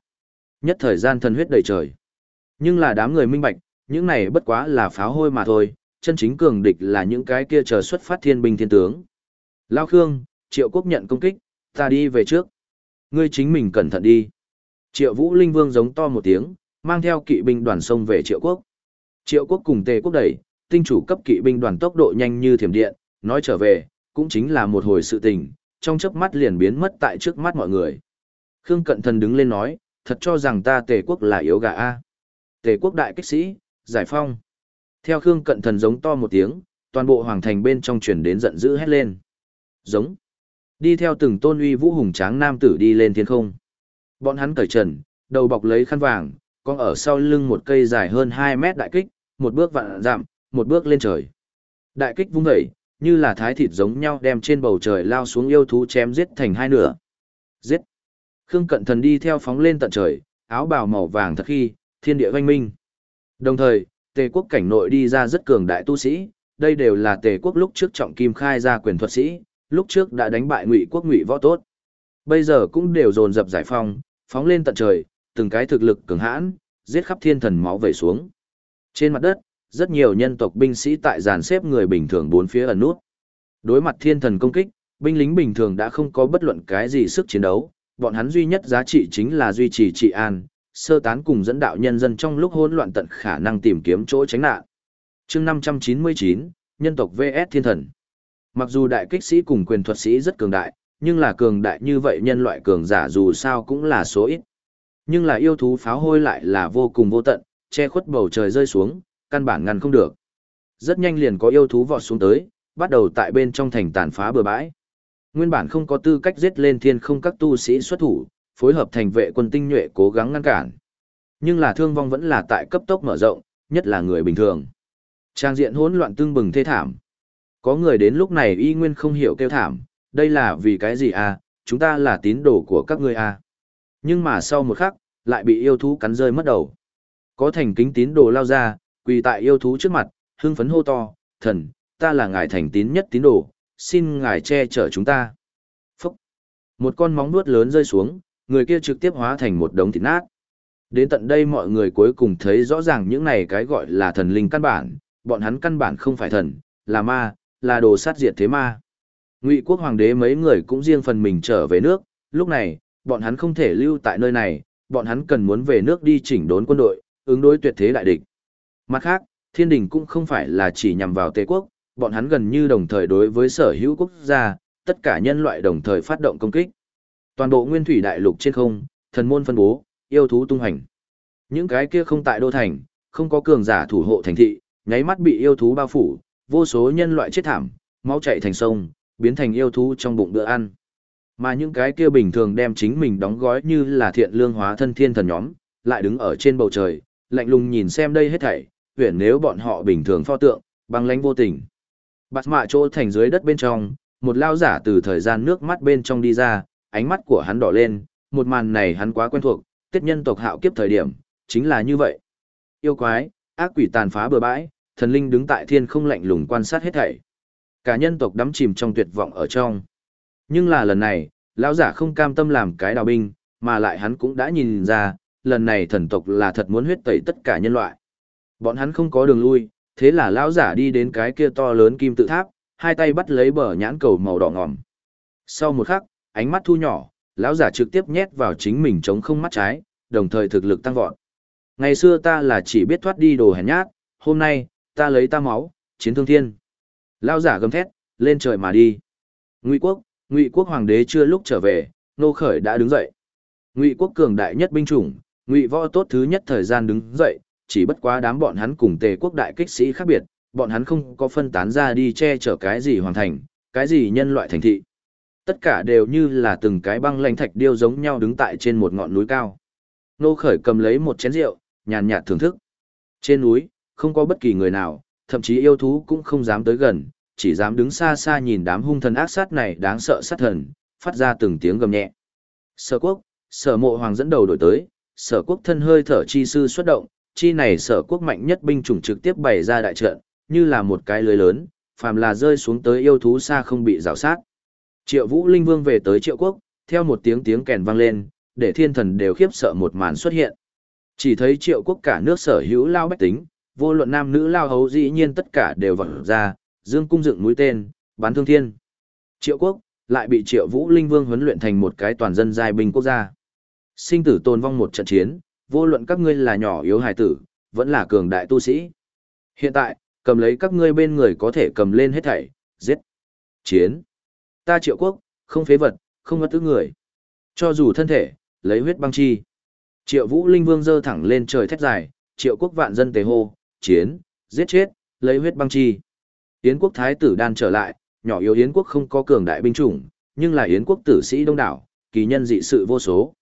Speaker 1: Nhất thời gian thần huyết đầy trời. Nhưng là đám người minh bạch, những này bất quá là pháo hôi mà thôi, chân chính cường địch là những cái kia chờ xuất phát thiên binh thiên tướng. Lao Khương, Triệu Quốc nhận công kích, ta đi về trước. Ngươi chính mình cẩn thận đi. Triệu Vũ Linh Vương giống to một tiếng, mang theo kỵ binh đoàn sông về Triệu Quốc. Triệu Quốc cùng Tề Quốc đẩy, tinh chủ cấp kỵ binh đoàn tốc độ nhanh như thiểm điện, nói trở về, cũng chính là một hồi sự tình, trong chớp mắt liền biến mất tại trước mắt mọi người. Khương Cận Thần đứng lên nói, thật cho rằng ta Tề Quốc là yếu gà a. Tề Quốc đại kích sĩ, giải phong. Theo Khương Cận Thần giống to một tiếng, toàn bộ hoàng thành bên trong truyền đến giận dữ hét lên. Giống. Đi theo từng tôn uy vũ hùng tráng nam tử đi lên thiên không. Bọn hắn cởi trần, đầu bọc lấy khăn vàng, còn ở sau lưng một cây dài hơn 2 mét đại kích, một bước vạn giảm, một bước lên trời. Đại kích vung dậy, như là thái thịt giống nhau đem trên bầu trời lao xuống yêu thú chém giết thành hai nửa. Giết! Khương Cận Thần đi theo phóng lên tận trời, áo bào màu vàng thật khi, thiên địa vanh minh. Đồng thời, tề quốc cảnh nội đi ra rất cường đại tu sĩ, đây đều là tề quốc lúc trước trọng kim khai ra quyền thuật sĩ, lúc trước đã đánh bại ngụy quốc ngụy võ tốt. Bây giờ cũng đều dồn dập giải phong, phóng lên tận trời, từng cái thực lực cường hãn, giết khắp thiên thần máu vẩy xuống. Trên mặt đất, rất nhiều nhân tộc binh sĩ tại dàn xếp người bình thường bốn phía ẩn nút. Đối mặt thiên thần công kích, binh lính bình thường đã không có bất luận cái gì sức chiến đấu, bọn hắn duy nhất giá trị chính là duy trì trị an, sơ tán cùng dẫn đạo nhân dân trong lúc hỗn loạn tận khả năng tìm kiếm chỗ tránh nạn. Chương 599, nhân tộc VS thiên thần. Mặc dù đại kích sĩ cùng quyền thuật sĩ rất cường đại, nhưng là cường đại như vậy nhân loại cường giả dù sao cũng là số ít. Nhưng là yêu thú pháo hôi lại là vô cùng vô tận, che khuất bầu trời rơi xuống, căn bản ngăn không được. Rất nhanh liền có yêu thú vọt xuống tới, bắt đầu tại bên trong thành tàn phá bừa bãi. Nguyên bản không có tư cách giết lên thiên không các tu sĩ xuất thủ, phối hợp thành vệ quân tinh nhuệ cố gắng ngăn cản. Nhưng là thương vong vẫn là tại cấp tốc mở rộng, nhất là người bình thường. Trang diện hỗn loạn tương bừng thê thảm. Có người đến lúc này y nguyên không hiểu kêu thảm, đây là vì cái gì à, chúng ta là tín đồ của các ngươi à. Nhưng mà sau một khắc, lại bị yêu thú cắn rơi mất đầu. Có thành kính tín đồ lao ra, quỳ tại yêu thú trước mặt, hưng phấn hô to, thần, ta là ngài thành tín nhất tín đồ, xin ngài che chở chúng ta. Phúc! Một con móng nuốt lớn rơi xuống, người kia trực tiếp hóa thành một đống thịt nát. Đến tận đây mọi người cuối cùng thấy rõ ràng những này cái gọi là thần linh căn bản, bọn hắn căn bản không phải thần, là ma, là đồ sát diệt thế ma. Ngụy quốc hoàng đế mấy người cũng riêng phần mình trở về nước, lúc này, bọn hắn không thể lưu tại nơi này, bọn hắn cần muốn về nước đi chỉnh đốn quân đội, ứng đối tuyệt thế đại địch. Mặt khác, thiên đình cũng không phải là chỉ nhằm vào tế quốc, bọn hắn gần như đồng thời đối với sở hữu quốc gia, tất cả nhân loại đồng thời phát động công kích. Toàn bộ nguyên thủy đại lục trên không, thần môn phân bố, yêu thú tung hành. Những cái kia không tại đô thành, không có cường giả thủ hộ thành thị, nháy mắt bị yêu thú bao phủ, vô số nhân loại chết thảm, máu chảy thành sông, biến thành yêu thú trong bụng bữa ăn. Mà những cái kia bình thường đem chính mình đóng gói như là thiện lương hóa thân thiên thần nhóm, lại đứng ở trên bầu trời, lạnh lùng nhìn xem đây hết thảy, huyền nếu bọn họ bình thường pho tượng, băng lãnh vô tình. Bạt mạ chỗ thành dưới đất bên trong, một lao giả từ thời gian nước mắt bên trong đi ra, ánh mắt của hắn đỏ lên, một màn này hắn quá quen thuộc, tiết nhân tộc hạo kiếp thời điểm, chính là như vậy. Yêu quái, ác quỷ tàn phá bừa bãi, thần linh đứng tại thiên không lạnh lùng quan sát hết thảy. Cả nhân tộc đắm chìm trong tuyệt vọng ở trong. Nhưng là lần này, lão giả không cam tâm làm cái đào binh, mà lại hắn cũng đã nhìn ra, lần này thần tộc là thật muốn huyết tẩy tất cả nhân loại. Bọn hắn không có đường lui, thế là lão giả đi đến cái kia to lớn kim tự tháp, hai tay bắt lấy bờ nhãn cầu màu đỏ ngòm. Sau một khắc, ánh mắt thu nhỏ, lão giả trực tiếp nhét vào chính mình chống không mắt trái, đồng thời thực lực tăng vọt. Ngày xưa ta là chỉ biết thoát đi đồ hèn nhát, hôm nay, ta lấy ta máu, chiến thương thiên. lao giả gầm thét, lên trời mà đi. Ngụy quốc, Ngụy quốc hoàng đế chưa lúc trở về, nô khởi đã đứng dậy. Ngụy quốc cường đại nhất binh chủng, Ngụy võ tốt thứ nhất thời gian đứng dậy, chỉ bất quá đám bọn hắn cùng Tề quốc đại kích sĩ khác biệt, bọn hắn không có phân tán ra đi che chở cái gì hoàn thành, cái gì nhân loại thành thị. Tất cả đều như là từng cái băng lanh thạch điêu giống nhau đứng tại trên một ngọn núi cao. Nô khởi cầm lấy một chén rượu, nhàn nhạt thưởng thức. Trên núi, không có bất kỳ người nào, thậm chí yêu thú cũng không dám tới gần, chỉ dám đứng xa xa nhìn đám hung thần ác sát này đáng sợ sát thần, phát ra từng tiếng gầm nhẹ. Sở quốc, sở mộ hoàng dẫn đầu đổi tới, sở quốc thân hơi thở chi sư xuất động, chi này sở quốc mạnh nhất binh chủng trực tiếp bày ra đại trận, như là một cái lưới lớn, phàm là rơi xuống tới yêu thú xa không bị rào sát. Triệu Vũ Linh Vương về tới Triệu Quốc, theo một tiếng tiếng kèn vang lên, để thiên thần đều khiếp sợ một màn xuất hiện. Chỉ thấy Triệu Quốc cả nước sở hữu lao bách tính, vô luận nam nữ lao hấu dĩ nhiên tất cả đều vọt ra, dương cung dựng mũi tên, bắn thương thiên. Triệu Quốc lại bị Triệu Vũ Linh Vương huấn luyện thành một cái toàn dân giai binh quốc gia. Sinh tử tồn vong một trận chiến, vô luận các ngươi là nhỏ yếu hài tử, vẫn là cường đại tu sĩ. Hiện tại, cầm lấy các ngươi bên người có thể cầm lên hết thảy, giết. Chiến. Ta triệu quốc, không phế vật, không ngất tứ người. Cho dù thân thể, lấy huyết băng chi. Triệu vũ linh vương dơ thẳng lên trời thét dài, triệu quốc vạn dân tề hô, chiến, giết chết, lấy huyết băng chi. Yến quốc thái tử đan trở lại, nhỏ yếu Yến quốc không có cường đại binh chủng, nhưng là Yến quốc tử sĩ đông đảo, kỳ nhân dị sự vô số.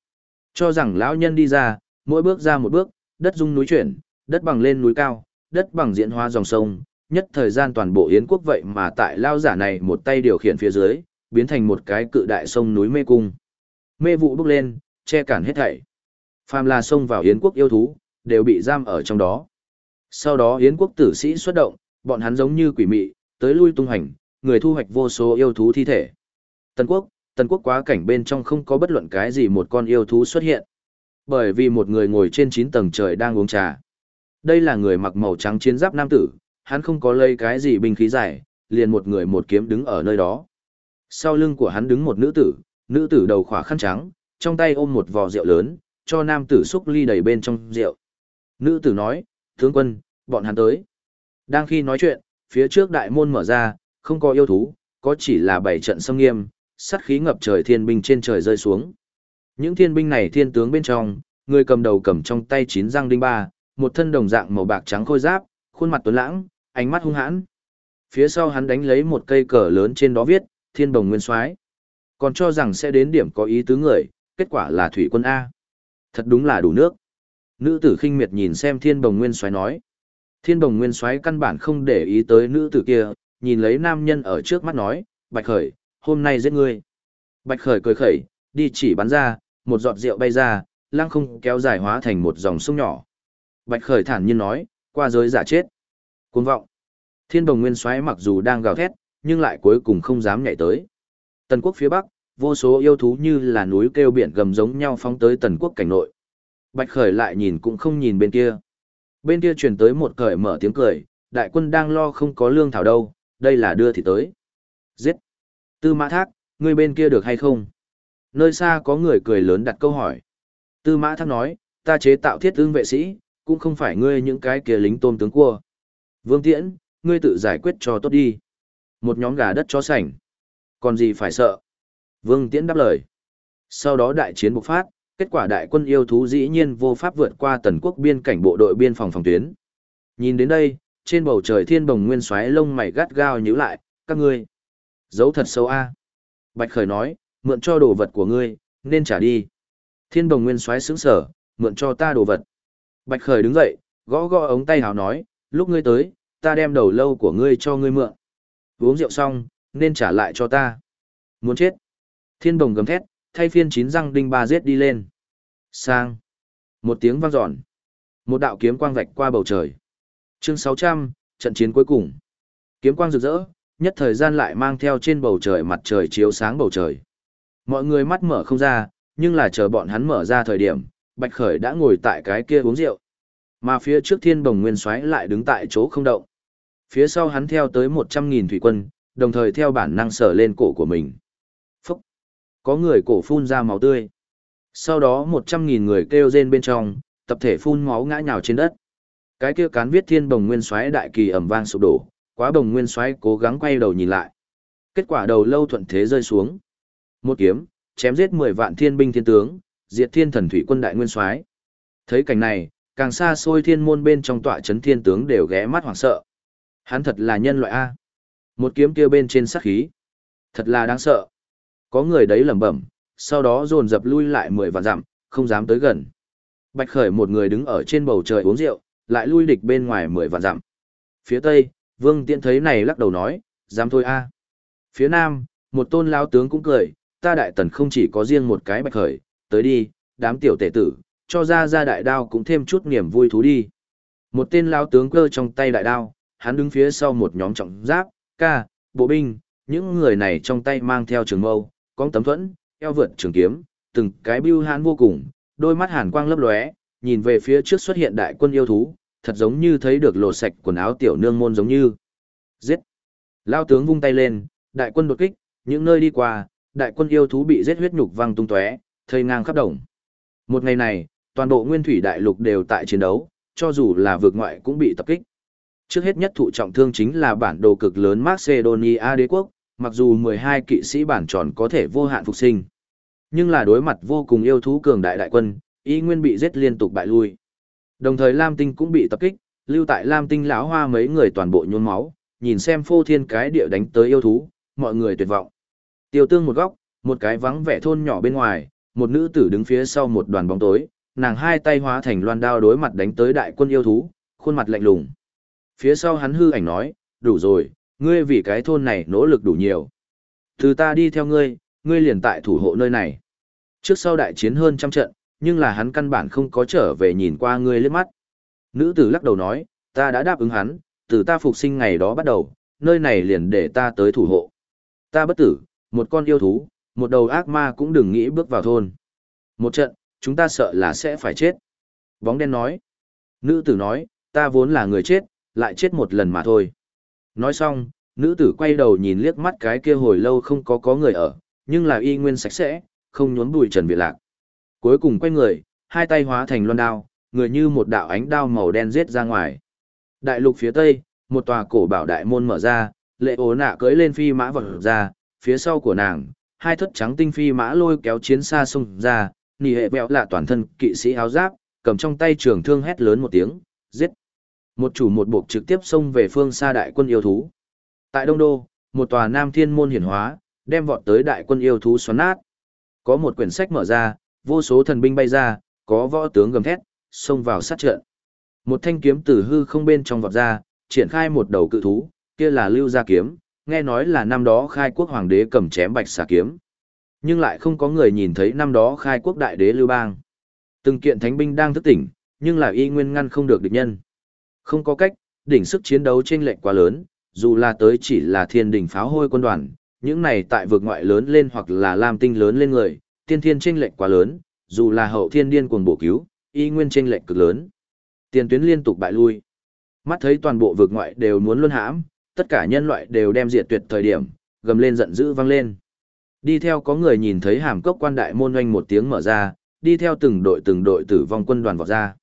Speaker 1: Cho rằng lão nhân đi ra, mỗi bước ra một bước, đất rung núi chuyển, đất bằng lên núi cao, đất bằng diễn hóa dòng sông, nhất thời gian toàn bộ Yến quốc vậy mà tại lao giả này một tay điều khiển phía dưới, biến thành một cái cự đại sông núi mê cung. Mê vụ bốc lên, che cản hết thảy. Phàm là sông vào Yến quốc yêu thú, đều bị giam ở trong đó. Sau đó Yến quốc tử sĩ xuất động, bọn hắn giống như quỷ mị, tới lui tung hành, người thu hoạch vô số yêu thú thi thể. Tần quốc, tần quốc quá cảnh bên trong không có bất luận cái gì một con yêu thú xuất hiện. Bởi vì một người ngồi trên 9 tầng trời đang uống trà. Đây là người mặc màu trắng chiến giáp nam tử, hắn không có lây cái gì binh khí dài, liền một người một kiếm đứng ở nơi đó. Sau lưng của hắn đứng một nữ tử, nữ tử đầu khỏa khăn trắng, trong tay ôm một vò rượu lớn, cho nam tử xúc ly đầy bên trong rượu. Nữ tử nói, tướng quân, bọn hắn tới. Đang khi nói chuyện, phía trước đại môn mở ra, không có yêu thú, có chỉ là bảy trận sông nghiêm, sát khí ngập trời thiên binh trên trời rơi xuống. Những thiên binh này thiên tướng bên trong, người cầm đầu cầm trong tay chín răng đinh ba, một thân đồng dạng màu bạc trắng khôi giáp, khuôn mặt tuấn lãng, ánh mắt hung hãn. Phía sau hắn đánh lấy một cây cờ lớn trên đó viết, Thiên Bồng Nguyên Soái. Còn cho rằng sẽ đến điểm có ý tứ người, kết quả là thủy quân A. Thật đúng là đủ nước. Nữ tử khinh miệt nhìn xem Thiên Bồng Nguyên Soái nói. Thiên Bồng Nguyên Soái căn bản không để ý tới nữ tử kia, nhìn lấy nam nhân ở trước mắt nói, Bạch Khởi, hôm nay giết ngươi. Bạch Khởi cười khẩy, đi chỉ bắn ra, một giọt rượu bay ra, lăng không kéo dài hóa thành một dòng sông nhỏ. Bạch Khởi thản nhiên nói, qua giới giả chết. Cuồng vọng. Thiên đồng nguyên soái mặc dù đang gào thét, nhưng lại cuối cùng không dám nhảy tới. Tần quốc phía bắc, vô số yêu thú như là núi kêu biển gầm giống nhau phóng tới tần quốc cảnh nội. Bạch Khởi lại nhìn cũng không nhìn bên kia. Bên kia truyền tới một cởi mở tiếng cười, đại quân đang lo không có lương thảo đâu, đây là đưa thì tới. Giết. Tư mã thác, ngươi bên kia được hay không? Nơi xa có người cười lớn đặt câu hỏi. Tư mã thác nói, ta chế tạo thiết ương vệ sĩ, cũng không phải ngươi những cái kia lính tôm tướng cua. Vương Tiễn, ngươi tự giải quyết cho tốt đi. Một nhóm gà đất chó sảnh. Còn gì phải sợ? Vương Tiễn đáp lời. Sau đó đại chiến bộc phát, kết quả đại quân yêu thú dĩ nhiên vô pháp vượt qua tần quốc biên cảnh bộ đội biên phòng phòng tuyến. Nhìn đến đây, trên bầu trời thiên bồng nguyên xoáy lông mày gắt gao nhíu lại, các ngươi. Giấu thật sâu a. Bạch Khởi nói, mượn cho đồ vật của ngươi, nên trả đi. Thiên bồng nguyên xoáy sững sở, mượn cho ta đồ vật. Bạch Khởi đứng dậy, gõ gõ ống tay hào nói, lúc ngươi tới, ta đem đầu lâu của ngươi cho ngươi mượn. Uống rượu xong, nên trả lại cho ta. Muốn chết. Thiên đồng gầm thét, thay phiên chín răng đinh ba giết đi lên. Sang. Một tiếng vang dọn. Một đạo kiếm quang vạch qua bầu trời. Chương 600, trận chiến cuối cùng. Kiếm quang rực rỡ, nhất thời gian lại mang theo trên bầu trời mặt trời chiếu sáng bầu trời. Mọi người mắt mở không ra, nhưng là chờ bọn hắn mở ra thời điểm, Bạch Khởi đã ngồi tại cái kia uống rượu. Mà phía trước thiên bồng nguyên xoáy lại đứng tại chỗ không động. Phía sau hắn theo tới 100.000 thủy quân, đồng thời theo bản năng sở lên cổ của mình. Có người cổ phun ra máu tươi. Sau đó 100.000 người kêu rên bên trong, tập thể phun máu ngã nhào trên đất. Cái kia cán viết thiên bồng nguyên xoáy đại kỳ ẩm vang sụp đổ, quá bồng nguyên xoáy cố gắng quay đầu nhìn lại. Kết quả đầu lâu thuận thế rơi xuống. Một kiếm, chém giết 10 vạn thiên binh thiên tướng, diệt thiên thần thủy quân đại nguyên soái. Thấy cảnh này, càng xa xôi thiên môn bên trong tọa chấn thiên tướng đều ghé mắt hoảng sợ. Hắn thật là nhân loại A. Một kiếm kia bên trên sát khí. Thật là đáng sợ. Có người đấy lẩm bẩm, sau đó dồn dập lui lại mười vạn dặm, không dám tới gần. Bạch Khởi một người đứng ở trên bầu trời uống rượu, lại lui địch bên ngoài mười vạn dặm. Phía tây, Vương Tiễn thấy này lắc đầu nói, dám thôi a. Phía nam, một tôn lao tướng cũng cười, ta đại tần không chỉ có riêng một cái Bạch Khởi, tới đi, đám tiểu tể tử, cho ra ra đại đao cũng thêm chút niềm vui thú đi. Một tên lao tướng cơ trong tay đại đao, hắn đứng phía sau một nhóm trọng giáp, ca, bộ binh, những người này trong tay mang theo trường mâu, con tấm thuẫn, eo vượt trường kiếm, từng cái bưu hãn vô cùng, đôi mắt hàn quang lấp lóe, nhìn về phía trước xuất hiện đại quân yêu thú, thật giống như thấy được lột sạch quần áo tiểu nương môn giống như. Giết! Lao tướng vung tay lên, đại quân đột kích, những nơi đi qua, đại quân yêu thú bị giết huyết nhục văng tung tóe, thây ngang khắp đồng. Một ngày này, toàn bộ nguyên thủy đại lục đều tại chiến đấu, cho dù là vượt ngoại cũng bị tập kích. Trước hết nhất thụ trọng thương chính là bản đồ cực lớn Macedonia đế quốc, mặc dù 12 kỵ sĩ bản tròn có thể vô hạn phục sinh. Nhưng là đối mặt vô cùng yêu thú cường đại đại quân, y nguyên bị giết liên tục bại lui. Đồng thời Lam Tinh cũng bị tập kích, lưu tại Lam Tinh lão hoa mấy người toàn bộ nhuốm máu, nhìn xem phô thiên cái địa đánh tới yêu thú, mọi người tuyệt vọng. Tiêu tương một góc, một cái vắng vẻ thôn nhỏ bên ngoài, một nữ tử đứng phía sau một đoàn bóng tối, nàng hai tay hóa thành loan đao đối mặt đánh tới đại quân yêu thú, khuôn mặt lạnh lùng. Phía sau hắn hư ảnh nói, đủ rồi, ngươi vì cái thôn này nỗ lực đủ nhiều. Từ ta đi theo ngươi, ngươi liền tại thủ hộ nơi này. Trước sau đại chiến hơn trăm trận, nhưng là hắn căn bản không có trở về nhìn qua ngươi liếc mắt. Nữ tử lắc đầu nói, ta đã đáp ứng hắn, từ ta phục sinh ngày đó bắt đầu, nơi này liền để ta tới thủ hộ. Ta bất tử, một con yêu thú, một đầu ác ma cũng đừng nghĩ bước vào thôn. Một trận, chúng ta sợ là sẽ phải chết. Bóng đen nói. Nữ tử nói, ta vốn là người chết, lại chết một lần mà thôi. Nói xong, nữ tử quay đầu nhìn liếc mắt cái kia hồi lâu không có có người ở, nhưng là y nguyên sạch sẽ, không nhốn bụi trần bị lạc. Cuối cùng quay người, hai tay hóa thành loan đao, người như một đạo ánh đao màu đen giết ra ngoài. Đại lục phía tây, một tòa cổ bảo đại môn mở ra, lệ ố nạ cưỡi lên phi mã vật ra, phía sau của nàng, hai thất trắng tinh phi mã lôi kéo chiến xa xung ra, nỉ hệ vẹo là toàn thân kỵ sĩ áo giáp, cầm trong tay trường thương hét lớn một tiếng, giết. Một chủ một buộc trực tiếp xông về phương xa đại quân yêu thú. Tại Đông Đô, một tòa nam thiên môn hiển hóa, đem vọt tới đại quân yêu thú xoắn nát. Có một quyển sách mở ra, vô số thần binh bay ra, có võ tướng gầm thét, xông vào sát trận. Một thanh kiếm từ hư không bên trong vọt ra, triển khai một đầu cự thú, kia là lưu gia kiếm, nghe nói là năm đó khai quốc hoàng đế cầm chém bạch xà kiếm. Nhưng lại không có người nhìn thấy năm đó khai quốc đại đế lưu bang. Từng kiện thánh binh đang thức tỉnh, nhưng là y nguyên ngăn không được địch nhân. Không có cách, đỉnh sức chiến đấu trên lệch quá lớn, dù là tới chỉ là thiên đỉnh pháo hôi quân đoàn, những này tại vực ngoại lớn lên hoặc là lam tinh lớn lên người, tiên thiên chênh lệch quá lớn, dù là hậu thiên điên cuồng bổ cứu, y nguyên chênh lệch cực lớn. Tiền tuyến liên tục bại lui. Mắt thấy toàn bộ vực ngoại đều muốn luân hãm, tất cả nhân loại đều đem diệt tuyệt thời điểm, gầm lên giận dữ vang lên. Đi theo có người nhìn thấy hàm cốc quan đại môn oanh một tiếng mở ra, đi theo từng đội từng đội tử vong quân đoàn vọt ra.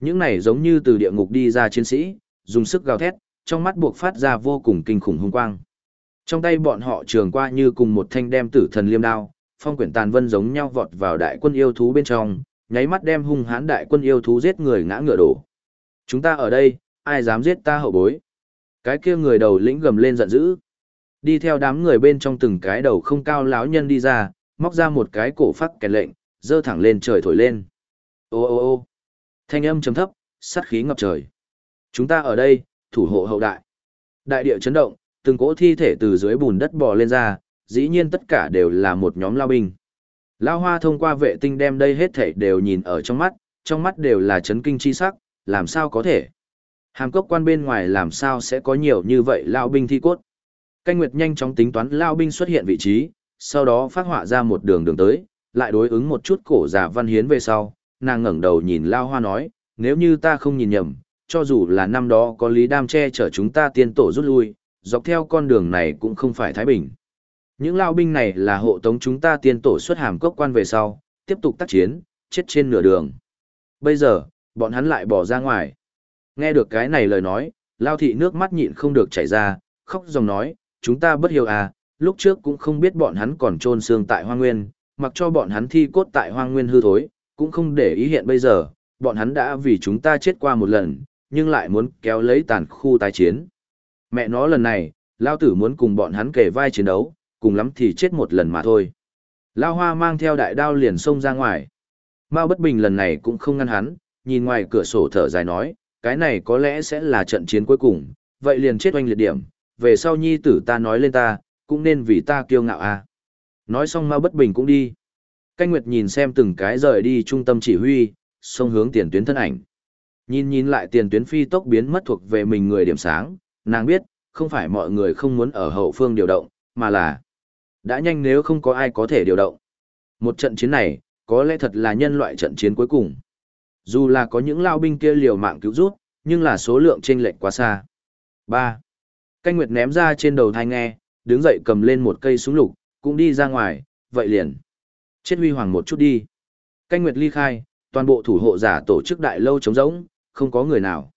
Speaker 1: Những này giống như từ địa ngục đi ra chiến sĩ, dùng sức gào thét, trong mắt buộc phát ra vô cùng kinh khủng hung quang. Trong tay bọn họ trường qua như cùng một thanh đem tử thần liêm đao, phong quyển tàn vân giống nhau vọt vào đại quân yêu thú bên trong, nháy mắt đem hung hãn đại quân yêu thú giết người ngã ngựa đổ. Chúng ta ở đây, ai dám giết ta hậu bối? Cái kia người đầu lĩnh gầm lên giận dữ. Đi theo đám người bên trong từng cái đầu không cao lão nhân đi ra, móc ra một cái cổ phát kèn lệnh, dơ thẳng lên trời thổi lên. Ô ô ô thanh âm trầm thấp, sát khí ngập trời. Chúng ta ở đây, thủ hộ hậu đại. Đại địa chấn động, từng cỗ thi thể từ dưới bùn đất bò lên ra, dĩ nhiên tất cả đều là một nhóm lao binh. Lao hoa thông qua vệ tinh đem đây hết thể đều nhìn ở trong mắt, trong mắt đều là chấn kinh chi sắc, làm sao có thể. Hàm cốc quan bên ngoài làm sao sẽ có nhiều như vậy lao binh thi cốt. Canh Nguyệt nhanh chóng tính toán lao binh xuất hiện vị trí, sau đó phát họa ra một đường đường tới, lại đối ứng một chút cổ giả văn hiến về sau, nàng ngẩng đầu nhìn lao hoa nói, nếu như ta không nhìn nhầm, cho dù là năm đó có Lý Đam che chở chúng ta tiên tổ rút lui, dọc theo con đường này cũng không phải Thái Bình. Những lao binh này là hộ tống chúng ta tiên tổ xuất hàm cốc quan về sau, tiếp tục tác chiến, chết trên nửa đường. Bây giờ, bọn hắn lại bỏ ra ngoài. Nghe được cái này lời nói, lao thị nước mắt nhịn không được chảy ra, khóc dòng nói, chúng ta bất hiểu à, lúc trước cũng không biết bọn hắn còn trôn xương tại Hoa nguyên, mặc cho bọn hắn thi cốt tại Hoa nguyên hư thối, cũng không để ý hiện bây giờ, bọn hắn đã vì chúng ta chết qua một lần, nhưng lại muốn kéo lấy tàn khu tái chiến. Mẹ nó lần này, Lao tử muốn cùng bọn hắn kề vai chiến đấu, cùng lắm thì chết một lần mà thôi. Lao hoa mang theo đại đao liền xông ra ngoài. Mao bất bình lần này cũng không ngăn hắn, nhìn ngoài cửa sổ thở dài nói, cái này có lẽ sẽ là trận chiến cuối cùng, vậy liền chết oanh liệt điểm, về sau nhi tử ta nói lên ta, cũng nên vì ta kiêu ngạo à. Nói xong Mao bất bình cũng đi. Canh Nguyệt nhìn xem từng cái rời đi trung tâm chỉ huy, xông hướng tiền tuyến thân ảnh. Nhìn nhìn lại tiền tuyến phi tốc biến mất thuộc về mình người điểm sáng, nàng biết, không phải mọi người không muốn ở hậu phương điều động, mà là đã nhanh nếu không có ai có thể điều động. Một trận chiến này, có lẽ thật là nhân loại trận chiến cuối cùng. Dù là có những lao binh kia liều mạng cứu rút, nhưng là số lượng chênh lệch quá xa. 3. Canh Nguyệt ném ra trên đầu thai nghe, đứng dậy cầm lên một cây súng lục, cũng đi ra ngoài, vậy liền. Chết huy hoàng một chút đi. Canh Nguyệt ly khai, toàn bộ thủ hộ giả tổ chức đại lâu trống rỗng, không có người nào.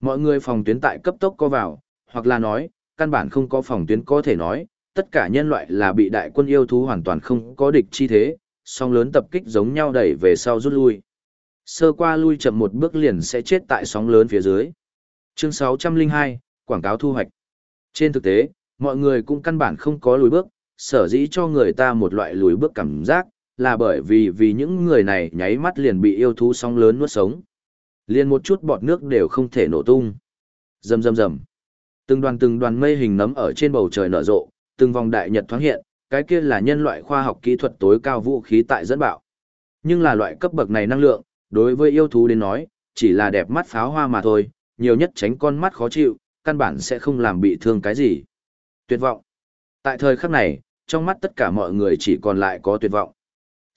Speaker 1: Mọi người phòng tuyến tại cấp tốc co vào, hoặc là nói, căn bản không có phòng tuyến có thể nói, tất cả nhân loại là bị đại quân yêu thú hoàn toàn không có địch chi thế, song lớn tập kích giống nhau đẩy về sau rút lui. Sơ qua lui chậm một bước liền sẽ chết tại sóng lớn phía dưới. Chương 602, quảng cáo thu hoạch. Trên thực tế, mọi người cũng căn bản không có lùi bước, sở dĩ cho người ta một loại lùi bước cảm giác, là bởi vì vì những người này nháy mắt liền bị yêu thú sóng lớn nuốt sống. Liền một chút bọt nước đều không thể nổ tung. Rầm rầm rầm. Từng đoàn từng đoàn mây hình nấm ở trên bầu trời nở rộ, từng vòng đại nhật thoáng hiện, cái kia là nhân loại khoa học kỹ thuật tối cao vũ khí tại dẫn bạo. Nhưng là loại cấp bậc này năng lượng, đối với yêu thú đến nói, chỉ là đẹp mắt pháo hoa mà thôi, nhiều nhất tránh con mắt khó chịu, căn bản sẽ không làm bị thương cái gì. Tuyệt vọng. Tại thời khắc này, trong mắt tất cả mọi người chỉ còn lại có tuyệt vọng.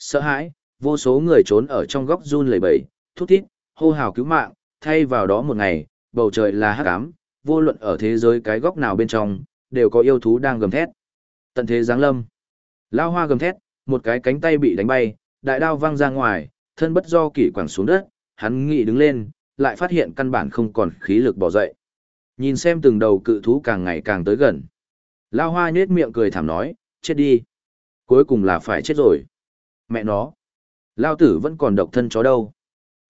Speaker 1: Sợ hãi, vô số người trốn ở trong góc run lẩy bẩy, thút thít, hô hào cứu mạng, thay vào đó một ngày, bầu trời là hắc ám, vô luận ở thế giới cái góc nào bên trong, đều có yêu thú đang gầm thét. Tận thế giáng lâm. Lao hoa gầm thét, một cái cánh tay bị đánh bay, đại đao văng ra ngoài, thân bất do kỷ quẳng xuống đất, hắn nghĩ đứng lên, lại phát hiện căn bản không còn khí lực bỏ dậy. Nhìn xem từng đầu cự thú càng ngày càng tới gần. Lao hoa nhết miệng cười thảm nói, chết đi. Cuối cùng là phải chết rồi. Mẹ nó. Lao tử vẫn còn độc thân chó đâu.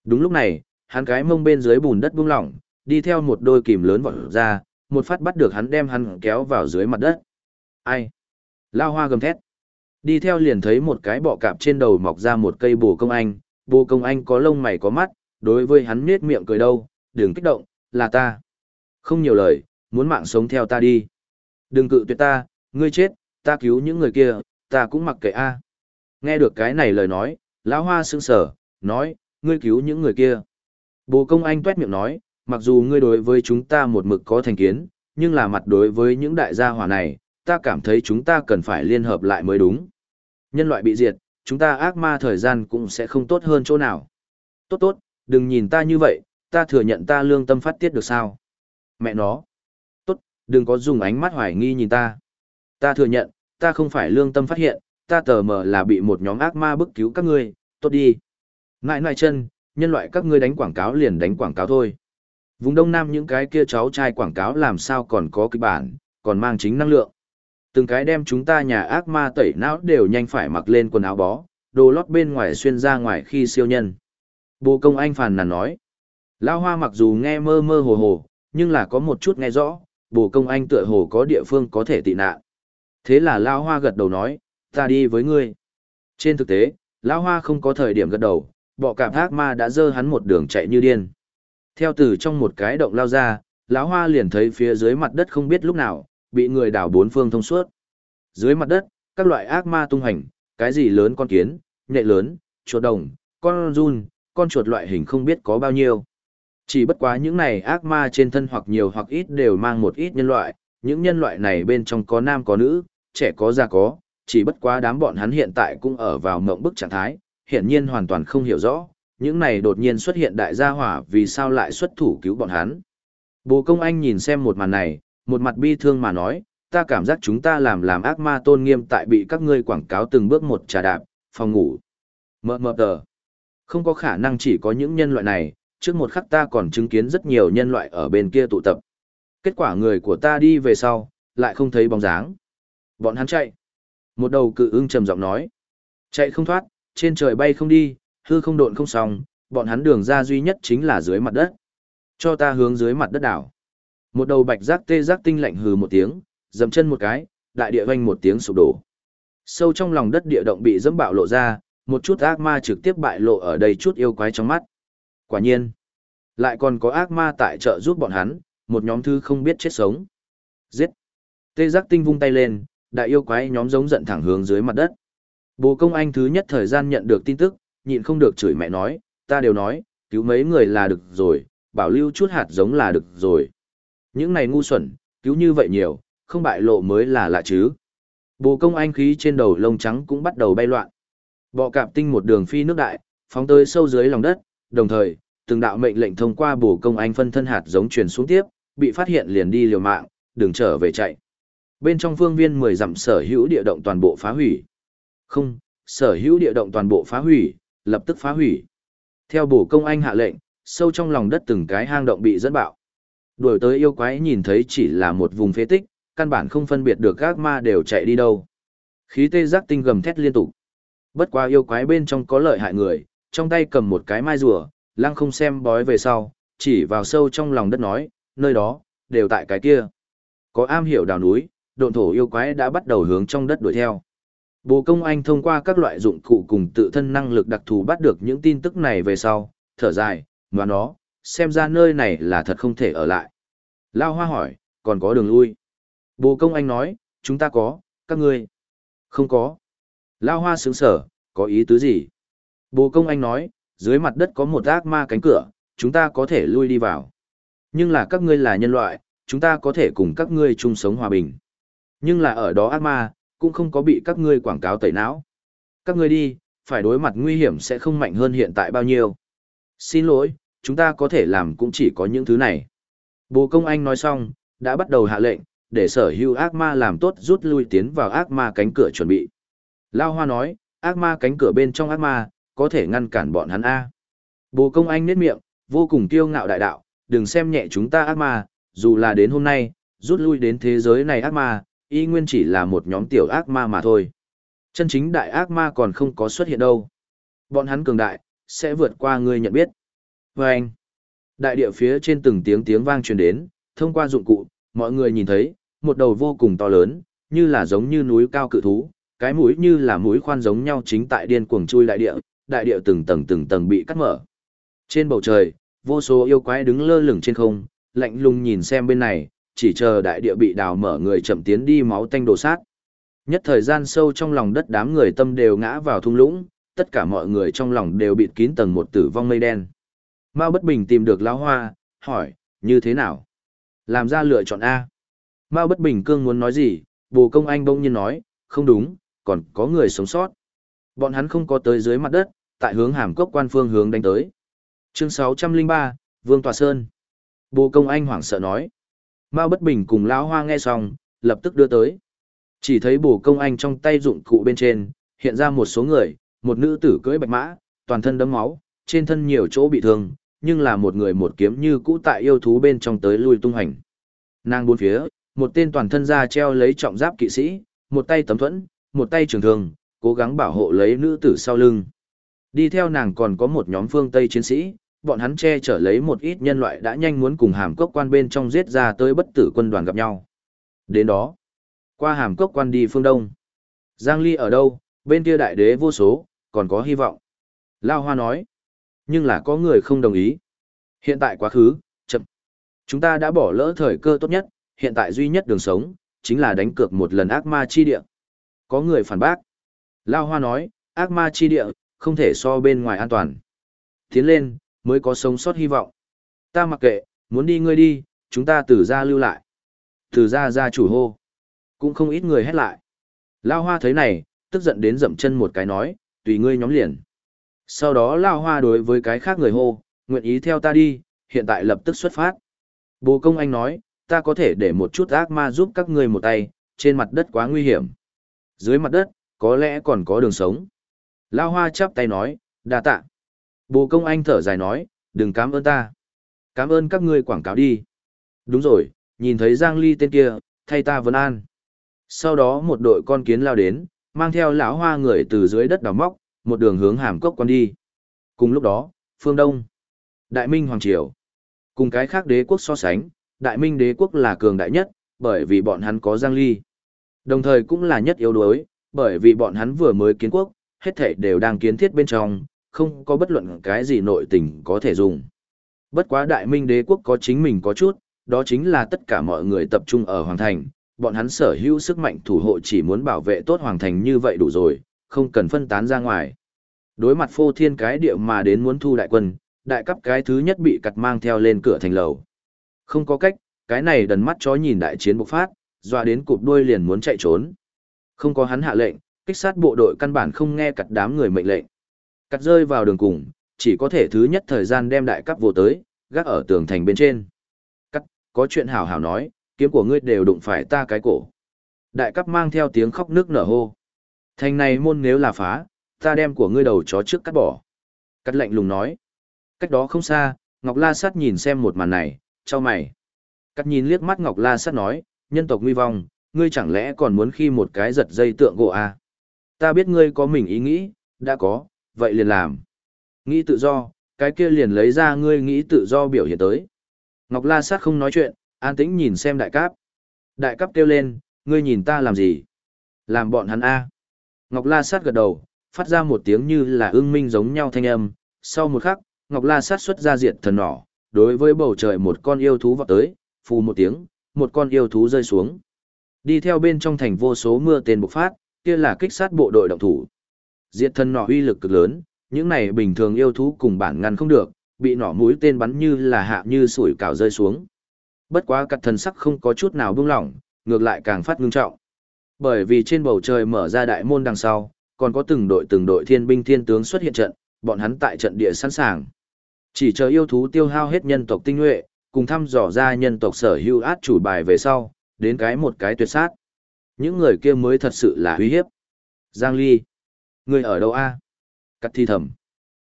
Speaker 1: Đúng lúc này, hắn cái mông bên dưới bùn đất buông lỏng, đi theo một đôi kìm lớn vọt ra, một phát bắt được hắn đem hắn kéo vào dưới mặt đất. Ai? Lao hoa gầm thét. Đi theo liền thấy một cái bọ cạp trên đầu mọc ra một cây bồ công anh, bồ công anh có lông mày có mắt, đối với hắn nết miệng cười đâu, đừng kích động, là ta. Không nhiều lời, muốn mạng sống theo ta đi. Đừng cự tuyệt ta, ngươi chết, ta cứu những người kia, ta cũng mặc kệ a. Nghe được cái này lời nói, lão hoa sững sờ, nói, ngươi cứu những người kia. Bồ công anh tuét miệng nói, mặc dù ngươi đối với chúng ta một mực có thành kiến, nhưng là mặt đối với những đại gia hỏa này, ta cảm thấy chúng ta cần phải liên hợp lại mới đúng. Nhân loại bị diệt, chúng ta ác ma thời gian cũng sẽ không tốt hơn chỗ nào. Tốt tốt, đừng nhìn ta như vậy, ta thừa nhận ta lương tâm phát tiết được sao. Mẹ nó. Tốt, đừng có dùng ánh mắt hoài nghi nhìn ta. Ta thừa nhận, ta không phải lương tâm phát hiện, ta tờ mờ là bị một nhóm ác ma bức cứu các ngươi, tốt đi. Ngại ngại chân, nhân loại các ngươi đánh quảng cáo liền đánh quảng cáo thôi. Vùng Đông Nam những cái kia cháu trai quảng cáo làm sao còn có kịch bản, còn mang chính năng lượng. Từng cái đem chúng ta nhà ác ma tẩy não đều nhanh phải mặc lên quần áo bó, đồ lót bên ngoài xuyên ra ngoài khi siêu nhân. Bồ công anh phàn nàn nói. Lao hoa mặc dù nghe mơ mơ hồ hồ, nhưng là có một chút nghe rõ, bồ công anh tựa hồ có địa phương có thể tị nạn. Thế là Lao hoa gật đầu nói, ta đi với ngươi. Trên thực tế, Lão hoa không có thời điểm gật đầu, bọ cạp ác ma đã dơ hắn một đường chạy như điên. Theo từ trong một cái động lao ra, lão hoa liền thấy phía dưới mặt đất không biết lúc nào, bị người đảo bốn phương thông suốt. Dưới mặt đất, các loại ác ma tung hành, cái gì lớn con kiến, nhẹ lớn, chuột đồng, con run, con chuột loại hình không biết có bao nhiêu. Chỉ bất quá những này ác ma trên thân hoặc nhiều hoặc ít đều mang một ít nhân loại, những nhân loại này bên trong có nam có nữ, trẻ có già có, chỉ bất quá đám bọn hắn hiện tại cũng ở vào mộng bức trạng thái, hiển nhiên hoàn toàn không hiểu rõ, những này đột nhiên xuất hiện đại gia hỏa vì sao lại xuất thủ cứu bọn hắn. Bồ công anh nhìn xem một màn này, một mặt bi thương mà nói, ta cảm giác chúng ta làm làm ác ma tôn nghiêm tại bị các ngươi quảng cáo từng bước một trà đạp, phòng ngủ. Mơ mơ tờ. Không có khả năng chỉ có những nhân loại này, trước một khắc ta còn chứng kiến rất nhiều nhân loại ở bên kia tụ tập. Kết quả người của ta đi về sau, lại không thấy bóng dáng. Bọn hắn chạy. Một đầu cự ưng trầm giọng nói. Chạy không thoát, trên trời bay không đi, hư không độn không xong, bọn hắn đường ra duy nhất chính là dưới mặt đất. Cho ta hướng dưới mặt đất đảo. Một đầu bạch giác tê giác tinh lạnh hừ một tiếng, dầm chân một cái, đại địa vang một tiếng sụp đổ. Sâu trong lòng đất địa động bị dẫm bạo lộ ra, một chút ác ma trực tiếp bại lộ ở đây chút yêu quái trong mắt. Quả nhiên, lại còn có ác ma tại chợ giúp bọn hắn, một nhóm thư không biết chết sống. Giết! Tê giác tinh vung tay lên, đại yêu quái nhóm giống giận thẳng hướng dưới mặt đất. Bồ công anh thứ nhất thời gian nhận được tin tức, nhịn không được chửi mẹ nói, ta đều nói, cứu mấy người là được rồi, bảo lưu chút hạt giống là được rồi. Những này ngu xuẩn, cứu như vậy nhiều, không bại lộ mới là lạ chứ. Bồ công anh khí trên đầu lông trắng cũng bắt đầu bay loạn. Bọ cạp tinh một đường phi nước đại, phóng tới sâu dưới lòng đất, đồng thời, từng đạo mệnh lệnh thông qua bồ công anh phân thân hạt giống truyền xuống tiếp, bị phát hiện liền đi liều mạng, đừng trở về chạy. Bên trong phương viên 10 dặm sở hữu địa động toàn bộ phá hủy. Không, sở hữu địa động toàn bộ phá hủy, lập tức phá hủy. Theo bổ công anh hạ lệnh, sâu trong lòng đất từng cái hang động bị dẫn bạo. Đuổi tới yêu quái nhìn thấy chỉ là một vùng phế tích, căn bản không phân biệt được các ma đều chạy đi đâu. Khí tê giác tinh gầm thét liên tục. Bất qua yêu quái bên trong có lợi hại người, trong tay cầm một cái mai rùa, lăng không xem bói về sau, chỉ vào sâu trong lòng đất nói, nơi đó, đều tại cái kia. Có am hiểu đào núi, độn thổ yêu quái đã bắt đầu hướng trong đất đuổi theo. Bồ công anh thông qua các loại dụng cụ cùng tự thân năng lực đặc thù bắt được những tin tức này về sau, thở dài, và nó, xem ra nơi này là thật không thể ở lại. Lao hoa hỏi, còn có đường lui. Bồ công anh nói, chúng ta có, các ngươi. Không có. Lao hoa sướng sở, có ý tứ gì? Bồ công anh nói, dưới mặt đất có một ác ma cánh cửa, chúng ta có thể lui đi vào. Nhưng là các ngươi là nhân loại, chúng ta có thể cùng các ngươi chung sống hòa bình. Nhưng là ở đó ác ma, cũng không có bị các ngươi quảng cáo tẩy não. Các ngươi đi, phải đối mặt nguy hiểm sẽ không mạnh hơn hiện tại bao nhiêu. Xin lỗi, chúng ta có thể làm cũng chỉ có những thứ này. Bồ công anh nói xong, đã bắt đầu hạ lệnh, để sở hữu ác ma làm tốt rút lui tiến vào ác ma cánh cửa chuẩn bị. Lao Hoa nói, ác ma cánh cửa bên trong ác ma, có thể ngăn cản bọn hắn A. Bồ công anh nết miệng, vô cùng kiêu ngạo đại đạo, đừng xem nhẹ chúng ta ác ma, dù là đến hôm nay, rút lui đến thế giới này ác ma, y nguyên chỉ là một nhóm tiểu ác ma mà thôi. Chân chính đại ác ma còn không có xuất hiện đâu. Bọn hắn cường đại, sẽ vượt qua ngươi nhận biết. Và anh, đại địa phía trên từng tiếng tiếng vang truyền đến, thông qua dụng cụ, mọi người nhìn thấy, một đầu vô cùng to lớn, như là giống như núi cao cự thú, cái mũi như là mũi khoan giống nhau chính tại điên cuồng chui đại địa, đại địa từng tầng từng tầng bị cắt mở. Trên bầu trời, vô số yêu quái đứng lơ lửng trên không, lạnh lùng nhìn xem bên này, chỉ chờ đại địa bị đào mở người chậm tiến đi máu tanh đổ sát. Nhất thời gian sâu trong lòng đất đám người tâm đều ngã vào thung lũng, tất cả mọi người trong lòng đều bịt kín tầng một tử vong mây đen. Mao bất bình tìm được lão hoa, hỏi, như thế nào? Làm ra lựa chọn A. Mao bất bình cương muốn nói gì, bồ công anh bỗng nhiên nói, không đúng, còn có người sống sót. Bọn hắn không có tới dưới mặt đất, tại hướng hàm cốc quan phương hướng đánh tới. Chương 603, Vương Tòa Sơn. Bồ công anh hoảng sợ nói. Mao bất bình cùng lão hoa nghe xong, lập tức đưa tới. Chỉ thấy bổ công anh trong tay dụng cụ bên trên, hiện ra một số người, một nữ tử cưỡi bạch mã, toàn thân đấm máu, trên thân nhiều chỗ bị thương, nhưng là một người một kiếm như cũ tại yêu thú bên trong tới lui tung hành. Nàng bốn phía, một tên toàn thân da treo lấy trọng giáp kỵ sĩ, một tay tấm thuẫn, một tay trường thường, cố gắng bảo hộ lấy nữ tử sau lưng. Đi theo nàng còn có một nhóm phương Tây chiến sĩ, bọn hắn che chở lấy một ít nhân loại đã nhanh muốn cùng hàm cốc quan bên trong giết ra tới bất tử quân đoàn gặp nhau. Đến đó, qua hàm cốc quan đi phương Đông. Giang Ly ở đâu, bên kia đại đế vô số, còn có hy vọng. Lao Hoa nói, nhưng là có người không đồng ý. Hiện tại quá khứ, chậm. Chúng ta đã bỏ lỡ thời cơ tốt nhất, hiện tại duy nhất đường sống, chính là đánh cược một lần ác ma chi địa. Có người phản bác. Lao Hoa nói, ác ma chi địa, không thể so bên ngoài an toàn. Tiến lên, mới có sống sót hy vọng. Ta mặc kệ, muốn đi ngươi đi, chúng ta từ ra lưu lại. Từ ra ra chủ hô. Cũng không ít người hét lại. Lao hoa thấy này, tức giận đến dậm chân một cái nói, tùy ngươi nhóm liền. Sau đó Lao Hoa đối với cái khác người hô, nguyện ý theo ta đi, hiện tại lập tức xuất phát. Bồ công anh nói, ta có thể để một chút ác ma giúp các ngươi một tay, trên mặt đất quá nguy hiểm. Dưới mặt đất, có lẽ còn có đường sống. Lao Hoa chắp tay nói, đa tạ. Bồ công anh thở dài nói, đừng cảm ơn ta. Cảm ơn các ngươi quảng cáo đi. Đúng rồi, nhìn thấy Giang Ly tên kia, thay ta vấn an. Sau đó một đội con kiến lao đến, mang theo lão hoa người từ dưới đất đào móc, một đường hướng hàm cốc con đi. Cùng lúc đó, phương Đông, Đại Minh Hoàng Triều. Cùng cái khác đế quốc so sánh, Đại Minh đế quốc là cường đại nhất, bởi vì bọn hắn có Giang Ly. Đồng thời cũng là nhất yếu đuối, bởi vì bọn hắn vừa mới kiến quốc, hết thảy đều đang kiến thiết bên trong, không có bất luận cái gì nội tình có thể dùng. Bất quá Đại Minh đế quốc có chính mình có chút, đó chính là tất cả mọi người tập trung ở Hoàng Thành, bọn hắn sở hữu sức mạnh thủ hộ chỉ muốn bảo vệ tốt Hoàng Thành như vậy đủ rồi, không cần phân tán ra ngoài. Đối mặt phô thiên cái địa mà đến muốn thu đại quân, đại cấp cái thứ nhất bị cặt mang theo lên cửa thành lầu. Không có cách, cái này đần mắt chó nhìn đại chiến bộc phát, dọa đến cụp đuôi liền muốn chạy trốn. Không có hắn hạ lệnh, kích sát bộ đội căn bản không nghe cặt đám người mệnh lệnh. Cắt rơi vào đường cùng, chỉ có thể thứ nhất thời gian đem đại cấp vô tới, gác ở tường thành bên trên. Cắt, có chuyện hảo hảo nói, kiếm của ngươi đều đụng phải ta cái cổ. Đại cấp mang theo tiếng khóc nước nở hô. Thành này môn nếu là phá, ta đem của ngươi đầu chó trước cắt bỏ. Cắt lạnh lùng nói. Cách đó không xa, Ngọc La Sát nhìn xem một màn này, cho mày. Cắt nhìn liếc mắt Ngọc La Sát nói, nhân tộc nguy vong, ngươi chẳng lẽ còn muốn khi một cái giật dây tượng gỗ à? Ta biết ngươi có mình ý nghĩ, đã có, vậy liền làm. Nghĩ tự do, cái kia liền lấy ra ngươi nghĩ tự do biểu hiện tới. Ngọc La Sát không nói chuyện, an tĩnh nhìn xem đại cáp. Đại cáp kêu lên, ngươi nhìn ta làm gì? Làm bọn hắn A. Ngọc La Sát gật đầu, phát ra một tiếng như là ưng minh giống nhau thanh âm. Sau một khắc, Ngọc La Sát xuất ra diệt thần nỏ, đối với bầu trời một con yêu thú vọt tới, phù một tiếng, một con yêu thú rơi xuống. Đi theo bên trong thành vô số mưa tên bộc phát, kia là kích sát bộ đội động thủ. Diệt thần nỏ uy lực cực lớn, những này bình thường yêu thú cùng bản ngăn không được, bị nỏ mũi tên bắn như là hạ như sủi cảo rơi xuống. Bất quá cặt thần sắc không có chút nào buông lỏng, ngược lại càng phát ngưng trọng. Bởi vì trên bầu trời mở ra đại môn đằng sau, còn có từng đội từng đội thiên binh thiên tướng xuất hiện trận, bọn hắn tại trận địa sẵn sàng. Chỉ chờ yêu thú tiêu hao hết nhân tộc tinh nhuệ, cùng thăm dò ra nhân tộc sở hữu át chủ bài về sau, đến cái một cái tuyệt sát. Những người kia mới thật sự là uy hiếp. Giang Ly. Người ở đâu a? Cắt thi thầm.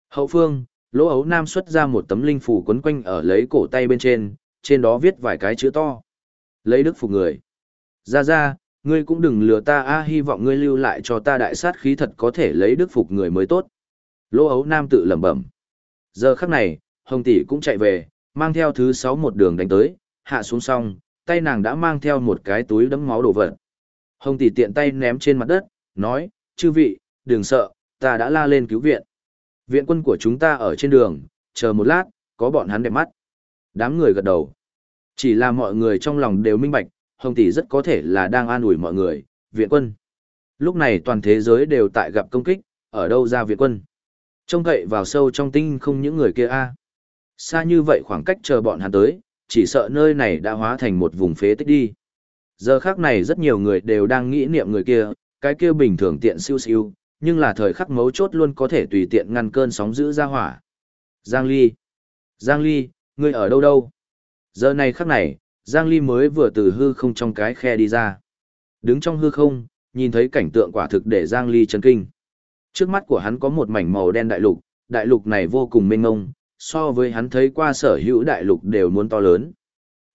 Speaker 1: Hậu phương, lỗ ấu nam xuất ra một tấm linh phủ quấn quanh ở lấy cổ tay bên trên, trên đó viết vài cái chữ to. Lấy đức phục người. Ra ra, ngươi cũng đừng lừa ta a hy vọng ngươi lưu lại cho ta đại sát khí thật có thể lấy đức phục người mới tốt. Lỗ ấu nam tự lẩm bẩm. Giờ khắc này, Hồng tỷ cũng chạy về, mang theo thứ sáu một đường đánh tới, hạ xuống xong, tay nàng đã mang theo một cái túi đấm máu đổ vật. Hồng tỷ tiện tay ném trên mặt đất, nói, chư vị, đừng sợ, ta đã la lên cứu viện. Viện quân của chúng ta ở trên đường, chờ một lát, có bọn hắn đẹp mắt. Đám người gật đầu. Chỉ là mọi người trong lòng đều minh bạch, Hồng tỷ rất có thể là đang an ủi mọi người, viện quân. Lúc này toàn thế giới đều tại gặp công kích, ở đâu ra viện quân. Trông cậy vào sâu trong tinh không những người kia a. Xa như vậy khoảng cách chờ bọn hắn tới, chỉ sợ nơi này đã hóa thành một vùng phế tích đi. Giờ khác này rất nhiều người đều đang nghĩ niệm người kia, cái kia bình thường tiện siêu siêu, nhưng là thời khắc mấu chốt luôn có thể tùy tiện ngăn cơn sóng giữ ra hỏa. Giang Ly. Giang Ly, ngươi ở đâu đâu? Giờ này khắc này, Giang Ly mới vừa từ hư không trong cái khe đi ra. Đứng trong hư không, nhìn thấy cảnh tượng quả thực để Giang Ly chấn kinh. Trước mắt của hắn có một mảnh màu đen đại lục, đại lục này vô cùng mênh mông, so với hắn thấy qua sở hữu đại lục đều muốn to lớn.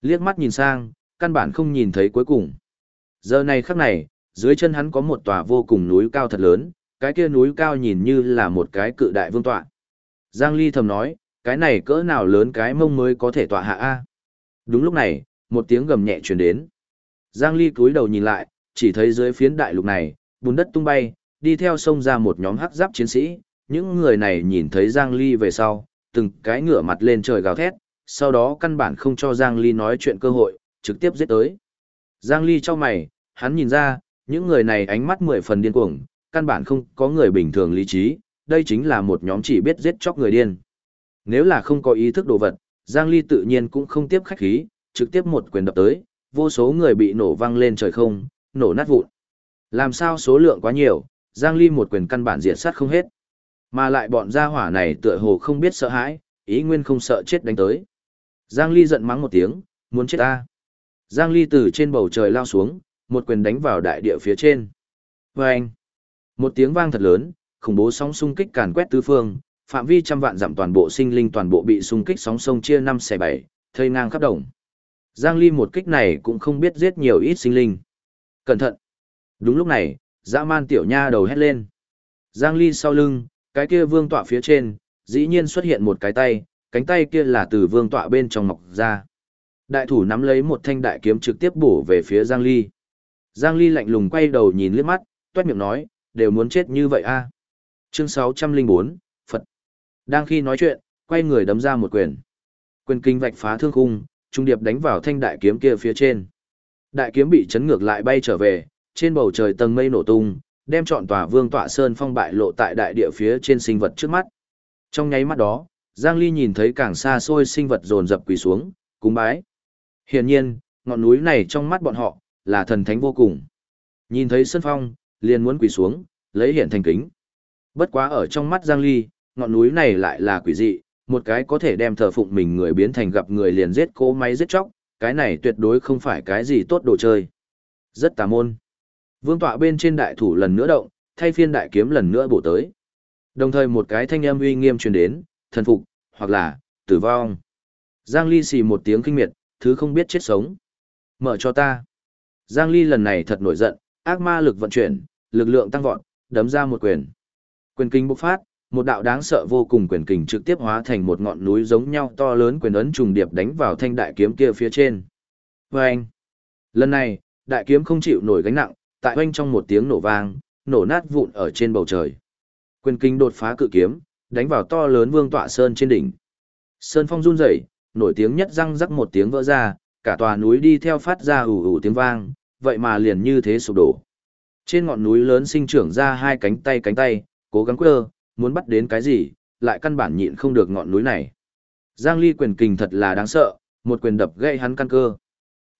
Speaker 1: Liếc mắt nhìn sang, căn bản không nhìn thấy cuối cùng. Giờ này khắc này, dưới chân hắn có một tòa vô cùng núi cao thật lớn, cái kia núi cao nhìn như là một cái cự đại vương tọa. Giang Ly thầm nói, cái này cỡ nào lớn cái mông mới có thể tọa hạ A. Đúng lúc này, một tiếng gầm nhẹ truyền đến. Giang Ly cúi đầu nhìn lại, chỉ thấy dưới phiến đại lục này, bùn đất tung bay, đi theo sông ra một nhóm hắc giáp chiến sĩ. Những người này nhìn thấy Giang Ly về sau, từng cái ngửa mặt lên trời gào thét, sau đó căn bản không cho Giang Ly nói chuyện cơ hội, trực tiếp giết tới. Giang Ly cho mày, hắn nhìn ra, những người này ánh mắt mười phần điên cuồng, căn bản không có người bình thường lý trí, đây chính là một nhóm chỉ biết giết chóc người điên. Nếu là không có ý thức đồ vật, Giang Ly tự nhiên cũng không tiếp khách khí, trực tiếp một quyền đập tới, vô số người bị nổ văng lên trời không, nổ nát vụn. Làm sao số lượng quá nhiều, Giang Ly một quyền căn bản diệt sát không hết. Mà lại bọn gia hỏa này tựa hồ không biết sợ hãi, ý nguyên không sợ chết đánh tới. Giang Ly giận mắng một tiếng, muốn chết ta. Giang Ly từ trên bầu trời lao xuống, một quyền đánh vào đại địa phía trên. Vâng! Một tiếng vang thật lớn, khủng bố sóng xung kích càn quét tứ phương, phạm vi trăm vạn giảm toàn bộ sinh linh toàn bộ bị xung kích sóng sông chia năm xẻ bảy, thây ngang khắp đồng. Giang Ly một kích này cũng không biết giết nhiều ít sinh linh. Cẩn thận! Đúng lúc này, dã man tiểu nha đầu hét lên. Giang Ly sau lưng, cái kia vương tọa phía trên, dĩ nhiên xuất hiện một cái tay, cánh tay kia là từ vương tọa bên trong mọc ra. Đại thủ nắm lấy một thanh đại kiếm trực tiếp bổ về phía Giang Ly. Giang Ly lạnh lùng quay đầu nhìn liếc mắt, toét miệng nói, đều muốn chết như vậy a. À? Chương 604, Phật. Đang khi nói chuyện, quay người đấm ra một quyền. Quyền kinh vạch phá thương khung, trung điệp đánh vào thanh đại kiếm kia phía trên. Đại kiếm bị chấn ngược lại bay trở về, trên bầu trời tầng mây nổ tung, đem trọn tòa vương tọa sơn phong bại lộ tại đại địa phía trên sinh vật trước mắt. Trong nháy mắt đó, Giang Ly nhìn thấy càng xa xôi sinh vật dồn dập quỳ xuống, cúng bái. Hiển nhiên, ngọn núi này trong mắt bọn họ, là thần thánh vô cùng. Nhìn thấy sơn phong, liền muốn quỳ xuống, lấy hiện thành kính. Bất quá ở trong mắt Giang Ly, ngọn núi này lại là quỷ dị, một cái có thể đem thờ phụng mình người biến thành gặp người liền giết cố máy giết chóc, cái này tuyệt đối không phải cái gì tốt đồ chơi. Rất tà môn. Vương tọa bên trên đại thủ lần nữa động, thay phiên đại kiếm lần nữa bổ tới. Đồng thời một cái thanh âm uy nghiêm truyền đến, thần phục, hoặc là, tử vong. Giang Ly xì một tiếng kinh miệt, thứ không biết chết sống. Mở cho ta. Giang Ly lần này thật nổi giận, ác ma lực vận chuyển, lực lượng tăng vọt, đấm ra một quyền. Quyền kinh bộc phát, một đạo đáng sợ vô cùng quyền kình trực tiếp hóa thành một ngọn núi giống nhau to lớn quyền ấn trùng điệp đánh vào thanh đại kiếm kia phía trên. Và anh, lần này, đại kiếm không chịu nổi gánh nặng, tại oanh trong một tiếng nổ vang, nổ nát vụn ở trên bầu trời. Quyền kinh đột phá cự kiếm, đánh vào to lớn vương tọa sơn trên đỉnh. Sơn phong run rẩy, nổi tiếng nhất răng rắc một tiếng vỡ ra, cả tòa núi đi theo phát ra ủ ủ tiếng vang, vậy mà liền như thế sụp đổ. Trên ngọn núi lớn sinh trưởng ra hai cánh tay cánh tay, cố gắng quơ, muốn bắt đến cái gì, lại căn bản nhịn không được ngọn núi này. Giang Ly quyền kình thật là đáng sợ, một quyền đập gây hắn căn cơ.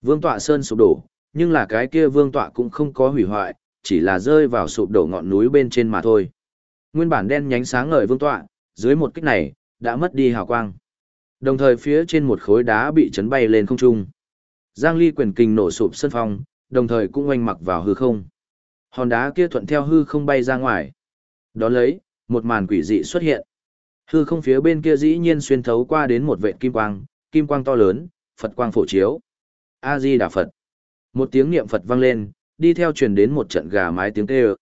Speaker 1: Vương tọa sơn sụp đổ, nhưng là cái kia vương tọa cũng không có hủy hoại, chỉ là rơi vào sụp đổ ngọn núi bên trên mà thôi. Nguyên bản đen nhánh sáng ngời vương tọa, dưới một kích này, đã mất đi hào quang. Đồng thời phía trên một khối đá bị chấn bay lên không trung. Giang Ly quyền kình nổ sụp sân phong, đồng thời cũng oanh mặc vào hư không. Hòn đá kia thuận theo hư không bay ra ngoài. Đó lấy, một màn quỷ dị xuất hiện. Hư không phía bên kia dĩ nhiên xuyên thấu qua đến một vệt kim quang, kim quang to lớn, Phật quang phổ chiếu. A Di Đà Phật. Một tiếng niệm Phật vang lên, đi theo truyền đến một trận gà mái tiếng kêu.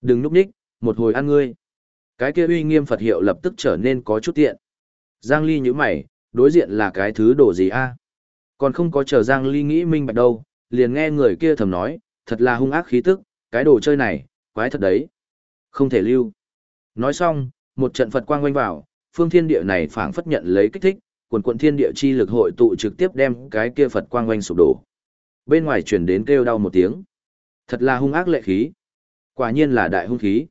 Speaker 1: Đừng núp ních, một hồi ăn ngươi. Cái kia uy nghiêm Phật hiệu lập tức trở nên có chút tiện. Giang Ly nhíu mày, đối diện là cái thứ đồ gì a? Còn không có chờ Giang Ly nghĩ minh bạch đâu, liền nghe người kia thầm nói, thật là hung ác khí tức, cái đồ chơi này, quái thật đấy. Không thể lưu. Nói xong, một trận Phật quang quanh vào, phương thiên địa này phảng phất nhận lấy kích thích, quần quận thiên địa chi lực hội tụ trực tiếp đem cái kia Phật quang quanh sụp đổ. Bên ngoài truyền đến kêu đau một tiếng. Thật là hung ác lệ khí. Quả nhiên là đại hung khí.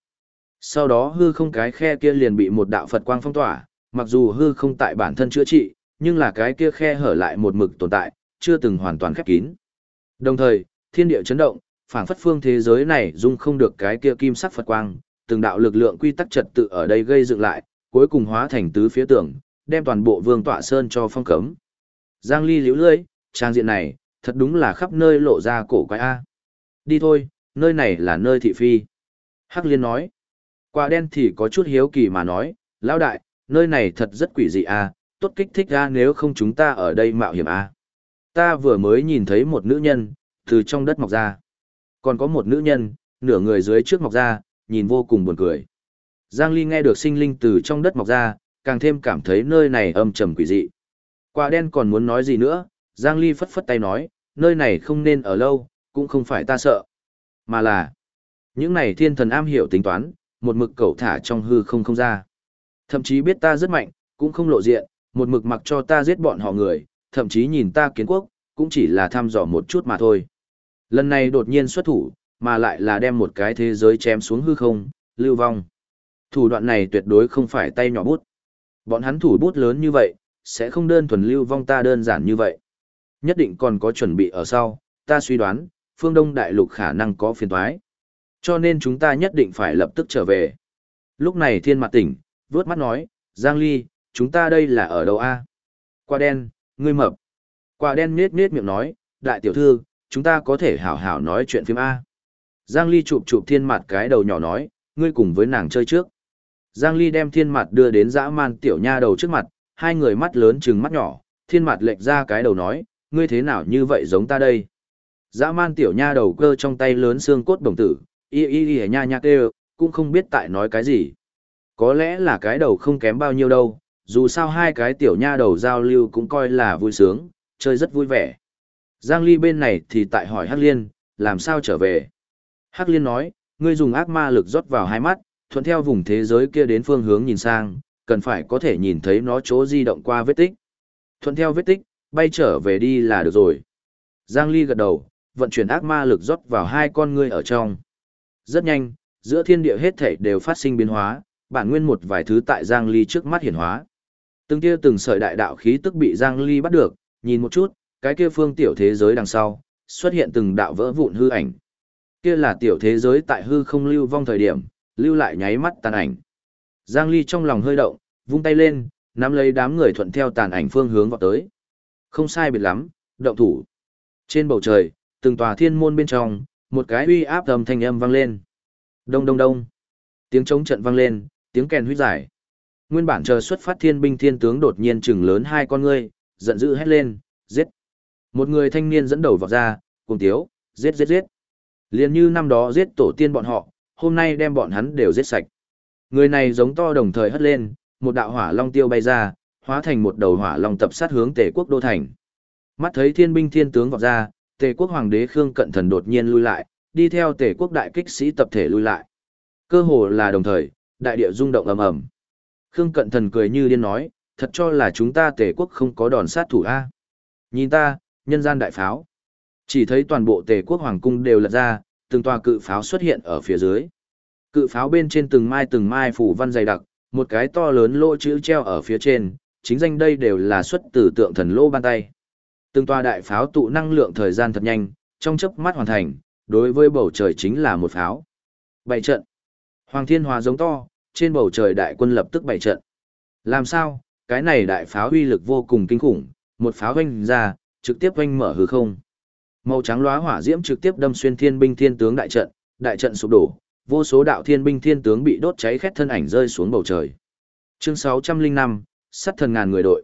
Speaker 1: Sau đó hư không cái khe kia liền bị một đạo Phật quang phong tỏa, mặc dù hư không tại bản thân chữa trị, nhưng là cái kia khe hở lại một mực tồn tại, chưa từng hoàn toàn khép kín. Đồng thời, thiên địa chấn động, phảng phất phương thế giới này dung không được cái kia kim sắc Phật quang, từng đạo lực lượng quy tắc trật tự ở đây gây dựng lại, cuối cùng hóa thành tứ phía tường, đem toàn bộ vương tọa sơn cho phong cấm. Giang Ly liễu lưỡi, trang diện này, thật đúng là khắp nơi lộ ra cổ quái A. Đi thôi, nơi này là nơi thị phi. Hắc Liên nói. Quả đen thì có chút hiếu kỳ mà nói, lão đại, nơi này thật rất quỷ dị A, tốt kích thích A nếu không chúng ta ở đây mạo hiểm A. Ta vừa mới nhìn thấy một nữ nhân, từ trong đất mọc ra. Còn có một nữ nhân, nửa người dưới trước mọc ra, nhìn vô cùng buồn cười. Giang Ly nghe được sinh linh từ trong đất mọc ra, càng thêm cảm thấy nơi này âm trầm quỷ dị. Quả đen còn muốn nói gì nữa, Giang Ly phất phất tay nói, nơi này không nên ở lâu, cũng không phải ta sợ. Mà là, những này thiên thần am hiểu tính toán, một mực cẩu thả trong hư không không ra. Thậm chí biết ta rất mạnh, cũng không lộ diện, một mực mặc cho ta giết bọn họ người, thậm chí nhìn ta kiến quốc, cũng chỉ là thăm dò một chút mà thôi. Lần này đột nhiên xuất thủ, mà lại là đem một cái thế giới chém xuống hư không, lưu vong. Thủ đoạn này tuyệt đối không phải tay nhỏ bút. Bọn hắn thủ bút lớn như vậy, sẽ không đơn thuần lưu vong ta đơn giản như vậy. Nhất định còn có chuẩn bị ở sau, ta suy đoán, phương Đông Đại Lục khả năng có phiền toái. Cho nên chúng ta nhất định phải lập tức trở về. Lúc này thiên mặt tỉnh, vướt mắt nói, Giang Ly, chúng ta đây là ở đâu a? Qua đen, ngươi mập. Quả đen nết nết miệng nói, đại tiểu thư, chúng ta có thể hảo hảo nói chuyện phim A. Giang Ly chụp chụp thiên mặt cái đầu nhỏ nói, ngươi cùng với nàng chơi trước. Giang Ly đem thiên mặt đưa đến dã man tiểu nha đầu trước mặt, hai người mắt lớn trừng mắt nhỏ, thiên mặt lệch ra cái đầu nói, ngươi thế nào như vậy giống ta đây. Dã man tiểu nha đầu cơ trong tay lớn xương cốt đồng tử, y y y nha nha kêu, cũng không biết tại nói cái gì. Có lẽ là cái đầu không kém bao nhiêu đâu, dù sao hai cái tiểu nha đầu giao lưu cũng coi là vui sướng, chơi rất vui vẻ. Giang Ly bên này thì tại hỏi Hắc Liên, làm sao trở về? Hắc Liên nói, ngươi dùng ác ma lực rót vào hai mắt, thuận theo vùng thế giới kia đến phương hướng nhìn sang, cần phải có thể nhìn thấy nó chỗ di động qua vết tích. Thuận theo vết tích, bay trở về đi là được rồi. Giang Ly gật đầu, vận chuyển ác ma lực rót vào hai con ngươi ở trong. Rất nhanh, giữa thiên địa hết thảy đều phát sinh biến hóa, bản nguyên một vài thứ tại Giang Ly trước mắt hiển hóa. Từng kia từng sợi đại đạo khí tức bị Giang Ly bắt được, nhìn một chút, cái kia phương tiểu thế giới đằng sau, xuất hiện từng đạo vỡ vụn hư ảnh. Kia là tiểu thế giới tại hư không lưu vong thời điểm, lưu lại nháy mắt tàn ảnh. Giang Ly trong lòng hơi động, vung tay lên, nắm lấy đám người thuận theo tàn ảnh phương hướng vào tới. Không sai biệt lắm, động thủ. Trên bầu trời, từng tòa thiên môn bên trong, một cái uy áp âm thanh âm vang lên. Đông đông đông. Tiếng trống trận vang lên, tiếng kèn huyết giải. Nguyên bản chờ xuất phát thiên binh thiên tướng đột nhiên chừng lớn hai con ngươi, giận dữ hét lên, giết. Một người thanh niên dẫn đầu vào ra, cùng tiếu, giết giết giết. Liền như năm đó giết tổ tiên bọn họ, hôm nay đem bọn hắn đều giết sạch. Người này giống to đồng thời hất lên, một đạo hỏa long tiêu bay ra, hóa thành một đầu hỏa long tập sát hướng tề quốc đô thành. Mắt thấy thiên binh thiên tướng vọt ra, tề quốc hoàng đế Khương Cận Thần đột nhiên lui lại, đi theo tề quốc đại kích sĩ tập thể lui lại. Cơ hồ là đồng thời, đại địa rung động ầm ầm. Khương Cận Thần cười như điên nói, thật cho là chúng ta tề quốc không có đòn sát thủ A. Nhìn ta, nhân gian đại pháo. Chỉ thấy toàn bộ tề quốc hoàng cung đều lật ra, từng tòa cự pháo xuất hiện ở phía dưới. Cự pháo bên trên từng mai từng mai phủ văn dày đặc, một cái to lớn lỗ chữ treo ở phía trên, chính danh đây đều là xuất từ tượng thần lô ban tay. Từng tòa đại pháo tụ năng lượng thời gian thật nhanh, trong chớp mắt hoàn thành, đối với bầu trời chính là một pháo. Bảy trận. Hoàng Thiên Hòa giống to, trên bầu trời đại quân lập tức bảy trận. Làm sao, cái này đại pháo uy lực vô cùng kinh khủng, một pháo vanh ra, trực tiếp vanh mở hư không. Màu trắng lóa hỏa diễm trực tiếp đâm xuyên thiên binh thiên tướng đại trận, đại trận sụp đổ, vô số đạo thiên binh thiên tướng bị đốt cháy khét thân ảnh rơi xuống bầu trời. Chương 605, sát thần ngàn người đội.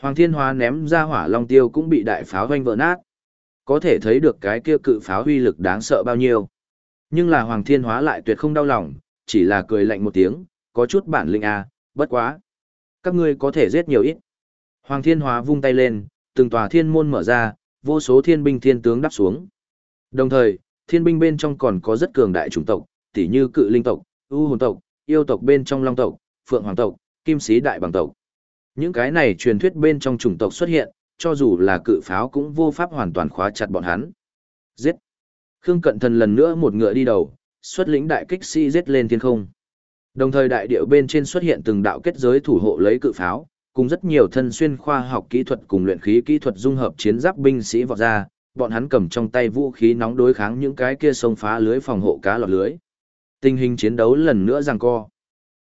Speaker 1: Hoàng Thiên Hóa ném ra hỏa long tiêu cũng bị đại pháo vanh vỡ nát. Có thể thấy được cái kia cự pháo uy lực đáng sợ bao nhiêu. Nhưng là Hoàng Thiên Hóa lại tuyệt không đau lòng, chỉ là cười lạnh một tiếng, có chút bản lĩnh à, bất quá. Các ngươi có thể giết nhiều ít. Hoàng Thiên Hóa vung tay lên, từng tòa thiên môn mở ra, vô số thiên binh thiên tướng đắp xuống. Đồng thời, thiên binh bên trong còn có rất cường đại chủng tộc, tỉ như cự linh tộc, u hồn tộc, yêu tộc bên trong long tộc, phượng hoàng tộc, kim sĩ đại bằng tộc. Những cái này truyền thuyết bên trong chủng tộc xuất hiện, cho dù là cự pháo cũng vô pháp hoàn toàn khóa chặt bọn hắn. Giết! Khương Cận Thần lần nữa một ngựa đi đầu, xuất lĩnh đại kích sĩ giết lên thiên không. Đồng thời đại điệu bên trên xuất hiện từng đạo kết giới thủ hộ lấy cự pháo, cùng rất nhiều thân xuyên khoa học kỹ thuật cùng luyện khí kỹ thuật dung hợp chiến giáp binh sĩ vọt ra, bọn hắn cầm trong tay vũ khí nóng đối kháng những cái kia sông phá lưới phòng hộ cá lọt lưới. Tình hình chiến đấu lần nữa giằng co.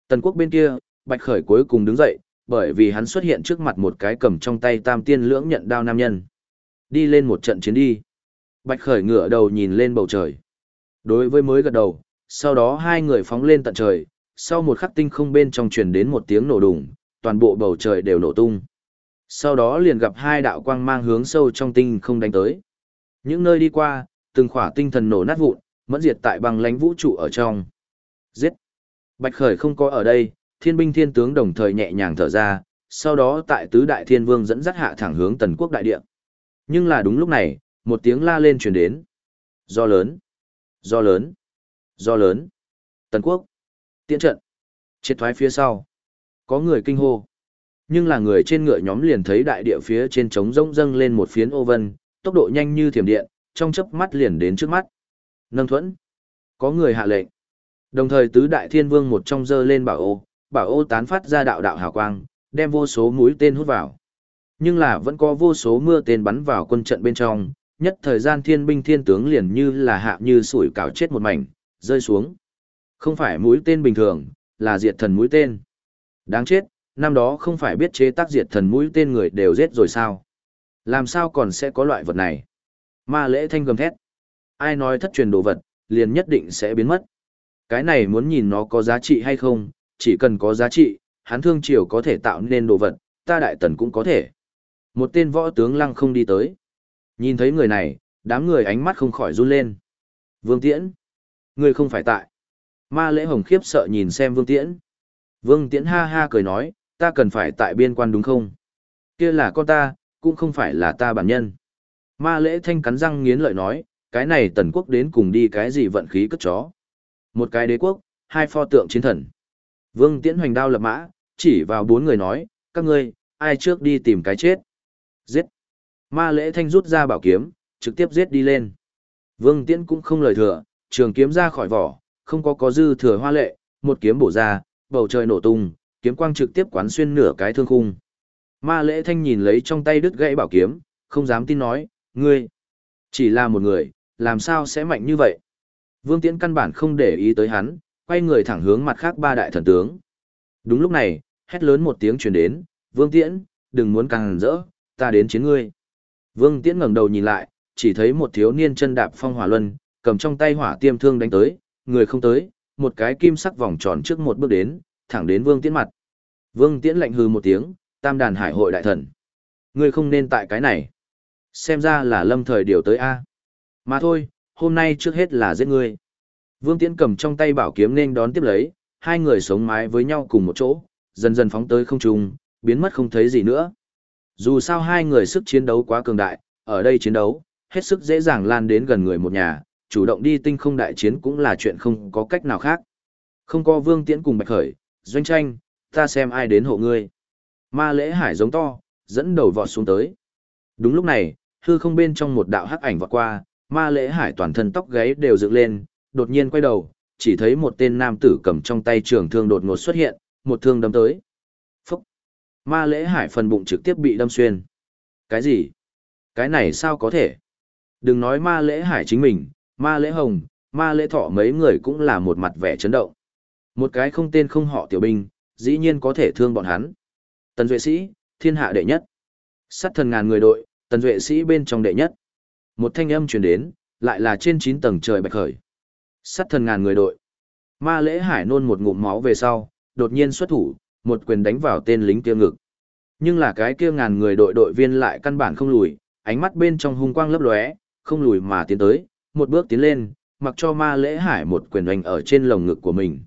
Speaker 1: Tần quốc bên kia, Bạch Khởi cuối cùng đứng dậy, bởi vì hắn xuất hiện trước mặt một cái cầm trong tay tam tiên lưỡng nhận đao nam nhân. Đi lên một trận chiến đi. Bạch Khởi ngửa đầu nhìn lên bầu trời. Đối với mới gật đầu, sau đó hai người phóng lên tận trời, sau một khắc tinh không bên trong truyền đến một tiếng nổ đùng, toàn bộ bầu trời đều nổ tung. Sau đó liền gặp hai đạo quang mang hướng sâu trong tinh không đánh tới. Những nơi đi qua, từng khỏa tinh thần nổ nát vụn, mẫn diệt tại bằng lánh vũ trụ ở trong. Giết! Bạch Khởi không có ở đây, thiên binh thiên tướng đồng thời nhẹ nhàng thở ra, sau đó tại tứ đại thiên vương dẫn dắt hạ thẳng hướng tần quốc đại địa. Nhưng là đúng lúc này, một tiếng la lên truyền đến. Do lớn! Do lớn! Do lớn! Tần quốc! Tiễn trận! Triệt thoái phía sau. Có người kinh hô. Nhưng là người trên ngựa nhóm liền thấy đại địa phía trên trống rông dâng lên một phiến ô vân, tốc độ nhanh như thiểm điện, trong chớp mắt liền đến trước mắt. Nâng thuẫn. Có người hạ lệnh. Đồng thời tứ đại thiên vương một trong dơ lên bảo ô, bảo ô tán phát ra đạo đạo hào quang, đem vô số mũi tên hút vào. Nhưng là vẫn có vô số mưa tên bắn vào quân trận bên trong, nhất thời gian thiên binh thiên tướng liền như là hạ như sủi cảo chết một mảnh, rơi xuống. Không phải mũi tên bình thường, là diệt thần mũi tên. Đáng chết, năm đó không phải biết chế tác diệt thần mũi tên người đều giết rồi sao? Làm sao còn sẽ có loại vật này? Ma lễ thanh gầm thét. Ai nói thất truyền đồ vật, liền nhất định sẽ biến mất. Cái này muốn nhìn nó có giá trị hay không, chỉ cần có giá trị, hắn thương triều có thể tạo nên đồ vật, ta đại tần cũng có thể. Một tên võ tướng lăng không đi tới. Nhìn thấy người này, đám người ánh mắt không khỏi run lên. Vương Tiễn, người không phải tại. Ma lễ hồng khiếp sợ nhìn xem Vương Tiễn. Vương Tiễn ha ha cười nói, ta cần phải tại biên quan đúng không? Kia là con ta, cũng không phải là ta bản nhân. Ma lễ thanh cắn răng nghiến lợi nói, cái này tần quốc đến cùng đi cái gì vận khí cất chó. Một cái đế quốc, hai pho tượng chiến thần. Vương Tiễn hoành đao lập mã, chỉ vào bốn người nói, các ngươi, ai trước đi tìm cái chết. Giết. Ma lễ thanh rút ra bảo kiếm, trực tiếp giết đi lên. Vương Tiễn cũng không lời thừa, trường kiếm ra khỏi vỏ, không có có dư thừa hoa lệ, một kiếm bổ ra, bầu trời nổ tung, kiếm quang trực tiếp quán xuyên nửa cái thương khung. Ma lễ thanh nhìn lấy trong tay đứt gãy bảo kiếm, không dám tin nói, ngươi, chỉ là một người, làm sao sẽ mạnh như vậy? Vương Tiễn căn bản không để ý tới hắn, quay người thẳng hướng mặt khác ba đại thần tướng. Đúng lúc này, hét lớn một tiếng truyền đến, Vương Tiễn, đừng muốn càng rỡ, ta đến chiến ngươi. Vương Tiễn ngẩng đầu nhìn lại, chỉ thấy một thiếu niên chân đạp phong hỏa luân, cầm trong tay hỏa tiêm thương đánh tới, người không tới, một cái kim sắc vòng tròn trước một bước đến, thẳng đến Vương Tiễn mặt. Vương Tiễn lạnh hừ một tiếng, tam đàn hải hội đại thần. Ngươi không nên tại cái này. Xem ra là lâm thời điều tới A. Mà thôi, hôm nay trước hết là giết ngươi. Vương Tiễn cầm trong tay bảo kiếm nên đón tiếp lấy, hai người sống mái với nhau cùng một chỗ, dần dần phóng tới không trung, biến mất không thấy gì nữa. Dù sao hai người sức chiến đấu quá cường đại, ở đây chiến đấu, hết sức dễ dàng lan đến gần người một nhà, chủ động đi tinh không đại chiến cũng là chuyện không có cách nào khác. Không có Vương Tiễn cùng Bạch Khởi, doanh tranh, ta xem ai đến hộ ngươi. Ma lễ hải giống to, dẫn đầu vọt xuống tới. Đúng lúc này, hư không bên trong một đạo hắc ảnh vọt qua, ma lễ hải toàn thân tóc gáy đều dựng lên, đột nhiên quay đầu, chỉ thấy một tên nam tử cầm trong tay trường thương đột ngột xuất hiện, một thương đâm tới. Ma lễ hải phần bụng trực tiếp bị đâm xuyên. Cái gì? Cái này sao có thể? Đừng nói ma lễ hải chính mình, ma lễ hồng, ma lễ thọ mấy người cũng là một mặt vẻ chấn động. Một cái không tên không họ tiểu binh, dĩ nhiên có thể thương bọn hắn. Tần Duệ Sĩ, thiên hạ đệ nhất. Sát thần ngàn người đội, Tần Duệ Sĩ bên trong đệ nhất. Một thanh âm truyền đến, lại là trên 9 tầng trời bạch khởi. Sát thần ngàn người đội. Ma lễ hải nôn một ngụm máu về sau, đột nhiên xuất thủ, một quyền đánh vào tên lính kia ngực. Nhưng là cái kia ngàn người đội đội viên lại căn bản không lùi, ánh mắt bên trong hung quang lấp lóe, không lùi mà tiến tới, một bước tiến lên, mặc cho ma lễ hải một quyền đánh ở trên lồng ngực của mình.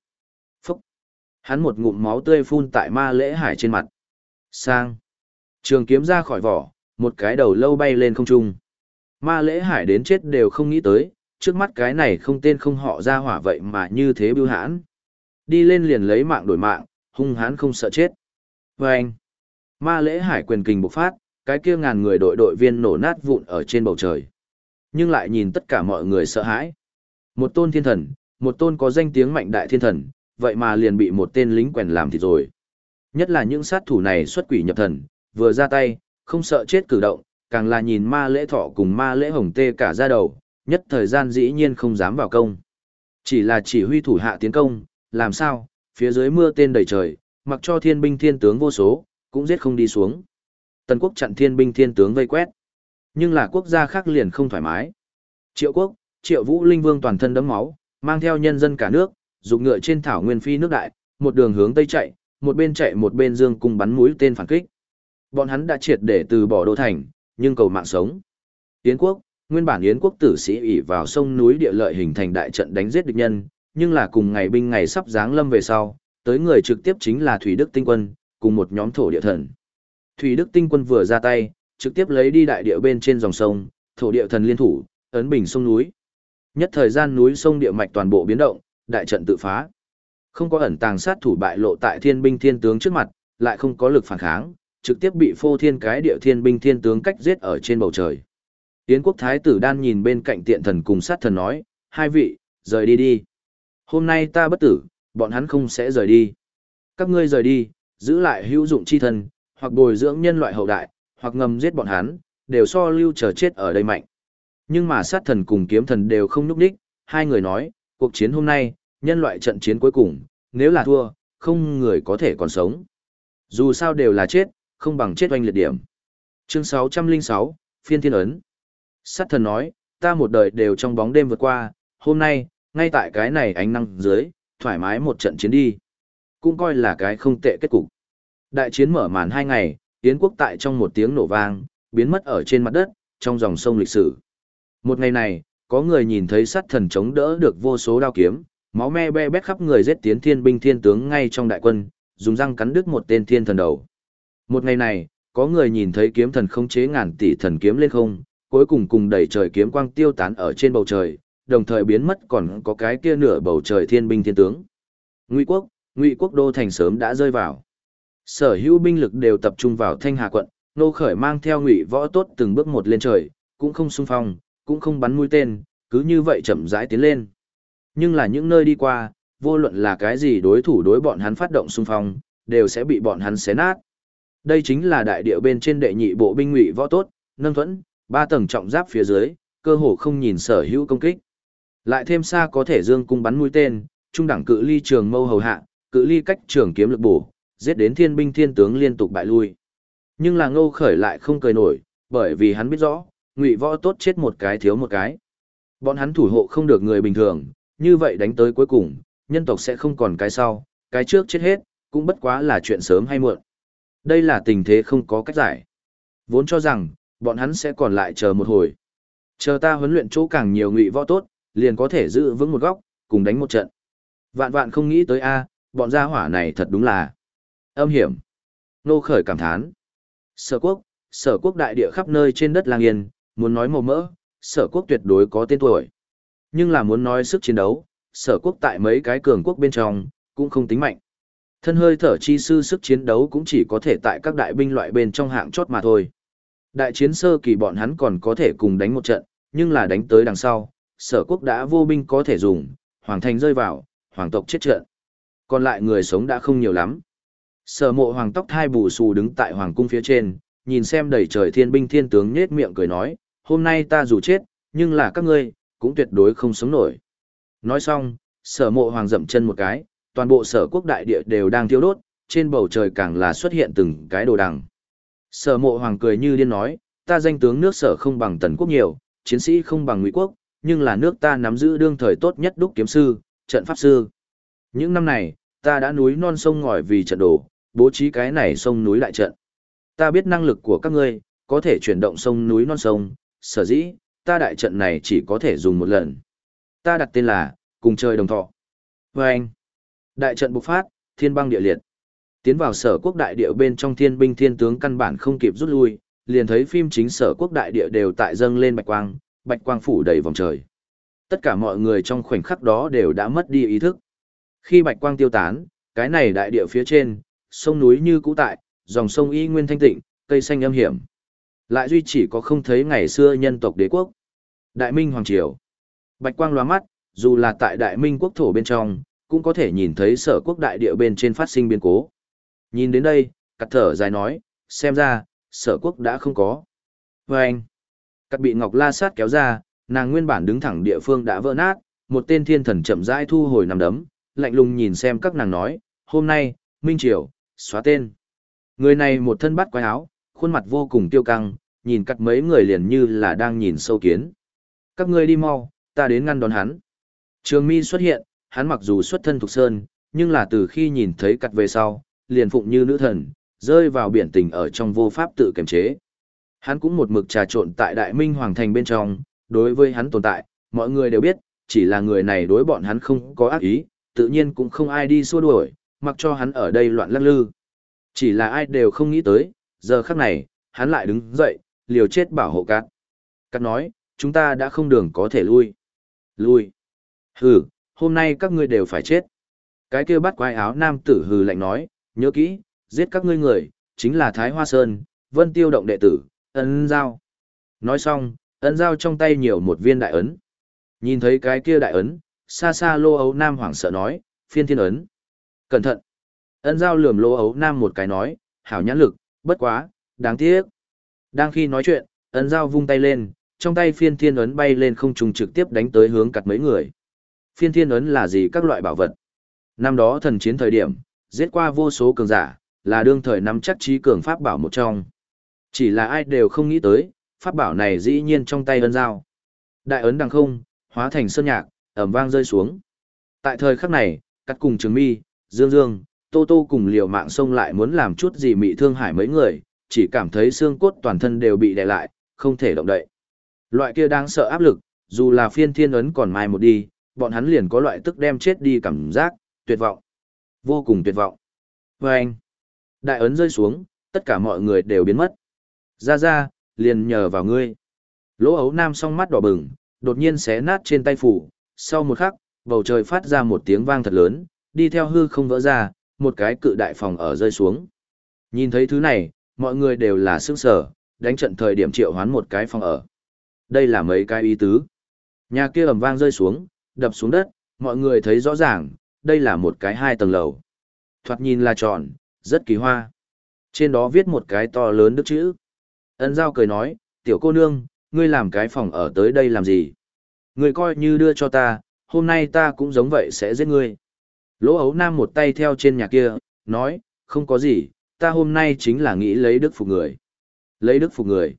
Speaker 1: Phúc! Hắn một ngụm máu tươi phun tại ma lễ hải trên mặt. Sang! Trường kiếm ra khỏi vỏ, một cái đầu lâu bay lên không trung. Ma lễ hải đến chết đều không nghĩ tới, trước mắt cái này không tên không họ ra hỏa vậy mà như thế bưu hãn. Đi lên liền lấy mạng đổi mạng, hung hãn không sợ chết. Và anh, ma lễ hải quyền kình bộc phát, cái kia ngàn người đội đội viên nổ nát vụn ở trên bầu trời. Nhưng lại nhìn tất cả mọi người sợ hãi. Một tôn thiên thần, một tôn có danh tiếng mạnh đại thiên thần, vậy mà liền bị một tên lính quèn làm thịt rồi. Nhất là những sát thủ này xuất quỷ nhập thần, vừa ra tay, không sợ chết cử động, càng là nhìn ma lễ thọ cùng ma lễ hồng tê cả ra đầu, nhất thời gian dĩ nhiên không dám vào công. Chỉ là chỉ huy thủ hạ tiến công, làm sao, phía dưới mưa tên đầy trời, mặc cho thiên binh thiên tướng vô số, cũng giết không đi xuống. Tần quốc chặn thiên binh thiên tướng vây quét. Nhưng là quốc gia khác liền không thoải mái. Triệu quốc, triệu vũ linh vương toàn thân đấm máu, mang theo nhân dân cả nước, dụng ngựa trên thảo nguyên phi nước đại, một đường hướng tây chạy, một bên chạy một bên dương cung bắn mũi tên phản kích. Bọn hắn đã triệt để từ bỏ đô thành, nhưng cầu mạng sống. Yến quốc, nguyên bản Yến quốc tử sĩ ỷ vào sông núi địa lợi hình thành đại trận đánh giết địch nhân, nhưng là cùng ngày binh ngày sắp giáng lâm về sau, tới người trực tiếp chính là Thủy Đức Tinh quân, cùng một nhóm thổ địa thần. Thủy Đức Tinh quân vừa ra tay, trực tiếp lấy đi đại địa bên trên dòng sông, thổ địa thần liên thủ, ấn bình sông núi. Nhất thời gian núi sông địa mạch toàn bộ biến động, đại trận tự phá. Không có ẩn tàng sát thủ bại lộ tại thiên binh thiên tướng trước mặt, lại không có lực phản kháng, trực tiếp bị phô thiên cái địa thiên binh thiên tướng cách giết ở trên bầu trời. Yến quốc thái tử đan nhìn bên cạnh tiện thần cùng sát thần nói, hai vị, rời đi đi. Hôm nay ta bất tử, bọn hắn không sẽ rời đi. Các ngươi rời đi, giữ lại hữu dụng chi thần, hoặc bồi dưỡng nhân loại hậu đại, hoặc ngầm giết bọn hắn, đều so lưu chờ chết ở đây mạnh. Nhưng mà sát thần cùng kiếm thần đều không núp đích, hai người nói, cuộc chiến hôm nay, nhân loại trận chiến cuối cùng, nếu là thua, không người có thể còn sống. Dù sao đều là chết, không bằng chết oanh liệt điểm. Chương 606, Phiên Thiên Ấn. Sát thần nói, ta một đời đều trong bóng đêm vượt qua, hôm nay, ngay tại cái này ánh năng dưới, thoải mái một trận chiến đi. Cũng coi là cái không tệ kết cục. Đại chiến mở màn hai ngày, Yến quốc tại trong một tiếng nổ vang, biến mất ở trên mặt đất, trong dòng sông lịch sử. Một ngày này, có người nhìn thấy sát thần chống đỡ được vô số đao kiếm, máu me be bét khắp người giết tiến thiên binh thiên tướng ngay trong đại quân, dùng răng cắn đứt một tên thiên thần đầu. Một ngày này, có người nhìn thấy kiếm thần không chế ngàn tỷ thần kiếm lên không, cuối cùng cùng đẩy trời kiếm quang tiêu tán ở trên bầu trời, đồng thời biến mất còn có cái kia nửa bầu trời thiên binh thiên tướng. Ngụy quốc, Ngụy quốc đô thành sớm đã rơi vào. Sở hữu binh lực đều tập trung vào Thanh Hà quận, nô khởi mang theo Ngụy võ tốt từng bước một lên trời, cũng không xung phong, cũng không bắn mũi tên, cứ như vậy chậm rãi tiến lên. Nhưng là những nơi đi qua, vô luận là cái gì đối thủ đối bọn hắn phát động xung phong, đều sẽ bị bọn hắn xé nát. Đây chính là đại địa bên trên đệ nhị bộ binh ngụy võ tốt, nâng thuẫn, ba tầng trọng giáp phía dưới, cơ hồ không nhìn sở hữu công kích. Lại thêm xa có thể dương cung bắn mũi tên, trung đẳng cự ly trường mâu hầu hạ, cự ly cách trường kiếm lực bổ, giết đến thiên binh thiên tướng liên tục bại lui. Nhưng là Ngô Khởi lại không cười nổi, bởi vì hắn biết rõ, ngụy võ tốt chết một cái thiếu một cái. Bọn hắn thủ hộ không được người bình thường, như vậy đánh tới cuối cùng, nhân tộc sẽ không còn cái sau, cái trước chết hết, cũng bất quá là chuyện sớm hay muộn. Đây là tình thế không có cách giải. Vốn cho rằng, bọn hắn sẽ còn lại chờ một hồi. Chờ ta huấn luyện chỗ càng nhiều ngụy võ tốt, liền có thể giữ vững một góc, cùng đánh một trận. Vạn vạn không nghĩ tới a, bọn gia hỏa này thật đúng là âm hiểm. Nô khởi cảm thán. Sở quốc, sở quốc đại địa khắp nơi trên đất lang yên, muốn nói màu mỡ, sở quốc tuyệt đối có tên tuổi. Nhưng là muốn nói sức chiến đấu, sở quốc tại mấy cái cường quốc bên trong, cũng không tính mạnh. Thân hơi thở chi sư sức chiến đấu cũng chỉ có thể tại các đại binh loại bên trong hạng chót mà thôi. Đại chiến sơ kỳ bọn hắn còn có thể cùng đánh một trận, nhưng là đánh tới đằng sau, sở quốc đã vô binh có thể dùng, hoàng thành rơi vào, hoàng tộc chết trận. Còn lại người sống đã không nhiều lắm. Sở mộ hoàng tóc thai bù xù đứng tại hoàng cung phía trên, nhìn xem đầy trời thiên binh thiên tướng nhết miệng cười nói, hôm nay ta dù chết, nhưng là các ngươi, cũng tuyệt đối không sống nổi. Nói xong, sở mộ hoàng dậm chân một cái, toàn bộ sở quốc đại địa đều đang thiêu đốt, trên bầu trời càng là xuất hiện từng cái đồ đằng. Sở mộ hoàng cười như điên nói, ta danh tướng nước sở không bằng tần quốc nhiều, chiến sĩ không bằng ngụy quốc, nhưng là nước ta nắm giữ đương thời tốt nhất đúc kiếm sư, trận pháp sư. Những năm này, ta đã núi non sông ngòi vì trận đồ, bố trí cái này sông núi lại trận. Ta biết năng lực của các ngươi, có thể chuyển động sông núi non sông, sở dĩ, ta đại trận này chỉ có thể dùng một lần. Ta đặt tên là, cùng chơi đồng thọ. Và anh, đại trận bộc phát, thiên băng địa liệt. Tiến vào sở quốc đại địa bên trong thiên binh thiên tướng căn bản không kịp rút lui, liền thấy phim chính sở quốc đại địa đều tại dâng lên bạch quang, bạch quang phủ đầy vòng trời. Tất cả mọi người trong khoảnh khắc đó đều đã mất đi ý thức. Khi bạch quang tiêu tán, cái này đại địa phía trên, sông núi như cũ tại, dòng sông y nguyên thanh tịnh, cây xanh âm hiểm. Lại duy chỉ có không thấy ngày xưa nhân tộc đế quốc. Đại Minh Hoàng Triều. Bạch quang loa mắt, dù là tại Đại Minh quốc thổ bên trong, cũng có thể nhìn thấy sở quốc đại địa bên trên phát sinh biến cố. Nhìn đến đây, cắt thở dài nói, xem ra, sở quốc đã không có. Và anh, cắt bị Ngọc La Sát kéo ra, nàng nguyên bản đứng thẳng địa phương đã vỡ nát, một tên thiên thần chậm rãi thu hồi nằm đấm, lạnh lùng nhìn xem các nàng nói, hôm nay, Minh Triều, xóa tên. Người này một thân bắt quái áo, khuôn mặt vô cùng tiêu căng, nhìn cắt mấy người liền như là đang nhìn sâu kiến. Các ngươi đi mau, ta đến ngăn đón hắn. Trường mi xuất hiện, hắn mặc dù xuất thân thuộc sơn, nhưng là từ khi nhìn thấy cắt về sau, liền phụng như nữ thần, rơi vào biển tình ở trong vô pháp tự kiềm chế. Hắn cũng một mực trà trộn tại Đại Minh Hoàng Thành bên trong, đối với hắn tồn tại, mọi người đều biết, chỉ là người này đối bọn hắn không có ác ý, tự nhiên cũng không ai đi xua đuổi, mặc cho hắn ở đây loạn lắc lư. Chỉ là ai đều không nghĩ tới, giờ khắc này, hắn lại đứng dậy, liều chết bảo hộ cát. Cát nói, chúng ta đã không đường có thể lui. Lui. Hừ, hôm nay các ngươi đều phải chết. Cái kia bắt quái áo nam tử hừ lạnh nói, nhớ kỹ, giết các ngươi người, chính là Thái Hoa Sơn, Vân Tiêu Động đệ tử, Ấn giao. Nói xong, Ấn giao trong tay nhiều một viên đại ấn. Nhìn thấy cái kia đại ấn, xa xa lô ấu nam hoảng sợ nói, phiên thiên ấn. Cẩn thận. Ấn giao lườm lô ấu nam một cái nói, hảo nhãn lực, bất quá, đáng tiếc. Đang khi nói chuyện, Ấn giao vung tay lên, trong tay phiên thiên ấn bay lên không trùng trực tiếp đánh tới hướng cặt mấy người. Phiên thiên ấn là gì các loại bảo vật? Năm đó thần chiến thời điểm, giết qua vô số cường giả, là đương thời nắm chắc trí cường pháp bảo một trong. Chỉ là ai đều không nghĩ tới, pháp bảo này dĩ nhiên trong tay ân giao. Đại ấn đằng không, hóa thành sơn nhạc, ẩm vang rơi xuống. Tại thời khắc này, cắt cùng trường mi, dương dương, tô tô cùng liều mạng xông lại muốn làm chút gì mị thương hải mấy người, chỉ cảm thấy xương cốt toàn thân đều bị đè lại, không thể động đậy. Loại kia đang sợ áp lực, dù là phiên thiên ấn còn mai một đi, bọn hắn liền có loại tức đem chết đi cảm giác, tuyệt vọng. Vô cùng tuyệt vọng. Và anh, đại ấn rơi xuống, tất cả mọi người đều biến mất. Ra ra, liền nhờ vào ngươi. Lỗ ấu nam song mắt đỏ bừng, đột nhiên xé nát trên tay phủ, sau một khắc, bầu trời phát ra một tiếng vang thật lớn, đi theo hư không vỡ ra, một cái cự đại phòng ở rơi xuống. Nhìn thấy thứ này, mọi người đều là sức sở, đánh trận thời điểm triệu hoán một cái phòng ở. Đây là mấy cái ý tứ. Nhà kia ầm vang rơi xuống, đập xuống đất, mọi người thấy rõ ràng, đây là một cái hai tầng lầu. Thoạt nhìn là tròn, rất kỳ hoa. Trên đó viết một cái to lớn đức chữ. Ân giao cười nói, tiểu cô nương, ngươi làm cái phòng ở tới đây làm gì? Ngươi coi như đưa cho ta, hôm nay ta cũng giống vậy sẽ giết ngươi. Lỗ ấu nam một tay theo trên nhà kia, nói, không có gì, ta hôm nay chính là nghĩ lấy đức phục người. Lấy đức phục người.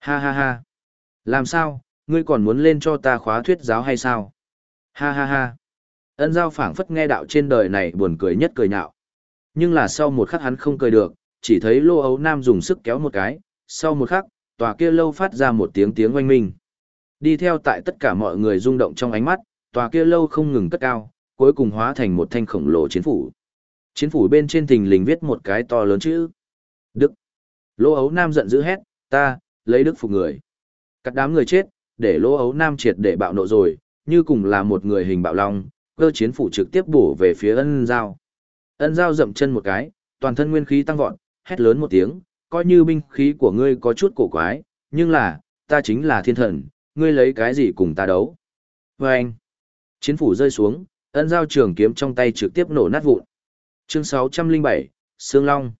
Speaker 1: Ha ha ha. Làm sao, ngươi còn muốn lên cho ta khóa thuyết giáo hay sao? Ha ha ha. Ân giao phảng phất nghe đạo trên đời này buồn cười nhất cười nhạo. Nhưng là sau một khắc hắn không cười được, chỉ thấy lô ấu nam dùng sức kéo một cái, sau một khắc, tòa kia lâu phát ra một tiếng tiếng oanh minh. Đi theo tại tất cả mọi người rung động trong ánh mắt, tòa kia lâu không ngừng cất cao, cuối cùng hóa thành một thanh khổng lồ chiến phủ. Chiến phủ bên trên thình lình viết một cái to lớn chữ. Đức. Lô ấu nam giận dữ hét, ta, lấy đức phục người. Cắt đám người chết, để lô ấu nam triệt để bạo nộ rồi, như cùng là một người hình bạo long, cơ chiến phủ trực tiếp bổ về phía ân giao. Ân giao dậm chân một cái, toàn thân nguyên khí tăng vọt, hét lớn một tiếng, coi như binh khí của ngươi có chút cổ quái, nhưng là, ta chính là thiên thần, ngươi lấy cái gì cùng ta đấu. Và anh, chiến phủ rơi xuống, ân giao trường kiếm trong tay trực tiếp nổ nát vụn. Chương 607, Sương Long.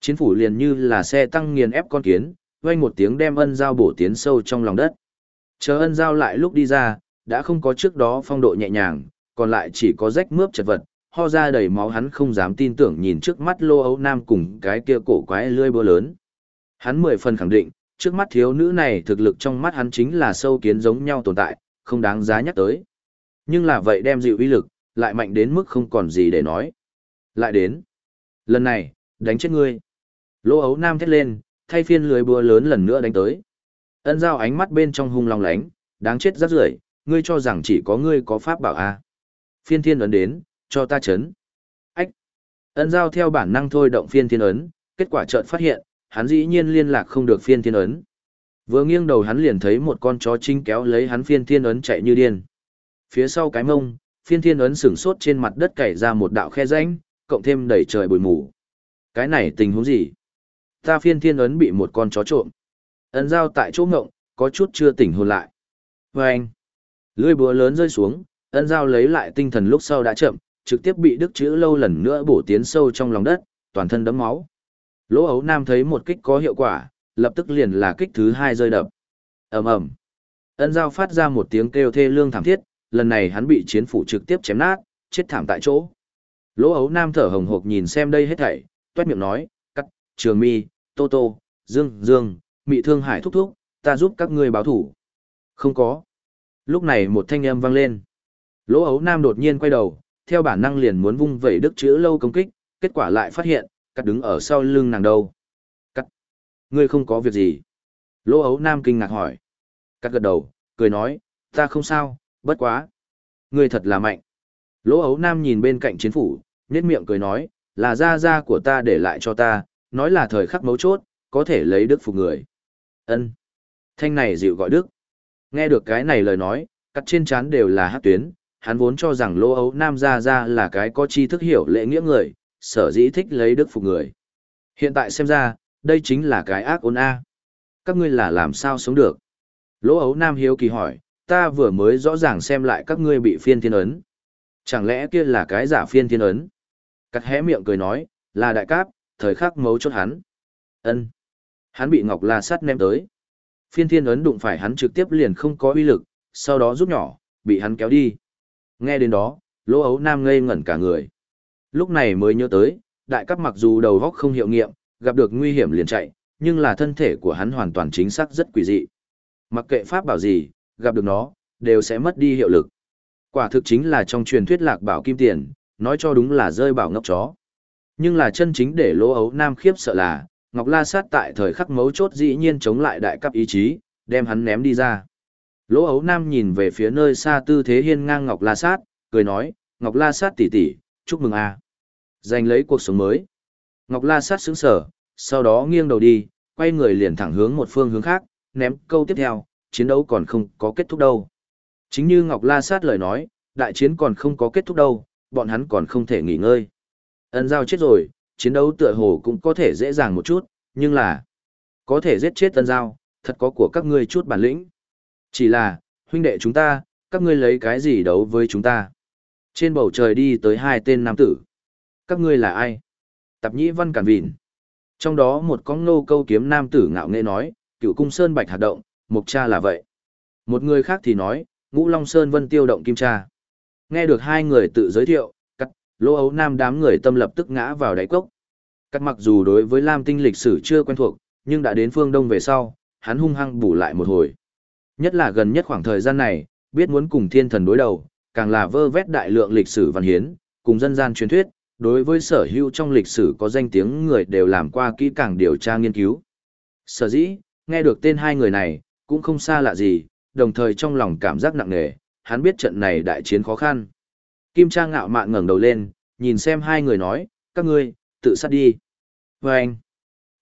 Speaker 1: Chiến phủ liền như là xe tăng nghiền ép con kiến, vang một tiếng đem ân giao bổ tiến sâu trong lòng đất. Chờ ân giao lại lúc đi ra, đã không có trước đó phong độ nhẹ nhàng, còn lại chỉ có rách mướp chật vật, ho ra đầy máu hắn không dám tin tưởng nhìn trước mắt lô ấu nam cùng cái kia cổ quái lươi bơ lớn. Hắn mười phần khẳng định, trước mắt thiếu nữ này thực lực trong mắt hắn chính là sâu kiến giống nhau tồn tại, không đáng giá nhắc tới. Nhưng là vậy đem dịu uy lực, lại mạnh đến mức không còn gì để nói. Lại đến. Lần này, đánh chết ngươi. Lô ấu nam thét lên, thay phiên lưới búa lớn lần nữa đánh tới. Ân giao ánh mắt bên trong hung long lánh, đáng chết rất rưởi, ngươi cho rằng chỉ có ngươi có pháp bảo a. À. Phiên thiên ấn đến, cho ta chấn. Ách. Ân giao theo bản năng thôi động phiên thiên ấn, kết quả chợt phát hiện, hắn dĩ nhiên liên lạc không được phiên thiên ấn. Vừa nghiêng đầu hắn liền thấy một con chó chinh kéo lấy hắn phiên thiên ấn chạy như điên. Phía sau cái mông, phiên thiên ấn sửng sốt trên mặt đất cày ra một đạo khe rãnh, cộng thêm đầy trời bụi mù. Cái này tình huống gì? Ta phiên thiên ấn bị một con chó trộm. Ấn giao tại chỗ ngộng, có chút chưa tỉnh hồn lại. Vâng! anh, lưỡi búa lớn rơi xuống, ân giao lấy lại tinh thần lúc sau đã chậm, trực tiếp bị đức chữ lâu lần nữa bổ tiến sâu trong lòng đất, toàn thân đấm máu. Lỗ ấu nam thấy một kích có hiệu quả, lập tức liền là kích thứ hai rơi đập. ầm ầm Ân giao phát ra một tiếng kêu thê lương thảm thiết, lần này hắn bị chiến phủ trực tiếp chém nát, chết thảm tại chỗ. Lỗ ấu nam thở hồng hộc nhìn xem đây hết thảy, toét miệng nói, cắt, trường mi, tô tô, dương, dương, mị thương hải thúc thúc, ta giúp các ngươi báo thủ. Không có. Lúc này một thanh âm vang lên. Lỗ ấu nam đột nhiên quay đầu, theo bản năng liền muốn vung vẩy đức chữ lâu công kích, kết quả lại phát hiện, cắt đứng ở sau lưng nàng đâu. Cắt. Ngươi không có việc gì. Lỗ ấu nam kinh ngạc hỏi. Cắt gật đầu, cười nói, ta không sao, bất quá. Ngươi thật là mạnh. Lỗ ấu nam nhìn bên cạnh chiến phủ, nhét miệng cười nói, là gia gia của ta để lại cho ta, nói là thời khắc mấu chốt, có thể lấy đức phục người. Ân. Thanh này dịu gọi đức. Nghe được cái này lời nói, cắt trên trán đều là hát tuyến, hắn vốn cho rằng lỗ ấu nam gia gia là cái có tri thức hiểu lễ nghĩa người, sở dĩ thích lấy đức phục người. Hiện tại xem ra, đây chính là cái ác ôn a. Các ngươi là làm sao sống được? Lỗ ấu nam hiếu kỳ hỏi, ta vừa mới rõ ràng xem lại các ngươi bị phiên thiên ấn. Chẳng lẽ kia là cái giả phiên thiên ấn? Cắt hé miệng cười nói, là đại cáp, thời khắc mấu chốt hắn. ân Hắn bị Ngọc La Sắt ném tới. Phiên thiên ấn đụng phải hắn trực tiếp liền không có uy lực, sau đó rút nhỏ, bị hắn kéo đi. Nghe đến đó, lỗ ấu nam ngây ngẩn cả người. Lúc này mới nhớ tới, đại cấp mặc dù đầu góc không hiệu nghiệm, gặp được nguy hiểm liền chạy, nhưng là thân thể của hắn hoàn toàn chính xác rất quỷ dị. Mặc kệ pháp bảo gì, gặp được nó, đều sẽ mất đi hiệu lực. Quả thực chính là trong truyền thuyết lạc bảo kim tiền, nói cho đúng là rơi bảo ngốc chó. Nhưng là chân chính để lỗ ấu nam khiếp sợ là, Ngọc La Sát tại thời khắc mấu chốt dĩ nhiên chống lại đại cấp ý chí, đem hắn ném đi ra. Lỗ ấu nam nhìn về phía nơi xa tư thế hiên ngang Ngọc La Sát, cười nói, Ngọc La Sát tỷ tỷ, chúc mừng a, Giành lấy cuộc sống mới. Ngọc La Sát sững sở, sau đó nghiêng đầu đi, quay người liền thẳng hướng một phương hướng khác, ném câu tiếp theo, chiến đấu còn không có kết thúc đâu. Chính như Ngọc La Sát lời nói, đại chiến còn không có kết thúc đâu, bọn hắn còn không thể nghỉ ngơi. Ân giao chết rồi, chiến đấu tựa hồ cũng có thể dễ dàng một chút, nhưng là có thể giết chết ân giao, thật có của các ngươi chút bản lĩnh. Chỉ là, huynh đệ chúng ta, các ngươi lấy cái gì đấu với chúng ta? Trên bầu trời đi tới hai tên nam tử. Các ngươi là ai? Tạp nhĩ văn cản vịn. Trong đó một con nô câu kiếm nam tử ngạo nghễ nói, cựu cung sơn bạch hạt động, mục cha là vậy. Một người khác thì nói, ngũ long sơn vân tiêu động kim cha. Nghe được hai người tự giới thiệu, cắt, lô ấu nam đám người tâm lập tức ngã vào đáy cốc. Cắt mặc dù đối với Lam tinh lịch sử chưa quen thuộc, nhưng đã đến phương Đông về sau, hắn hung hăng bù lại một hồi. Nhất là gần nhất khoảng thời gian này, biết muốn cùng thiên thần đối đầu, càng là vơ vét đại lượng lịch sử văn hiến, cùng dân gian truyền thuyết, đối với sở hữu trong lịch sử có danh tiếng người đều làm qua kỹ càng điều tra nghiên cứu. Sở dĩ, nghe được tên hai người này, cũng không xa lạ gì, đồng thời trong lòng cảm giác nặng nề, hắn biết trận này đại chiến khó khăn. Kim Trang ngạo mạn ngẩng đầu lên, nhìn xem hai người nói, các ngươi, tự sát đi. Và anh,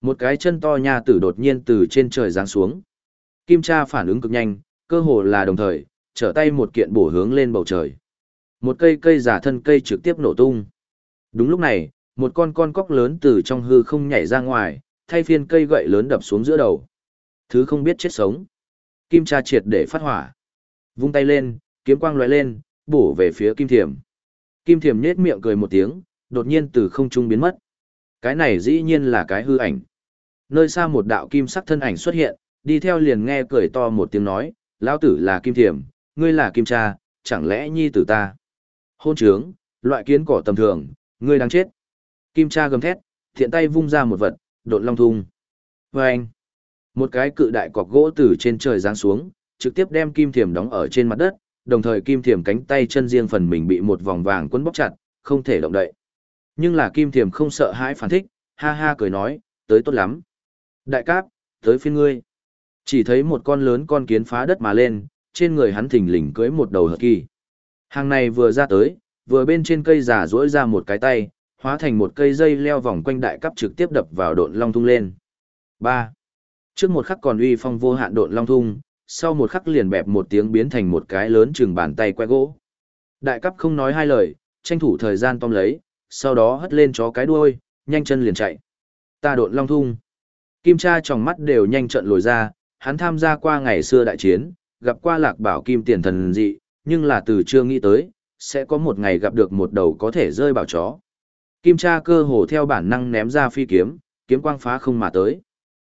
Speaker 1: một cái chân to nha tử đột nhiên từ trên trời giáng xuống. Kim Tra phản ứng cực nhanh, cơ hồ là đồng thời, trở tay một kiện bổ hướng lên bầu trời. Một cây cây giả thân cây trực tiếp nổ tung. Đúng lúc này, một con con cóc lớn từ trong hư không nhảy ra ngoài, thay phiên cây gậy lớn đập xuống giữa đầu. Thứ không biết chết sống. Kim Tra triệt để phát hỏa. Vung tay lên, kiếm quang lóe lên, bổ về phía Kim Thiểm. Kim Thiểm nhếch miệng cười một tiếng, đột nhiên từ không trung biến mất. Cái này dĩ nhiên là cái hư ảnh. Nơi xa một đạo kim sắc thân ảnh xuất hiện, đi theo liền nghe cười to một tiếng nói, lão tử là Kim Thiểm, ngươi là Kim Cha, chẳng lẽ nhi tử ta? Hôn trướng, loại kiến cỏ tầm thường, ngươi đang chết. Kim Cha gầm thét, thiện tay vung ra một vật, đột long thung. Vâng! anh, một cái cự đại cọc gỗ từ trên trời giáng xuống, trực tiếp đem Kim Thiểm đóng ở trên mặt đất, đồng thời Kim Thiểm cánh tay chân riêng phần mình bị một vòng vàng quấn bóp chặt, không thể động đậy. Nhưng là Kim Thiểm không sợ hãi phản thích, ha ha cười nói, tới tốt lắm. Đại cáp, tới phiên ngươi. Chỉ thấy một con lớn con kiến phá đất mà lên, trên người hắn thình lình cưới một đầu hợp kỳ. Hàng này vừa ra tới, vừa bên trên cây giả rỗi ra một cái tay, hóa thành một cây dây leo vòng quanh đại cấp trực tiếp đập vào độn long thung lên. 3. Trước một khắc còn uy phong vô hạn độn long thung, sau một khắc liền bẹp một tiếng biến thành một cái lớn chừng bàn tay que gỗ. Đại cấp không nói hai lời, tranh thủ thời gian tóm lấy, sau đó hất lên chó cái đuôi, nhanh chân liền chạy. Ta độn long thung. Kim cha trong mắt đều nhanh trận lồi ra, hắn tham gia qua ngày xưa đại chiến, gặp qua lạc bảo kim tiền thần dị, nhưng là từ chưa nghĩ tới, sẽ có một ngày gặp được một đầu có thể rơi bảo chó. Kim cha cơ hồ theo bản năng ném ra phi kiếm, kiếm quang phá không mà tới.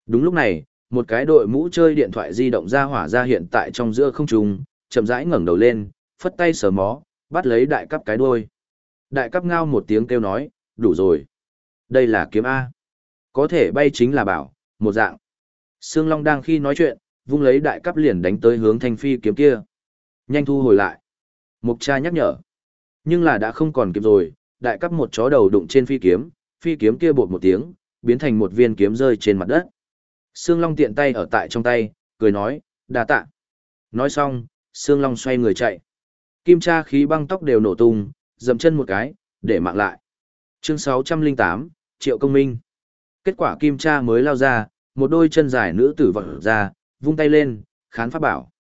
Speaker 1: Đúng lúc này, một cái đội mũ chơi điện thoại di động ra hỏa ra hiện tại trong giữa không trung, chậm rãi ngẩng đầu lên, phất tay sờ mó, bắt lấy đại cấp cái đuôi. Đại cấp ngao một tiếng kêu nói, đủ rồi. Đây là kiếm A. Có thể bay chính là bảo, một dạng. Sương Long đang khi nói chuyện, vung lấy đại cấp liền đánh tới hướng thanh phi kiếm kia. Nhanh thu hồi lại. Mục cha nhắc nhở. Nhưng là đã không còn kịp rồi, đại cấp một chó đầu đụng trên phi kiếm, phi kiếm kia bột một tiếng, biến thành một viên kiếm rơi trên mặt đất. Sương Long tiện tay ở tại trong tay, cười nói, đa tạ. Nói xong, Sương Long xoay người chạy. Kim cha khí băng tóc đều nổ tung, dầm chân một cái, để mạng lại. Chương 608, Triệu Công Minh. Kết quả Kim cha mới lao ra, một đôi chân dài nữ tử vọt ra, vung tay lên, khán pháp bảo.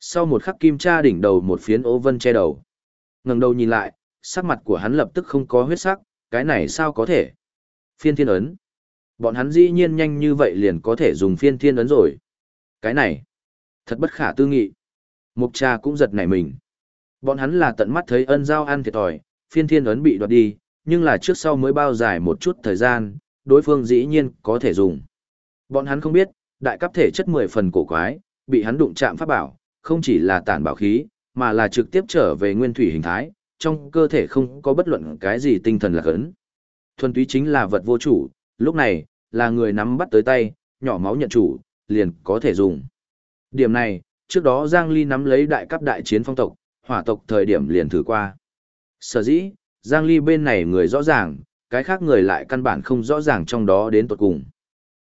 Speaker 1: Sau một khắc Kim tra đỉnh đầu một phiến ố vân che đầu. ngẩng đầu nhìn lại, sắc mặt của hắn lập tức không có huyết sắc, cái này sao có thể? Phiên thiên ấn. Bọn hắn dĩ nhiên nhanh như vậy liền có thể dùng phiên thiên ấn rồi. Cái này, thật bất khả tư nghị. Mục cha cũng giật nảy mình. Bọn hắn là tận mắt thấy ân giao ăn thiệt thòi, phiên thiên ấn bị đoạt đi, nhưng là trước sau mới bao dài một chút thời gian, đối phương dĩ nhiên có thể dùng. Bọn hắn không biết, đại cấp thể chất 10 phần cổ quái, bị hắn đụng chạm pháp bảo, không chỉ là tản bảo khí, mà là trực tiếp trở về nguyên thủy hình thái, trong cơ thể không có bất luận cái gì tinh thần lạc ấn. Thuần túy chính là vật vô chủ, lúc này, là người nắm bắt tới tay, nhỏ máu nhận chủ, liền có thể dùng. Điểm này, trước đó Giang Ly nắm lấy đại cấp đại chiến phong tộc, hỏa tộc thời điểm liền thử qua. Sở dĩ, Giang Ly bên này người rõ ràng, cái khác người lại căn bản không rõ ràng trong đó đến tuột cùng.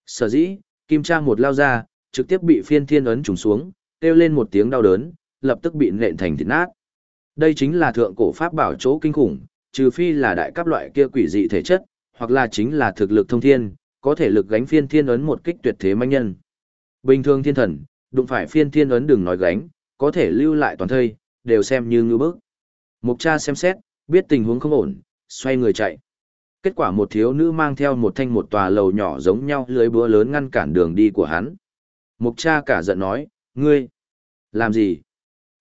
Speaker 1: Sở dĩ, Kim Trang một lao ra, trực tiếp bị phiên thiên ấn trùng xuống, kêu lên một tiếng đau đớn, lập tức bị nện thành thịt nát. Đây chính là thượng cổ pháp bảo chỗ kinh khủng, trừ phi là đại cấp loại kia quỷ dị thể chất, hoặc là chính là thực lực thông thiên, có thể lực gánh phiên thiên ấn một kích tuyệt thế manh nhân. Bình thường thiên thần, đụng phải phiên thiên ấn đừng nói gánh, có thể lưu lại toàn thây, đều xem như ngư bức. Mục cha xem xét, biết tình huống không ổn, xoay người chạy. Kết quả một thiếu nữ mang theo một thanh một tòa lầu nhỏ giống nhau lưới búa lớn ngăn cản đường đi của hắn. Mục cha cả giận nói, ngươi, làm gì?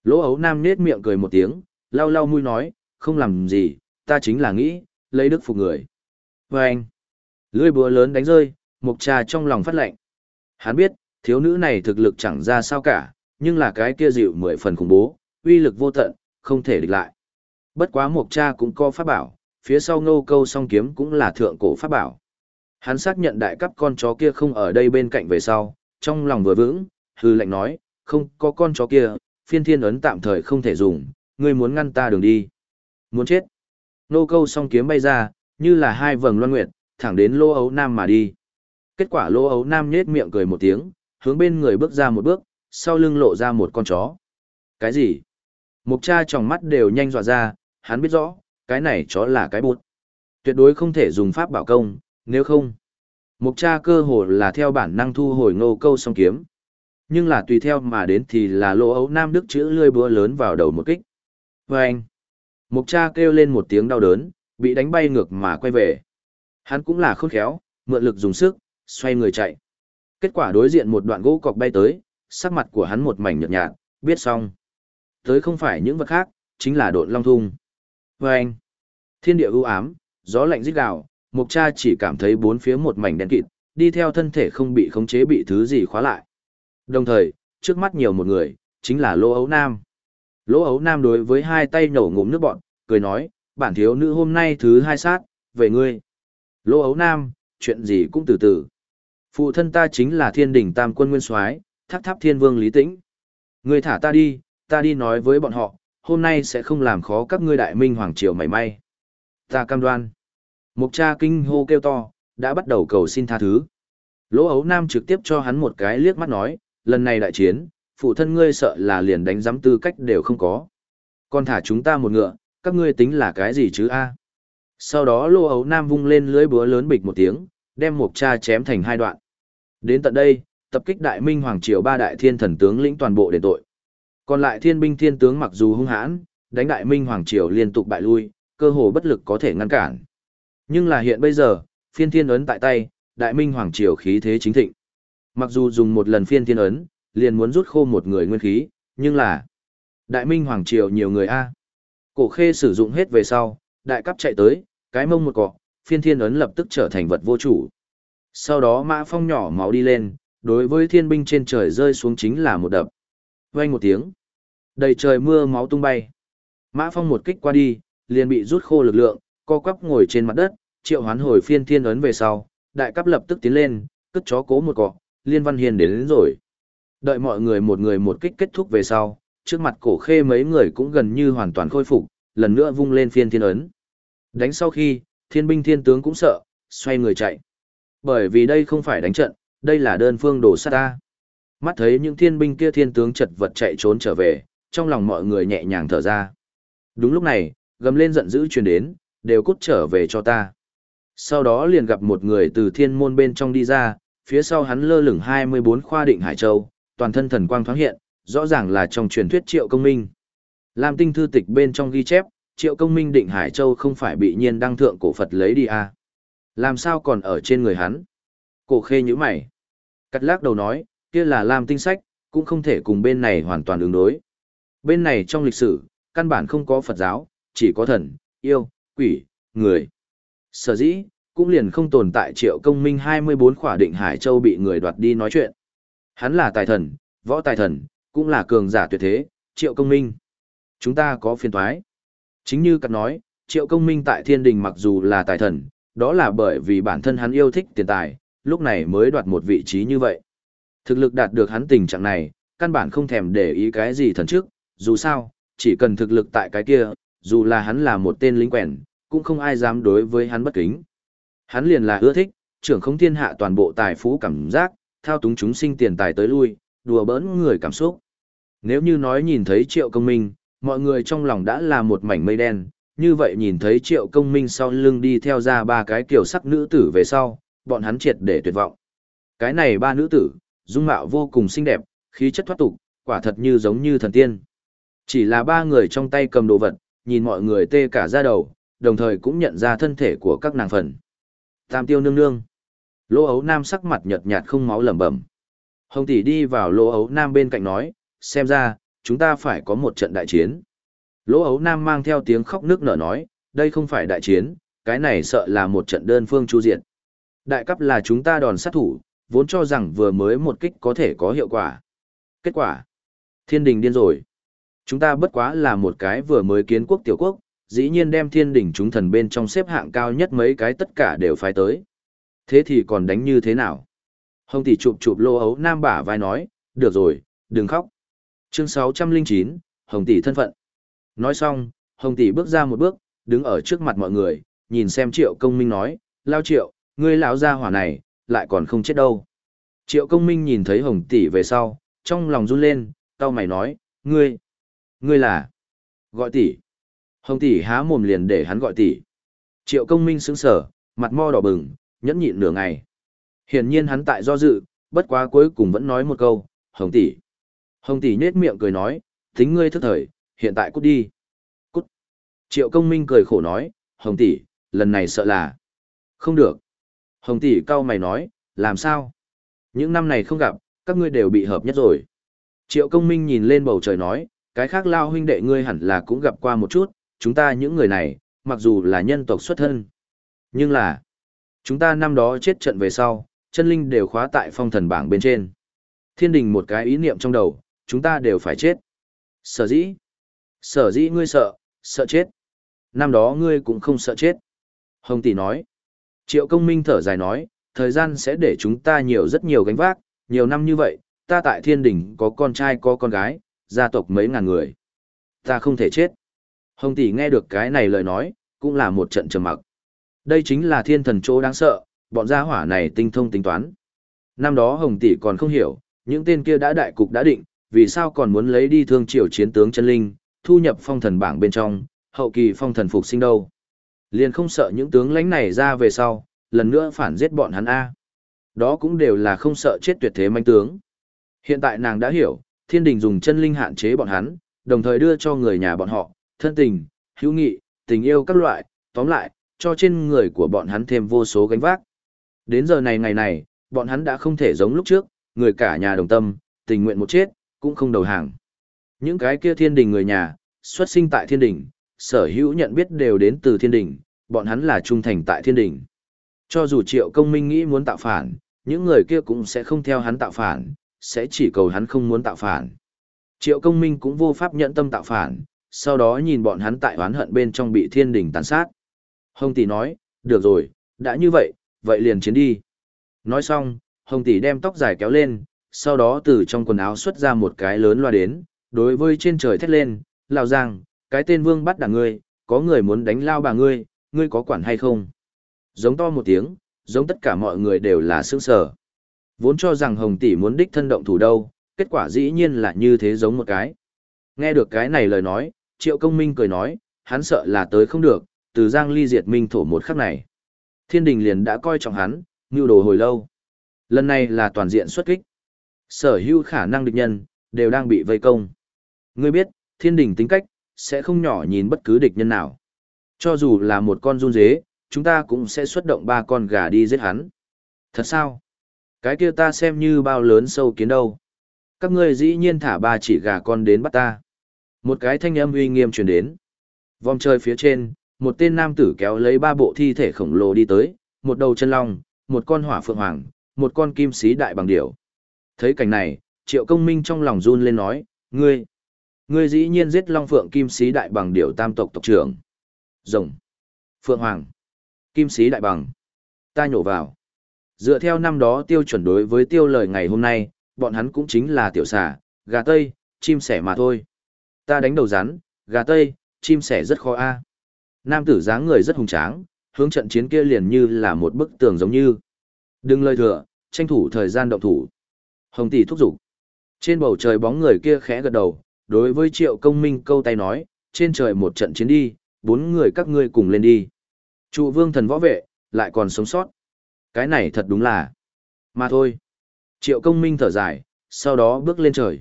Speaker 1: Lỗ ấu nam nết miệng cười một tiếng, lau lau mũi nói, không làm gì, ta chính là nghĩ, lấy đức phục người. Và anh, lưới búa lớn đánh rơi, mục cha trong lòng phát lệnh. Hắn biết, thiếu nữ này thực lực chẳng ra sao cả, nhưng là cái kia dịu mười phần khủng bố, uy lực vô tận, không thể địch lại. Bất quá mục cha cũng có pháp bảo, phía sau ngô câu song kiếm cũng là thượng cổ pháp bảo. Hắn xác nhận đại cấp con chó kia không ở đây bên cạnh về sau, trong lòng vừa vững, hư lệnh nói, không có con chó kia, phiên thiên ấn tạm thời không thể dùng, ngươi muốn ngăn ta đường đi. Muốn chết. Nô câu song kiếm bay ra, như là hai vầng loan nguyệt, thẳng đến lô ấu nam mà đi. Kết quả lô ấu nam nhết miệng cười một tiếng, hướng bên người bước ra một bước, sau lưng lộ ra một con chó. Cái gì? Mục cha trong mắt đều nhanh dọa ra, hắn biết rõ, cái này chó là cái bút. Tuyệt đối không thể dùng pháp bảo công, nếu không. Mục cha cơ hồ là theo bản năng thu hồi ngô câu song kiếm. Nhưng là tùy theo mà đến thì là lỗ ấu nam đức chữ lươi búa lớn vào đầu một kích. Và anh. Mục cha kêu lên một tiếng đau đớn, bị đánh bay ngược mà quay về. Hắn cũng là khôn khéo, mượn lực dùng sức, xoay người chạy. Kết quả đối diện một đoạn gỗ cọc bay tới, sắc mặt của hắn một mảnh nhợt nhạt, biết xong. Tới không phải những vật khác, chính là độn long thung. Và anh, thiên địa ưu ám, gió lạnh rít gào, mục cha chỉ cảm thấy bốn phía một mảnh đen kịt, đi theo thân thể không bị khống chế bị thứ gì khóa lại. Đồng thời, trước mắt nhiều một người, chính là Lỗ Ấu Nam. Lỗ Ấu Nam đối với hai tay nổ ngụm nước bọn, cười nói, bản thiếu nữ hôm nay thứ hai sát, về ngươi. Lỗ Ấu Nam, chuyện gì cũng từ từ. Phụ thân ta chính là thiên đỉnh tam quân nguyên soái tháp tháp thiên vương lý tĩnh. Ngươi thả ta đi, ta đi nói với bọn họ, hôm nay sẽ không làm khó các ngươi đại minh hoàng triều mảy may. Ta cam đoan. Mục cha kinh hô kêu to, đã bắt đầu cầu xin tha thứ. Lỗ ấu nam trực tiếp cho hắn một cái liếc mắt nói, lần này đại chiến, phụ thân ngươi sợ là liền đánh giám tư cách đều không có. Còn thả chúng ta một ngựa, các ngươi tính là cái gì chứ a? Sau đó lỗ ấu nam vung lên lưới búa lớn bịch một tiếng, đem mục cha chém thành hai đoạn. Đến tận đây, tập kích đại minh hoàng triều ba đại thiên thần tướng lĩnh toàn bộ đền tội. Còn lại thiên binh thiên tướng mặc dù hung hãn, đánh đại minh hoàng triều liên tục bại lui, cơ hồ bất lực có thể ngăn cản. Nhưng là hiện bây giờ, phiên thiên ấn tại tay, đại minh hoàng triều khí thế chính thịnh. Mặc dù dùng một lần phiên thiên ấn, liền muốn rút khô một người nguyên khí, nhưng là đại minh hoàng triều nhiều người a. Cổ khê sử dụng hết về sau, đại cấp chạy tới, cái mông một cọ, phiên thiên ấn lập tức trở thành vật vô chủ. Sau đó mã phong nhỏ máu đi lên, đối với thiên binh trên trời rơi xuống chính là một đập. Vang một tiếng. Đầy trời mưa máu tung bay. Mã Phong một kích qua đi, liền bị rút khô lực lượng, co quắp ngồi trên mặt đất, triệu hoán hồi phiên thiên ấn về sau, đại cấp lập tức tiến lên, cất chó cố một cọ, liên văn hiền đến, đến rồi. Đợi mọi người một người một kích kết thúc về sau, trước mặt cổ khê mấy người cũng gần như hoàn toàn khôi phục, lần nữa vung lên phiên thiên ấn. Đánh sau khi, thiên binh thiên tướng cũng sợ, xoay người chạy. Bởi vì đây không phải đánh trận, đây là đơn phương đổ sát ta. Mắt thấy những thiên binh kia thiên tướng chật vật chạy trốn trở về, trong lòng mọi người nhẹ nhàng thở ra. Đúng lúc này, gầm lên giận dữ truyền đến, đều cút trở về cho ta. Sau đó liền gặp một người từ thiên môn bên trong đi ra, phía sau hắn lơ lửng 24 khoa định Hải Châu, toàn thân thần quang thoáng hiện, rõ ràng là trong truyền thuyết triệu công minh. Lam tinh thư tịch bên trong ghi chép, triệu công minh định Hải Châu không phải bị nhiên đăng thượng cổ Phật lấy đi à. Làm sao còn ở trên người hắn? Cổ khê như mày. Cắt lắc đầu nói, kia là Lam tinh sách, cũng không thể cùng bên này hoàn toàn ứng đối. Bên này trong lịch sử, căn bản không có Phật giáo, chỉ có thần, yêu, quỷ, người. Sở dĩ, cũng liền không tồn tại triệu công minh 24 khỏa định Hải Châu bị người đoạt đi nói chuyện. Hắn là tài thần, võ tài thần, cũng là cường giả tuyệt thế, triệu công minh. Chúng ta có phiên thoái. Chính như cắt nói, triệu công minh tại thiên đình mặc dù là tài thần, đó là bởi vì bản thân hắn yêu thích tiền tài, lúc này mới đoạt một vị trí như vậy. Thực lực đạt được hắn tình trạng này, căn bản không thèm để ý cái gì thần trước, dù sao, chỉ cần thực lực tại cái kia, dù là hắn là một tên lính quèn, cũng không ai dám đối với hắn bất kính. Hắn liền là ưa thích, trưởng không thiên hạ toàn bộ tài phú cảm giác, thao túng chúng sinh tiền tài tới lui, đùa bỡn người cảm xúc. Nếu như nói nhìn thấy triệu công minh, mọi người trong lòng đã là một mảnh mây đen, như vậy nhìn thấy triệu công minh sau lưng đi theo ra ba cái kiểu sắc nữ tử về sau, bọn hắn triệt để tuyệt vọng. Cái này ba nữ tử, dung mạo vô cùng xinh đẹp, khí chất thoát tục, quả thật như giống như thần tiên. Chỉ là ba người trong tay cầm đồ vật, nhìn mọi người tê cả da đầu, đồng thời cũng nhận ra thân thể của các nàng phần. Tam tiêu nương nương. Lỗ ấu nam sắc mặt nhợt nhạt không máu lẩm bẩm. Hồng tỷ đi vào lỗ ấu nam bên cạnh nói, xem ra, chúng ta phải có một trận đại chiến. Lỗ ấu nam mang theo tiếng khóc nước nở nói, đây không phải đại chiến, cái này sợ là một trận đơn phương chu diện. Đại cấp là chúng ta đòn sát thủ, vốn cho rằng vừa mới một kích có thể có hiệu quả. Kết quả, thiên đình điên rồi. Chúng ta bất quá là một cái vừa mới kiến quốc tiểu quốc, dĩ nhiên đem thiên đỉnh chúng thần bên trong xếp hạng cao nhất mấy cái tất cả đều phái tới. Thế thì còn đánh như thế nào? Hồng tỷ chụp chụp lô ấu nam bả vai nói, được rồi, đừng khóc. Chương 609, Hồng tỷ thân phận. Nói xong, Hồng tỷ bước ra một bước, đứng ở trước mặt mọi người, nhìn xem Triệu Công Minh nói, lao Triệu, ngươi lão gia hỏa này, lại còn không chết đâu. Triệu Công Minh nhìn thấy Hồng tỷ về sau, trong lòng run lên, tao mày nói, ngươi, ngươi là, gọi tỷ. Hồng tỷ há mồm liền để hắn gọi tỷ. Triệu Công Minh sững sờ, mặt mo đỏ bừng, nhẫn nhịn nửa ngày. Hiển nhiên hắn tại do dự, bất quá cuối cùng vẫn nói một câu, Hồng tỷ. Hồng tỷ nhết miệng cười nói, tính ngươi thức thời, hiện tại cút đi. Cút. Triệu công minh cười khổ nói, Hồng tỷ, lần này sợ là. Không được. Hồng tỷ cau mày nói, làm sao? Những năm này không gặp, các ngươi đều bị hợp nhất rồi. Triệu công minh nhìn lên bầu trời nói, cái khác lao huynh đệ ngươi hẳn là cũng gặp qua một chút, chúng ta những người này, mặc dù là nhân tộc xuất thân. Nhưng là, chúng ta năm đó chết trận về sau, chân linh đều khóa tại phong thần bảng bên trên. Thiên đình một cái ý niệm trong đầu, chúng ta đều phải chết. Sở dĩ. Sở dĩ ngươi sợ, sợ chết. Năm đó ngươi cũng không sợ chết. Hồng tỷ nói. Triệu công minh thở dài nói, thời gian sẽ để chúng ta nhiều rất nhiều gánh vác, nhiều năm như vậy, ta tại thiên đình có con trai có con gái, gia tộc mấy ngàn người. Ta không thể chết. Hồng tỷ nghe được cái này lời nói, cũng là một trận trầm mặc. Đây chính là thiên thần chỗ đáng sợ, bọn gia hỏa này tinh thông tính toán. Năm đó Hồng tỷ còn không hiểu, những tên kia đã đại cục đã định, vì sao còn muốn lấy đi thương triều chiến tướng chân linh, thu nhập phong thần bảng bên trong, hậu kỳ phong thần phục sinh đâu. Liền không sợ những tướng lãnh này ra về sau, lần nữa phản giết bọn hắn A. Đó cũng đều là không sợ chết tuyệt thế manh tướng. Hiện tại nàng đã hiểu, thiên đình dùng chân linh hạn chế bọn hắn, đồng thời đưa cho người nhà bọn họ, thân tình, hữu nghị, tình yêu các loại, tóm lại, cho trên người của bọn hắn thêm vô số gánh vác. Đến giờ này ngày này, bọn hắn đã không thể giống lúc trước, người cả nhà đồng tâm, tình nguyện một chết, cũng không đầu hàng. Những cái kia thiên đình người nhà, xuất sinh tại thiên đình, sở hữu nhận biết đều đến từ thiên đình, bọn hắn là trung thành tại thiên đình. Cho dù triệu công minh nghĩ muốn tạo phản, những người kia cũng sẽ không theo hắn tạo phản, sẽ chỉ cầu hắn không muốn tạo phản. Triệu công minh cũng vô pháp nhận tâm tạo phản, sau đó nhìn bọn hắn tại oán hận bên trong bị thiên đình tàn sát. Hồng tỷ nói, được rồi, đã như vậy, vậy liền chiến đi. Nói xong, Hồng tỷ đem tóc dài kéo lên, sau đó từ trong quần áo xuất ra một cái lớn loa đến, đối với trên trời thét lên, lao giang, cái tên vương bắt đảng ngươi, có người muốn đánh lao bà ngươi, ngươi có quản hay không? Giống to một tiếng, giống tất cả mọi người đều là sững sở. Vốn cho rằng Hồng tỷ muốn đích thân động thủ đâu, kết quả dĩ nhiên là như thế giống một cái. Nghe được cái này lời nói, Triệu Công Minh cười nói, hắn sợ là tới không được, từ Giang Ly diệt Minh thổ một khắc này. Thiên đình liền đã coi trọng hắn, mưu đồ hồi lâu. Lần này là toàn diện xuất kích. Sở hữu khả năng địch nhân, đều đang bị vây công. Ngươi biết, thiên đình tính cách, sẽ không nhỏ nhìn bất cứ địch nhân nào. Cho dù là một con run dế, chúng ta cũng sẽ xuất động ba con gà đi giết hắn. Thật sao? Cái kia ta xem như bao lớn sâu kiến đâu. Các ngươi dĩ nhiên thả ba chỉ gà con đến bắt ta. Một cái thanh âm uy nghiêm truyền đến. Vòng trời phía trên, một tên nam tử kéo lấy ba bộ thi thể khổng lồ đi tới, một đầu chân long, một con hỏa phượng hoàng, một con kim sĩ đại bằng điểu. Thấy cảnh này, triệu công minh trong lòng run lên nói, ngươi, Ngươi dĩ nhiên giết Long Phượng Kim Sĩ Đại Bằng điểu tam tộc tộc trưởng. Rồng. Phượng Hoàng. Kim Sĩ Đại Bằng. Ta nhổ vào. Dựa theo năm đó tiêu chuẩn đối với tiêu lời ngày hôm nay, bọn hắn cũng chính là tiểu xà, gà tây, chim sẻ mà thôi. Ta đánh đầu rắn, gà tây, chim sẻ rất khó a. Nam tử dáng người rất hùng tráng, hướng trận chiến kia liền như là một bức tường giống như. Đừng lời thừa, tranh thủ thời gian động thủ. Hồng tỷ thúc giục. Trên bầu trời bóng người kia khẽ gật đầu, đối với triệu công minh câu tay nói, trên trời một trận chiến đi, bốn người các ngươi cùng lên đi. Trụ vương thần võ vệ, lại còn sống sót. Cái này thật đúng là. Mà thôi. Triệu công minh thở dài, sau đó bước lên trời.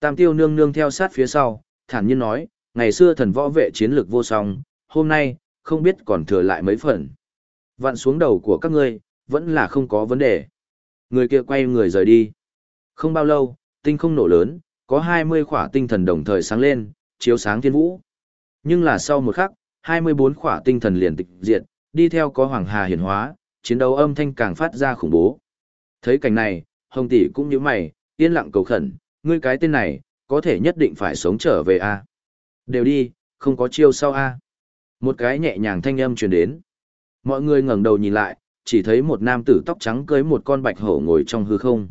Speaker 1: Tam tiêu nương nương theo sát phía sau, thản nhiên nói, ngày xưa thần võ vệ chiến lược vô song, hôm nay, không biết còn thừa lại mấy phần. Vặn xuống đầu của các ngươi, vẫn là không có vấn đề. Người kia quay người rời đi. Không bao lâu, tinh không nổ lớn, có 20 khỏa tinh thần đồng thời sáng lên, chiếu sáng thiên vũ. Nhưng là sau một khắc, 24 khỏa tinh thần liền tịch diệt, đi theo có hoàng hà hiển hóa, chiến đấu âm thanh càng phát ra khủng bố. Thấy cảnh này, Hồng tỷ cũng như mày, yên lặng cầu khẩn, ngươi cái tên này, có thể nhất định phải sống trở về a. Đều đi, không có chiêu sau a. Một cái nhẹ nhàng thanh âm truyền đến. Mọi người ngẩng đầu nhìn lại, chỉ thấy một nam tử tóc trắng cưới một con bạch hổ ngồi trong hư không.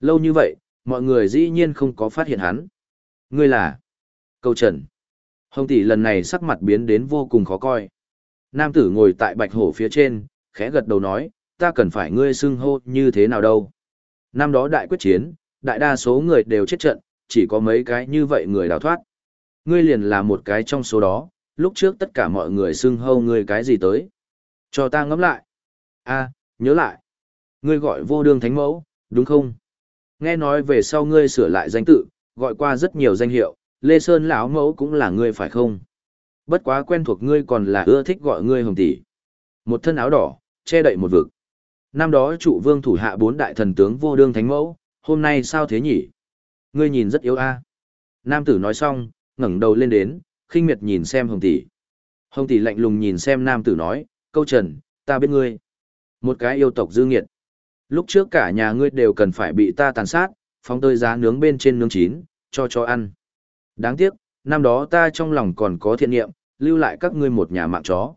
Speaker 1: Lâu như vậy, mọi người dĩ nhiên không có phát hiện hắn. Ngươi là? Câu trần. Hồng tỷ lần này sắc mặt biến đến vô cùng khó coi. Nam tử ngồi tại bạch hổ phía trên, khẽ gật đầu nói, ta cần phải ngươi xưng hô như thế nào đâu. Năm đó đại quyết chiến, đại đa số người đều chết trận, chỉ có mấy cái như vậy người đào thoát. Ngươi liền là một cái trong số đó, lúc trước tất cả mọi người xưng hô ngươi cái gì tới. Cho ta ngẫm lại. a nhớ lại. Ngươi gọi vô đương thánh mẫu, đúng không? Nghe nói về sau ngươi sửa lại danh tự, gọi qua rất nhiều danh hiệu, Lê Sơn lão mẫu cũng là ngươi phải không? Bất quá quen thuộc ngươi còn là ưa thích gọi ngươi hồng tỷ. Một thân áo đỏ, che đậy một vực. Năm đó trụ vương thủ hạ bốn đại thần tướng vô đương thánh mẫu, hôm nay sao thế nhỉ? Ngươi nhìn rất yếu a. Nam tử nói xong, ngẩng đầu lên đến, khinh miệt nhìn xem hồng tỷ. Hồng tỷ lạnh lùng nhìn xem nam tử nói, câu trần, ta biết ngươi. Một cái yêu tộc dư nghiệt. Lúc trước cả nhà ngươi đều cần phải bị ta tàn sát, phóng tơi giá nướng bên trên nướng chín, cho cho ăn. Đáng tiếc, năm đó ta trong lòng còn có thiện niệm, lưu lại các ngươi một nhà mạng chó.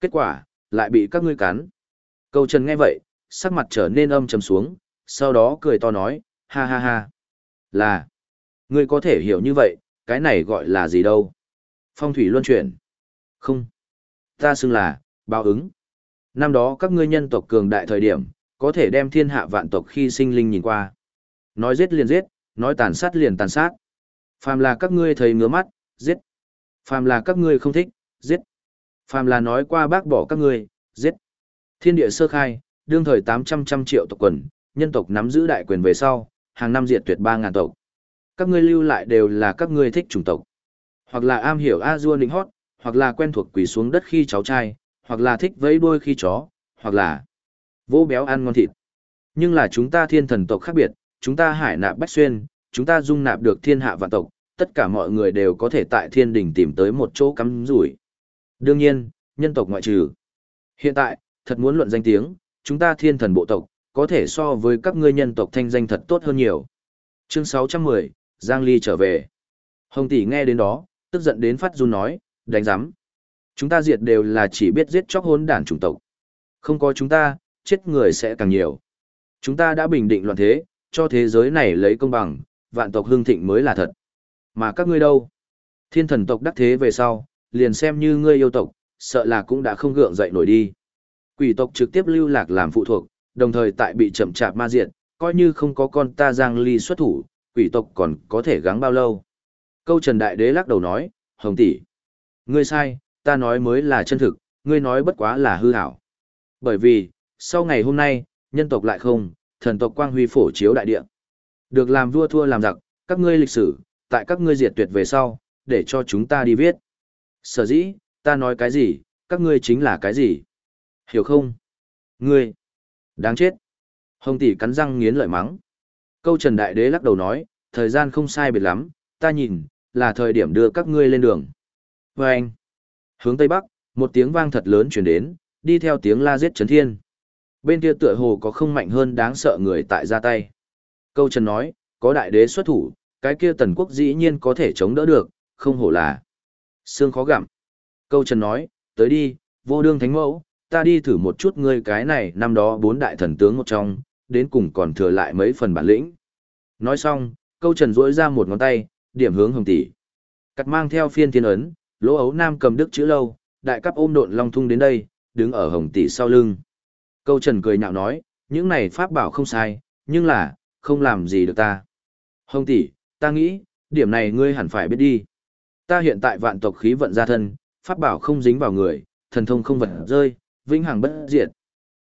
Speaker 1: Kết quả, lại bị các ngươi cắn. Câu trần nghe vậy, sắc mặt trở nên âm trầm xuống, sau đó cười to nói, ha ha ha. Là, ngươi có thể hiểu như vậy, cái này gọi là gì đâu. Phong thủy luân chuyển. Không. Ta xưng là, báo ứng. Năm đó các ngươi nhân tộc cường đại thời điểm, có thể đem thiên hạ vạn tộc khi sinh linh nhìn qua. Nói giết liền giết, nói tàn sát liền tàn sát. Phàm là các ngươi thấy ngứa mắt, giết. Phàm là các ngươi không thích, giết. Phàm là nói qua bác bỏ các ngươi, giết. Thiên địa sơ khai, đương thời 800 trăm triệu tộc quần, nhân tộc nắm giữ đại quyền về sau, hàng năm diệt tuyệt ba ngàn tộc. Các ngươi lưu lại đều là các ngươi thích chủng tộc. Hoặc là am hiểu A-dua nịnh hót, hoặc là quen thuộc quỳ xuống đất khi cháu trai, hoặc là thích vẫy đuôi khi chó, hoặc là vô béo ăn ngon thịt. Nhưng là chúng ta thiên thần tộc khác biệt, chúng ta hải nạp bách xuyên, chúng ta dung nạp được thiên hạ vạn tộc, tất cả mọi người đều có thể tại thiên đình tìm tới một chỗ cắm rủi. Đương nhiên, nhân tộc ngoại trừ. Hiện tại, thật muốn luận danh tiếng, chúng ta thiên thần bộ tộc, có thể so với các ngươi nhân tộc thanh danh thật tốt hơn nhiều. Chương 610, Giang Ly trở về. Hồng tỷ nghe đến đó, tức giận đến phát run nói, đánh giám. Chúng ta diệt đều là chỉ biết giết chóc hỗn đản chủng tộc. Không có chúng ta, chết người sẽ càng nhiều. Chúng ta đã bình định loạn thế, cho thế giới này lấy công bằng, vạn tộc hương thịnh mới là thật. Mà các ngươi đâu? Thiên thần tộc đắc thế về sau, liền xem như ngươi yêu tộc, sợ là cũng đã không gượng dậy nổi đi. Quỷ tộc trực tiếp lưu lạc làm phụ thuộc, đồng thời tại bị chậm chạp ma diệt, coi như không có con ta Giang Ly xuất thủ, quỷ tộc còn có thể gắng bao lâu. Câu Trần Đại Đế lắc đầu nói, Hồng tỷ, Ngươi sai, ta nói mới là chân thực, ngươi nói bất quá là hư hảo. Bởi vì, sau ngày hôm nay, nhân tộc lại không, thần tộc quang huy phổ chiếu đại địa. Được làm vua thua làm giặc, các ngươi lịch sử, tại các ngươi diệt tuyệt về sau, để cho chúng ta đi viết. Sở dĩ, ta nói cái gì, các ngươi chính là cái gì. Hiểu không? Ngươi, đáng chết. Hồng tỷ cắn răng nghiến lợi mắng. Câu Trần Đại Đế lắc đầu nói, thời gian không sai biệt lắm, ta nhìn, là thời điểm đưa các ngươi lên đường. Và anh, hướng Tây Bắc, một tiếng vang thật lớn chuyển đến, đi theo tiếng la giết chấn thiên. Bên kia tựa hồ có không mạnh hơn đáng sợ người tại ra tay. Câu Trần nói, có đại đế xuất thủ, cái kia tần quốc dĩ nhiên có thể chống đỡ được, không hổ là. Xương khó gặm. Câu Trần nói, tới đi, vô đương thánh mẫu, ta đi thử một chút ngươi cái này năm đó bốn đại thần tướng một trong, đến cùng còn thừa lại mấy phần bản lĩnh. Nói xong, câu Trần rỗi ra một ngón tay, điểm hướng hồng tỷ. Cắt mang theo phiên thiên ấn, lỗ ấu nam cầm đức chữ lâu, đại cấp ôm độn long thung đến đây, đứng ở hồng tỷ sau lưng. Câu Trần cười nhạo nói, những này pháp bảo không sai, nhưng là, không làm gì được ta. Hồng tỷ, ta nghĩ, điểm này ngươi hẳn phải biết đi. Ta hiện tại vạn tộc khí vận ra thân, pháp bảo không dính vào người, thần thông không vật rơi, vĩnh hằng bất diệt.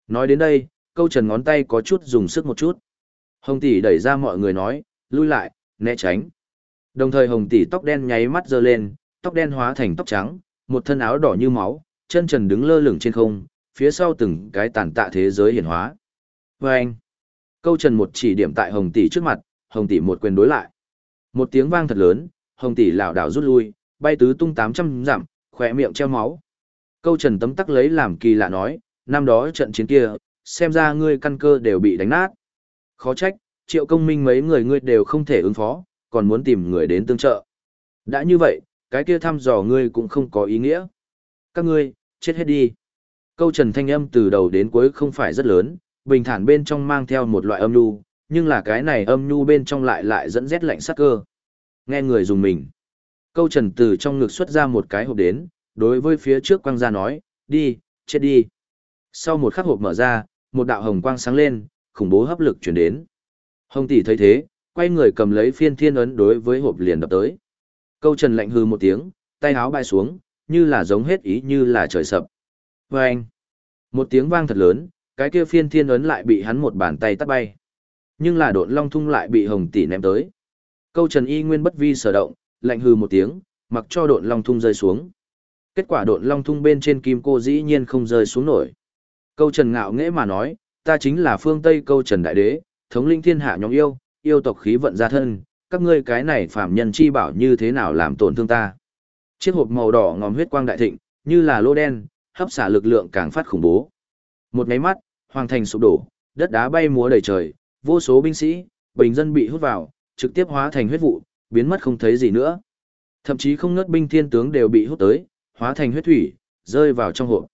Speaker 1: Nói đến đây, câu trần ngón tay có chút dùng sức một chút. Hồng tỷ đẩy ra mọi người nói, lui lại, né tránh. Đồng thời hồng tỷ tóc đen nháy mắt giơ lên, tóc đen hóa thành tóc trắng, một thân áo đỏ như máu, chân trần đứng lơ lửng trên không, phía sau từng cái tàn tạ thế giới hiển hóa. Và anh, câu trần một chỉ điểm tại hồng tỷ trước mặt, hồng tỷ một quyền đối lại. Một tiếng vang thật lớn, hồng tỷ lảo đảo rút lui, bay tứ tung 800 dặm, khỏe miệng treo máu. Câu trần tấm tắc lấy làm kỳ lạ nói, năm đó trận chiến kia, xem ra ngươi căn cơ đều bị đánh nát. Khó trách, triệu công minh mấy người ngươi đều không thể ứng phó, còn muốn tìm người đến tương trợ. Đã như vậy, cái kia thăm dò ngươi cũng không có ý nghĩa. Các ngươi, chết hết đi. Câu trần thanh âm từ đầu đến cuối không phải rất lớn, bình thản bên trong mang theo một loại âm nhu, nhưng là cái này âm nhu bên trong lại lại dẫn rét lạnh sắc cơ. Nghe người dùng mình. Câu trần từ trong ngực xuất ra một cái hộp đến, đối với phía trước quang gia nói, đi, chết đi. Sau một khắc hộp mở ra, một đạo hồng quang sáng lên, khủng bố hấp lực chuyển đến. Hồng tỷ thấy thế, quay người cầm lấy phiên thiên ấn đối với hộp liền đập tới. Câu trần lạnh hư một tiếng, tay áo bay xuống, như là giống hết ý như là trời sập. Và anh, một tiếng vang thật lớn, cái kia phiên thiên ấn lại bị hắn một bàn tay tắt bay. Nhưng là độn long thung lại bị hồng tỷ ném tới. Câu trần y nguyên bất vi sở động, lạnh hư một tiếng, mặc cho độn long thung rơi xuống. Kết quả độn long thung bên trên kim cô dĩ nhiên không rơi xuống nổi. Câu trần ngạo nghễ mà nói, ta chính là phương Tây câu trần đại đế, thống linh thiên hạ nhóm yêu, yêu tộc khí vận gia thân, các ngươi cái này phạm nhân chi bảo như thế nào làm tổn thương ta. Chiếc hộp màu đỏ ngòm huyết quang đại thịnh, như là lô đen, hấp xả lực lượng càng phát khủng bố. Một máy mắt, hoàng thành sụp đổ, đất đá bay múa đầy trời, vô số binh sĩ, bình dân bị hút vào, trực tiếp hóa thành huyết vụ, biến mất không thấy gì nữa. Thậm chí không ngớt binh thiên tướng đều bị hút tới, hóa thành huyết thủy, rơi vào trong hộp.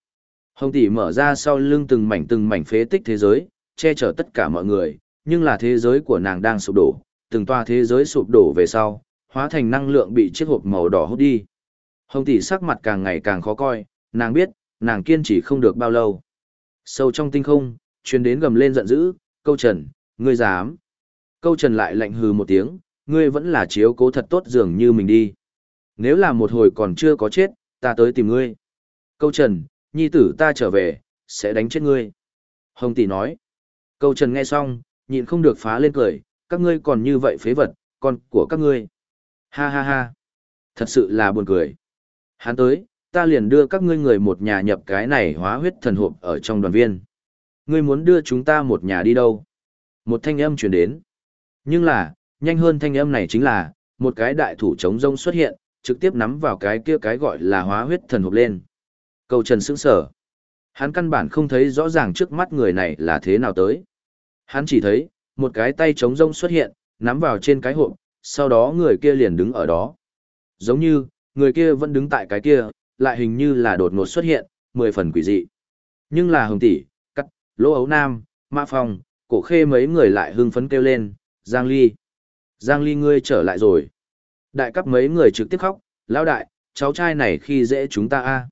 Speaker 1: Hồng tỷ mở ra sau lưng từng mảnh từng mảnh phế tích thế giới, che chở tất cả mọi người, nhưng là thế giới của nàng đang sụp đổ, từng tòa thế giới sụp đổ về sau, hóa thành năng lượng bị chiếc hộp màu đỏ hút đi. Hồng tỷ sắc mặt càng ngày càng khó coi, nàng biết, nàng kiên trì không được bao lâu. Sâu trong tinh không, truyền đến gầm lên giận dữ, câu trần, ngươi dám. Câu trần lại lạnh hừ một tiếng, ngươi vẫn là chiếu cố thật tốt dường như mình đi. Nếu là một hồi còn chưa có chết, ta tới tìm ngươi. Câu trần, nhi tử ta trở về, sẽ đánh chết ngươi. Hồng tỷ nói. Câu trần nghe xong, nhịn không được phá lên cười, các ngươi còn như vậy phế vật, con của các ngươi. Ha ha ha. Thật sự là buồn cười. Hắn tới, ta liền đưa các ngươi người một nhà nhập cái này hóa huyết thần hộp ở trong đoàn viên. Ngươi muốn đưa chúng ta một nhà đi đâu? Một thanh âm truyền đến. Nhưng là, nhanh hơn thanh âm này chính là, một cái đại thủ chống rông xuất hiện, trực tiếp nắm vào cái kia cái gọi là hóa huyết thần hộp lên. Cầu trần sững sở. Hắn căn bản không thấy rõ ràng trước mắt người này là thế nào tới. Hắn chỉ thấy, một cái tay chống rông xuất hiện, nắm vào trên cái hộp, sau đó người kia liền đứng ở đó. Giống như, người kia vẫn đứng tại cái kia, lại hình như là đột ngột xuất hiện, mười phần quỷ dị. Nhưng là hồng tỷ, cắt, lỗ ấu nam, mã phong, cổ khê mấy người lại hưng phấn kêu lên, Giang Ly. Giang Ly ngươi trở lại rồi. Đại cấp mấy người trực tiếp khóc, lão đại, cháu trai này khi dễ chúng ta a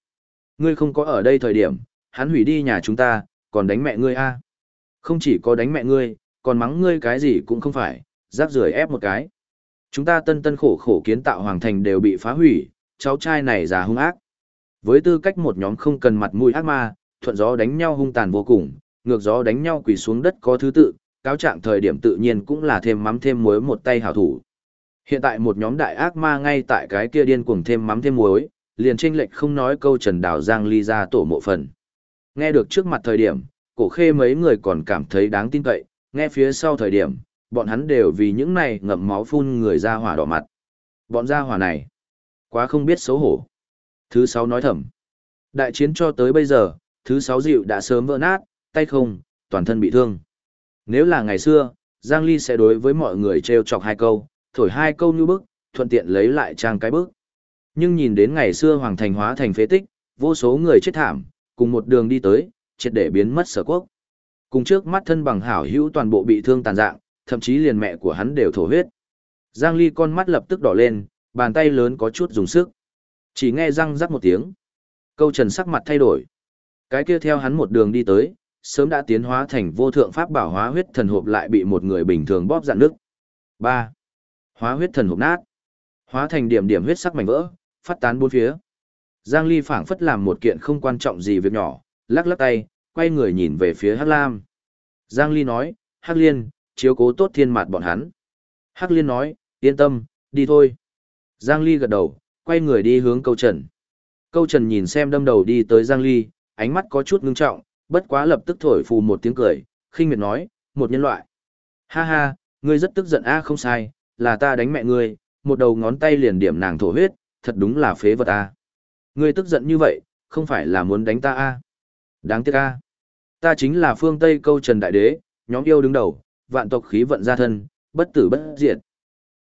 Speaker 1: Ngươi không có ở đây thời điểm, hắn hủy đi nhà chúng ta, còn đánh mẹ ngươi a Không chỉ có đánh mẹ ngươi, còn mắng ngươi cái gì cũng không phải, giáp rưởi ép một cái. Chúng ta tân tân khổ khổ kiến tạo hoàng thành đều bị phá hủy, cháu trai này già hung ác. Với tư cách một nhóm không cần mặt mũi ác ma, thuận gió đánh nhau hung tàn vô cùng, ngược gió đánh nhau quỳ xuống đất có thứ tự, cáo trạng thời điểm tự nhiên cũng là thêm mắm thêm muối một tay hảo thủ. Hiện tại một nhóm đại ác ma ngay tại cái kia điên cuồng thêm mắm thêm muối, liền tranh lệch không nói câu Trần Đào Giang ly ra tổ mộ phần. Nghe được trước mặt thời điểm, cổ khê mấy người còn cảm thấy đáng tin cậy, nghe phía sau thời điểm, bọn hắn đều vì những này ngậm máu phun người ra hỏa đỏ mặt. Bọn ra hỏa này, quá không biết xấu hổ. Thứ sáu nói thầm. Đại chiến cho tới bây giờ, thứ sáu dịu đã sớm vỡ nát, tay không, toàn thân bị thương. Nếu là ngày xưa, Giang Ly sẽ đối với mọi người trêu chọc hai câu, thổi hai câu như bức, thuận tiện lấy lại trang cái bức. Nhưng nhìn đến ngày xưa hoàng thành hóa thành phế tích, vô số người chết thảm, cùng một đường đi tới, triệt để biến mất sở quốc. Cùng trước mắt thân bằng hảo hữu toàn bộ bị thương tàn dạng, thậm chí liền mẹ của hắn đều thổ huyết. Giang Ly con mắt lập tức đỏ lên, bàn tay lớn có chút dùng sức. Chỉ nghe răng rắc một tiếng. Câu trần sắc mặt thay đổi. Cái kia theo hắn một đường đi tới, sớm đã tiến hóa thành vô thượng pháp bảo hóa huyết thần hộp lại bị một người bình thường bóp dạn nước. 3. Hóa huyết thần hộp nát. Hóa thành điểm điểm huyết sắc mảnh vỡ, phát tán bốn phía. Giang Ly phảng phất làm một kiện không quan trọng gì việc nhỏ, lắc lắc tay, quay người nhìn về phía Hắc Lam. Giang Ly nói, Hắc Liên, chiếu cố tốt thiên mạt bọn hắn. Hắc Liên nói, yên tâm, đi thôi. Giang Ly gật đầu, quay người đi hướng câu trần. Câu trần nhìn xem đâm đầu đi tới Giang Ly, ánh mắt có chút ngưng trọng, bất quá lập tức thổi phù một tiếng cười, khinh miệt nói, một nhân loại. Ha ha, ngươi rất tức giận a không sai, là ta đánh mẹ ngươi, một đầu ngón tay liền điểm nàng thổ huyết, thật đúng là phế vật a. Ngươi tức giận như vậy, không phải là muốn đánh ta a? Đáng tiếc a. Ta chính là phương Tây câu Trần Đại Đế, nhóm yêu đứng đầu, vạn tộc khí vận gia thân, bất tử bất diệt.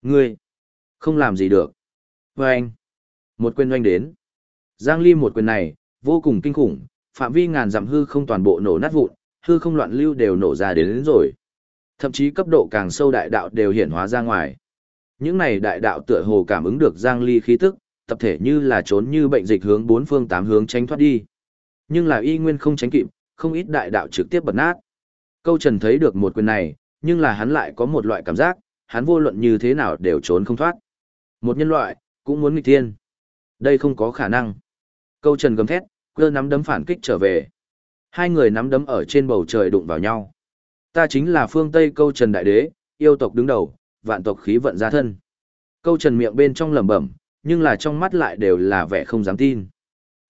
Speaker 1: Ngươi, không làm gì được. Và anh, một quyền oanh đến. Giang Ly một quyền này, vô cùng kinh khủng, phạm vi ngàn dặm hư không toàn bộ nổ nát vụn, hư không loạn lưu đều nổ ra đến, đến rồi. Thậm chí cấp độ càng sâu đại đạo đều hiển hóa ra ngoài. Những này đại đạo tựa hồ cảm ứng được Giang Ly khí tức, tập thể như là trốn như bệnh dịch hướng bốn phương tám hướng tránh thoát đi. Nhưng là y nguyên không tránh kịp, không ít đại đạo trực tiếp bật nát. Câu Trần thấy được một quyền này, nhưng là hắn lại có một loại cảm giác, hắn vô luận như thế nào đều trốn không thoát. Một nhân loại, cũng muốn nghịch thiên. Đây không có khả năng. Câu Trần gầm thét, cơ nắm đấm phản kích trở về. Hai người nắm đấm ở trên bầu trời đụng vào nhau. Ta chính là phương Tây câu Trần Đại Đế, yêu tộc đứng đầu, vạn tộc khí vận ra thân. Câu Trần miệng bên trong lẩm bẩm, nhưng là trong mắt lại đều là vẻ không dám tin.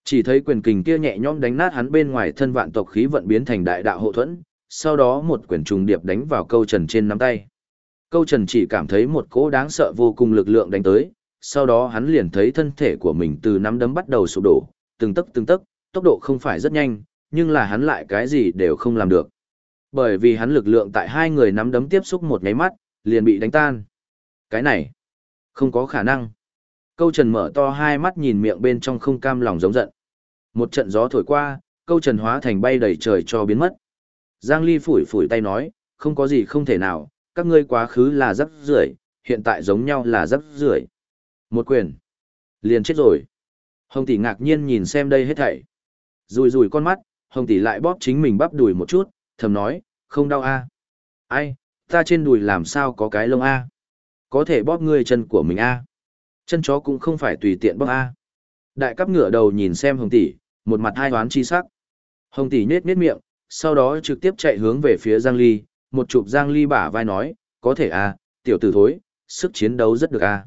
Speaker 1: Chỉ thấy quyền kình kia nhẹ nhõm đánh nát hắn bên ngoài thân vạn tộc khí vận biến thành đại đạo hộ thuẫn, sau đó một quyền trùng điệp đánh vào câu trần trên nắm tay. Câu trần chỉ cảm thấy một cỗ đáng sợ vô cùng lực lượng đánh tới, sau đó hắn liền thấy thân thể của mình từ nắm đấm bắt đầu sụp đổ, từng tấc từng tấc, tốc độ không phải rất nhanh, nhưng là hắn lại cái gì đều không làm được. Bởi vì hắn lực lượng tại hai người nắm đấm tiếp xúc một nháy mắt, liền bị đánh tan. Cái này, không có khả năng. Câu trần mở to hai mắt nhìn miệng bên trong không cam lòng giống giận. Một trận gió thổi qua, câu trần hóa thành bay đầy trời cho biến mất. Giang Ly phủi phủi tay nói, không có gì không thể nào, các ngươi quá khứ là rắc rưởi, hiện tại giống nhau là rắc rưởi. Một quyền. Liền chết rồi. Hồng tỷ ngạc nhiên nhìn xem đây hết thảy. Rùi rùi con mắt, Hồng tỷ lại bóp chính mình bắp đùi một chút, thầm nói, không đau a. Ai, ta trên đùi làm sao có cái lông a? Có thể bóp ngươi chân của mình a. Chân chó cũng không phải tùy tiện bóp a. Đại cấp ngửa đầu nhìn xem Hồng tỷ, một mặt hai toán chi sắc. Hồng tỷ nết nết miệng, sau đó trực tiếp chạy hướng về phía Giang Ly, một chụp Giang Ly bả vai nói, có thể a, tiểu tử thối, sức chiến đấu rất được a.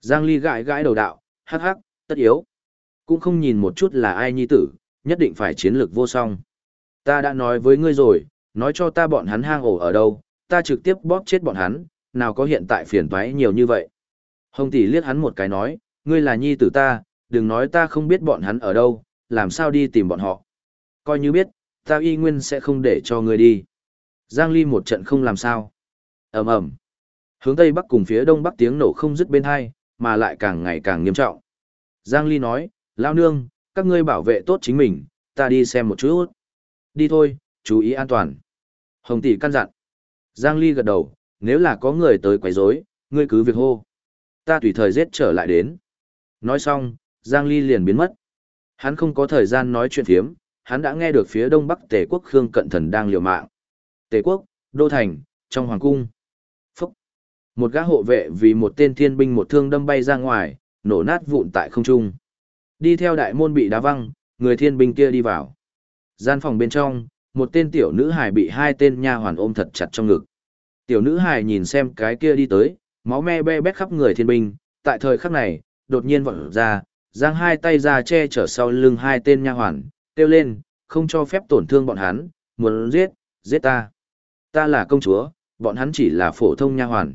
Speaker 1: Giang Ly gãi gãi đầu đạo, hắc hắc, tất yếu. Cũng không nhìn một chút là ai nhi tử, nhất định phải chiến lược vô song. Ta đã nói với ngươi rồi, nói cho ta bọn hắn hang ổ ở đâu, ta trực tiếp bóp chết bọn hắn, nào có hiện tại phiền toái nhiều như vậy. Hồng tỷ liếc hắn một cái nói, ngươi là nhi tử ta, đừng nói ta không biết bọn hắn ở đâu, làm sao đi tìm bọn họ. Coi như biết, ta y nguyên sẽ không để cho ngươi đi. Giang Ly một trận không làm sao. ầm ầm Hướng tây bắc cùng phía đông bắc tiếng nổ không dứt bên hai, mà lại càng ngày càng nghiêm trọng. Giang Ly nói, lao nương, các ngươi bảo vệ tốt chính mình, ta đi xem một chút. Đi thôi, chú ý an toàn. Hồng tỷ căn dặn. Giang Ly gật đầu, nếu là có người tới quấy rối, ngươi cứ việc hô. Ta tùy thời giết trở lại đến. Nói xong, Giang Ly liền biến mất. Hắn không có thời gian nói chuyện thiếm, hắn đã nghe được phía đông bắc tề quốc Khương Cận Thần đang liều mạng. Tề quốc, Đô Thành, trong Hoàng Cung. Phúc. Một gã hộ vệ vì một tên thiên binh một thương đâm bay ra ngoài, nổ nát vụn tại không trung. Đi theo đại môn bị đá văng, người thiên binh kia đi vào. Gian phòng bên trong, một tên tiểu nữ hài bị hai tên nha hoàn ôm thật chặt trong ngực. Tiểu nữ hài nhìn xem cái kia đi tới, máu me be bét khắp người thiên binh, tại thời khắc này, đột nhiên vọt ra, giang hai tay ra che chở sau lưng hai tên nha hoàn, kêu lên, không cho phép tổn thương bọn hắn, muốn giết, giết ta. Ta là công chúa, bọn hắn chỉ là phổ thông nha hoàn.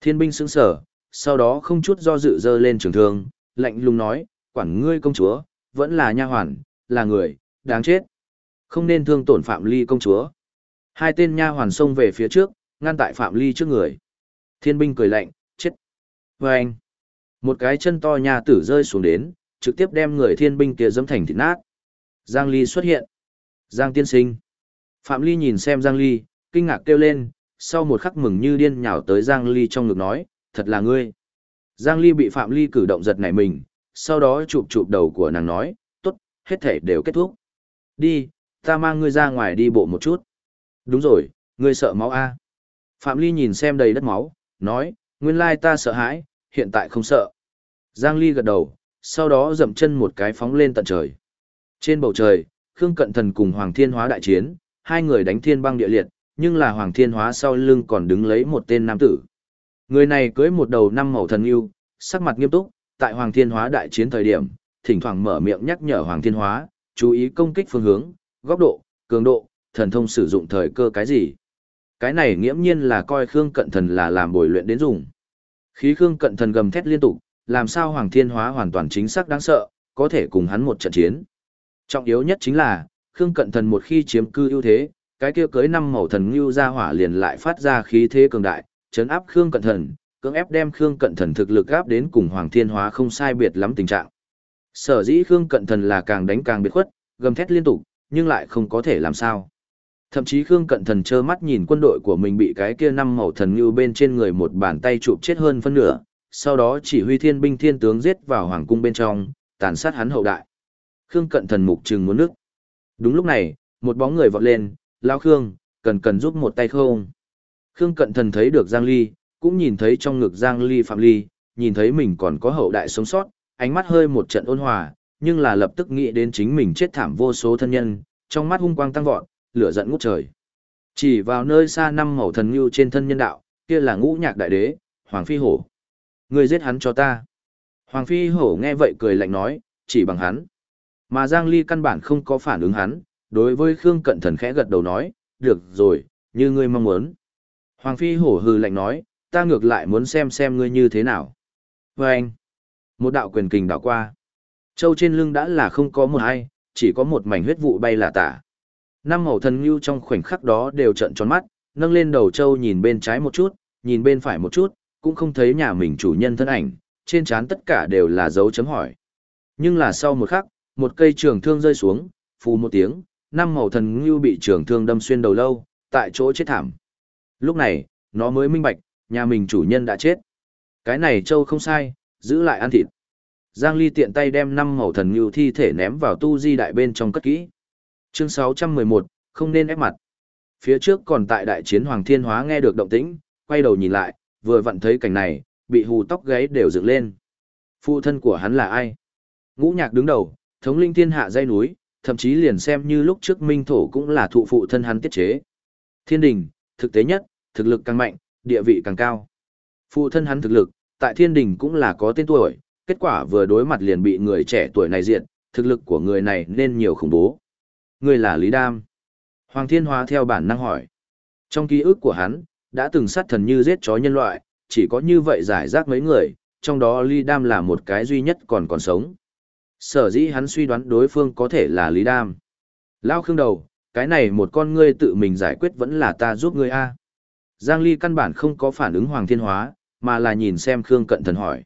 Speaker 1: Thiên binh sững sở, sau đó không chút do dự dơ lên trường thương, lạnh lùng nói, quản ngươi công chúa, vẫn là nha hoàn, là người, đáng chết. Không nên thương tổn Phạm Ly công chúa. Hai tên nha hoàn xông về phía trước, ngăn tại Phạm Ly trước người. Thiên binh cười lạnh, chết. Và anh, một cái chân to nhà tử rơi xuống đến, trực tiếp đem người thiên binh kia dẫm thành thịt nát. Giang Ly xuất hiện. Giang tiên sinh. Phạm Ly nhìn xem Giang Ly, kinh ngạc kêu lên, sau một khắc mừng như điên nhào tới Giang Ly trong ngực nói, thật là ngươi. Giang Ly bị Phạm Ly cử động giật nảy mình, sau đó chụp chụp đầu của nàng nói, tốt, hết thể đều kết thúc. Đi, ta mang ngươi ra ngoài đi bộ một chút. Đúng rồi, ngươi sợ máu a? À? Phạm Ly nhìn xem đầy đất máu, nói, nguyên lai ta sợ hãi, hiện tại không sợ. Giang Ly gật đầu, sau đó dậm chân một cái phóng lên tận trời. Trên bầu trời, Khương Cận Thần cùng Hoàng Thiên Hóa đại chiến, hai người đánh thiên băng địa liệt, nhưng là Hoàng Thiên Hóa sau lưng còn đứng lấy một tên nam tử. Người này cưới một đầu năm màu thần yêu, sắc mặt nghiêm túc, tại Hoàng Thiên Hóa đại chiến thời điểm, thỉnh thoảng mở miệng nhắc nhở Hoàng Thiên Hóa, chú ý công kích phương hướng, góc độ, cường độ, thần thông sử dụng thời cơ cái gì. Cái này nghiễm nhiên là coi Khương Cận Thần là làm bồi luyện đến dùng. Khí Khương Cận Thần gầm thét liên tục, làm sao Hoàng Thiên Hóa hoàn toàn chính xác đáng sợ, có thể cùng hắn một trận chiến. Trọng yếu nhất chính là, Khương Cận Thần một khi chiếm cư ưu thế, cái kia cưới năm màu thần ngưu ra hỏa liền lại phát ra khí thế cường đại, chấn áp Khương Cận Thần, cưỡng ép đem Khương Cận Thần thực lực áp đến cùng Hoàng Thiên Hóa không sai biệt lắm tình trạng. Sở dĩ Khương Cận Thần là càng đánh càng biệt khuất, gầm thét liên tục, nhưng lại không có thể làm sao. Thậm chí Khương Cận Thần trơ mắt nhìn quân đội của mình bị cái kia năm màu thần như bên trên người một bàn tay chụp chết hơn phân nửa, sau đó chỉ huy thiên binh thiên tướng giết vào hoàng cung bên trong, tàn sát hắn hậu đại. Khương Cận Thần mục trừng muốn nước. Đúng lúc này, một bóng người vọt lên, lao Khương, cần cần giúp một tay không. Khương Cận Thần thấy được Giang Ly, cũng nhìn thấy trong ngực Giang Ly Phạm Ly, nhìn thấy mình còn có hậu đại sống sót, ánh mắt hơi một trận ôn hòa, nhưng là lập tức nghĩ đến chính mình chết thảm vô số thân nhân, trong mắt hung quang tăng vọt, lửa giận ngút trời. Chỉ vào nơi xa năm màu thần lưu trên thân nhân đạo, kia là ngũ nhạc đại đế, Hoàng Phi Hổ. Người giết hắn cho ta. Hoàng Phi Hổ nghe vậy cười lạnh nói, chỉ bằng hắn. Mà Giang Ly căn bản không có phản ứng hắn, đối với Khương Cận Thần khẽ gật đầu nói, được rồi, như ngươi mong muốn. Hoàng Phi Hổ hừ lạnh nói, ta ngược lại muốn xem xem ngươi như thế nào. Và anh, một đạo quyền kình đảo qua. Châu trên lưng đã là không có một ai, chỉ có một mảnh huyết vụ bay là tả. Năm màu thần ngưu trong khoảnh khắc đó đều trợn tròn mắt, nâng lên đầu trâu nhìn bên trái một chút, nhìn bên phải một chút, cũng không thấy nhà mình chủ nhân thân ảnh, trên trán tất cả đều là dấu chấm hỏi. Nhưng là sau một khắc, một cây trường thương rơi xuống, phù một tiếng, năm màu thần ngưu bị trường thương đâm xuyên đầu lâu, tại chỗ chết thảm. Lúc này, nó mới minh bạch, nhà mình chủ nhân đã chết. Cái này trâu không sai, giữ lại ăn thịt. Giang Ly tiện tay đem năm màu thần ngưu thi thể ném vào tu di đại bên trong cất kỹ. Chương 611, không nên ép mặt. Phía trước còn tại đại chiến Hoàng Thiên Hóa nghe được động tĩnh, quay đầu nhìn lại, vừa vặn thấy cảnh này, bị hù tóc gáy đều dựng lên. Phụ thân của hắn là ai? Ngũ nhạc đứng đầu, thống linh thiên hạ dây núi, thậm chí liền xem như lúc trước minh thổ cũng là thụ phụ thân hắn tiết chế. Thiên đình, thực tế nhất, thực lực càng mạnh, địa vị càng cao. Phụ thân hắn thực lực, tại thiên đình cũng là có tên tuổi, kết quả vừa đối mặt liền bị người trẻ tuổi này diện, thực lực của người này nên nhiều khủng bố. Người là Lý Đam. Hoàng Thiên Hóa theo bản năng hỏi. Trong ký ức của hắn, đã từng sát thần như giết chó nhân loại, chỉ có như vậy giải rác mấy người, trong đó Lý Đam là một cái duy nhất còn còn sống. Sở dĩ hắn suy đoán đối phương có thể là Lý Đam. Lao khương đầu, cái này một con ngươi tự mình giải quyết vẫn là ta giúp ngươi a. Giang Ly căn bản không có phản ứng Hoàng Thiên Hóa, mà là nhìn xem Khương Cận Thần hỏi.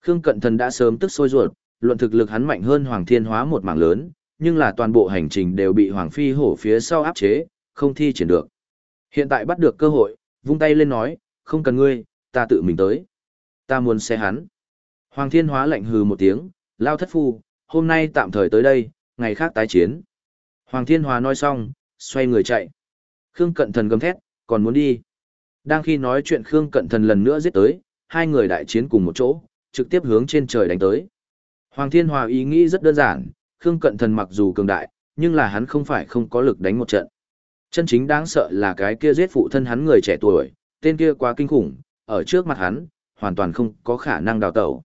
Speaker 1: Khương Cận Thần đã sớm tức sôi ruột, luận thực lực hắn mạnh hơn Hoàng Thiên Hóa một mảng lớn, nhưng là toàn bộ hành trình đều bị Hoàng Phi hổ phía sau áp chế, không thi triển được. Hiện tại bắt được cơ hội, vung tay lên nói, không cần ngươi, ta tự mình tới. Ta muốn xe hắn. Hoàng Thiên Hóa lạnh hừ một tiếng, lao thất phu, hôm nay tạm thời tới đây, ngày khác tái chiến. Hoàng Thiên Hóa nói xong, xoay người chạy. Khương Cận Thần gầm thét, còn muốn đi. Đang khi nói chuyện Khương Cận Thần lần nữa giết tới, hai người đại chiến cùng một chỗ, trực tiếp hướng trên trời đánh tới. Hoàng Thiên Hòa ý nghĩ rất đơn giản, Khương Cận Thần mặc dù cường đại, nhưng là hắn không phải không có lực đánh một trận. Chân chính đáng sợ là cái kia giết phụ thân hắn người trẻ tuổi, tên kia quá kinh khủng, ở trước mặt hắn, hoàn toàn không có khả năng đào tẩu.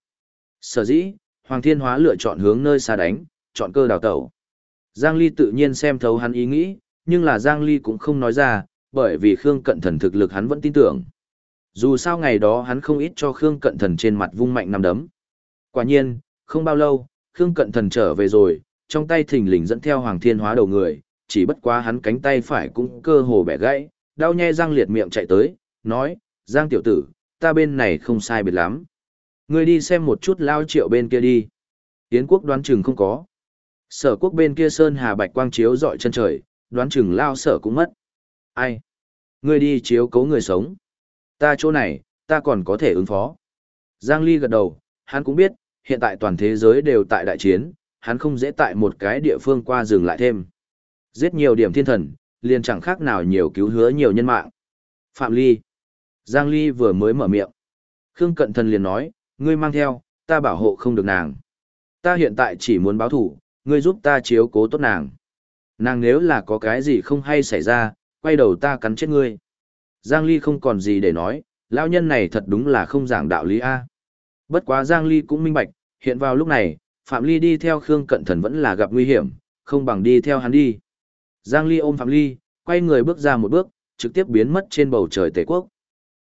Speaker 1: Sở dĩ, Hoàng Thiên Hóa lựa chọn hướng nơi xa đánh, chọn cơ đào tẩu. Giang Ly tự nhiên xem thấu hắn ý nghĩ, nhưng là Giang Ly cũng không nói ra, bởi vì Khương Cận Thần thực lực hắn vẫn tin tưởng. Dù sao ngày đó hắn không ít cho Khương Cận Thần trên mặt vung mạnh nằm đấm. Quả nhiên, không bao lâu, Khương Cận Thần trở về rồi, trong tay thình lình dẫn theo Hoàng Thiên Hóa đầu người, chỉ bất quá hắn cánh tay phải cũng cơ hồ bẻ gãy, đau nhe răng liệt miệng chạy tới, nói, Giang tiểu tử, ta bên này không sai biệt lắm. Ngươi đi xem một chút lao triệu bên kia đi. Yến quốc đoán chừng không có. Sở quốc bên kia sơn hà bạch quang chiếu dọi chân trời, đoán chừng lao sở cũng mất. Ai? Ngươi đi chiếu cố người sống. Ta chỗ này, ta còn có thể ứng phó. Giang Ly gật đầu, hắn cũng biết, hiện tại toàn thế giới đều tại đại chiến, hắn không dễ tại một cái địa phương qua dừng lại thêm. Giết nhiều điểm thiên thần, liền chẳng khác nào nhiều cứu hứa nhiều nhân mạng. Phạm Ly. Giang Ly vừa mới mở miệng. Khương Cận Thần liền nói, ngươi mang theo, ta bảo hộ không được nàng. Ta hiện tại chỉ muốn báo thủ, ngươi giúp ta chiếu cố tốt nàng. Nàng nếu là có cái gì không hay xảy ra, quay đầu ta cắn chết ngươi. Giang Ly không còn gì để nói, lão nhân này thật đúng là không giảng đạo lý A. Bất quá Giang Ly cũng minh bạch, hiện vào lúc này, Phạm Ly đi theo Khương Cận Thần vẫn là gặp nguy hiểm, không bằng đi theo hắn đi. Giang Ly ôm Phạm Ly, quay người bước ra một bước, trực tiếp biến mất trên bầu trời Tề quốc.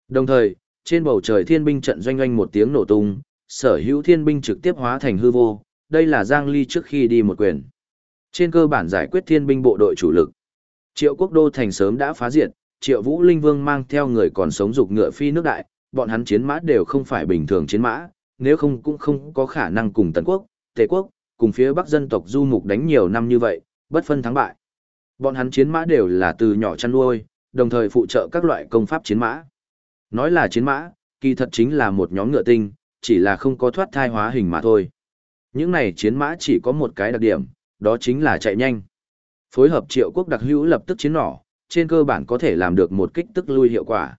Speaker 1: Đồng thời, trên bầu trời thiên binh trận doanh doanh một tiếng nổ tung, sở hữu thiên binh trực tiếp hóa thành hư vô, đây là Giang Ly trước khi đi một quyền. Trên cơ bản giải quyết thiên binh bộ đội chủ lực. Triệu quốc đô thành sớm đã phá diệt, Triệu Vũ Linh Vương mang theo người còn sống dục ngựa phi nước đại, bọn hắn chiến mã đều không phải bình thường chiến mã, nếu không cũng không có khả năng cùng Tần quốc, Tề quốc, cùng phía Bắc dân tộc du mục đánh nhiều năm như vậy, bất phân thắng bại. Bọn hắn chiến mã đều là từ nhỏ chăn nuôi, đồng thời phụ trợ các loại công pháp chiến mã. Nói là chiến mã, kỳ thật chính là một nhóm ngựa tinh, chỉ là không có thoát thai hóa hình mà thôi. Những này chiến mã chỉ có một cái đặc điểm, đó chính là chạy nhanh. Phối hợp triệu quốc đặc hữu lập tức chiến nỏ, trên cơ bản có thể làm được một kích tức lui hiệu quả.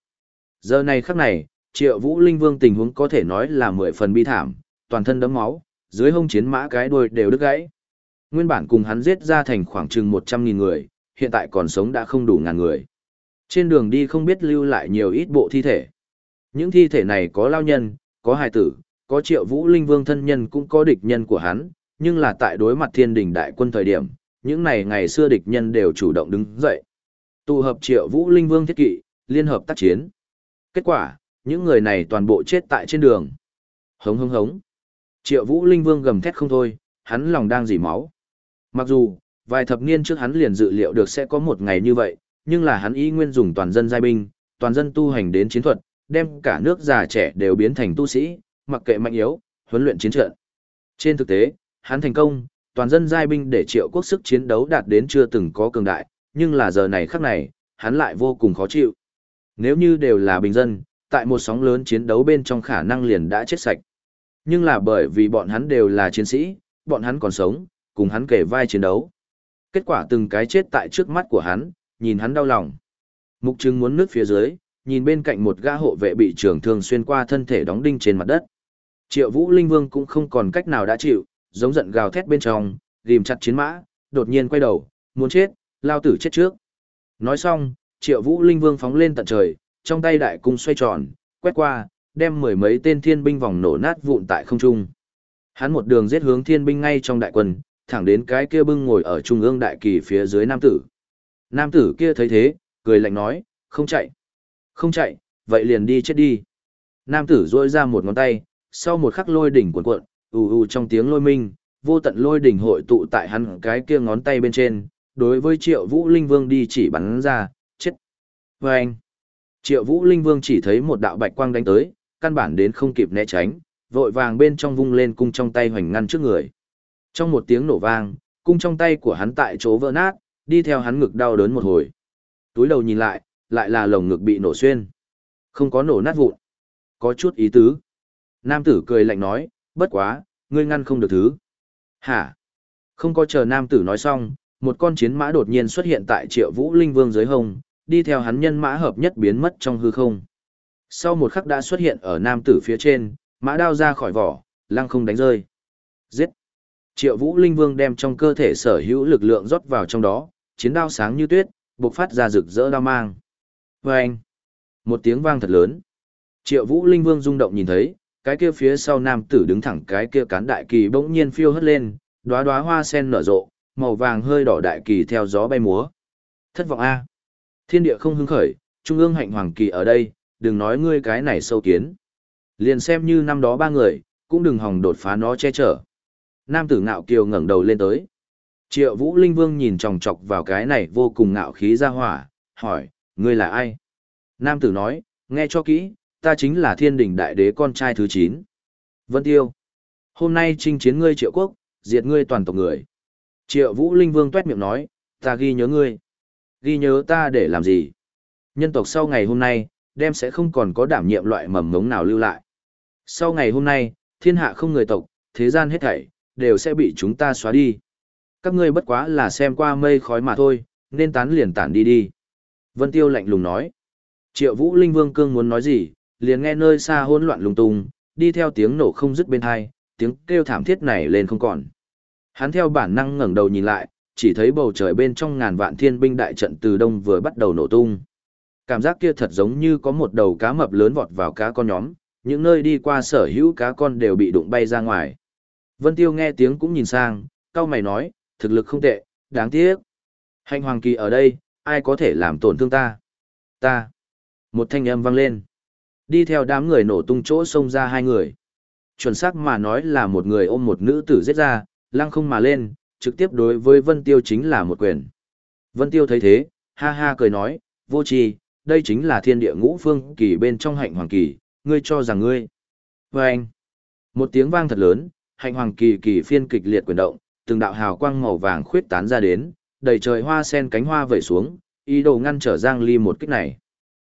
Speaker 1: Giờ này khắc này, triệu vũ linh vương tình huống có thể nói là mười phần bi thảm, toàn thân đấm máu, dưới hông chiến mã cái đuôi đều đứt gãy. Nguyên bản cùng hắn giết ra thành khoảng chừng 100.000 người, hiện tại còn sống đã không đủ ngàn người. Trên đường đi không biết lưu lại nhiều ít bộ thi thể. Những thi thể này có lao nhân, có hài tử, có triệu vũ linh vương thân nhân cũng có địch nhân của hắn, nhưng là tại đối mặt thiên đình đại quân thời điểm, những này ngày xưa địch nhân đều chủ động đứng dậy. Tụ hợp triệu vũ linh vương thiết kỵ, liên hợp tác chiến. Kết quả, những người này toàn bộ chết tại trên đường. Hống hống hống. Triệu vũ linh vương gầm thét không thôi, hắn lòng đang dỉ máu. Mặc dù, vài thập niên trước hắn liền dự liệu được sẽ có một ngày như vậy, nhưng là hắn ý nguyên dùng toàn dân giai binh, toàn dân tu hành đến chiến thuật, đem cả nước già trẻ đều biến thành tu sĩ, mặc kệ mạnh yếu, huấn luyện chiến trận. Trên thực tế, hắn thành công, toàn dân giai binh để triệu quốc sức chiến đấu đạt đến chưa từng có cường đại, nhưng là giờ này khắc này, hắn lại vô cùng khó chịu. Nếu như đều là bình dân, tại một sóng lớn chiến đấu bên trong khả năng liền đã chết sạch. Nhưng là bởi vì bọn hắn đều là chiến sĩ, bọn hắn còn sống, cùng hắn kể vai chiến đấu. Kết quả từng cái chết tại trước mắt của hắn, nhìn hắn đau lòng. Mục trưng muốn nước phía dưới, nhìn bên cạnh một gã hộ vệ bị trường thương xuyên qua thân thể đóng đinh trên mặt đất. Triệu Vũ Linh Vương cũng không còn cách nào đã chịu, giống giận gào thét bên trong, rìm chặt chiến mã, đột nhiên quay đầu, muốn chết, lao tử chết trước. Nói xong, Triệu Vũ Linh Vương phóng lên tận trời, trong tay đại cung xoay tròn, quét qua, đem mười mấy tên thiên binh vòng nổ nát vụn tại không trung. Hắn một đường giết hướng thiên binh ngay trong đại quân, thẳng đến cái kia bưng ngồi ở trung ương đại kỳ phía dưới nam tử. Nam tử kia thấy thế, cười lạnh nói, không chạy. Không chạy, vậy liền đi chết đi. Nam tử rôi ra một ngón tay, sau một khắc lôi đỉnh cuộn cuộn, ù ù trong tiếng lôi minh, vô tận lôi đỉnh hội tụ tại hắn cái kia ngón tay bên trên, đối với triệu vũ linh vương đi chỉ bắn ra, chết. Và anh, triệu vũ linh vương chỉ thấy một đạo bạch quang đánh tới, căn bản đến không kịp né tránh, vội vàng bên trong vung lên cung trong tay hoành ngăn trước người. Trong một tiếng nổ vang, cung trong tay của hắn tại chỗ vỡ nát, đi theo hắn ngực đau đớn một hồi. Túi đầu nhìn lại, lại là lồng ngực bị nổ xuyên. Không có nổ nát vụn. Có chút ý tứ. Nam tử cười lạnh nói, bất quá, ngươi ngăn không được thứ. Hả? Không có chờ nam tử nói xong, một con chiến mã đột nhiên xuất hiện tại triệu vũ linh vương dưới hồng, đi theo hắn nhân mã hợp nhất biến mất trong hư không. Sau một khắc đã xuất hiện ở nam tử phía trên, mã đao ra khỏi vỏ, lăng không đánh rơi. Giết! Triệu vũ linh vương đem trong cơ thể sở hữu lực lượng rót vào trong đó, chiến đao sáng như tuyết, bộc phát ra rực rỡ đao mang. Vâng! một tiếng vang thật lớn. Triệu Vũ Linh Vương rung động nhìn thấy, cái kia phía sau nam tử đứng thẳng cái kia cán đại kỳ bỗng nhiên phiêu hất lên, đóa đóa hoa sen nở rộ, màu vàng hơi đỏ đại kỳ theo gió bay múa. Thất vọng a. Thiên địa không hứng khởi, trung ương hạnh hoàng kỳ ở đây, đừng nói ngươi cái này sâu kiến. Liền xem như năm đó ba người, cũng đừng hòng đột phá nó che chở. Nam tử ngạo kiều ngẩng đầu lên tới. Triệu Vũ Linh Vương nhìn chòng chọc vào cái này vô cùng ngạo khí ra hỏa, hỏi, ngươi là ai? Nam tử nói, nghe cho kỹ, ta chính là thiên đình đại đế con trai thứ 9. Vân Tiêu. Hôm nay chinh chiến ngươi triệu quốc, diệt ngươi toàn tộc người. Triệu Vũ Linh Vương tuét miệng nói, ta ghi nhớ ngươi. Ghi nhớ ta để làm gì? Nhân tộc sau ngày hôm nay, đem sẽ không còn có đảm nhiệm loại mầm ngống nào lưu lại. Sau ngày hôm nay, thiên hạ không người tộc, thế gian hết thảy, đều sẽ bị chúng ta xóa đi. Các ngươi bất quá là xem qua mây khói mà thôi, nên tán liền tản đi đi. Vân Tiêu lạnh lùng nói. Triệu Vũ Linh Vương cương muốn nói gì, liền nghe nơi xa hỗn loạn lung tung, đi theo tiếng nổ không dứt bên hai, tiếng kêu thảm thiết này lên không còn. Hắn theo bản năng ngẩng đầu nhìn lại, chỉ thấy bầu trời bên trong ngàn vạn thiên binh đại trận từ đông vừa bắt đầu nổ tung. Cảm giác kia thật giống như có một đầu cá mập lớn vọt vào cá con nhóm, những nơi đi qua sở hữu cá con đều bị đụng bay ra ngoài. Vân Tiêu nghe tiếng cũng nhìn sang, cao mày nói, thực lực không tệ, đáng tiếc. Hành hoàng kỳ ở đây, ai có thể làm tổn thương ta? Ta. Một thanh âm vang lên. Đi theo đám người nổ tung chỗ xông ra hai người. Chuẩn xác mà nói là một người ôm một nữ tử giết ra, lăng không mà lên, trực tiếp đối với Vân Tiêu chính là một quyền. Vân Tiêu thấy thế, ha ha cười nói, vô trì, đây chính là thiên địa ngũ phương kỳ bên trong hạnh hoàng kỳ, ngươi cho rằng ngươi. Và anh, một tiếng vang thật lớn, hạnh hoàng kỳ kỳ phiên kịch liệt quyền động, từng đạo hào quang màu vàng khuyết tán ra đến, đầy trời hoa sen cánh hoa vẩy xuống, ý đồ ngăn trở Giang Ly một kích này.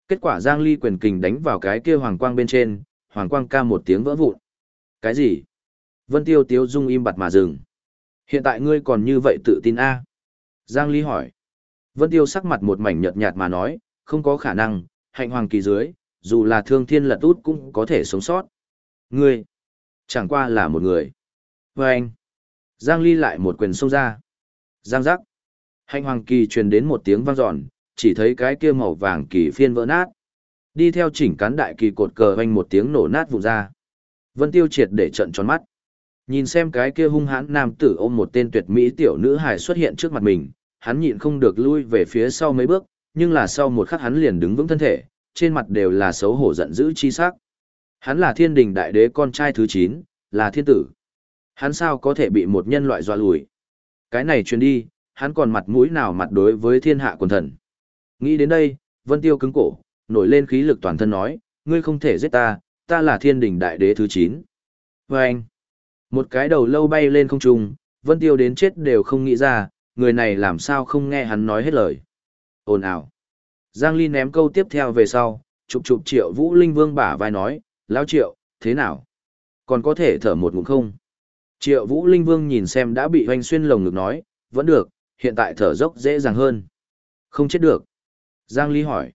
Speaker 1: Kết quả Giang Ly quyền kình đánh vào cái kia hoàng quang bên trên, hoàng quang ca một tiếng vỡ vụn. Cái gì? Vân Tiêu Tiếu Dung im bặt mà dừng. Hiện tại ngươi còn như vậy tự tin a? Giang Ly hỏi. Vân Tiêu sắc mặt một mảnh nhợt nhạt mà nói, không có khả năng, hạnh hoàng kỳ dưới, dù là thương thiên lật út cũng có thể sống sót. Ngươi, chẳng qua là một người. Và anh, Giang Ly lại một quyền xông ra. Giang giác. Hạnh hoàng kỳ truyền đến một tiếng vang dọn, chỉ thấy cái kia màu vàng kỳ phiên vỡ nát. Đi theo chỉnh cán đại kỳ cột cờ vang một tiếng nổ nát vụn ra. Vân Tiêu triệt để trận tròn mắt. Nhìn xem cái kia hung hãn nam tử ôm một tên tuyệt mỹ tiểu nữ hài xuất hiện trước mặt mình, hắn nhịn không được lui về phía sau mấy bước, nhưng là sau một khắc hắn liền đứng vững thân thể, trên mặt đều là xấu hổ giận dữ chi sắc. Hắn là thiên đình đại đế con trai thứ 9, là thiên tử. Hắn sao có thể bị một nhân loại dọa lùi? Cái này truyền đi, hắn còn mặt mũi nào mặt đối với thiên hạ quần thần. Nghĩ đến đây, Vân Tiêu cứng cổ, nổi lên khí lực toàn thân nói, ngươi không thể giết ta, ta là thiên đình đại đế thứ 9. Và anh, một cái đầu lâu bay lên không trung, Vân Tiêu đến chết đều không nghĩ ra, người này làm sao không nghe hắn nói hết lời. Ồn ào. Giang Ly ném câu tiếp theo về sau, chụp chụp triệu vũ linh vương bả vai nói, lão triệu, thế nào? Còn có thể thở một ngụm không? Triệu vũ linh vương nhìn xem đã bị hoành xuyên lồng ngực nói, vẫn được, hiện tại thở dốc dễ dàng hơn. Không chết được. Giang Ly hỏi.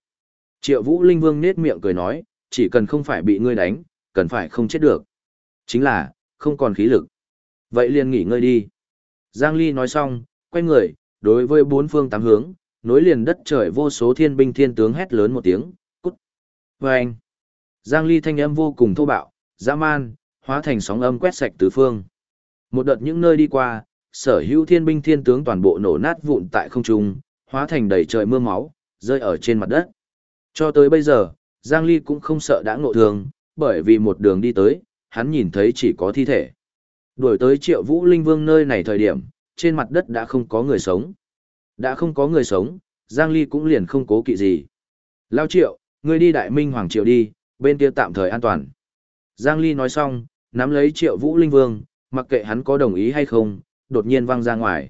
Speaker 1: Triệu vũ linh vương nết miệng cười nói, chỉ cần không phải bị ngươi đánh, cần phải không chết được. Chính là, không còn khí lực. Vậy liền nghỉ ngơi đi. Giang Ly nói xong, quay người, đối với bốn phương tám hướng, nối liền đất trời vô số thiên binh thiên tướng hét lớn một tiếng, cút. Và anh, Giang Ly thanh âm vô cùng thô bạo, dã man, hóa thành sóng âm quét sạch tứ phương. Một đợt những nơi đi qua, sở hữu thiên binh thiên tướng toàn bộ nổ nát vụn tại không trung, hóa thành đầy trời mưa máu, rơi ở trên mặt đất. Cho tới bây giờ, Giang Ly cũng không sợ đã ngộ thường, bởi vì một đường đi tới, hắn nhìn thấy chỉ có thi thể. Đuổi tới triệu vũ linh vương nơi này thời điểm, trên mặt đất đã không có người sống. Đã không có người sống, Giang Ly cũng liền không cố kỵ gì. Lao triệu, ngươi đi đại minh hoàng triệu đi, bên kia tạm thời an toàn. Giang Ly nói xong, nắm lấy triệu vũ linh vương, mặc kệ hắn có đồng ý hay không, đột nhiên văng ra ngoài.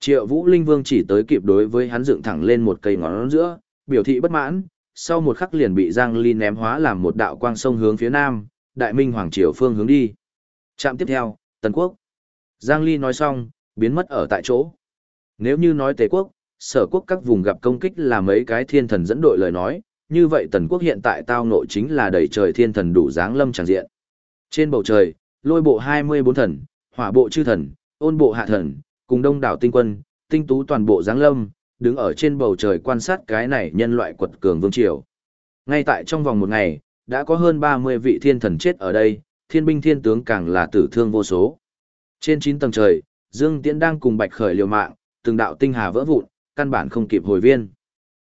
Speaker 1: Triệu vũ linh vương chỉ tới kịp đối với hắn dựng thẳng lên một cây ngón giữa, biểu thị bất mãn, sau một khắc liền bị Giang Ly ném hóa làm một đạo quang sông hướng phía nam, đại minh hoàng triều phương hướng đi. Trạm tiếp theo, Tần Quốc. Giang Ly nói xong, biến mất ở tại chỗ. Nếu như nói Tề Quốc, sở quốc các vùng gặp công kích là mấy cái thiên thần dẫn đội lời nói, như vậy Tần Quốc hiện tại tao nội chính là đầy trời thiên thần đủ dáng lâm tràng diện. Trên bầu trời, lôi bộ 24 thần, hỏa bộ chư thần, ôn bộ hạ thần, cùng đông đảo tinh quân, tinh tú toàn bộ dáng lâm, đứng ở trên bầu trời quan sát cái này nhân loại quật cường vương triều. Ngay tại trong vòng một ngày, đã có hơn 30 vị thiên thần chết ở đây, thiên binh thiên tướng càng là tử thương vô số. Trên 9 tầng trời, Dương Tiễn đang cùng Bạch Khởi liều mạng, từng đạo tinh hà vỡ vụn, căn bản không kịp hồi viên.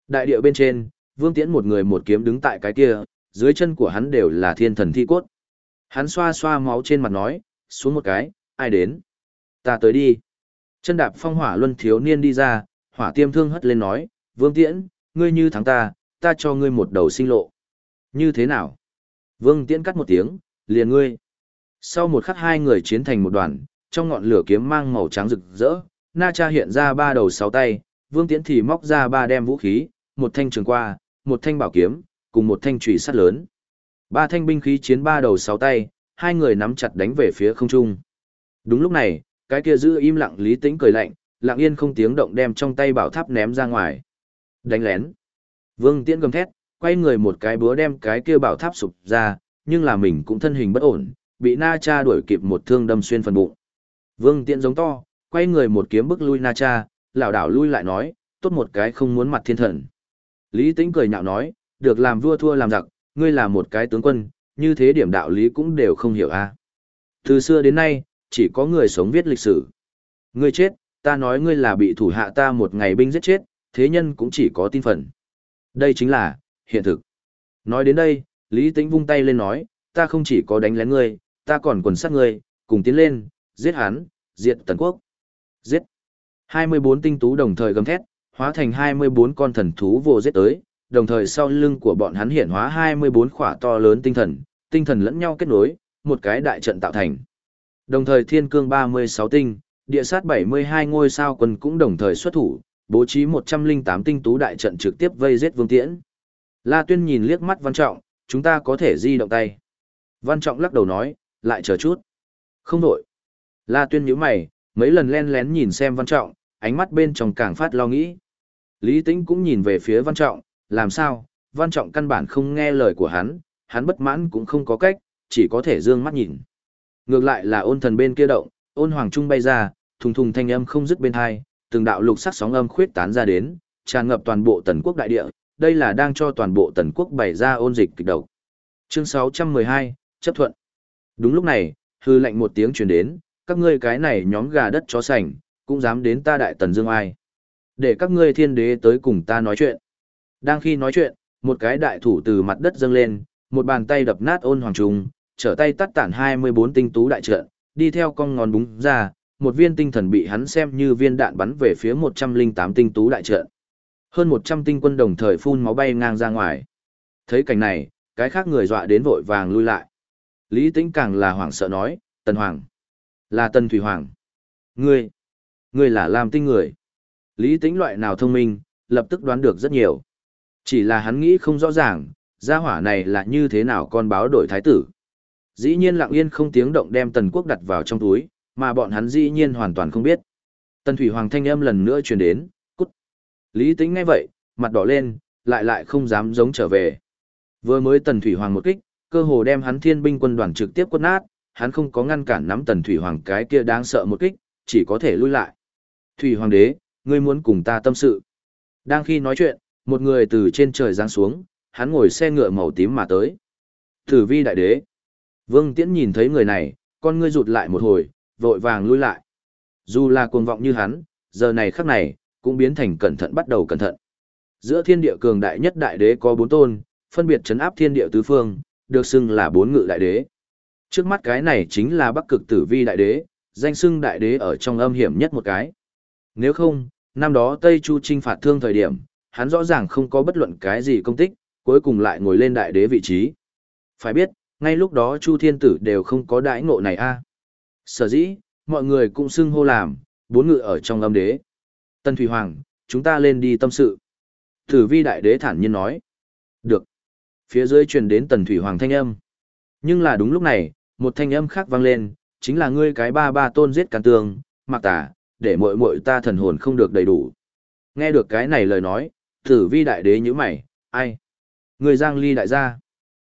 Speaker 1: Đại địa bên trên, Vương Tiễn một người một kiếm đứng tại cái kia, dưới chân của hắn đều là thiên thần thi cốt. Hắn xoa xoa máu trên mặt nói, xuống một cái, ai đến? Ta tới đi. Chân đạp phong hỏa luân thiếu niên đi ra, hỏa tiêm thương hất lên nói, Vương Tiễn, ngươi như thắng ta, ta cho ngươi một đầu sinh lộ. Như thế nào? Vương Tiễn cắt một tiếng, liền ngươi. Sau một khắc hai người chiến thành một đoàn, trong ngọn lửa kiếm mang màu trắng rực rỡ, Na Cha hiện ra ba đầu sáu tay, Vương Tiễn thì móc ra ba đem vũ khí, một thanh trường qua, một thanh bảo kiếm, cùng một thanh trùy sắt lớn. Ba thanh binh khí chiến ba đầu sáu tay, hai người nắm chặt đánh về phía không trung. Đúng lúc này, cái kia giữ im lặng lý tĩnh cười lạnh, lặng yên không tiếng động đem trong tay bảo tháp ném ra ngoài. Đánh lén. Vương Tiễn gầm thét, quay người một cái búa đem cái kia bảo tháp sụp ra, nhưng là mình cũng thân hình bất ổn, bị Na Cha đuổi kịp một thương đâm xuyên phần bụng. Vương Tiễn giống to, quay người một kiếm bức lui Na Cha, lảo đảo lui lại nói, tốt một cái không muốn mặt thiên thần. Lý Tĩnh cười nhạo nói, được làm vua thua làm giặc, ngươi là một cái tướng quân, như thế điểm đạo lý cũng đều không hiểu a. À. Từ xưa đến nay, chỉ có người sống viết lịch sử. Ngươi chết, ta nói ngươi là bị thủ hạ ta một ngày binh giết chết, thế nhân cũng chỉ có tin phần. Đây chính là, hiện thực. Nói đến đây, Lý Tĩnh vung tay lên nói, ta không chỉ có đánh lén ngươi, ta còn quần sát ngươi, cùng tiến lên, giết hắn, diệt tần quốc. Giết. 24 tinh tú đồng thời gầm thét, hóa thành 24 con thần thú vô giết tới, đồng thời sau lưng của bọn hắn hiện hóa 24 khỏa to lớn tinh thần, tinh thần lẫn nhau kết nối, một cái đại trận tạo thành. Đồng thời thiên cương 36 tinh, địa sát 72 ngôi sao quân cũng đồng thời xuất thủ, bố trí 108 tinh tú đại trận trực tiếp vây giết Vương Tiễn. La Tuyên nhìn liếc mắt Văn Trọng, chúng ta có thể di động tay. Văn Trọng lắc đầu nói, lại chờ chút. Không đổi. La Tuyên nhíu mày, mấy lần len lén nhìn xem Văn Trọng, ánh mắt bên trong càng phát lo nghĩ. Lý Tĩnh cũng nhìn về phía Văn Trọng, làm sao, Văn Trọng căn bản không nghe lời của hắn, hắn bất mãn cũng không có cách, chỉ có thể dương mắt nhìn. Ngược lại là ôn thần bên kia động, ôn hoàng trung bay ra, thùng thùng thanh âm không dứt bên hai, từng đạo lục sắc sóng âm khuyết tán ra đến, tràn ngập toàn bộ tần quốc đại địa, đây là đang cho toàn bộ tần quốc bày ra ôn dịch kịch độc. Chương 612, chấp thuận. Đúng lúc này, hư lệnh một tiếng truyền đến, các ngươi cái này nhóm gà đất chó sành, cũng dám đến ta đại tần dương ai. Để các ngươi thiên đế tới cùng ta nói chuyện. Đang khi nói chuyện, một cái đại thủ từ mặt đất dâng lên, một bàn tay đập nát ôn hoàng trung, trở tay tắt tản 24 tinh tú đại trận, đi theo con ngón búng ra, một viên tinh thần bị hắn xem như viên đạn bắn về phía 108 tinh tú đại trận. Hơn 100 tinh quân đồng thời phun máu bay ngang ra ngoài. Thấy cảnh này, cái khác người dọa đến vội vàng lui lại. Lý Tĩnh càng là hoảng sợ nói, Tần Hoàng, là Tần Thủy Hoàng. Ngươi, ngươi là làm tinh người. Lý Tĩnh loại nào thông minh, lập tức đoán được rất nhiều. Chỉ là hắn nghĩ không rõ ràng, gia hỏa này là như thế nào con báo đổi thái tử. Dĩ nhiên lặng yên không tiếng động đem tần quốc đặt vào trong túi, mà bọn hắn dĩ nhiên hoàn toàn không biết. Tần Thủy Hoàng thanh âm lần nữa truyền đến, cút. Lý tính ngay vậy, mặt đỏ lên, lại lại không dám giống trở về. Vừa mới Tần Thủy Hoàng một kích, cơ hồ đem hắn thiên binh quân đoàn trực tiếp quất nát, hắn không có ngăn cản nắm Tần Thủy Hoàng cái kia đáng sợ một kích, chỉ có thể lui lại. Thủy Hoàng đế, ngươi muốn cùng ta tâm sự. Đang khi nói chuyện, một người từ trên trời giáng xuống, hắn ngồi xe ngựa màu tím mà tới. Tử vi đại đế. Vương Tiễn nhìn thấy người này, con ngươi rụt lại một hồi, vội vàng lui lại. Dù là cuồng vọng như hắn, giờ này khắc này, cũng biến thành cẩn thận bắt đầu cẩn thận. Giữa thiên địa cường đại nhất đại đế có bốn tôn, phân biệt chấn áp thiên địa tứ phương, được xưng là bốn ngự đại đế. Trước mắt cái này chính là bắc cực tử vi đại đế, danh xưng đại đế ở trong âm hiểm nhất một cái. Nếu không, năm đó Tây Chu trinh phạt thương thời điểm, hắn rõ ràng không có bất luận cái gì công tích, cuối cùng lại ngồi lên đại đế vị trí. Phải biết, ngay lúc đó Chu Thiên Tử đều không có đãi ngộ này a. À. Sở dĩ, mọi người cũng xưng hô làm, bốn ngự ở trong âm đế. Tân Thủy Hoàng, chúng ta lên đi tâm sự. Tử vi đại đế thản nhiên nói. Được. Phía dưới truyền đến Tần Thủy Hoàng thanh âm. Nhưng là đúng lúc này, một thanh âm khác vang lên, chính là ngươi cái ba ba tôn giết càn tường, mặc tả, để muội muội ta thần hồn không được đầy đủ. Nghe được cái này lời nói, tử vi đại đế như mày, ai? Người Giang Ly đại gia.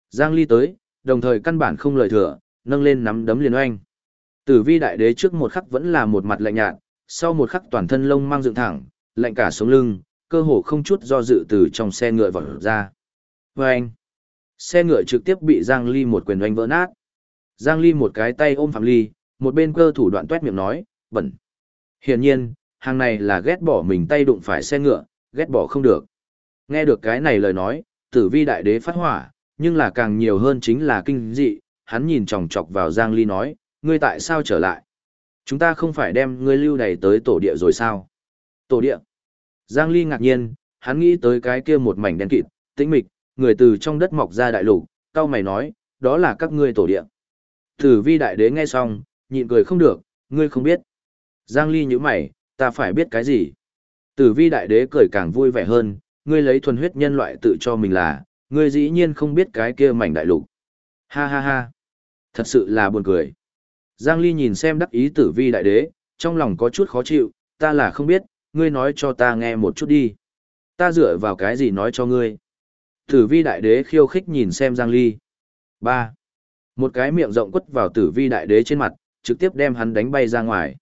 Speaker 1: Giang Ly tới, đồng thời căn bản không lời thừa, nâng lên nắm đấm liền oanh. Tử vi đại đế trước một khắc vẫn là một mặt lạnh nhạt, sau một khắc toàn thân lông mang dựng thẳng, lạnh cả sống lưng, cơ hồ không chút do dự từ trong xe ngựa vọt ra. Oanh! Xe ngựa trực tiếp bị Giang Ly một quyền oanh vỡ nát. Giang Ly một cái tay ôm Phạm Ly, một bên cơ thủ đoạn tuét miệng nói, bẩn. Hiển nhiên, hàng này là ghét bỏ mình tay đụng phải xe ngựa, ghét bỏ không được. Nghe được cái này lời nói, tử vi đại đế phát hỏa, nhưng là càng nhiều hơn chính là kinh dị, hắn nhìn chòng chọc vào Giang Ly nói, ngươi tại sao trở lại? Chúng ta không phải đem ngươi lưu đầy tới tổ địa rồi sao? Tổ địa? Giang Ly ngạc nhiên, hắn nghĩ tới cái kia một mảnh đen kịt, tĩnh mịch, người từ trong đất mọc ra đại lục, cao mày nói, đó là các ngươi tổ địa. Tử vi đại đế nghe xong, nhịn cười không được, ngươi không biết. Giang Ly như mày, ta phải biết cái gì? Tử vi đại đế cười càng vui vẻ hơn, ngươi lấy thuần huyết nhân loại tự cho mình là, ngươi dĩ nhiên không biết cái kia mảnh đại lục. Ha ha ha. Thật sự là buồn cười. Giang Ly nhìn xem đắc ý tử vi đại đế, trong lòng có chút khó chịu, ta là không biết, ngươi nói cho ta nghe một chút đi. Ta dựa vào cái gì nói cho ngươi. Tử vi đại đế khiêu khích nhìn xem Giang Ly. 3. Một cái miệng rộng quất vào tử vi đại đế trên mặt, trực tiếp đem hắn đánh bay ra ngoài.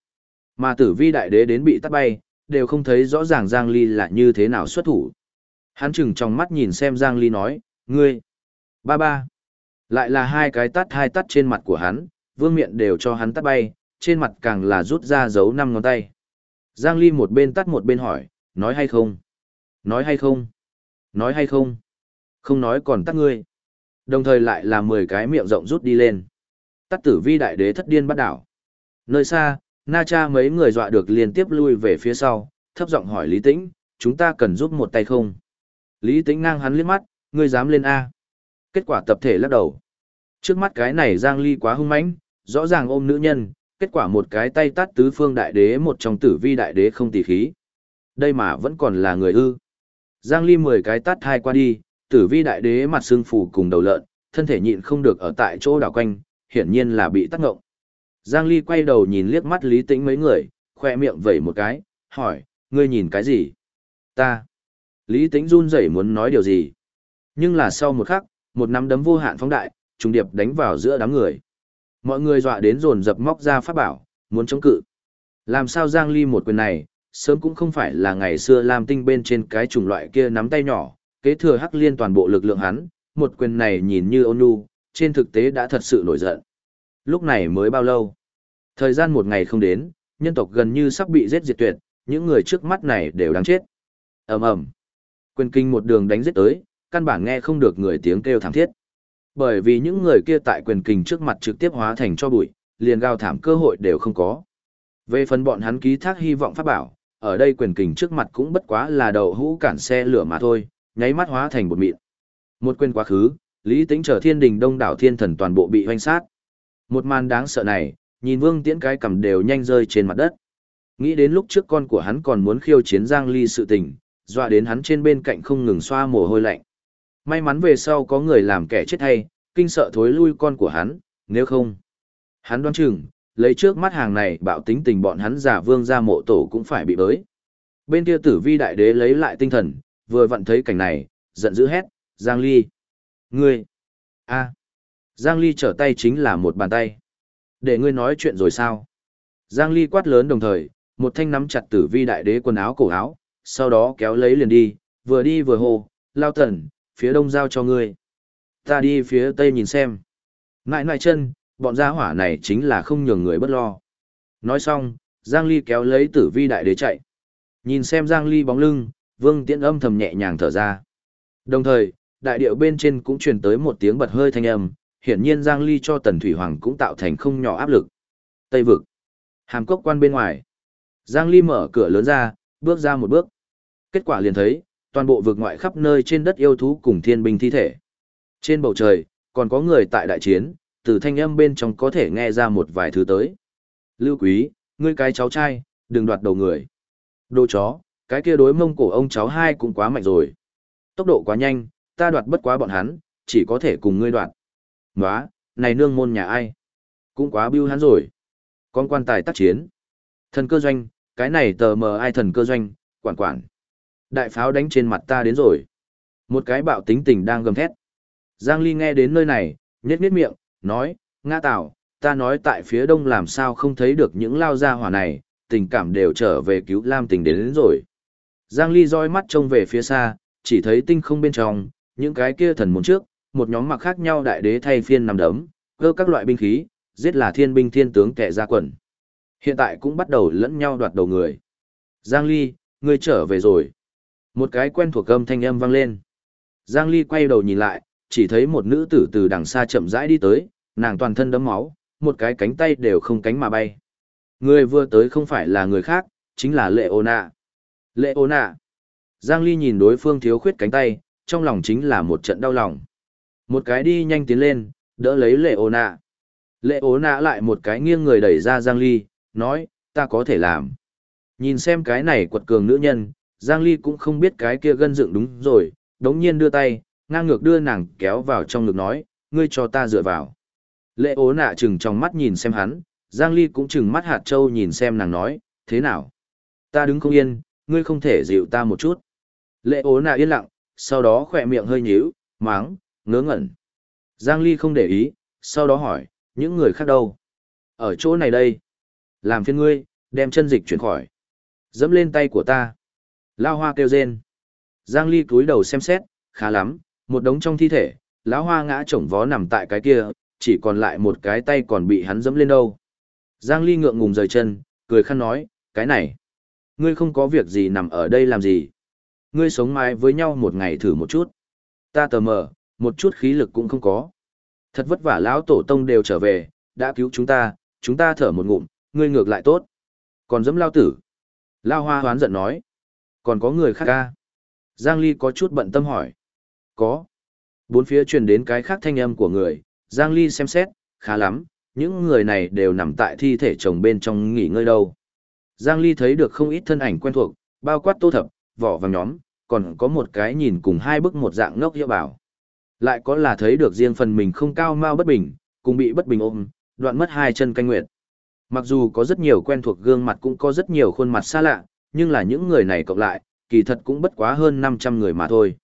Speaker 1: Mà tử vi đại đế đến bị tắt bay, đều không thấy rõ ràng Giang Ly là như thế nào xuất thủ. Hắn chừng trong mắt nhìn xem Giang Ly nói, ngươi, ba ba. Lại là hai cái tắt hai tắt trên mặt của hắn, vương miện đều cho hắn tắt bay, trên mặt càng là rút ra dấu năm ngón tay. Giang Ly một bên tắt một bên hỏi, nói hay không? Nói hay không? Nói hay không? Không nói còn tắt ngươi. Đồng thời lại là 10 cái miệng rộng rút đi lên. Tắt tử vi đại đế thất điên bắt đảo. Nơi xa, Na Cha mấy người dọa được liên tiếp lui về phía sau, thấp giọng hỏi Lý Tĩnh, chúng ta cần giúp một tay không? Lý Tĩnh ngang hắn liếc mắt, ngươi dám lên A. Kết quả tập thể lắc đầu. Trước mắt cái này Giang Ly quá hung mãnh, rõ ràng ôm nữ nhân, kết quả một cái tay tát tứ phương đại đế một trong tử vi đại đế không tỉ khí. Đây mà vẫn còn là người ư. Giang Ly 10 cái tát hai qua đi, tử vi đại đế mặt xương phủ cùng đầu lợn, thân thể nhịn không được ở tại chỗ đảo quanh, hiển nhiên là bị tác ngộng. Giang Ly quay đầu nhìn liếc mắt Lý Tĩnh mấy người, khoe miệng vẩy một cái, hỏi, ngươi nhìn cái gì? Ta. Lý Tĩnh run rẩy muốn nói điều gì. Nhưng là sau một khắc, một nắm đấm vô hạn phóng đại, trùng điệp đánh vào giữa đám người. Mọi người dọa đến dồn dập móc ra pháp bảo, muốn chống cự. Làm sao Giang Ly một quyền này, sớm cũng không phải là ngày xưa làm tinh bên trên cái chủng loại kia nắm tay nhỏ, kế thừa hắc liên toàn bộ lực lượng hắn, một quyền này nhìn như ôn nhu, trên thực tế đã thật sự nổi giận. Lúc này mới bao lâu? Thời gian một ngày không đến, nhân tộc gần như sắp bị giết diệt tuyệt, những người trước mắt này đều đáng chết. ầm ầm, Quyền kinh một đường đánh giết tới, căn bản nghe không được người tiếng kêu thảm thiết. Bởi vì những người kia tại quyền kinh trước mặt trực tiếp hóa thành cho bụi, liền gào thảm cơ hội đều không có. Về phần bọn hắn ký thác hy vọng pháp bảo, ở đây quyền kình trước mặt cũng bất quá là đầu hũ cản xe lửa mà thôi, nháy mắt hóa thành bột mịn. Một quên quá khứ, Lý Tĩnh trở thiên đình đông đảo thiên thần toàn bộ bị hoanh sát. Một màn đáng sợ này, nhìn Vương Tiễn cái cầm đều nhanh rơi trên mặt đất. Nghĩ đến lúc trước con của hắn còn muốn khiêu chiến Giang Ly sự tình, dọa đến hắn trên bên cạnh không ngừng xoa mồ hôi lạnh. May mắn về sau có người làm kẻ chết hay, kinh sợ thối lui con của hắn, nếu không. Hắn đoán chừng, lấy trước mắt hàng này bạo tính tình bọn hắn giả vương ra mộ tổ cũng phải bị bới. Bên kia tử vi đại đế lấy lại tinh thần, vừa vặn thấy cảnh này, giận dữ hét, Giang Ly. Ngươi! a Giang Ly trở tay chính là một bàn tay. Để ngươi nói chuyện rồi sao? Giang Ly quát lớn đồng thời, một thanh nắm chặt tử vi đại đế quần áo cổ áo, sau đó kéo lấy liền đi, vừa đi vừa hô, lao tần, phía đông giao cho ngươi. Ta đi phía tây nhìn xem. Ngại ngại chân, bọn gia hỏa này chính là không nhường người bất lo. Nói xong, Giang Ly kéo lấy tử vi đại đế chạy. Nhìn xem Giang Ly bóng lưng, Vương Tiễn âm thầm nhẹ nhàng thở ra. Đồng thời, đại điệu bên trên cũng truyền tới một tiếng bật hơi thanh âm, hiển nhiên Giang Ly cho Tần Thủy Hoàng cũng tạo thành không nhỏ áp lực. Tây vực. Hàm cốc quan bên ngoài. Giang Ly mở cửa lớn ra, bước ra một bước. Kết quả liền thấy, toàn bộ vực ngoại khắp nơi trên đất yêu thú cùng thiên binh thi thể. Trên bầu trời, còn có người tại đại chiến, từ thanh âm bên trong có thể nghe ra một vài thứ tới. Lưu quý, ngươi cái cháu trai, đừng đoạt đầu người. Đồ chó, cái kia đối mông cổ ông cháu hai cũng quá mạnh rồi. Tốc độ quá nhanh, ta đoạt bất quá bọn hắn, chỉ có thể cùng ngươi đoạt. Nóa, này nương môn nhà ai? Cũng quá bưu hắn rồi. Con quan tài tác chiến. Thần cơ doanh, cái này tờ mờ ai thần cơ doanh, quản quản. Đại pháo đánh trên mặt ta đến rồi. Một cái bạo tính tình đang gầm thét. Giang Ly nghe đến nơi này, nhếch nhếch miệng, nói, Nga tào, ta nói tại phía đông làm sao không thấy được những lao gia hỏa này, tình cảm đều trở về cứu Lam tình đến, đến rồi. Giang Ly roi mắt trông về phía xa, chỉ thấy tinh không bên trong, những cái kia thần môn trước, một nhóm mặc khác nhau đại đế thay phiên nằm đấm, cơ các loại binh khí, giết là thiên binh thiên tướng kẻ ra quần. Hiện tại cũng bắt đầu lẫn nhau đoạt đầu người. Giang Ly, ngươi trở về rồi. Một cái quen thuộc âm thanh âm vang lên. Giang Ly quay đầu nhìn lại, chỉ thấy một nữ tử từ đằng xa chậm rãi đi tới, nàng toàn thân đấm máu, một cái cánh tay đều không cánh mà bay. Người vừa tới không phải là người khác, chính là Lệ Ô Nạ. Lệ Ô Nạ. Giang Ly nhìn đối phương thiếu khuyết cánh tay, trong lòng chính là một trận đau lòng. Một cái đi nhanh tiến lên, đỡ lấy Lệ Ô Nạ. Lệ ô nạ lại một cái nghiêng người đẩy ra Giang Ly, nói, ta có thể làm. Nhìn xem cái này quật cường nữ nhân, Giang Ly cũng không biết cái kia gân dựng đúng rồi, đống nhiên đưa tay, ngang ngược đưa nàng kéo vào trong ngực nói, ngươi cho ta dựa vào. Lệ ố nạ chừng trong mắt nhìn xem hắn, Giang Ly cũng chừng mắt hạt châu nhìn xem nàng nói, thế nào? Ta đứng không yên, ngươi không thể dịu ta một chút. Lệ ố nạ yên lặng, sau đó khỏe miệng hơi nhíu, máng, ngớ ngẩn. Giang Ly không để ý, sau đó hỏi, những người khác đâu? Ở chỗ này đây. Làm phiên ngươi, đem chân dịch chuyển khỏi. Dẫm lên tay của ta. Lao hoa kêu rên. Giang Ly cúi đầu xem xét, khá lắm, một đống trong thi thể, lão hoa ngã chổng vó nằm tại cái kia, chỉ còn lại một cái tay còn bị hắn dẫm lên đâu. Giang Ly ngượng ngùng rời chân, cười khăn nói, cái này. Ngươi không có việc gì nằm ở đây làm gì. Ngươi sống mái với nhau một ngày thử một chút. Ta tờ mờ, một chút khí lực cũng không có. Thật vất vả lão tổ tông đều trở về, đã cứu chúng ta, chúng ta thở một ngụm, ngươi ngược lại tốt. Còn dẫm lao tử. Lao hoa hoán giận nói. Còn có người khác ca. Giang Ly có chút bận tâm hỏi. Có. Bốn phía truyền đến cái khác thanh âm của người, Giang Ly xem xét, khá lắm, những người này đều nằm tại thi thể chồng bên trong nghỉ ngơi đâu. Giang Ly thấy được không ít thân ảnh quen thuộc, bao quát tô thập, vỏ vàng nhóm, còn có một cái nhìn cùng hai bức một dạng ngốc hiệu bảo. Lại có là thấy được riêng phần mình không cao mau bất bình, cùng bị bất bình ôm, đoạn mất hai chân canh nguyệt. Mặc dù có rất nhiều quen thuộc gương mặt cũng có rất nhiều khuôn mặt xa lạ, nhưng là những người này cộng lại, kỳ thật cũng bất quá hơn 500 người mà thôi.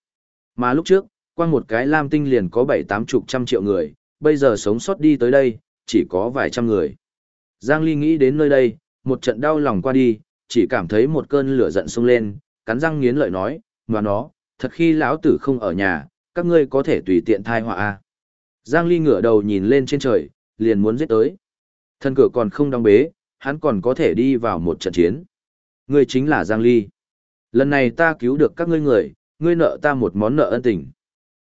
Speaker 1: Mà lúc trước, quang một cái lam tinh liền có 7-8 chục trăm triệu người, bây giờ sống sót đi tới đây, chỉ có vài trăm người. Giang Ly nghĩ đến nơi đây, một trận đau lòng qua đi, chỉ cảm thấy một cơn lửa giận sung lên, cắn răng nghiến lợi nói, mà nó, thật khi lão tử không ở nhà, các ngươi có thể tùy tiện thai họa a. Giang Ly ngửa đầu nhìn lên trên trời, liền muốn giết tới. Thân cửa còn không đóng bế, hắn còn có thể đi vào một trận chiến. Ngươi chính là Giang Ly. Lần này ta cứu được các ngươi người, ngươi nợ ta một món nợ ân tình.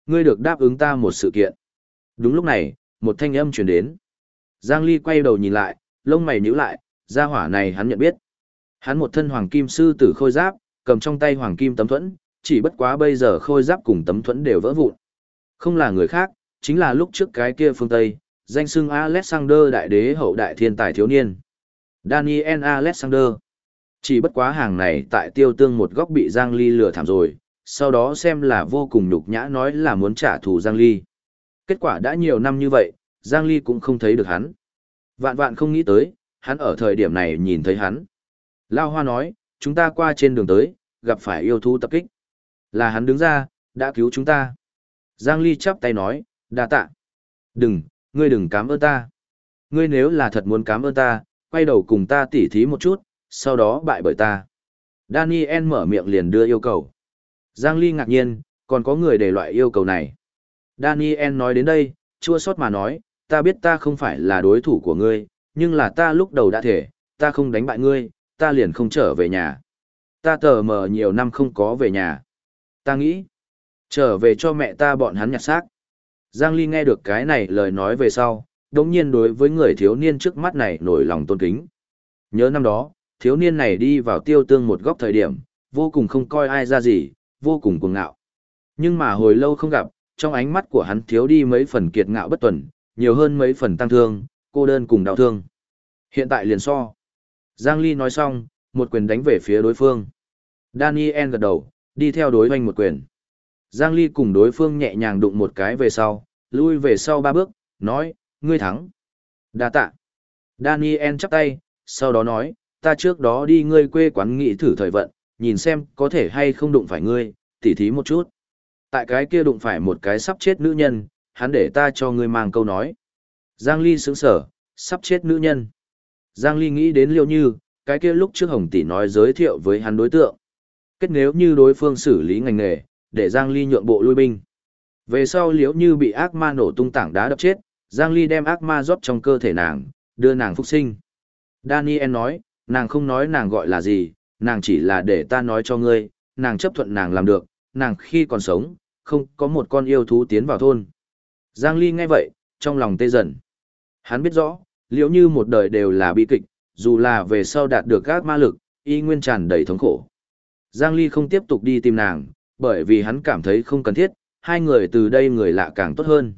Speaker 1: Ngươi được đáp ứng ta một sự kiện. Đúng lúc này, một thanh âm truyền đến. Giang Ly quay đầu nhìn lại, lông mày nhíu lại, gia hỏa này hắn nhận biết. Hắn một thân hoàng kim sư tử khôi giáp, cầm trong tay hoàng kim tấm thuẫn, chỉ bất quá bây giờ khôi giáp cùng tấm thuẫn đều vỡ vụn. Không là người khác, chính là lúc trước cái kia phương Tây, danh xưng Alexander đại đế hậu đại thiên tài thiếu niên. Daniel Alexander. Chỉ bất quá hàng này tại tiêu tương một góc bị Giang Ly lừa thảm rồi, sau đó xem là vô cùng nhục nhã nói là muốn trả thù Giang Ly. Kết quả đã nhiều năm như vậy, Giang Ly cũng không thấy được hắn. Vạn vạn không nghĩ tới, hắn ở thời điểm này nhìn thấy hắn. Lao Hoa nói, chúng ta qua trên đường tới, gặp phải yêu thú tập kích. Là hắn đứng ra, đã cứu chúng ta. Giang Ly chắp tay nói, đa tạ. Đừng, ngươi đừng cảm ơn ta. Ngươi nếu là thật muốn cảm ơn ta, quay đầu cùng ta tỉ thí một chút, sau đó bại bởi ta. Daniel mở miệng liền đưa yêu cầu. Giang Ly ngạc nhiên, còn có người để loại yêu cầu này. Daniel nói đến đây, chua sót mà nói, ta biết ta không phải là đối thủ của ngươi, nhưng là ta lúc đầu đã thể, ta không đánh bại ngươi, ta liền không trở về nhà. Ta tờ mờ nhiều năm không có về nhà. Ta nghĩ, trở về cho mẹ ta bọn hắn nhặt xác. Giang Ly nghe được cái này lời nói về sau, đồng nhiên đối với người thiếu niên trước mắt này nổi lòng tôn kính. Nhớ năm đó, thiếu niên này đi vào tiêu tương một góc thời điểm, vô cùng không coi ai ra gì, vô cùng cuồng ngạo. Nhưng mà hồi lâu không gặp, trong ánh mắt của hắn thiếu đi mấy phần kiệt ngạo bất tuần, nhiều hơn mấy phần tăng thương, cô đơn cùng đau thương. Hiện tại liền so. Giang Ly nói xong, một quyền đánh về phía đối phương. Daniel gật đầu, đi theo đối hoanh một quyền. Giang Ly cùng đối phương nhẹ nhàng đụng một cái về sau, lui về sau ba bước, nói, ngươi thắng. Đa tạ. Daniel chắp tay, sau đó nói, ta trước đó đi ngươi quê quán nghị thử thời vận, nhìn xem có thể hay không đụng phải ngươi, tỉ thí một chút. Tại cái kia đụng phải một cái sắp chết nữ nhân, hắn để ta cho ngươi mang câu nói. Giang Ly sững sở, sắp chết nữ nhân. Giang Ly nghĩ đến liệu như, cái kia lúc trước Hồng Tỷ nói giới thiệu với hắn đối tượng. Kết nếu như đối phương xử lý ngành nghề, để Giang Ly nhượng bộ lui binh. Về sau liệu như bị ác ma nổ tung tảng đá đập chết, Giang Ly đem ác ma rót trong cơ thể nàng, đưa nàng phục sinh. Daniel nói, nàng không nói nàng gọi là gì, nàng chỉ là để ta nói cho ngươi, nàng chấp thuận nàng làm được, nàng khi còn sống, không có một con yêu thú tiến vào thôn. Giang Ly nghe vậy, trong lòng tê dần. Hắn biết rõ, liễu như một đời đều là bi kịch, dù là về sau đạt được các ma lực, y nguyên tràn đầy thống khổ. Giang Ly không tiếp tục đi tìm nàng, bởi vì hắn cảm thấy không cần thiết, hai người từ đây người lạ càng tốt hơn.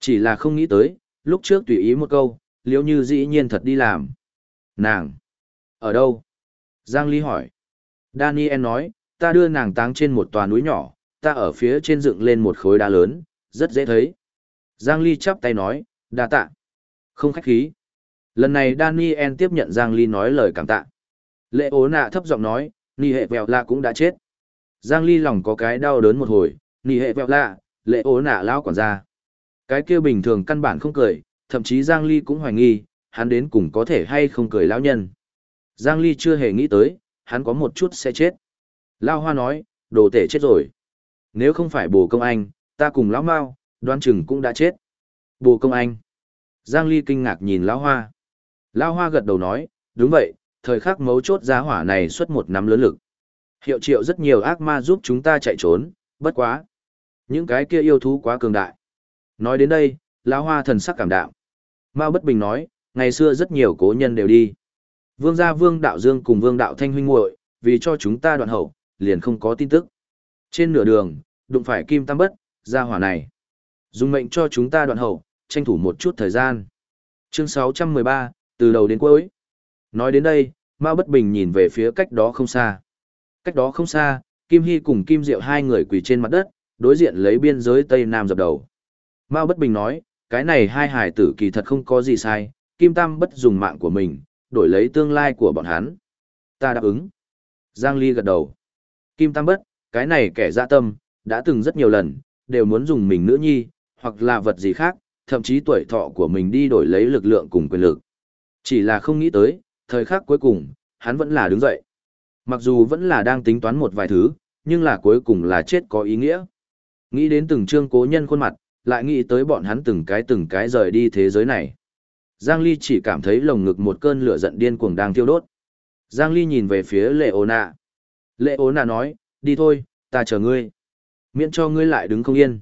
Speaker 1: Chỉ là không nghĩ tới, lúc trước tùy ý một câu, liếu như dĩ nhiên thật đi làm. Nàng! Ở đâu? Giang Ly hỏi. Daniel nói, ta đưa nàng táng trên một tòa núi nhỏ, ta ở phía trên dựng lên một khối đá lớn, rất dễ thấy. Giang Ly chắp tay nói, đa tạ. Không khách khí. Lần này Daniel tiếp nhận Giang Ly nói lời cảm tạ. Lệ ố nạ thấp giọng nói, nì hệ vẹo lạ cũng đã chết. Giang Ly lòng có cái đau đớn một hồi, nì hệ vẹo lạ, lệ ố nạ lao quản ra. Cái kia bình thường căn bản không cười, thậm chí Giang Ly cũng hoài nghi, hắn đến cùng có thể hay không cười lão nhân. Giang Ly chưa hề nghĩ tới, hắn có một chút sẽ chết. Lao Hoa nói, đồ tể chết rồi. Nếu không phải bồ công anh, ta cùng lão Mao, đoan chừng cũng đã chết. Bồ công anh. Giang Ly kinh ngạc nhìn lão Hoa. Lão Hoa gật đầu nói, đúng vậy, thời khắc mấu chốt giá hỏa này xuất một năm lớn lực. Hiệu triệu rất nhiều ác ma giúp chúng ta chạy trốn, bất quá. Những cái kia yêu thú quá cường đại. Nói đến đây, lão Hoa thần sắc cảm đạo. Mao Bất Bình nói, ngày xưa rất nhiều cố nhân đều đi. Vương gia Vương Đạo Dương cùng Vương Đạo Thanh huynh muội, vì cho chúng ta đoạn hậu, liền không có tin tức. Trên nửa đường, đụng phải Kim Tam Bất, gia hỏa này. Dùng mệnh cho chúng ta đoạn hậu, tranh thủ một chút thời gian. Chương 613, từ đầu đến cuối. Nói đến đây, Mao Bất Bình nhìn về phía cách đó không xa. Cách đó không xa, Kim Hy cùng Kim Diệu hai người quỳ trên mặt đất, đối diện lấy biên giới Tây Nam dập đầu. Mao Bất Bình nói, cái này hai hải tử kỳ thật không có gì sai, Kim Tam Bất dùng mạng của mình, đổi lấy tương lai của bọn hắn. Ta đáp ứng. Giang Ly gật đầu. Kim Tam Bất, cái này kẻ dạ tâm, đã từng rất nhiều lần, đều muốn dùng mình nữ nhi, hoặc là vật gì khác, thậm chí tuổi thọ của mình đi đổi lấy lực lượng cùng quyền lực. Chỉ là không nghĩ tới, thời khắc cuối cùng, hắn vẫn là đứng dậy. Mặc dù vẫn là đang tính toán một vài thứ, nhưng là cuối cùng là chết có ý nghĩa. Nghĩ đến từng trương cố nhân khuôn mặt, lại nghĩ tới bọn hắn từng cái từng cái rời đi thế giới này. Giang Ly chỉ cảm thấy lồng ngực một cơn lửa giận điên cuồng đang thiêu đốt. Giang Ly nhìn về phía Lệ Ô Nạ. Lệ Ô Nạ nói, đi thôi, ta chờ ngươi. Miễn cho ngươi lại đứng không yên.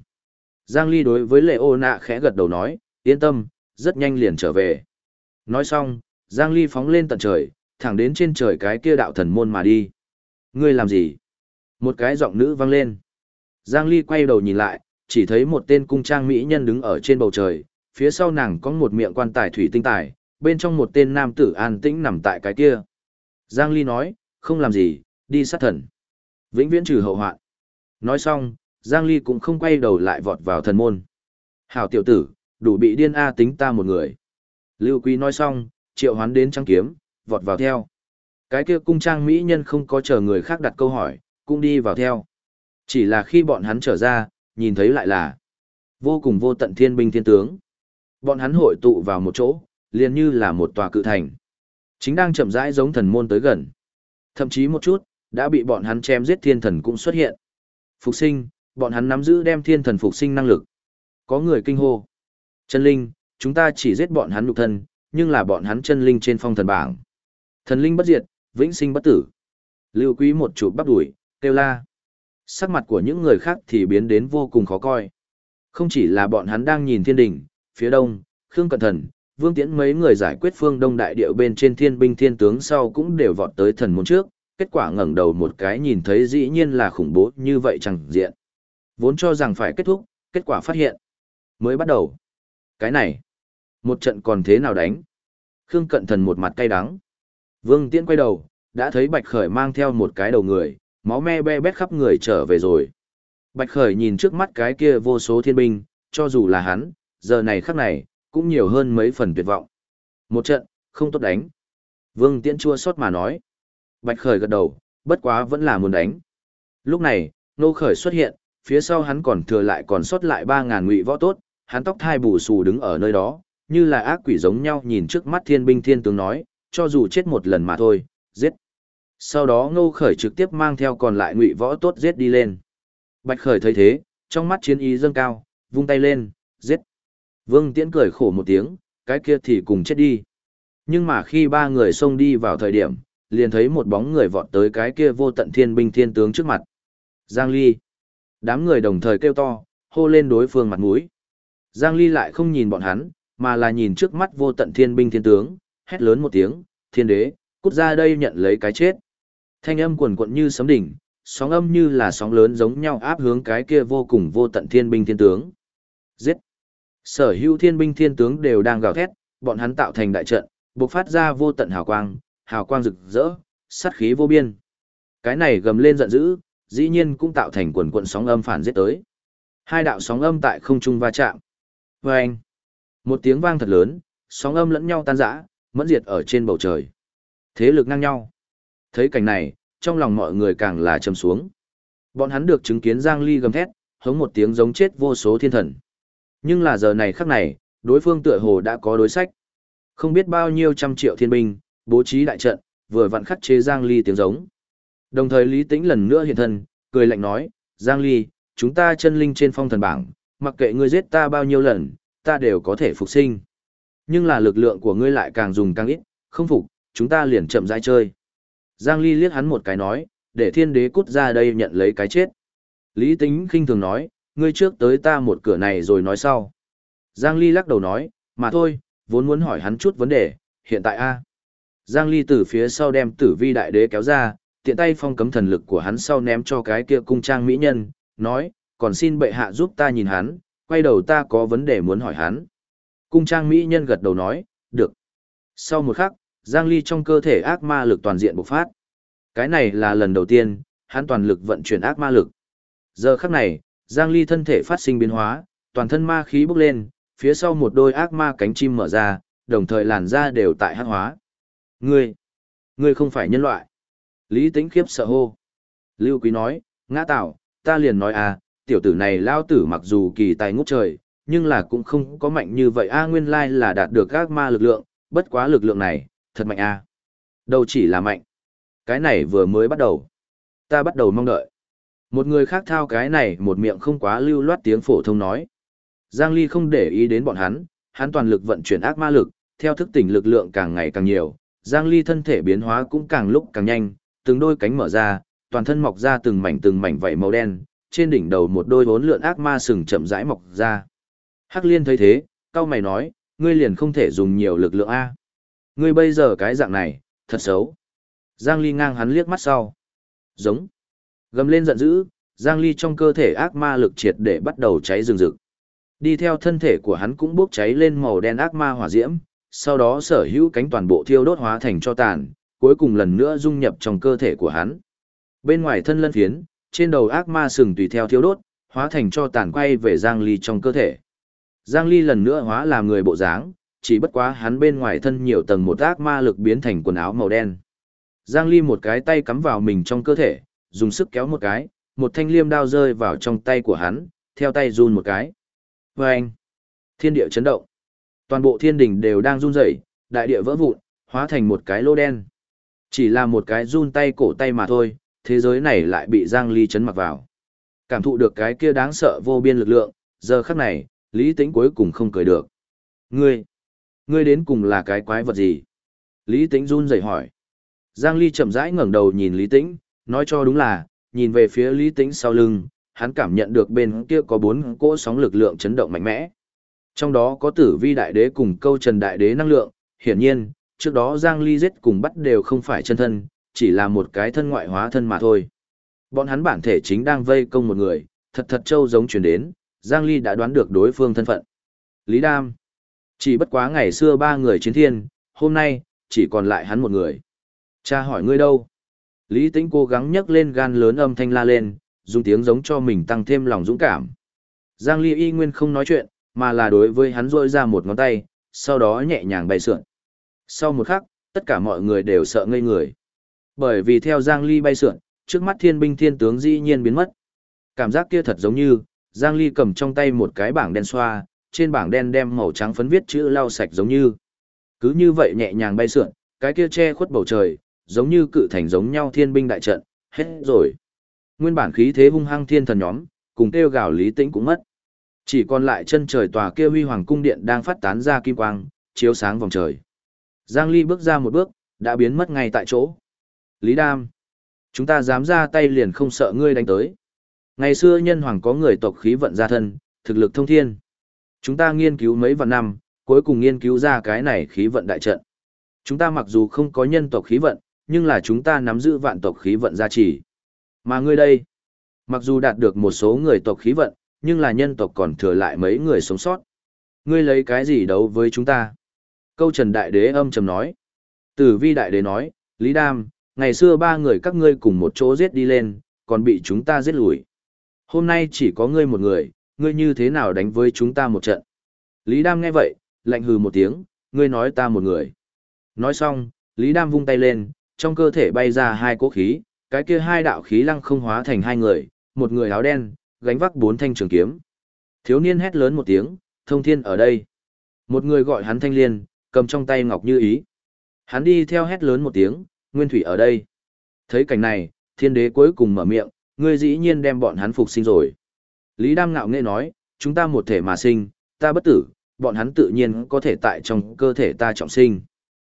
Speaker 1: Giang Ly đối với Lệ Ô Nạ khẽ gật đầu nói, yên tâm, rất nhanh liền trở về. Nói xong, Giang Ly phóng lên tận trời, thẳng đến trên trời cái kia đạo thần môn mà đi. Ngươi làm gì? Một cái giọng nữ vang lên. Giang Ly quay đầu nhìn lại, chỉ thấy một tên cung trang mỹ nhân đứng ở trên bầu trời, phía sau nàng có một miệng quan tài thủy tinh tài, bên trong một tên nam tử an tĩnh nằm tại cái kia. Giang Ly nói, không làm gì, đi sát thần. Vĩnh viễn trừ hậu hoạn. Nói xong, Giang Ly cũng không quay đầu lại vọt vào thần môn. Hảo tiểu tử, đủ bị điên A tính ta một người. Lưu Quý nói xong, triệu hoán đến trăng kiếm, vọt vào theo. Cái kia cung trang mỹ nhân không có chờ người khác đặt câu hỏi, cũng đi vào theo. Chỉ là khi bọn hắn trở ra, nhìn thấy lại là vô cùng vô tận thiên binh thiên tướng. Bọn hắn hội tụ vào một chỗ, liền như là một tòa cự thành. Chính đang chậm rãi giống thần môn tới gần. Thậm chí một chút, đã bị bọn hắn chém giết thiên thần cũng xuất hiện. Phục sinh, bọn hắn nắm giữ đem thiên thần phục sinh năng lực. Có người kinh hô. Chân linh, chúng ta chỉ giết bọn hắn nhục thân, nhưng là bọn hắn chân linh trên phong thần bảng. Thần linh bất diệt, vĩnh sinh bất tử. Lưu Quý một chụp bắp đuổi, kêu la. Sắc mặt của những người khác thì biến đến vô cùng khó coi. Không chỉ là bọn hắn đang nhìn thiên đỉnh, phía đông, Khương Cẩn Thần, Vương Tiễn mấy người giải quyết phương đông đại điệu bên trên thiên binh thiên tướng sau cũng đều vọt tới thần môn trước, kết quả ngẩng đầu một cái nhìn thấy dĩ nhiên là khủng bố như vậy chẳng diện. Vốn cho rằng phải kết thúc, kết quả phát hiện. Mới bắt đầu. Cái này, một trận còn thế nào đánh? Khương Cận Thần một mặt cay đắng. Vương Tiễn quay đầu, đã thấy Bạch Khởi mang theo một cái đầu người, máu me be bét khắp người trở về rồi. Bạch Khởi nhìn trước mắt cái kia vô số thiên binh, cho dù là hắn, giờ này khắc này, cũng nhiều hơn mấy phần tuyệt vọng. Một trận, không tốt đánh. Vương Tiễn chua xót mà nói. Bạch Khởi gật đầu, bất quá vẫn là muốn đánh. Lúc này, Nô Khởi xuất hiện, phía sau hắn còn thừa lại còn sót lại 3.000 ngụy võ tốt, hắn tóc thai bù xù đứng ở nơi đó, như là ác quỷ giống nhau nhìn trước mắt thiên binh thiên tướng nói, cho dù chết một lần mà thôi, giết. Sau đó Ngô Khởi trực tiếp mang theo còn lại ngụy võ tốt giết đi lên. Bạch Khởi thấy thế, trong mắt chiến ý dâng cao, vung tay lên, giết. Vương Tiễn cười khổ một tiếng, cái kia thì cùng chết đi. Nhưng mà khi ba người xông đi vào thời điểm, liền thấy một bóng người vọt tới cái kia vô tận thiên binh thiên tướng trước mặt. Giang Ly. Đám người đồng thời kêu to, hô lên đối phương mặt mũi. Giang Ly lại không nhìn bọn hắn, mà là nhìn trước mắt vô tận thiên binh thiên tướng, hét lớn một tiếng, thiên đế, cút ra đây nhận lấy cái chết. Thanh âm quần quận như sấm đỉnh, sóng âm như là sóng lớn giống nhau áp hướng cái kia vô cùng vô tận thiên binh thiên tướng. Giết! Sở hữu thiên binh thiên tướng đều đang gào thét, bọn hắn tạo thành đại trận, bộc phát ra vô tận hào quang, hào quang rực rỡ, sát khí vô biên. Cái này gầm lên giận dữ, dĩ nhiên cũng tạo thành quần quận sóng âm phản giết tới. Hai đạo sóng âm tại không trung va chạm. Và anh, một tiếng vang thật lớn, sóng âm lẫn nhau tan rã, mẫn diệt ở trên bầu trời. Thế lực ngang nhau. Thấy cảnh này, trong lòng mọi người càng là trầm xuống. Bọn hắn được chứng kiến Giang Ly gầm thét, hống một tiếng giống chết vô số thiên thần. Nhưng là giờ này khắc này, đối phương tựa hồ đã có đối sách. Không biết bao nhiêu trăm triệu thiên binh, bố trí đại trận, vừa vặn khắc chế Giang Ly tiếng giống. Đồng thời Lý Tĩnh lần nữa hiện thân, cười lạnh nói, Giang Ly, chúng ta chân linh trên phong thần bảng, mặc kệ ngươi giết ta bao nhiêu lần, ta đều có thể phục sinh. Nhưng là lực lượng của ngươi lại càng dùng càng ít, không phục, chúng ta liền chậm rãi chơi. Giang Ly liếc hắn một cái nói, để thiên đế cút ra đây nhận lấy cái chết. Lý Tĩnh khinh thường nói, ngươi trước tới ta một cửa này rồi nói sau. Giang Ly lắc đầu nói, mà thôi, vốn muốn hỏi hắn chút vấn đề, hiện tại a. Giang Ly từ phía sau đem tử vi đại đế kéo ra, tiện tay phong cấm thần lực của hắn sau ném cho cái kia cung trang mỹ nhân, nói, còn xin bệ hạ giúp ta nhìn hắn, quay đầu ta có vấn đề muốn hỏi hắn. Cung trang mỹ nhân gật đầu nói, được. Sau một khắc, Giang Ly trong cơ thể ác ma lực toàn diện bộc phát. Cái này là lần đầu tiên, hắn toàn lực vận chuyển ác ma lực. Giờ khắc này, Giang Ly thân thể phát sinh biến hóa, toàn thân ma khí bốc lên, phía sau một đôi ác ma cánh chim mở ra, đồng thời làn da đều tại hắc hóa. Ngươi, ngươi không phải nhân loại. Lý Tĩnh khiếp sợ hô. Lưu Quý nói, ngã tạo, ta liền nói à, tiểu tử này lao tử mặc dù kỳ tài ngút trời, nhưng là cũng không có mạnh như vậy a nguyên lai là đạt được ác ma lực lượng, bất quá lực lượng này, thật mạnh a. Đâu chỉ là mạnh. Cái này vừa mới bắt đầu. Ta bắt đầu mong đợi. Một người khác thao cái này một miệng không quá lưu loát tiếng phổ thông nói. Giang Ly không để ý đến bọn hắn, hắn toàn lực vận chuyển ác ma lực, theo thức tỉnh lực lượng càng ngày càng nhiều, Giang Ly thân thể biến hóa cũng càng lúc càng nhanh, từng đôi cánh mở ra, toàn thân mọc ra từng mảnh từng mảnh vảy màu đen, trên đỉnh đầu một đôi vốn lượn ác ma sừng chậm rãi mọc ra. Hắc Liên thấy thế, cao mày nói, ngươi liền không thể dùng nhiều lực lượng A. Ngươi bây giờ cái dạng này, thật xấu. Giang Ly ngang hắn liếc mắt sau. Giống. Gầm lên giận dữ, Giang Ly trong cơ thể ác ma lực triệt để bắt đầu cháy rừng rực. Đi theo thân thể của hắn cũng bốc cháy lên màu đen ác ma hỏa diễm, sau đó sở hữu cánh toàn bộ thiêu đốt hóa thành cho tàn, cuối cùng lần nữa dung nhập trong cơ thể của hắn. Bên ngoài thân lân phiến, trên đầu ác ma sừng tùy theo thiêu đốt, hóa thành cho tàn quay về Giang Ly trong cơ thể. Giang Ly lần nữa hóa làm người bộ dáng, chỉ bất quá hắn bên ngoài thân nhiều tầng một ác ma lực biến thành quần áo màu đen. Giang Ly một cái tay cắm vào mình trong cơ thể, dùng sức kéo một cái, một thanh liêm đao rơi vào trong tay của hắn, theo tay run một cái. Và anh, thiên địa chấn động. Toàn bộ thiên đình đều đang run rẩy, đại địa vỡ vụn, hóa thành một cái lô đen. Chỉ là một cái run tay cổ tay mà thôi, thế giới này lại bị Giang Ly chấn mặc vào. Cảm thụ được cái kia đáng sợ vô biên lực lượng, giờ khắc này, Lý Tĩnh cuối cùng không cười được. Ngươi, ngươi đến cùng là cái quái vật gì? Lý Tĩnh run rẩy hỏi. Giang Ly chậm rãi ngẩng đầu nhìn Lý Tĩnh, nói cho đúng là, nhìn về phía Lý Tĩnh sau lưng, hắn cảm nhận được bên kia có bốn cỗ sóng lực lượng chấn động mạnh mẽ. Trong đó có tử vi đại đế cùng câu trần đại đế năng lượng, hiển nhiên, trước đó Giang Ly giết cùng bắt đều không phải chân thân, chỉ là một cái thân ngoại hóa thân mà thôi. Bọn hắn bản thể chính đang vây công một người, thật thật châu giống chuyển đến, Giang Ly đã đoán được đối phương thân phận. Lý Đam. Chỉ bất quá ngày xưa ba người chiến thiên, hôm nay, chỉ còn lại hắn một người. Cha hỏi ngươi đâu? Lý Tĩnh cố gắng nhấc lên gan lớn âm thanh la lên, dùng tiếng giống cho mình tăng thêm lòng dũng cảm. Giang Ly y nguyên không nói chuyện, mà là đối với hắn rôi ra một ngón tay, sau đó nhẹ nhàng bay sượn. Sau một khắc, tất cả mọi người đều sợ ngây người. Bởi vì theo Giang Ly bay sượn, trước mắt thiên binh thiên tướng dĩ nhiên biến mất. Cảm giác kia thật giống như, Giang Ly cầm trong tay một cái bảng đen xoa, trên bảng đen đem màu trắng phấn viết chữ lau sạch giống như. Cứ như vậy nhẹ nhàng bay sượn, cái kia che khuất bầu trời, giống như cự thành giống nhau thiên binh đại trận, hết rồi. Nguyên bản khí thế hung hăng thiên thần nhóm, cùng kêu gào lý tĩnh cũng mất. Chỉ còn lại chân trời tòa kia huy hoàng cung điện đang phát tán ra kim quang, chiếu sáng vòng trời. Giang Ly bước ra một bước, đã biến mất ngay tại chỗ. Lý Đam, chúng ta dám ra tay liền không sợ ngươi đánh tới. Ngày xưa nhân hoàng có người tộc khí vận gia thân, thực lực thông thiên. Chúng ta nghiên cứu mấy vạn năm, cuối cùng nghiên cứu ra cái này khí vận đại trận. Chúng ta mặc dù không có nhân tộc khí vận, nhưng là chúng ta nắm giữ vạn tộc khí vận gia trì. Mà ngươi đây, mặc dù đạt được một số người tộc khí vận, nhưng là nhân tộc còn thừa lại mấy người sống sót. Ngươi lấy cái gì đấu với chúng ta? Câu Trần Đại Đế âm trầm nói. Tử vi Đại Đế nói, Lý Đam, ngày xưa ba người các ngươi cùng một chỗ giết đi lên, còn bị chúng ta giết lùi. Hôm nay chỉ có ngươi một người, ngươi như thế nào đánh với chúng ta một trận? Lý Đam nghe vậy, lạnh hừ một tiếng, ngươi nói ta một người. Nói xong, Lý Đam vung tay lên, trong cơ thể bay ra hai cỗ khí, cái kia hai đạo khí lăng không hóa thành hai người, một người áo đen, gánh vác bốn thanh trường kiếm. Thiếu niên hét lớn một tiếng, thông thiên ở đây. Một người gọi hắn thanh liên, cầm trong tay ngọc như ý. Hắn đi theo hét lớn một tiếng, nguyên thủy ở đây. Thấy cảnh này, thiên đế cuối cùng mở miệng, ngươi dĩ nhiên đem bọn hắn phục sinh rồi. Lý Đam ngạo nghệ nói, chúng ta một thể mà sinh, ta bất tử, bọn hắn tự nhiên có thể tại trong cơ thể ta trọng sinh.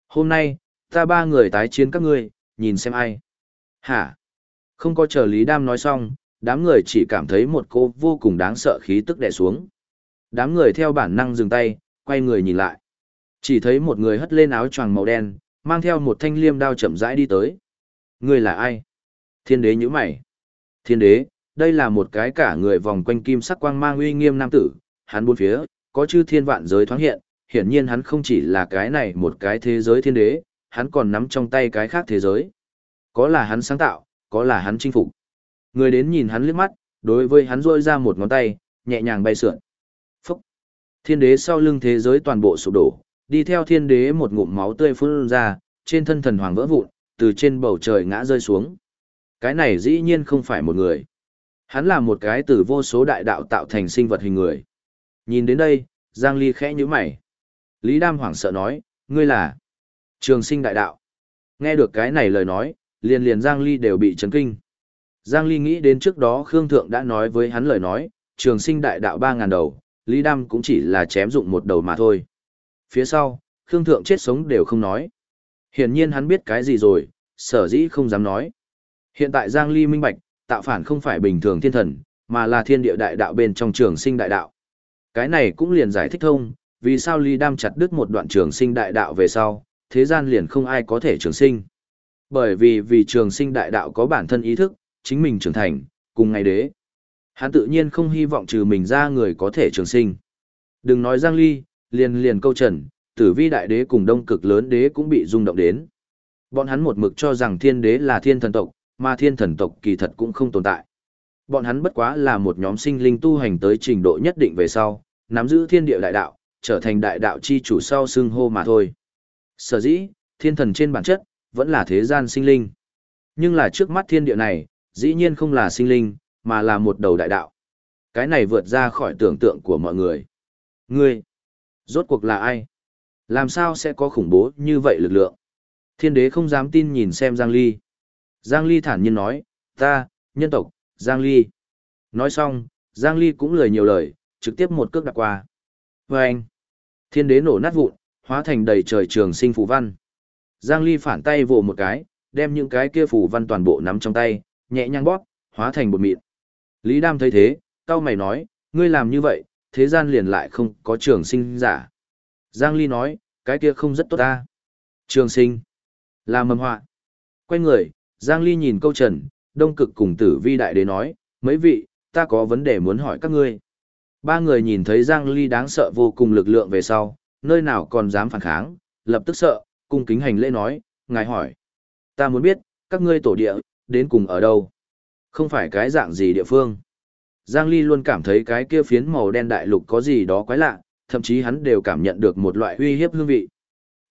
Speaker 1: Hôm nay, ta ba người tái chiến các ngươi, nhìn xem ai. Hả? Không có chờ Lý Đam nói xong, đám người chỉ cảm thấy một cô vô cùng đáng sợ khí tức đè xuống. Đám người theo bản năng dừng tay, quay người nhìn lại. Chỉ thấy một người hất lên áo choàng màu đen, mang theo một thanh liêm đao chậm rãi đi tới. Người là ai? Thiên đế nhíu mày. Thiên đế, đây là một cái cả người vòng quanh kim sắc quang mang uy nghiêm nam tử, hắn bốn phía, có chư thiên vạn giới thoáng hiện, hiển nhiên hắn không chỉ là cái này một cái thế giới thiên đế, hắn còn nắm trong tay cái khác thế giới. Có là hắn sáng tạo, có là hắn chinh phục. Người đến nhìn hắn liếc mắt, đối với hắn rôi ra một ngón tay, nhẹ nhàng bay sượn. Phúc! Thiên đế sau lưng thế giới toàn bộ sụp đổ, đi theo thiên đế một ngụm máu tươi phun ra, trên thân thần hoàng vỡ vụn, từ trên bầu trời ngã rơi xuống. Cái này dĩ nhiên không phải một người. Hắn là một cái từ vô số đại đạo tạo thành sinh vật hình người. Nhìn đến đây, Giang Ly khẽ nhíu mày. Lý Đam hoảng sợ nói, ngươi là trường sinh đại đạo. Nghe được cái này lời nói, liền liền Giang Ly đều bị chấn kinh. Giang Ly nghĩ đến trước đó Khương Thượng đã nói với hắn lời nói, trường sinh đại đạo 3.000 đầu, Lý Đam cũng chỉ là chém dụng một đầu mà thôi. Phía sau, Khương Thượng chết sống đều không nói. Hiển nhiên hắn biết cái gì rồi, sở dĩ không dám nói. Hiện tại Giang Ly minh bạch, tạo phản không phải bình thường thiên thần, mà là thiên địa đại đạo bên trong trường sinh đại đạo. Cái này cũng liền giải thích thông, vì sao ly Đam chặt đứt một đoạn trường sinh đại đạo về sau, thế gian liền không ai có thể trường sinh. Bởi vì vì trường sinh đại đạo có bản thân ý thức, chính mình trưởng thành, cùng ngày đế. Hắn tự nhiên không hy vọng trừ mình ra người có thể trường sinh. Đừng nói Giang Ly, liền liền câu trần, tử vi đại đế cùng đông cực lớn đế cũng bị rung động đến. Bọn hắn một mực cho rằng thiên đế là thiên thần tộc, mà thiên thần tộc kỳ thật cũng không tồn tại. Bọn hắn bất quá là một nhóm sinh linh tu hành tới trình độ nhất định về sau, nắm giữ thiên địa đại đạo, trở thành đại đạo chi chủ sau xưng hô mà thôi. Sở dĩ, thiên thần trên bản chất, vẫn là thế gian sinh linh. Nhưng là trước mắt thiên địa này, dĩ nhiên không là sinh linh, mà là một đầu đại đạo. Cái này vượt ra khỏi tưởng tượng của mọi người. Ngươi, rốt cuộc là ai? Làm sao sẽ có khủng bố như vậy lực lượng? Thiên đế không dám tin nhìn xem Giang Ly. Giang Ly thản nhiên nói, ta, nhân tộc, Giang Ly. Nói xong, Giang Ly cũng lời nhiều lời, trực tiếp một cước đặt qua. Và anh, thiên đế nổ nát vụn, hóa thành đầy trời trường sinh phù văn. Giang Ly phản tay vồ một cái, đem những cái kia phù văn toàn bộ nắm trong tay, nhẹ nhàng bóp, hóa thành bột mịn. Lý Đam thấy thế, cao mày nói, ngươi làm như vậy, thế gian liền lại không có trường sinh giả. Giang Ly nói, cái kia không rất tốt ta. Trường sinh, là mầm họa. Quay người, Giang Ly nhìn câu trần, đông cực cùng tử vi đại đế nói, mấy vị, ta có vấn đề muốn hỏi các ngươi. Ba người nhìn thấy Giang Ly đáng sợ vô cùng lực lượng về sau, nơi nào còn dám phản kháng, lập tức sợ, cung kính hành lễ nói, ngài hỏi. Ta muốn biết, các ngươi tổ địa, đến cùng ở đâu? Không phải cái dạng gì địa phương. Giang Ly luôn cảm thấy cái kia phiến màu đen đại lục có gì đó quái lạ, thậm chí hắn đều cảm nhận được một loại uy hiếp hương vị.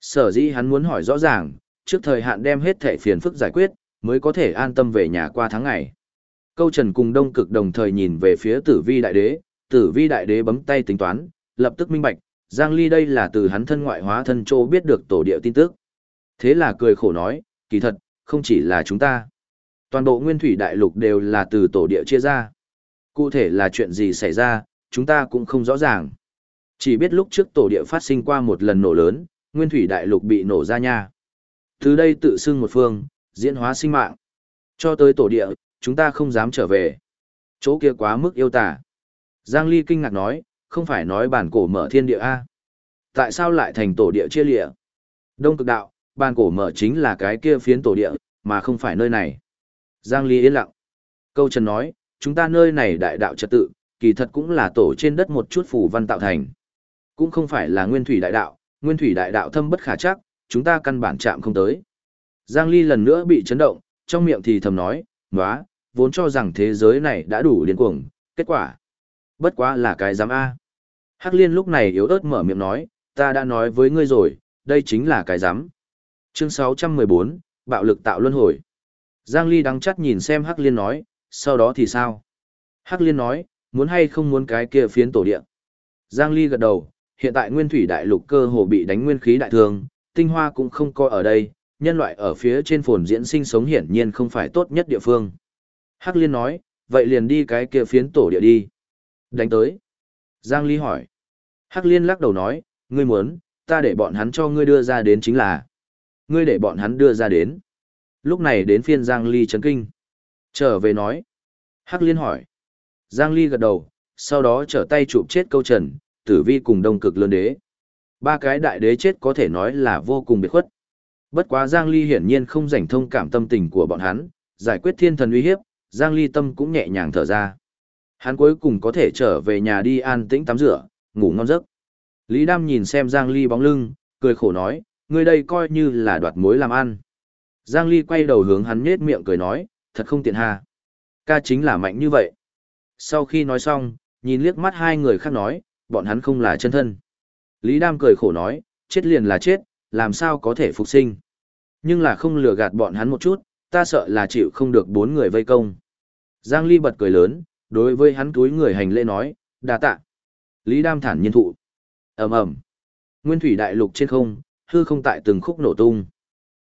Speaker 1: Sở dĩ hắn muốn hỏi rõ ràng, trước thời hạn đem hết thể phiền phức giải quyết, mới có thể an tâm về nhà qua tháng ngày. Câu Trần cùng Đông Cực đồng thời nhìn về phía Tử Vi Đại Đế, Tử Vi Đại Đế bấm tay tính toán, lập tức minh bạch, Giang Ly đây là từ hắn thân ngoại hóa thân châu biết được tổ địa tin tức. Thế là cười khổ nói, kỳ thật, không chỉ là chúng ta. Toàn bộ nguyên thủy đại lục đều là từ tổ địa chia ra. Cụ thể là chuyện gì xảy ra, chúng ta cũng không rõ ràng. Chỉ biết lúc trước tổ địa phát sinh qua một lần nổ lớn, nguyên thủy đại lục bị nổ ra nha. Từ đây tự xưng một phương, diễn hóa sinh mạng. Cho tới tổ địa, chúng ta không dám trở về. Chỗ kia quá mức yêu tả. Giang Ly kinh ngạc nói, không phải nói bản cổ mở thiên địa A. Tại sao lại thành tổ địa chia lịa? Đông cực đạo, bản cổ mở chính là cái kia phiến tổ địa, mà không phải nơi này. Giang Ly yên lặng. Câu Trần nói, chúng ta nơi này đại đạo trật tự, kỳ thật cũng là tổ trên đất một chút phủ văn tạo thành. Cũng không phải là nguyên thủy đại đạo, nguyên thủy đại đạo thâm bất khả chắc, chúng ta căn bản chạm không tới. Giang Ly lần nữa bị chấn động, trong miệng thì thầm nói, nóa, vốn cho rằng thế giới này đã đủ điên cuồng, kết quả. Bất quá là cái giám A. Hắc liên lúc này yếu ớt mở miệng nói, ta đã nói với ngươi rồi, đây chính là cái giám. Chương 614, bạo lực tạo luân hồi. Giang Ly đắng chắt nhìn xem Hắc liên nói, sau đó thì sao? Hắc liên nói, muốn hay không muốn cái kia phiến tổ địa. Giang Ly gật đầu, hiện tại nguyên thủy đại lục cơ hồ bị đánh nguyên khí đại thương, tinh hoa cũng không coi ở đây, nhân loại ở phía trên phồn diễn sinh sống hiển nhiên không phải tốt nhất địa phương. Hắc Liên nói, vậy liền đi cái kia phiến tổ địa đi. Đánh tới. Giang Ly hỏi. Hắc Liên lắc đầu nói, ngươi muốn, ta để bọn hắn cho ngươi đưa ra đến chính là. Ngươi để bọn hắn đưa ra đến. Lúc này đến phiên Giang Ly chấn kinh. Trở về nói. Hắc Liên hỏi. Giang Ly gật đầu, sau đó trở tay chụp chết câu trần, tử vi cùng đông cực lớn đế. Ba cái đại đế chết có thể nói là vô cùng biệt khuất. Bất quá Giang Ly hiển nhiên không rảnh thông cảm tâm tình của bọn hắn, giải quyết thiên thần uy hiếp, Giang Ly tâm cũng nhẹ nhàng thở ra. Hắn cuối cùng có thể trở về nhà đi an tĩnh tắm rửa, ngủ ngon giấc. Lý Đam nhìn xem Giang Ly bóng lưng, cười khổ nói, người đây coi như là đoạt mối làm ăn. Giang Ly quay đầu hướng hắn nhếch miệng cười nói, thật không tiện hà, Ca chính là mạnh như vậy. Sau khi nói xong, nhìn liếc mắt hai người khác nói, bọn hắn không là chân thân. Lý Đam cười khổ nói, chết liền là chết, làm sao có thể phục sinh. Nhưng là không lừa gạt bọn hắn một chút, ta sợ là chịu không được bốn người vây công. Giang Ly bật cười lớn, đối với hắn túi người hành lễ nói, đa tạ. Lý Đam thản nhiên thụ. ầm ầm Nguyên thủy đại lục trên không, hư không tại từng khúc nổ tung.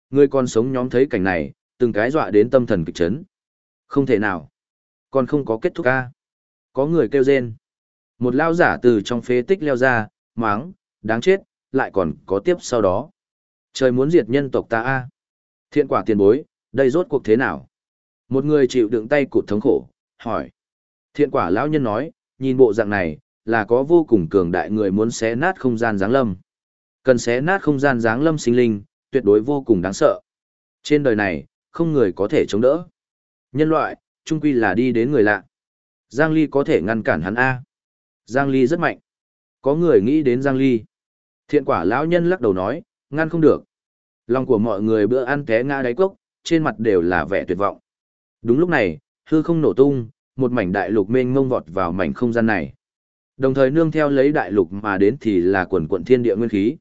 Speaker 1: Người còn sống nhóm thấy cảnh này, từng cái dọa đến tâm thần kịch chấn. Không thể nào. Còn không có kết thúc a. Có người kêu rên. Một lao giả từ trong phế tích leo ra, máng, đáng chết, lại còn có tiếp sau đó. Trời muốn diệt nhân tộc ta a. Thiện quả tiền bối, đây rốt cuộc thế nào? Một người chịu đựng tay cụt thống khổ, hỏi. Thiện quả lão nhân nói, nhìn bộ dạng này, là có vô cùng cường đại người muốn xé nát không gian giáng lâm. Cần xé nát không gian giáng lâm sinh linh, tuyệt đối vô cùng đáng sợ. Trên đời này, không người có thể chống đỡ. Nhân loại, chung quy là đi đến người lạ. Giang Ly có thể ngăn cản hắn A. Giang Ly rất mạnh. Có người nghĩ đến Giang Ly. Thiện quả lão nhân lắc đầu nói, ngăn không được. Lòng của mọi người bữa ăn té ngã đáy cốc, trên mặt đều là vẻ tuyệt vọng. Đúng lúc này, hư không nổ tung, một mảnh đại lục mênh mông vọt vào mảnh không gian này. Đồng thời nương theo lấy đại lục mà đến thì là quần quận thiên địa nguyên khí.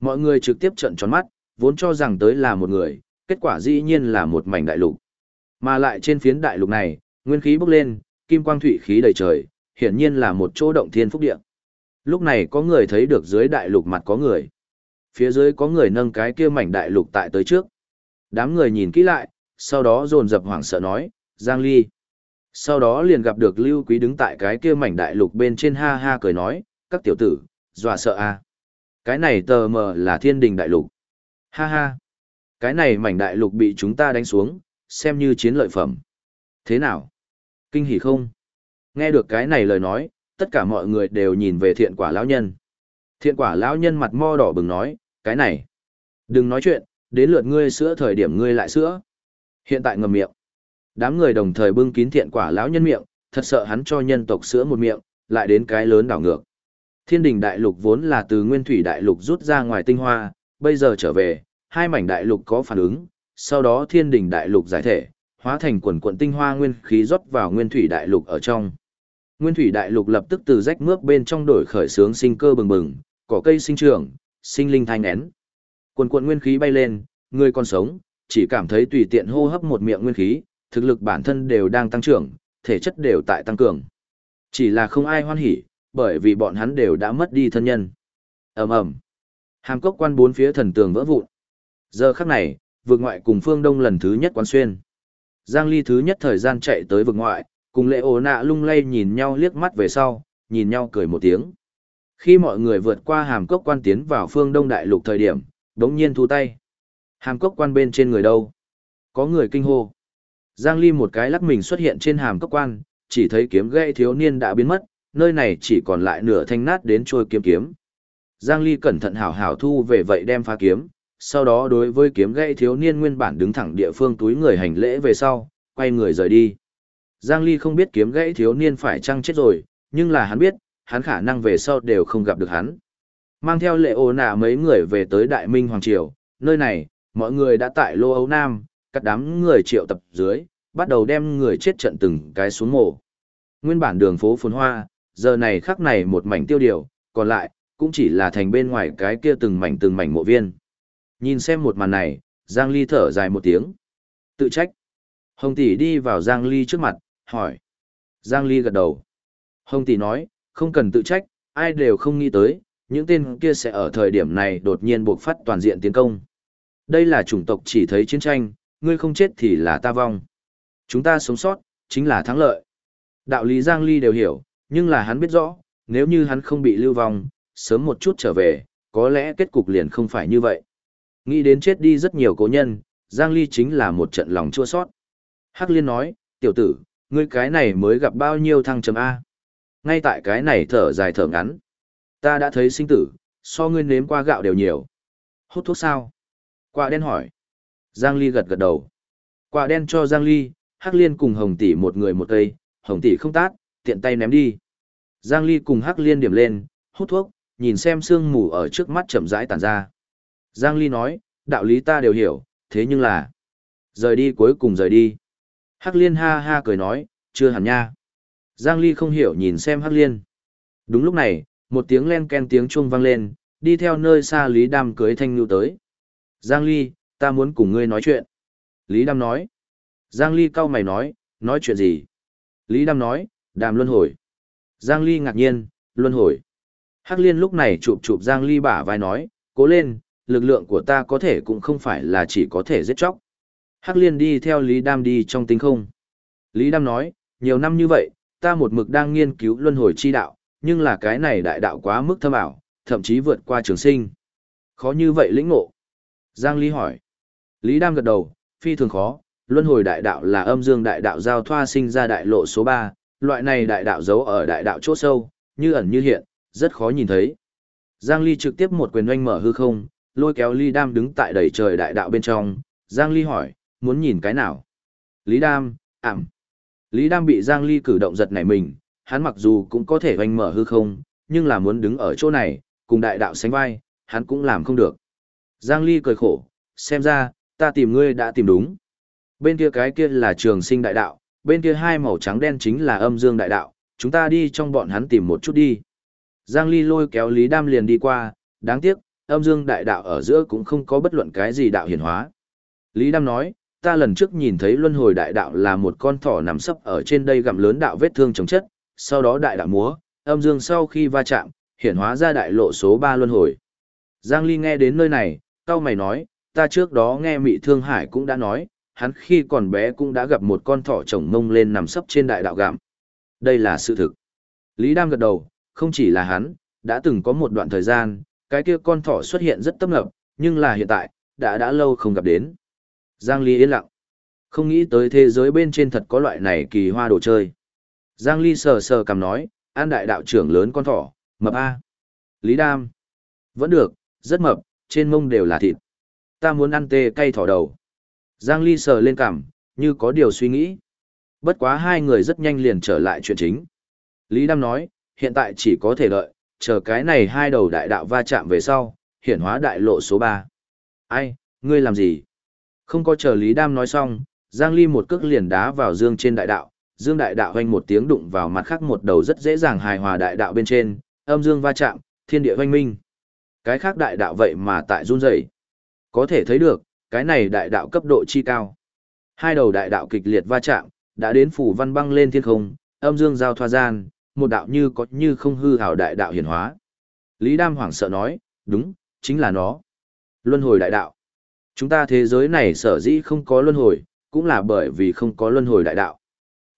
Speaker 1: Mọi người trực tiếp trợn tròn mắt, vốn cho rằng tới là một người, kết quả dĩ nhiên là một mảnh đại lục. Mà lại trên phiến đại lục này, nguyên khí bốc lên, kim quang thủy khí đầy trời, hiển nhiên là một chỗ động thiên phúc địa. Lúc này có người thấy được dưới đại lục mặt có người. Phía dưới có người nâng cái kia mảnh đại lục tại tới trước. Đám người nhìn kỹ lại, sau đó dồn dập hoảng sợ nói, Giang Ly. Sau đó liền gặp được Lưu Quý đứng tại cái kia mảnh đại lục bên trên ha ha cười nói, các tiểu tử, dọa sợ a. À? Cái này tờ mờ là thiên đình đại lục. Ha ha. Cái này mảnh đại lục bị chúng ta đánh xuống, xem như chiến lợi phẩm. Thế nào? Kinh hỉ không? Nghe được cái này lời nói, tất cả mọi người đều nhìn về thiện quả lão nhân. Thiện quả lão nhân mặt mo đỏ bừng nói, cái này. Đừng nói chuyện, đến lượt ngươi sữa thời điểm ngươi lại sữa. Hiện tại ngầm miệng. Đám người đồng thời bưng kín thiện quả lão nhân miệng, thật sợ hắn cho nhân tộc sữa một miệng, lại đến cái lớn đảo ngược. Thiên đình đại lục vốn là từ nguyên thủy đại lục rút ra ngoài tinh hoa, bây giờ trở về, hai mảnh đại lục có phản ứng, sau đó thiên đình đại lục giải thể, hóa thành quần quận tinh hoa nguyên khí rót vào nguyên thủy đại lục ở trong. Nguyên thủy đại lục lập tức từ rách mướp bên trong đổi khởi sướng sinh cơ bừng bừng, cỏ cây sinh trưởng, sinh linh thanh nén. Quần quận nguyên khí bay lên, người còn sống, chỉ cảm thấy tùy tiện hô hấp một miệng nguyên khí, thực lực bản thân đều đang tăng trưởng, thể chất đều tại tăng cường. Chỉ là không ai hoan hỉ, bởi vì bọn hắn đều đã mất đi thân nhân. Ầm ầm. Hàm cốc quan bốn phía thần tường vỡ vụn. Giờ khắc này, vực ngoại cùng phương đông lần thứ nhất quán xuyên. Giang Ly thứ nhất thời gian chạy tới vực ngoại, cùng lệ ổ nạ lung lay nhìn nhau liếc mắt về sau, nhìn nhau cười một tiếng. Khi mọi người vượt qua hàm cốc quan tiến vào phương đông đại lục thời điểm, đống nhiên thu tay. Hàm cốc quan bên trên người đâu? Có người kinh hô. Giang Ly một cái lắc mình xuất hiện trên hàm cốc quan, chỉ thấy kiếm gãy thiếu niên đã biến mất, nơi này chỉ còn lại nửa thanh nát đến trôi kiếm kiếm. Giang Ly cẩn thận hảo hảo thu về vậy đem phá kiếm, sau đó đối với kiếm gãy thiếu niên nguyên bản đứng thẳng địa phương túi người hành lễ về sau, quay người rời đi. Giang Ly không biết kiếm gãy thiếu niên phải chăng chết rồi, nhưng là hắn biết, hắn khả năng về sau đều không gặp được hắn. mang theo lệ ô nạ mấy người về tới Đại Minh Hoàng Triều, nơi này, mọi người đã tại Lô Âu Nam, các đám người triệu tập dưới, bắt đầu đem người chết trận từng cái xuống mộ. Nguyên bản đường phố phồn hoa, giờ này khắc này một mảnh tiêu điều, còn lại, cũng chỉ là thành bên ngoài cái kia từng mảnh từng mảnh mộ viên. Nhìn xem một màn này, Giang Ly thở dài một tiếng. Tự trách. Hồng Tỷ đi vào Giang Ly trước mặt, hỏi. Giang Ly gật đầu. Hồng Tỷ nói, không cần tự trách, ai đều không nghĩ tới, những tên kia sẽ ở thời điểm này đột nhiên buộc phát toàn diện tiến công. Đây là chủng tộc chỉ thấy chiến tranh, ngươi không chết thì là ta vong. Chúng ta sống sót, chính là thắng lợi. Đạo lý Giang Ly đều hiểu, nhưng là hắn biết rõ, nếu như hắn không bị lưu vong, sớm một chút trở về, có lẽ kết cục liền không phải như vậy. Nghĩ đến chết đi rất nhiều cố nhân, Giang Ly chính là một trận lòng chua sót. Hắc Liên nói, tiểu tử, ngươi cái này mới gặp bao nhiêu thăng trầm A. Ngay tại cái này thở dài thở ngắn. Ta đã thấy sinh tử, so ngươi nếm qua gạo đều nhiều. Hút thuốc sao? Quả đen hỏi. Giang Ly gật gật đầu. Quả đen cho Giang Ly, Hắc Liên cùng Hồng Tỷ một người một cây, Hồng Tỷ không tát, tiện tay ném đi. Giang Ly cùng Hắc Liên điểm lên, hút thuốc, nhìn xem sương mù ở trước mắt chậm rãi tàn ra. Giang Ly nói, đạo lý ta đều hiểu, thế nhưng là... Rời đi cuối cùng rời đi. Hắc Liên ha ha cười nói, chưa hẳn nha. Giang Ly không hiểu nhìn xem Hắc Liên. Đúng lúc này, một tiếng len ken tiếng chuông vang lên, đi theo nơi xa Lý Đam cưới Thanh Nhu tới. Giang Ly, ta muốn cùng ngươi nói chuyện. Lý Đam nói. Giang Ly cau mày nói, nói chuyện gì? Lý Đam nói, đàm luân hồi. Giang Ly ngạc nhiên, luân hồi. Hắc Liên lúc này chụp chụp Giang Ly bả vai nói, cố lên, lực lượng của ta có thể cũng không phải là chỉ có thể giết chóc. Hắc Liên đi theo Lý Đam đi trong tinh không. Lý Đam nói, nhiều năm như vậy, ta một mực đang nghiên cứu luân hồi chi đạo, nhưng là cái này đại đạo quá mức thâm ảo, thậm chí vượt qua trường sinh. Khó như vậy lĩnh ngộ. Giang Ly hỏi. Lý Đam gật đầu, phi thường khó, luân hồi đại đạo là âm dương đại đạo giao thoa sinh ra đại lộ số 3, loại này đại đạo giấu ở đại đạo chỗ sâu, như ẩn như hiện, rất khó nhìn thấy. Giang Ly trực tiếp một quyền oanh mở hư không, lôi kéo Lý Đam đứng tại đầy trời đại đạo bên trong, Giang Ly hỏi, muốn nhìn cái nào? Lý Đam, ảm. Lý Đam bị Giang Ly cử động giật nảy mình, hắn mặc dù cũng có thể hoành mở hư không, nhưng là muốn đứng ở chỗ này, cùng đại đạo sánh vai, hắn cũng làm không được. Giang Ly cười khổ, xem ra, ta tìm ngươi đã tìm đúng. Bên kia cái kia là trường sinh đại đạo, bên kia hai màu trắng đen chính là âm dương đại đạo, chúng ta đi trong bọn hắn tìm một chút đi. Giang Ly lôi kéo Lý Đam liền đi qua, đáng tiếc, âm dương đại đạo ở giữa cũng không có bất luận cái gì đạo hiển hóa. Lý Đam nói, ta lần trước nhìn thấy luân hồi đại đạo là một con thỏ nằm sấp ở trên đây gặm lớn đạo vết thương chống chất, sau đó đại đạo múa, âm dương sau khi va chạm, hiển hóa ra đại lộ số 3 luân hồi. Giang Ly nghe đến nơi này, cao mày nói, ta trước đó nghe Mị Thương Hải cũng đã nói, hắn khi còn bé cũng đã gặp một con thỏ chồng mông lên nằm sấp trên đại đạo gặm. Đây là sự thực. Lý Đam gật đầu, không chỉ là hắn, đã từng có một đoạn thời gian, cái kia con thỏ xuất hiện rất tấp nập, nhưng là hiện tại, đã đã lâu không gặp đến. Giang Ly yên lặng. Không nghĩ tới thế giới bên trên thật có loại này kỳ hoa đồ chơi. Giang Ly sờ sờ cầm nói, an đại đạo trưởng lớn con thỏ, mập A. Lý Đam. Vẫn được, rất mập, trên mông đều là thịt. Ta muốn ăn tê cay thỏ đầu. Giang Ly sờ lên cằm, như có điều suy nghĩ. Bất quá hai người rất nhanh liền trở lại chuyện chính. Lý Đam nói, hiện tại chỉ có thể đợi, chờ cái này hai đầu đại đạo va chạm về sau, hiển hóa đại lộ số 3. Ai, ngươi làm gì? Không có chờ Lý Đam nói xong, Giang Ly một cước liền đá vào dương trên đại đạo, dương đại đạo hoanh một tiếng đụng vào mặt khác một đầu rất dễ dàng hài hòa đại đạo bên trên, âm dương va chạm, thiên địa hoanh minh. Cái khác đại đạo vậy mà tại run rẩy. Có thể thấy được, cái này đại đạo cấp độ chi cao. Hai đầu đại đạo kịch liệt va chạm, đã đến phủ văn băng lên thiên không, âm dương giao thoa gian, một đạo như có như không hư hào đại đạo hiển hóa. Lý Đam hoảng sợ nói, đúng, chính là nó. Luân hồi đại đạo. Chúng ta thế giới này sở dĩ không có luân hồi, cũng là bởi vì không có luân hồi đại đạo.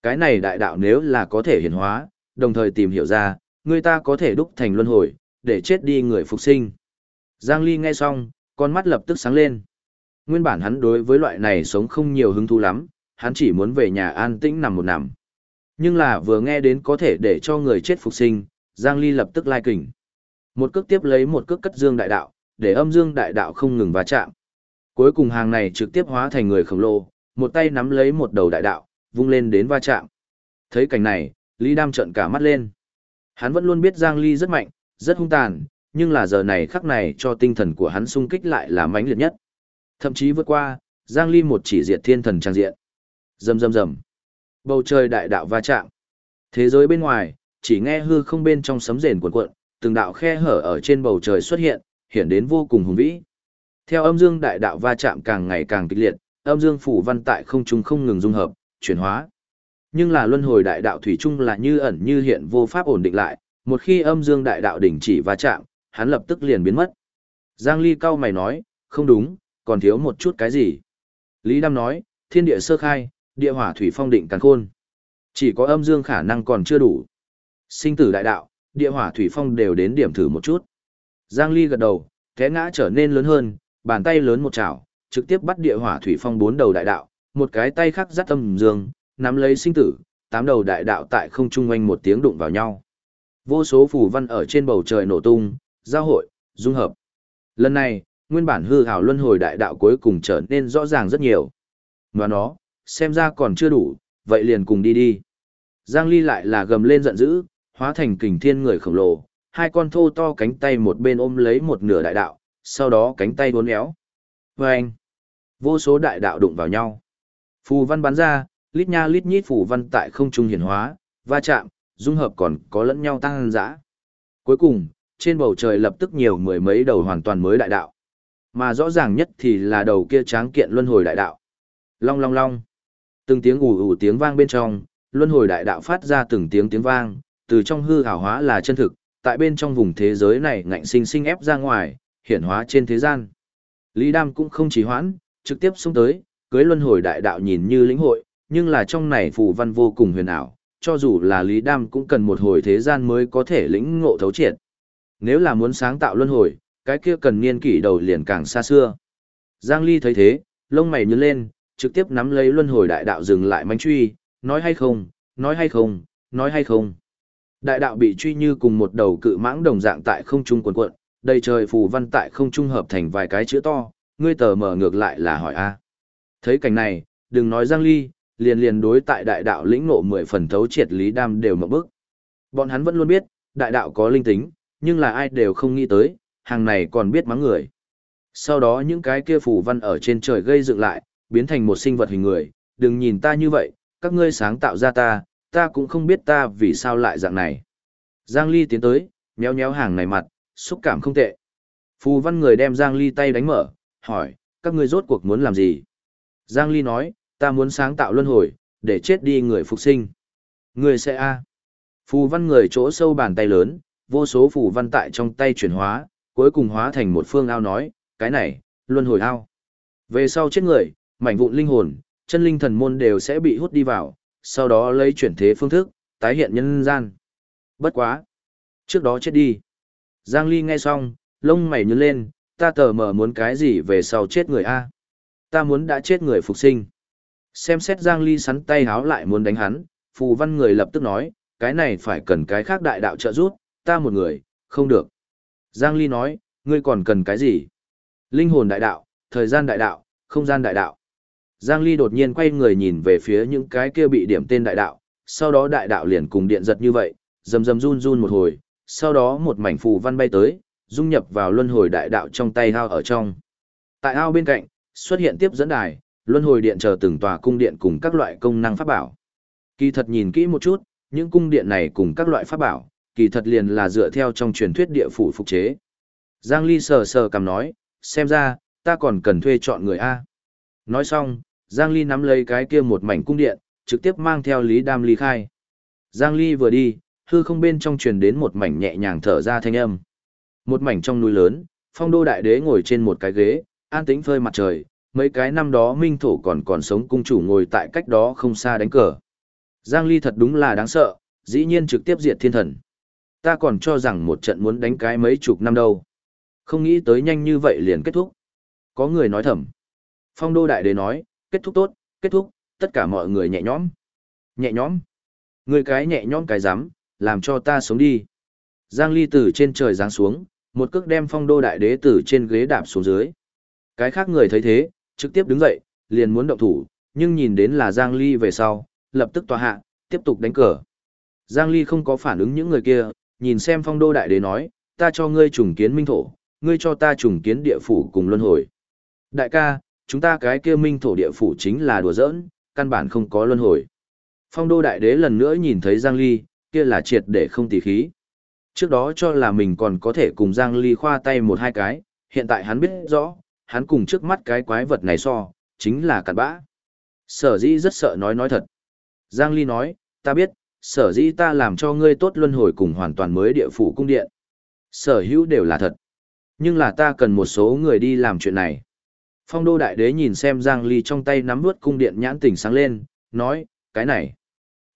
Speaker 1: Cái này đại đạo nếu là có thể hiển hóa, đồng thời tìm hiểu ra, người ta có thể đúc thành luân hồi, để chết đi người phục sinh. Giang Ly nghe xong, con mắt lập tức sáng lên. Nguyên bản hắn đối với loại này sống không nhiều hứng thú lắm, hắn chỉ muốn về nhà an tĩnh nằm một nằm. Nhưng là vừa nghe đến có thể để cho người chết phục sinh, Giang Ly lập tức lai kình, Một cước tiếp lấy một cước cất dương đại đạo, để âm dương đại đạo không ngừng va chạm. Cuối cùng hàng này trực tiếp hóa thành người khổng lồ, một tay nắm lấy một đầu đại đạo, vung lên đến va chạm. Thấy cảnh này, Lý Đam trợn cả mắt lên. Hắn vẫn luôn biết Giang Ly rất mạnh, rất hung tàn, nhưng là giờ này khắc này cho tinh thần của hắn sung kích lại là mãnh liệt nhất. Thậm chí vượt qua, Giang Ly một chỉ diệt thiên thần trang diện. Rầm rầm rầm. Bầu trời đại đạo va chạm. Thế giới bên ngoài, chỉ nghe hư không bên trong sấm rền cuộn cuộn, từng đạo khe hở ở trên bầu trời xuất hiện, hiện đến vô cùng hùng vĩ. Theo âm dương đại đạo va chạm càng ngày càng kịch liệt, âm dương phủ văn tại không trung không ngừng dung hợp, chuyển hóa. Nhưng là luân hồi đại đạo thủy chung là như ẩn như hiện vô pháp ổn định lại, một khi âm dương đại đạo đỉnh chỉ va chạm, hắn lập tức liền biến mất. Giang Ly cao mày nói, không đúng, còn thiếu một chút cái gì? Lý Đam nói, thiên địa sơ khai, địa hỏa thủy phong định càn khôn. Chỉ có âm dương khả năng còn chưa đủ. Sinh tử đại đạo, địa hỏa thủy phong đều đến điểm thử một chút. Giang Ly gật đầu, té ngã trở nên lớn hơn, bàn tay lớn một chảo, trực tiếp bắt địa hỏa thủy phong bốn đầu đại đạo, một cái tay khác dắt âm dương, nắm lấy sinh tử, tám đầu đại đạo tại không trung quanh một tiếng đụng vào nhau. Vô số phù văn ở trên bầu trời nổ tung, giao hội, dung hợp. Lần này, nguyên bản hư hào luân hồi đại đạo cuối cùng trở nên rõ ràng rất nhiều. Và nó, xem ra còn chưa đủ, vậy liền cùng đi đi. Giang Ly lại là gầm lên giận dữ, hóa thành kình thiên người khổng lồ, hai con thô to cánh tay một bên ôm lấy một nửa đại đạo, sau đó cánh tay uốn éo. Vâng! Vô số đại đạo đụng vào nhau. Phù văn bắn ra, lít nha lít nhít phù văn tại không trung hiển hóa, va chạm, dung hợp còn có lẫn nhau tăng dã. Cuối cùng, trên bầu trời lập tức nhiều mười mấy đầu hoàn toàn mới đại đạo. Mà rõ ràng nhất thì là đầu kia tráng kiện luân hồi đại đạo. Long long long. Từng tiếng ù ù tiếng vang bên trong, luân hồi đại đạo phát ra từng tiếng tiếng vang, từ trong hư ảo hóa là chân thực, tại bên trong vùng thế giới này ngạnh sinh sinh ép ra ngoài, hiển hóa trên thế gian. Lý Đam cũng không trì hoãn, trực tiếp xuống tới, cưới luân hồi đại đạo nhìn như lĩnh hội, nhưng là trong này phù văn vô cùng huyền ảo, cho dù là Lý Đam cũng cần một hồi thế gian mới có thể lĩnh ngộ thấu triệt. Nếu là muốn sáng tạo luân hồi, cái kia cần niên kỷ đầu liền càng xa xưa. Giang Ly thấy thế, lông mày nhướng lên, trực tiếp nắm lấy luân hồi đại đạo dừng lại manh truy, nói hay không, nói hay không, nói hay không. Đại đạo bị truy như cùng một đầu cự mãng đồng dạng tại không trung quần cuộn, đầy trời phù văn tại không trung hợp thành vài cái chữ to, ngươi tờ mở ngược lại là hỏi a. Thấy cảnh này, đừng nói Giang Ly, liền liền đối tại đại đạo lĩnh ngộ mười phần thấu triệt lý đam đều mở bức. Bọn hắn vẫn luôn biết, đại đạo có linh tính, nhưng là ai đều không nghĩ tới, hàng này còn biết mắng người. Sau đó những cái kia phù văn ở trên trời gây dựng lại, biến thành một sinh vật hình người, đừng nhìn ta như vậy, các ngươi sáng tạo ra ta, ta cũng không biết ta vì sao lại dạng này. Giang Ly tiến tới, méo méo hàng này mặt, xúc cảm không tệ. Phù văn người đem Giang Ly tay đánh mở, hỏi, các ngươi rốt cuộc muốn làm gì? Giang Ly nói, ta muốn sáng tạo luân hồi, để chết đi người phục sinh. Người sẽ a. Phù văn người chỗ sâu bàn tay lớn, vô số phù văn tại trong tay chuyển hóa, cuối cùng hóa thành một phương ao nói, cái này, luân hồi ao. Về sau chết người, mảnh vụn linh hồn, chân linh thần môn đều sẽ bị hút đi vào, sau đó lấy chuyển thế phương thức, tái hiện nhân gian. Bất quá. Trước đó chết đi. Giang Ly nghe xong, lông mày nhướng lên, ta tờ mở muốn cái gì về sau chết người a? Ta muốn đã chết người phục sinh. Xem xét Giang Ly sắn tay háo lại muốn đánh hắn, phù văn người lập tức nói, cái này phải cần cái khác đại đạo trợ giúp, ta một người, không được. Giang Ly nói, ngươi còn cần cái gì? Linh hồn đại đạo, thời gian đại đạo, không gian đại đạo. Giang Ly đột nhiên quay người nhìn về phía những cái kia bị điểm tên đại đạo, sau đó đại đạo liền cùng điện giật như vậy, rầm rầm run run một hồi, sau đó một mảnh phù văn bay tới, dung nhập vào luân hồi đại đạo trong tay ao ở trong. Tại ao bên cạnh, xuất hiện tiếp dẫn đài, luân hồi điện chờ từng tòa cung điện cùng các loại công năng pháp bảo. Kỳ thật nhìn kỹ một chút, những cung điện này cùng các loại pháp bảo, kỳ thật liền là dựa theo trong truyền thuyết địa phủ phục chế. Giang Ly sờ sờ cầm nói, xem ra, ta còn cần thuê chọn người A. Nói xong, Giang Ly nắm lấy cái kia một mảnh cung điện, trực tiếp mang theo Lý Đam ly khai. Giang Ly vừa đi, hư không bên trong truyền đến một mảnh nhẹ nhàng thở ra thanh âm. Một mảnh trong núi lớn, phong đô đại đế ngồi trên một cái ghế, an tĩnh phơi mặt trời, mấy cái năm đó minh thổ còn còn sống cung chủ ngồi tại cách đó không xa đánh cờ. Giang Ly thật đúng là đáng sợ, dĩ nhiên trực tiếp diệt thiên thần. Ta còn cho rằng một trận muốn đánh cái mấy chục năm đâu. Không nghĩ tới nhanh như vậy liền kết thúc. Có người nói thầm. Phong đô đại đế nói, kết thúc tốt, kết thúc, tất cả mọi người nhẹ nhõm. Nhẹ nhõm. Người cái nhẹ nhõm cái dám, làm cho ta sống đi. Giang Ly từ trên trời giáng xuống, một cước đem phong đô đại đế từ trên ghế đạp xuống dưới. Cái khác người thấy thế, trực tiếp đứng dậy, liền muốn động thủ, nhưng nhìn đến là Giang Ly về sau, lập tức tòa hạ, tiếp tục đánh cờ. Giang Ly không có phản ứng những người kia, nhìn xem phong đô đại đế nói, ta cho ngươi trùng kiến minh thổ, ngươi cho ta trùng kiến địa phủ cùng luân hồi. Đại ca, chúng ta cái kia minh thổ địa phủ chính là đùa giỡn, căn bản không có luân hồi. Phong đô đại đế lần nữa nhìn thấy Giang Ly, kia là triệt để không tỉ khí. Trước đó cho là mình còn có thể cùng Giang Ly khoa tay một hai cái, hiện tại hắn biết rõ, hắn cùng trước mắt cái quái vật này so, chính là cặn bã. Sở dĩ rất sợ nói nói thật. Giang Ly nói, ta biết, sở dĩ ta làm cho ngươi tốt luân hồi cùng hoàn toàn mới địa phủ cung điện. Sở hữu đều là thật. Nhưng là ta cần một số người đi làm chuyện này. Phong đô đại đế nhìn xem Giang Ly trong tay nắm vướt cung điện nhãn tỉnh sáng lên, nói, cái này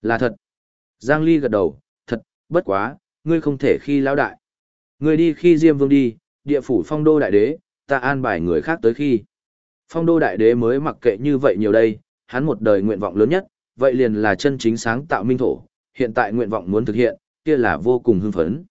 Speaker 1: là thật. Giang Ly gật đầu, thật, bất quá, ngươi không thể khi lão đại. Ngươi đi khi Diêm Vương đi, địa phủ phong đô đại đế, ta an bài người khác tới khi. Phong đô đại đế mới mặc kệ như vậy nhiều đây, hắn một đời nguyện vọng lớn nhất, vậy liền là chân chính sáng tạo minh thổ, hiện tại nguyện vọng muốn thực hiện, kia là vô cùng hưng phấn.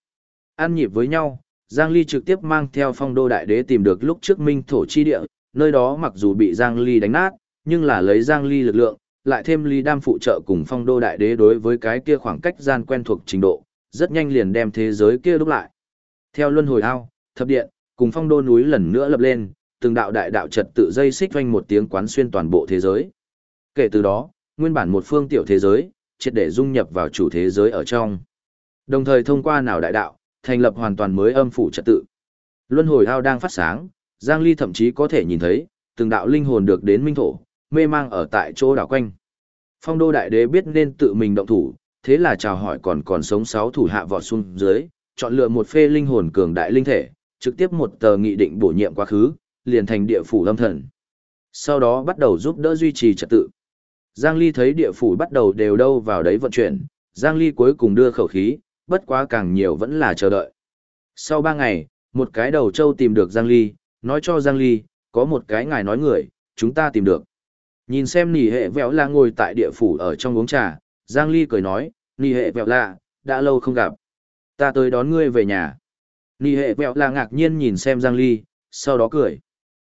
Speaker 1: An nhịp với nhau, Giang Ly trực tiếp mang theo phong đô đại đế tìm được lúc trước minh thổ chi địa, nơi đó mặc dù bị Giang Ly đánh nát, nhưng là lấy Giang Ly lực lượng, lại thêm Ly Đam phụ trợ cùng phong đô đại đế đối với cái kia khoảng cách gian quen thuộc trình độ, rất nhanh liền đem thế giới kia đúc lại. Theo luân hồi ao, thập điện, cùng phong đô núi lần nữa lập lên, từng đạo đại đạo trật tự dây xích quanh một tiếng quán xuyên toàn bộ thế giới. Kể từ đó, nguyên bản một phương tiểu thế giới, triệt để dung nhập vào chủ thế giới ở trong. Đồng thời thông qua nào đại đạo, thành lập hoàn toàn mới âm phủ trật tự. Luân hồi ao đang phát sáng, Giang Ly thậm chí có thể nhìn thấy, từng đạo linh hồn được đến minh thổ, mê mang ở tại chỗ đảo quanh. Phong đô đại đế biết nên tự mình động thủ, thế là chào hỏi còn còn sống sáu thủ hạ vọt xuống dưới, chọn lựa một phê linh hồn cường đại linh thể, trực tiếp một tờ nghị định bổ nhiệm quá khứ, liền thành địa phủ lâm thần. Sau đó bắt đầu giúp đỡ duy trì trật tự. Giang Ly thấy địa phủ bắt đầu đều đâu vào đấy vận chuyển, Giang Ly cuối cùng đưa khẩu khí, bất quá càng nhiều vẫn là chờ đợi. Sau ba ngày, một cái đầu trâu tìm được Giang Ly, nói cho Giang Ly, có một cái ngài nói người, chúng ta tìm được. Nhìn xem nỉ hệ vẹo là ngồi tại địa phủ ở trong uống trà, Giang Ly cười nói, nỉ hệ vẹo là, đã lâu không gặp. Ta tới đón ngươi về nhà. Nỉ hệ vẹo là ngạc nhiên nhìn xem Giang Ly, sau đó cười.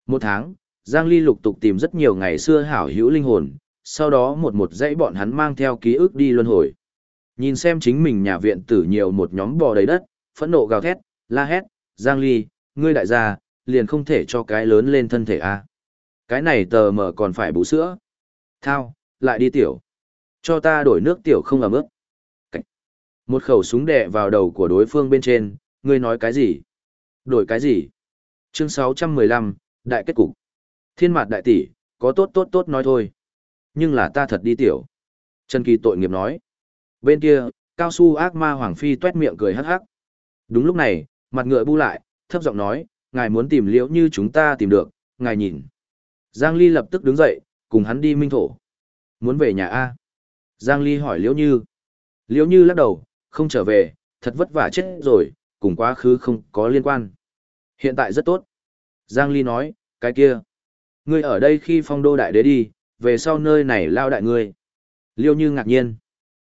Speaker 1: Một tháng, Giang Ly lục tục tìm rất nhiều ngày xưa hảo hữu linh hồn, sau đó một một dãy bọn hắn mang theo ký ức đi luân hồi. Nhìn xem chính mình nhà viện tử nhiều một nhóm bò đầy đất, phẫn nộ gào thét, la hét, Giang Ly, ngươi đại gia, liền không thể cho cái lớn lên thân thể a à. Cái này tờ mờ còn phải bú sữa. Thao, lại đi tiểu. Cho ta đổi nước tiểu không ấm ức Một khẩu súng đè vào đầu của đối phương bên trên, ngươi nói cái gì? Đổi cái gì? Chương 615, Đại kết cục. Thiên mạt đại tỷ, có tốt tốt tốt nói thôi. Nhưng là ta thật đi tiểu. Trần Kỳ tội nghiệp nói. Bên kia, cao su ác ma Hoàng Phi tuét miệng cười hắc hắc. Đúng lúc này, mặt ngựa bu lại, thấp giọng nói, ngài muốn tìm liễu như chúng ta tìm được, ngài nhìn. Giang Ly lập tức đứng dậy, cùng hắn đi minh thổ. Muốn về nhà A. Giang Ly hỏi liễu như. Liễu như lắc đầu, không trở về, thật vất vả chết rồi, cùng quá khứ không có liên quan. Hiện tại rất tốt. Giang Ly nói, cái kia. Ngươi ở đây khi phong đô đại đế đi, về sau nơi này lao đại ngươi. Liêu như ngạc nhiên.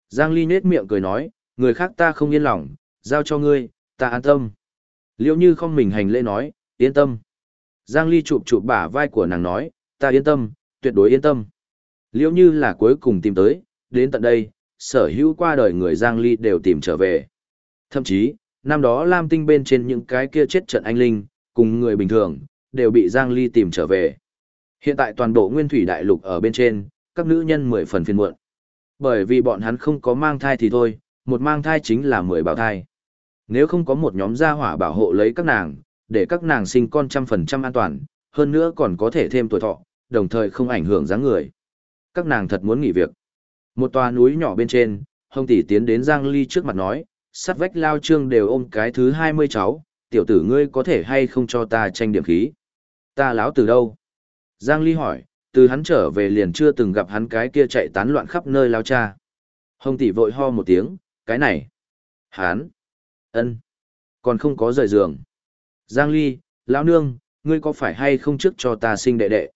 Speaker 1: Giang Ly nết miệng cười nói, người khác ta không yên lòng, giao cho ngươi, ta an tâm. Liễu như không mình hành lễ nói, yên tâm. Giang Ly chụp chụp bả vai của nàng nói, ta yên tâm, tuyệt đối yên tâm. liễu như là cuối cùng tìm tới, đến tận đây, sở hữu qua đời người Giang Ly đều tìm trở về. Thậm chí, năm đó Lam Tinh bên trên những cái kia chết trận anh linh, cùng người bình thường, đều bị Giang Ly tìm trở về. Hiện tại toàn bộ nguyên thủy đại lục ở bên trên, các nữ nhân mười phần phiền muộn. Bởi vì bọn hắn không có mang thai thì thôi, một mang thai chính là mười bào thai. Nếu không có một nhóm gia hỏa bảo hộ lấy các nàng, để các nàng sinh con trăm phần trăm an toàn, hơn nữa còn có thể thêm tuổi thọ, đồng thời không ảnh hưởng dáng người. Các nàng thật muốn nghỉ việc. Một tòa núi nhỏ bên trên, Hồng tỷ tiến đến Giang Ly trước mặt nói, sát vách lao trương đều ôm cái thứ 20 cháu, tiểu tử ngươi có thể hay không cho ta tranh điểm khí. Ta láo từ đâu? Giang Ly hỏi, từ hắn trở về liền chưa từng gặp hắn cái kia chạy tán loạn khắp nơi lao cha. Hồng tỷ vội ho một tiếng, cái này. Hắn ân, Còn không có rời giường. Giang Ly, lão nương, ngươi có phải hay không trước cho ta sinh đệ đệ?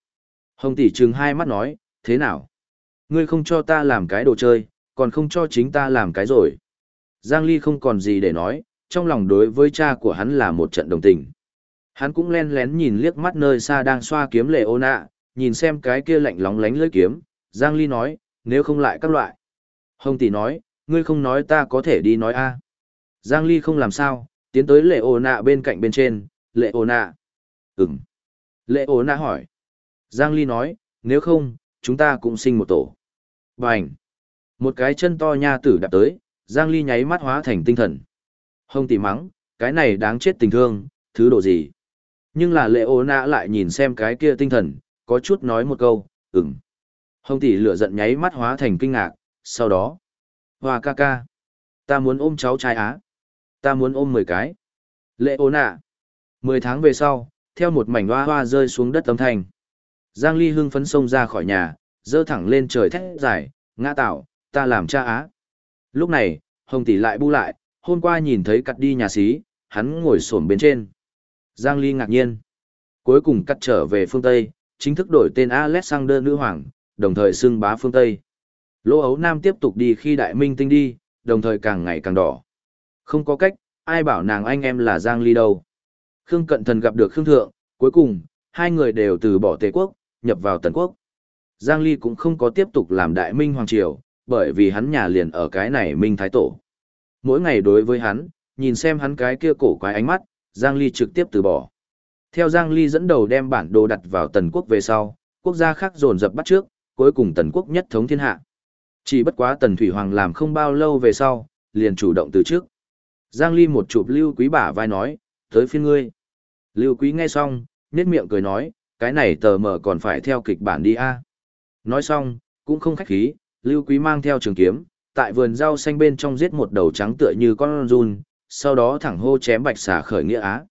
Speaker 1: Hồng tỷ trừng hai mắt nói, thế nào? Ngươi không cho ta làm cái đồ chơi, còn không cho chính ta làm cái rồi. Giang Ly không còn gì để nói, trong lòng đối với cha của hắn là một trận đồng tình. Hắn cũng len lén nhìn liếc mắt nơi xa đang xoa kiếm lệ ô nạ, nhìn xem cái kia lạnh lóng lánh lưỡi kiếm, Giang Ly nói, nếu không lại các loại. Hồng tỷ nói, ngươi không nói ta có thể đi nói a. Giang Ly không làm sao, Tiến tới lệ ồ nạ bên cạnh bên trên, lệ ồ nạ. Ừm. Lệ ồ nạ hỏi. Giang Ly nói, nếu không, chúng ta cũng sinh một tổ. Bành. Một cái chân to nha tử đạp tới, Giang Ly nháy mắt hóa thành tinh thần. Hông tỷ mắng, cái này đáng chết tình thương, thứ độ gì. Nhưng là lệ ố nạ lại nhìn xem cái kia tinh thần, có chút nói một câu, ừm. Hông tỷ lửa giận nháy mắt hóa thành kinh ngạc, sau đó. Hoa ca ca. Ta muốn ôm cháu trai á. Ta muốn ôm 10 cái. Lệ ô nạ. 10 tháng về sau, theo một mảnh hoa hoa rơi xuống đất âm thanh. Giang Ly hưng phấn xông ra khỏi nhà, dơ thẳng lên trời thét dài, ngã tạo, ta làm cha á. Lúc này, Hồng tỷ lại bu lại, hôm qua nhìn thấy cắt đi nhà xí, hắn ngồi xổm bên trên. Giang Ly ngạc nhiên. Cuối cùng cắt trở về phương Tây, chính thức đổi tên Alexander Nữ Hoàng, đồng thời xưng bá phương Tây. Lỗ ấu nam tiếp tục đi khi đại minh tinh đi, đồng thời càng ngày càng đỏ. Không có cách, ai bảo nàng anh em là Giang Ly đâu. Khương Cận Thần gặp được Khương Thượng, cuối cùng, hai người đều từ bỏ Tề Quốc, nhập vào Tần Quốc. Giang Ly cũng không có tiếp tục làm đại minh hoàng triều, bởi vì hắn nhà liền ở cái này minh thái tổ. Mỗi ngày đối với hắn, nhìn xem hắn cái kia cổ quái ánh mắt, Giang Ly trực tiếp từ bỏ. Theo Giang Ly dẫn đầu đem bản đồ đặt vào Tần Quốc về sau, quốc gia khác dồn dập bắt trước, cuối cùng Tần Quốc nhất thống thiên hạ. Chỉ bất quá Tần Thủy Hoàng làm không bao lâu về sau, liền chủ động từ trước. Giang Ly một chụp Lưu Quý bả vai nói, tới phiên ngươi. Lưu Quý nghe xong, nét miệng cười nói, cái này tờ mở còn phải theo kịch bản đi a. Nói xong, cũng không khách khí, Lưu Quý mang theo trường kiếm, tại vườn rau xanh bên trong giết một đầu trắng tựa như con run, sau đó thẳng hô chém bạch xà khởi nghĩa á.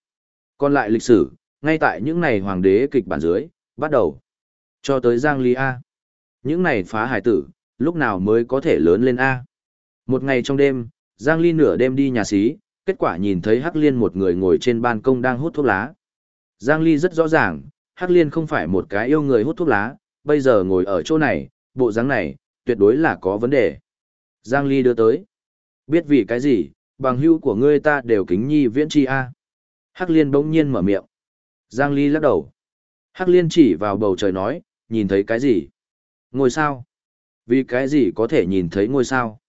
Speaker 1: Còn lại lịch sử, ngay tại những này hoàng đế kịch bản dưới, bắt đầu. Cho tới Giang Ly A. Những này phá hải tử, lúc nào mới có thể lớn lên A. Một ngày trong đêm, Giang Ly nửa đêm đi nhà xí, kết quả nhìn thấy Hắc Liên một người ngồi trên ban công đang hút thuốc lá. Giang Ly rất rõ ràng, Hắc Liên không phải một cái yêu người hút thuốc lá, bây giờ ngồi ở chỗ này, bộ dáng này, tuyệt đối là có vấn đề. Giang Ly đưa tới. Biết vì cái gì, bằng hữu của ngươi ta đều kính nhi viễn chi a. Hắc Liên bỗng nhiên mở miệng. Giang Ly lắc đầu. Hắc Liên chỉ vào bầu trời nói, nhìn thấy cái gì? Ngôi sao? Vì cái gì có thể nhìn thấy ngôi sao?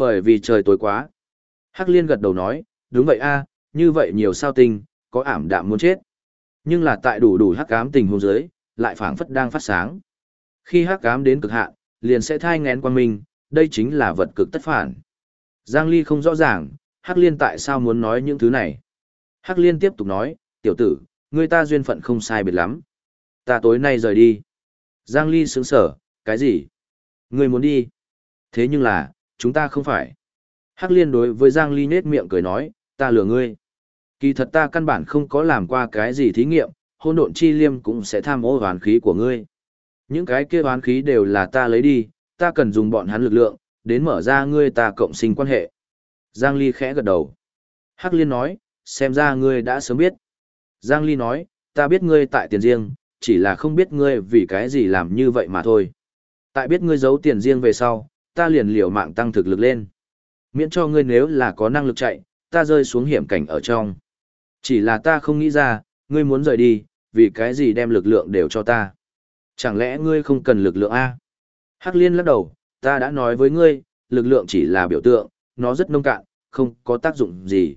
Speaker 1: Bởi vì trời tối quá. Hắc Liên gật đầu nói, đúng vậy a, như vậy nhiều sao tinh, có ảm đạm muốn chết. Nhưng là tại đủ đủ hắc ám tình huống dưới, lại phảng phất đang phát sáng. Khi hắc ám đến cực hạn, liền sẽ thai ngén quan minh, đây chính là vật cực tất phản. Giang Ly không rõ ràng, Hắc Liên tại sao muốn nói những thứ này. Hắc Liên tiếp tục nói, tiểu tử, người ta duyên phận không sai biệt lắm. Ta tối nay rời đi. Giang Ly sững sở, cái gì? Người muốn đi. Thế nhưng là, chúng ta không phải. Hắc Liên đối với Giang Ly nết miệng cười nói, ta lừa ngươi. Kỳ thật ta căn bản không có làm qua cái gì thí nghiệm, hôn độn chi liêm cũng sẽ tham ô hoàn khí của ngươi. Những cái kia hoán khí đều là ta lấy đi, ta cần dùng bọn hắn lực lượng, đến mở ra ngươi ta cộng sinh quan hệ. Giang Ly khẽ gật đầu. Hắc Liên nói, xem ra ngươi đã sớm biết. Giang Ly nói, ta biết ngươi tại tiền riêng, chỉ là không biết ngươi vì cái gì làm như vậy mà thôi. Tại biết ngươi giấu tiền riêng về sau, ta liền liều mạng tăng thực lực lên. Miễn cho ngươi nếu là có năng lực chạy, ta rơi xuống hiểm cảnh ở trong. Chỉ là ta không nghĩ ra, ngươi muốn rời đi, vì cái gì đem lực lượng đều cho ta. Chẳng lẽ ngươi không cần lực lượng A? Hắc liên lắc đầu, ta đã nói với ngươi, lực lượng chỉ là biểu tượng, nó rất nông cạn, không có tác dụng gì.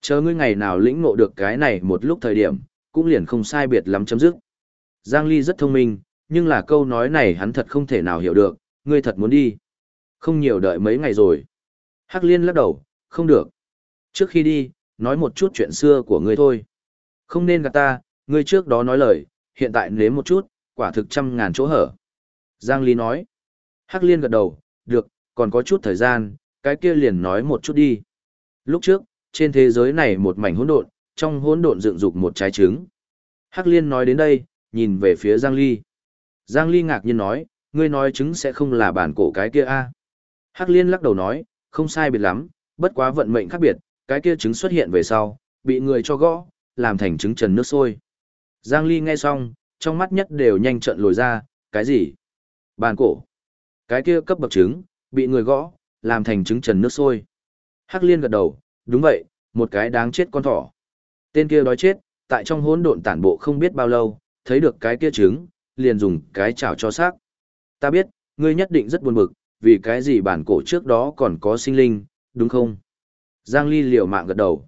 Speaker 1: Chờ ngươi ngày nào lĩnh ngộ được cái này một lúc thời điểm, cũng liền không sai biệt lắm chấm dứt. Giang Ly rất thông minh, nhưng là câu nói này hắn thật không thể nào hiểu được, ngươi thật muốn đi. Không nhiều đợi mấy ngày rồi. Hắc liên lắc đầu, không được. Trước khi đi, nói một chút chuyện xưa của ngươi thôi. Không nên gạt ta, ngươi trước đó nói lời, hiện tại nếm một chút, quả thực trăm ngàn chỗ hở. Giang Ly nói. Hắc Liên gật đầu, được, còn có chút thời gian, cái kia liền nói một chút đi. Lúc trước, trên thế giới này một mảnh hỗn độn, trong hỗn độn dựng dục một trái trứng. Hắc Liên nói đến đây, nhìn về phía Giang Ly. Giang Ly ngạc nhiên nói, ngươi nói trứng sẽ không là bản cổ cái kia a? Hắc Liên lắc đầu nói, không sai biệt lắm, bất quá vận mệnh khác biệt, cái kia trứng xuất hiện về sau, bị người cho gõ, làm thành trứng trần nước sôi. Giang Ly nghe xong, trong mắt nhất đều nhanh trận lồi ra, cái gì? Bàn cổ. Cái kia cấp bậc trứng, bị người gõ, làm thành trứng trần nước sôi. Hắc liên gật đầu, đúng vậy, một cái đáng chết con thỏ. Tên kia đói chết, tại trong hỗn độn tản bộ không biết bao lâu, thấy được cái kia trứng, liền dùng cái chảo cho xác. Ta biết, ngươi nhất định rất buồn bực, vì cái gì bản cổ trước đó còn có sinh linh, đúng không? Giang Ly liều mạng gật đầu.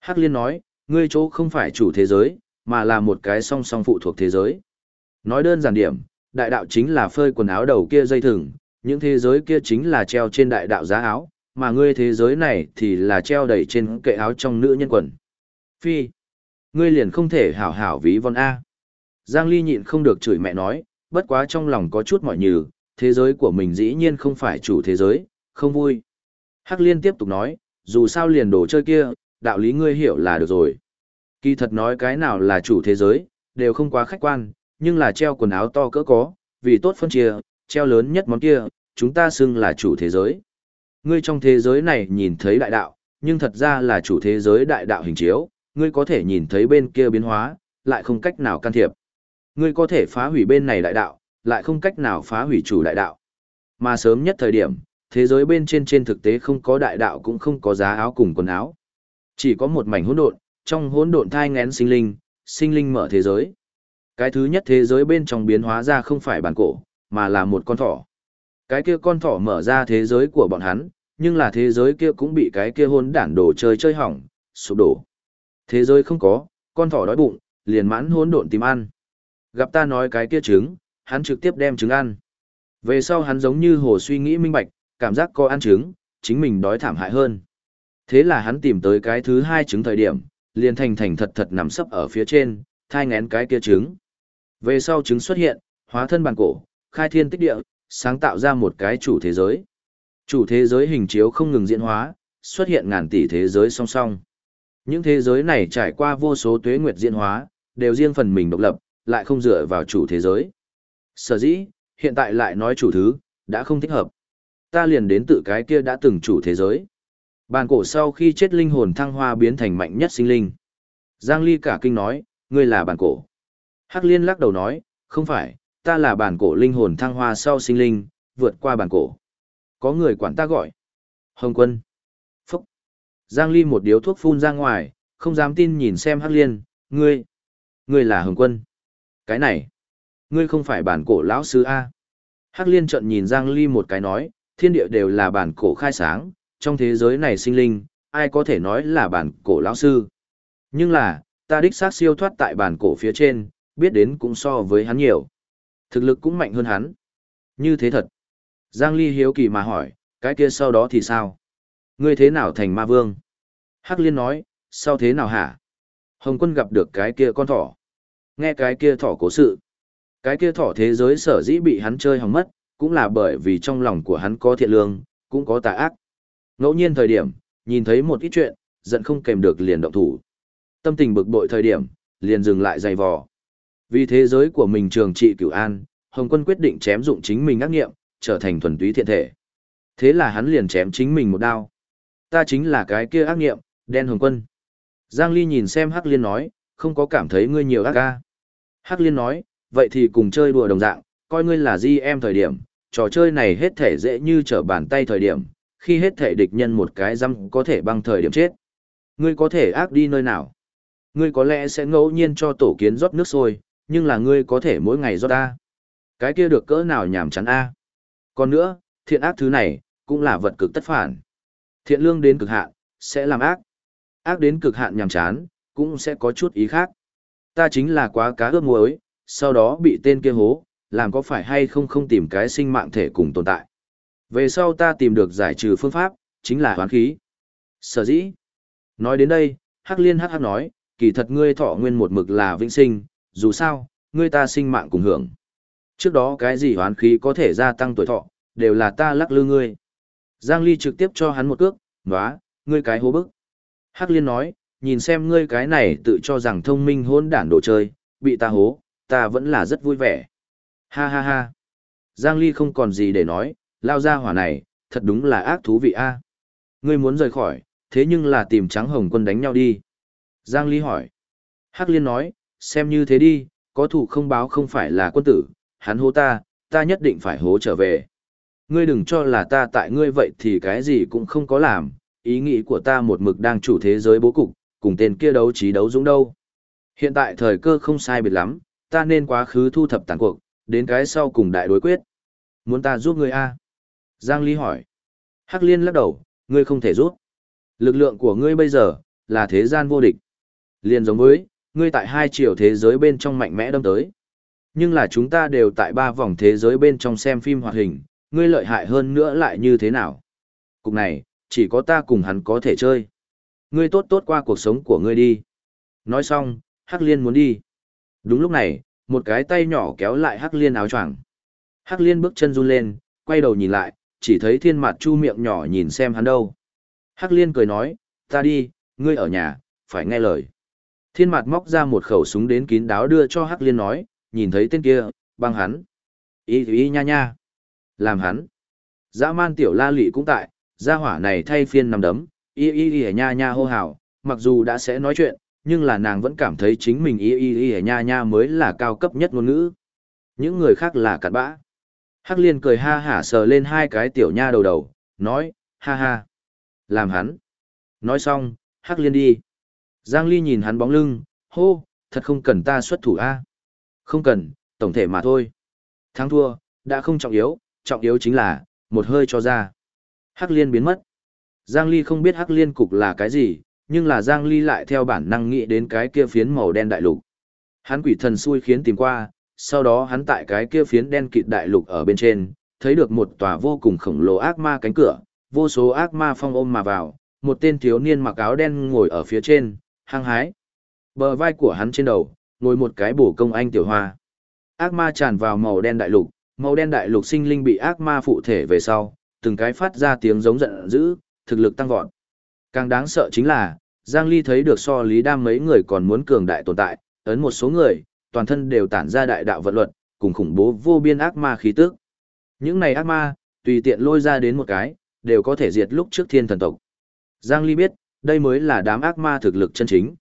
Speaker 1: Hắc Liên nói, ngươi chỗ không phải chủ thế giới, mà là một cái song song phụ thuộc thế giới. Nói đơn giản điểm, đại đạo chính là phơi quần áo đầu kia dây thừng, những thế giới kia chính là treo trên đại đạo giá áo, mà ngươi thế giới này thì là treo đầy trên kệ áo trong nữ nhân quần. Phi, ngươi liền không thể hảo hảo ví von A. Giang Ly nhịn không được chửi mẹ nói, bất quá trong lòng có chút mỏi nhừ, thế giới của mình dĩ nhiên không phải chủ thế giới, không vui. Hắc Liên tiếp tục nói, dù sao liền đồ chơi kia, đạo lý ngươi hiểu là được rồi. Kỳ thật nói cái nào là chủ thế giới, đều không quá khách quan, nhưng là treo quần áo to cỡ có, vì tốt phân chia, treo lớn nhất món kia, chúng ta xưng là chủ thế giới. Ngươi trong thế giới này nhìn thấy đại đạo, nhưng thật ra là chủ thế giới đại đạo hình chiếu, ngươi có thể nhìn thấy bên kia biến hóa, lại không cách nào can thiệp. Ngươi có thể phá hủy bên này đại đạo, lại không cách nào phá hủy chủ đại đạo. Mà sớm nhất thời điểm, thế giới bên trên trên thực tế không có đại đạo cũng không có giá áo cùng quần áo. Chỉ có một mảnh hỗn độn, trong hỗn độn thai ngén sinh linh, sinh linh mở thế giới. Cái thứ nhất thế giới bên trong biến hóa ra không phải bản cổ, mà là một con thỏ. Cái kia con thỏ mở ra thế giới của bọn hắn, nhưng là thế giới kia cũng bị cái kia hôn đản đồ chơi chơi hỏng, sụp đổ. Thế giới không có, con thỏ đói bụng, liền mãn hỗn độn tìm ăn. Gặp ta nói cái kia trứng, hắn trực tiếp đem trứng ăn. Về sau hắn giống như hồ suy nghĩ minh bạch, cảm giác có ăn trứng, chính mình đói thảm hại hơn. Thế là hắn tìm tới cái thứ hai trứng thời điểm, liền thành thành thật thật nằm sấp ở phía trên, thai ngén cái kia trứng. Về sau trứng xuất hiện, hóa thân bàn cổ, khai thiên tích địa, sáng tạo ra một cái chủ thế giới. Chủ thế giới hình chiếu không ngừng diễn hóa, xuất hiện ngàn tỷ thế giới song song. Những thế giới này trải qua vô số tuế nguyệt diễn hóa, đều riêng phần mình độc lập, lại không dựa vào chủ thế giới. Sở dĩ, hiện tại lại nói chủ thứ, đã không thích hợp. Ta liền đến tự cái kia đã từng chủ thế giới. Bàn cổ sau khi chết linh hồn thăng hoa biến thành mạnh nhất sinh linh. Giang Ly cả kinh nói, ngươi là bàn cổ. Hắc Liên lắc đầu nói, không phải, ta là bàn cổ linh hồn thăng hoa sau sinh linh, vượt qua bàn cổ. Có người quản ta gọi. Hồng quân. Phúc. Giang Ly một điếu thuốc phun ra ngoài, không dám tin nhìn xem Hắc Liên, ngươi. Ngươi là Hồng quân. Cái này. Ngươi không phải bản cổ lão sư A. Hắc Liên trận nhìn Giang Ly một cái nói, thiên địa đều là bản cổ khai sáng, trong thế giới này sinh linh, ai có thể nói là bản cổ lão sư. Nhưng là, ta đích xác siêu thoát tại bản cổ phía trên, biết đến cũng so với hắn nhiều. Thực lực cũng mạnh hơn hắn. Như thế thật. Giang Ly hiếu kỳ mà hỏi, cái kia sau đó thì sao? Ngươi thế nào thành ma vương? Hắc Liên nói, sau thế nào hả? Hồng quân gặp được cái kia con thỏ. Nghe cái kia thỏ cố sự. Cái kia thỏ thế giới sở dĩ bị hắn chơi hỏng mất, cũng là bởi vì trong lòng của hắn có thiện lương, cũng có tà ác. Ngẫu nhiên thời điểm, nhìn thấy một ít chuyện, giận không kèm được liền động thủ. Tâm tình bực bội thời điểm, liền dừng lại dày vò. Vì thế giới của mình trường trị cửu an, Hồng quân quyết định chém dụng chính mình ác nghiệm, trở thành thuần túy thiện thể. Thế là hắn liền chém chính mình một đao. Ta chính là cái kia ác nghiệm, đen Hồng quân. Giang Ly nhìn xem Hắc Liên nói, không có cảm thấy ngươi nhiều ác ca. Hắc Liên nói, vậy thì cùng chơi đùa đồng dạng, coi ngươi là di em thời điểm, trò chơi này hết thể dễ như trở bàn tay thời điểm, khi hết thể địch nhân một cái răm có thể băng thời điểm chết. Ngươi có thể ác đi nơi nào? Ngươi có lẽ sẽ ngẫu nhiên cho tổ kiến rót nước sôi, nhưng là ngươi có thể mỗi ngày rót A. Cái kia được cỡ nào nhảm chán A. Còn nữa, thiện ác thứ này, cũng là vật cực tất phản. Thiện lương đến cực hạn, sẽ làm ác. Ác đến cực hạn nhàm chán, cũng sẽ có chút ý khác. Ta chính là quá cá ướp muối, sau đó bị tên kia hố, làm có phải hay không không tìm cái sinh mạng thể cùng tồn tại. Về sau ta tìm được giải trừ phương pháp, chính là hoán khí. Sở dĩ. Nói đến đây, Hắc Liên Hắc Hắc nói, kỳ thật ngươi thọ nguyên một mực là vĩnh sinh, dù sao, ngươi ta sinh mạng cùng hưởng. Trước đó cái gì hoán khí có thể gia tăng tuổi thọ, đều là ta lắc lư ngươi. Giang Ly trực tiếp cho hắn một cước, nóa, ngươi cái hố bức. Hắc Liên nói, nhìn xem ngươi cái này tự cho rằng thông minh hôn đản đồ chơi, bị ta hố, ta vẫn là rất vui vẻ. Ha ha ha. Giang Ly không còn gì để nói, lao ra hỏa này, thật đúng là ác thú vị a. Ngươi muốn rời khỏi, thế nhưng là tìm trắng hồng quân đánh nhau đi. Giang Ly hỏi. Hắc Liên nói, xem như thế đi, có thủ không báo không phải là quân tử, hắn hố ta, ta nhất định phải hố trở về. Ngươi đừng cho là ta tại ngươi vậy thì cái gì cũng không có làm, ý nghĩ của ta một mực đang chủ thế giới bố cục, cùng tên kia đấu trí đấu dũng đâu. Hiện tại thời cơ không sai biệt lắm, ta nên quá khứ thu thập tàn cuộc, đến cái sau cùng đại đối quyết. Muốn ta giúp ngươi a? À? Giang Ly hỏi. Hắc Liên lắc đầu, ngươi không thể giúp. Lực lượng của ngươi bây giờ, là thế gian vô địch. Liên giống với, ngươi tại hai chiều thế giới bên trong mạnh mẽ đâm tới. Nhưng là chúng ta đều tại ba vòng thế giới bên trong xem phim hoạt hình, ngươi lợi hại hơn nữa lại như thế nào. Cục này, chỉ có ta cùng hắn có thể chơi. Ngươi tốt tốt qua cuộc sống của ngươi đi. Nói xong, Hắc Liên muốn đi. Đúng lúc này, một cái tay nhỏ kéo lại Hắc Liên áo choàng. Hắc Liên bước chân run lên, quay đầu nhìn lại, chỉ thấy thiên mặt chu miệng nhỏ nhìn xem hắn đâu. Hắc Liên cười nói, ta đi, ngươi ở nhà, phải nghe lời. Thiên mặt móc ra một khẩu súng đến kín đáo đưa cho Hắc Liên nói, nhìn thấy tên kia, băng hắn. Ý ý nha nha. Làm hắn. Dã man tiểu la lị cũng tại, gia hỏa này thay phiên nằm đấm, y y y nha nha hô hào, mặc dù đã sẽ nói chuyện, nhưng là nàng vẫn cảm thấy chính mình y y y nha nha mới là cao cấp nhất ngôn ngữ. Những người khác là cặn bã. Hắc liên cười ha hả sờ lên hai cái tiểu nha đầu đầu, nói, ha ha. Làm hắn. Nói xong, Hắc liên đi. Giang Ly nhìn hắn bóng lưng, hô, thật không cần ta xuất thủ a Không cần, tổng thể mà thôi. Thắng thua, đã không trọng yếu, trọng yếu chính là, một hơi cho ra. Hắc liên biến mất. Giang Ly không biết Hắc liên cục là cái gì, nhưng là Giang Ly lại theo bản năng nghĩ đến cái kia phiến màu đen đại lục. Hắn quỷ thần xui khiến tìm qua, sau đó hắn tại cái kia phiến đen kịt đại lục ở bên trên, thấy được một tòa vô cùng khổng lồ ác ma cánh cửa, vô số ác ma phong ôm mà vào, một tên thiếu niên mặc áo đen ngồi ở phía trên, hăng hái. Bờ vai của hắn trên đầu, ngồi một cái bổ công anh tiểu hoa. Ác ma tràn vào màu đen đại lục, màu đen đại lục sinh linh bị ác ma phụ thể về sau, từng cái phát ra tiếng giống giận dữ, thực lực tăng vọt. Càng đáng sợ chính là, Giang Ly thấy được so Lý Đam mấy người còn muốn cường đại tồn tại, ấn một số người, toàn thân đều tản ra đại đạo vận luật, cùng khủng bố vô biên ác ma khí tức. Những này ác ma, tùy tiện lôi ra đến một cái, đều có thể diệt lúc trước thiên thần tộc. Giang Ly biết, đây mới là đám ác ma thực lực chân chính.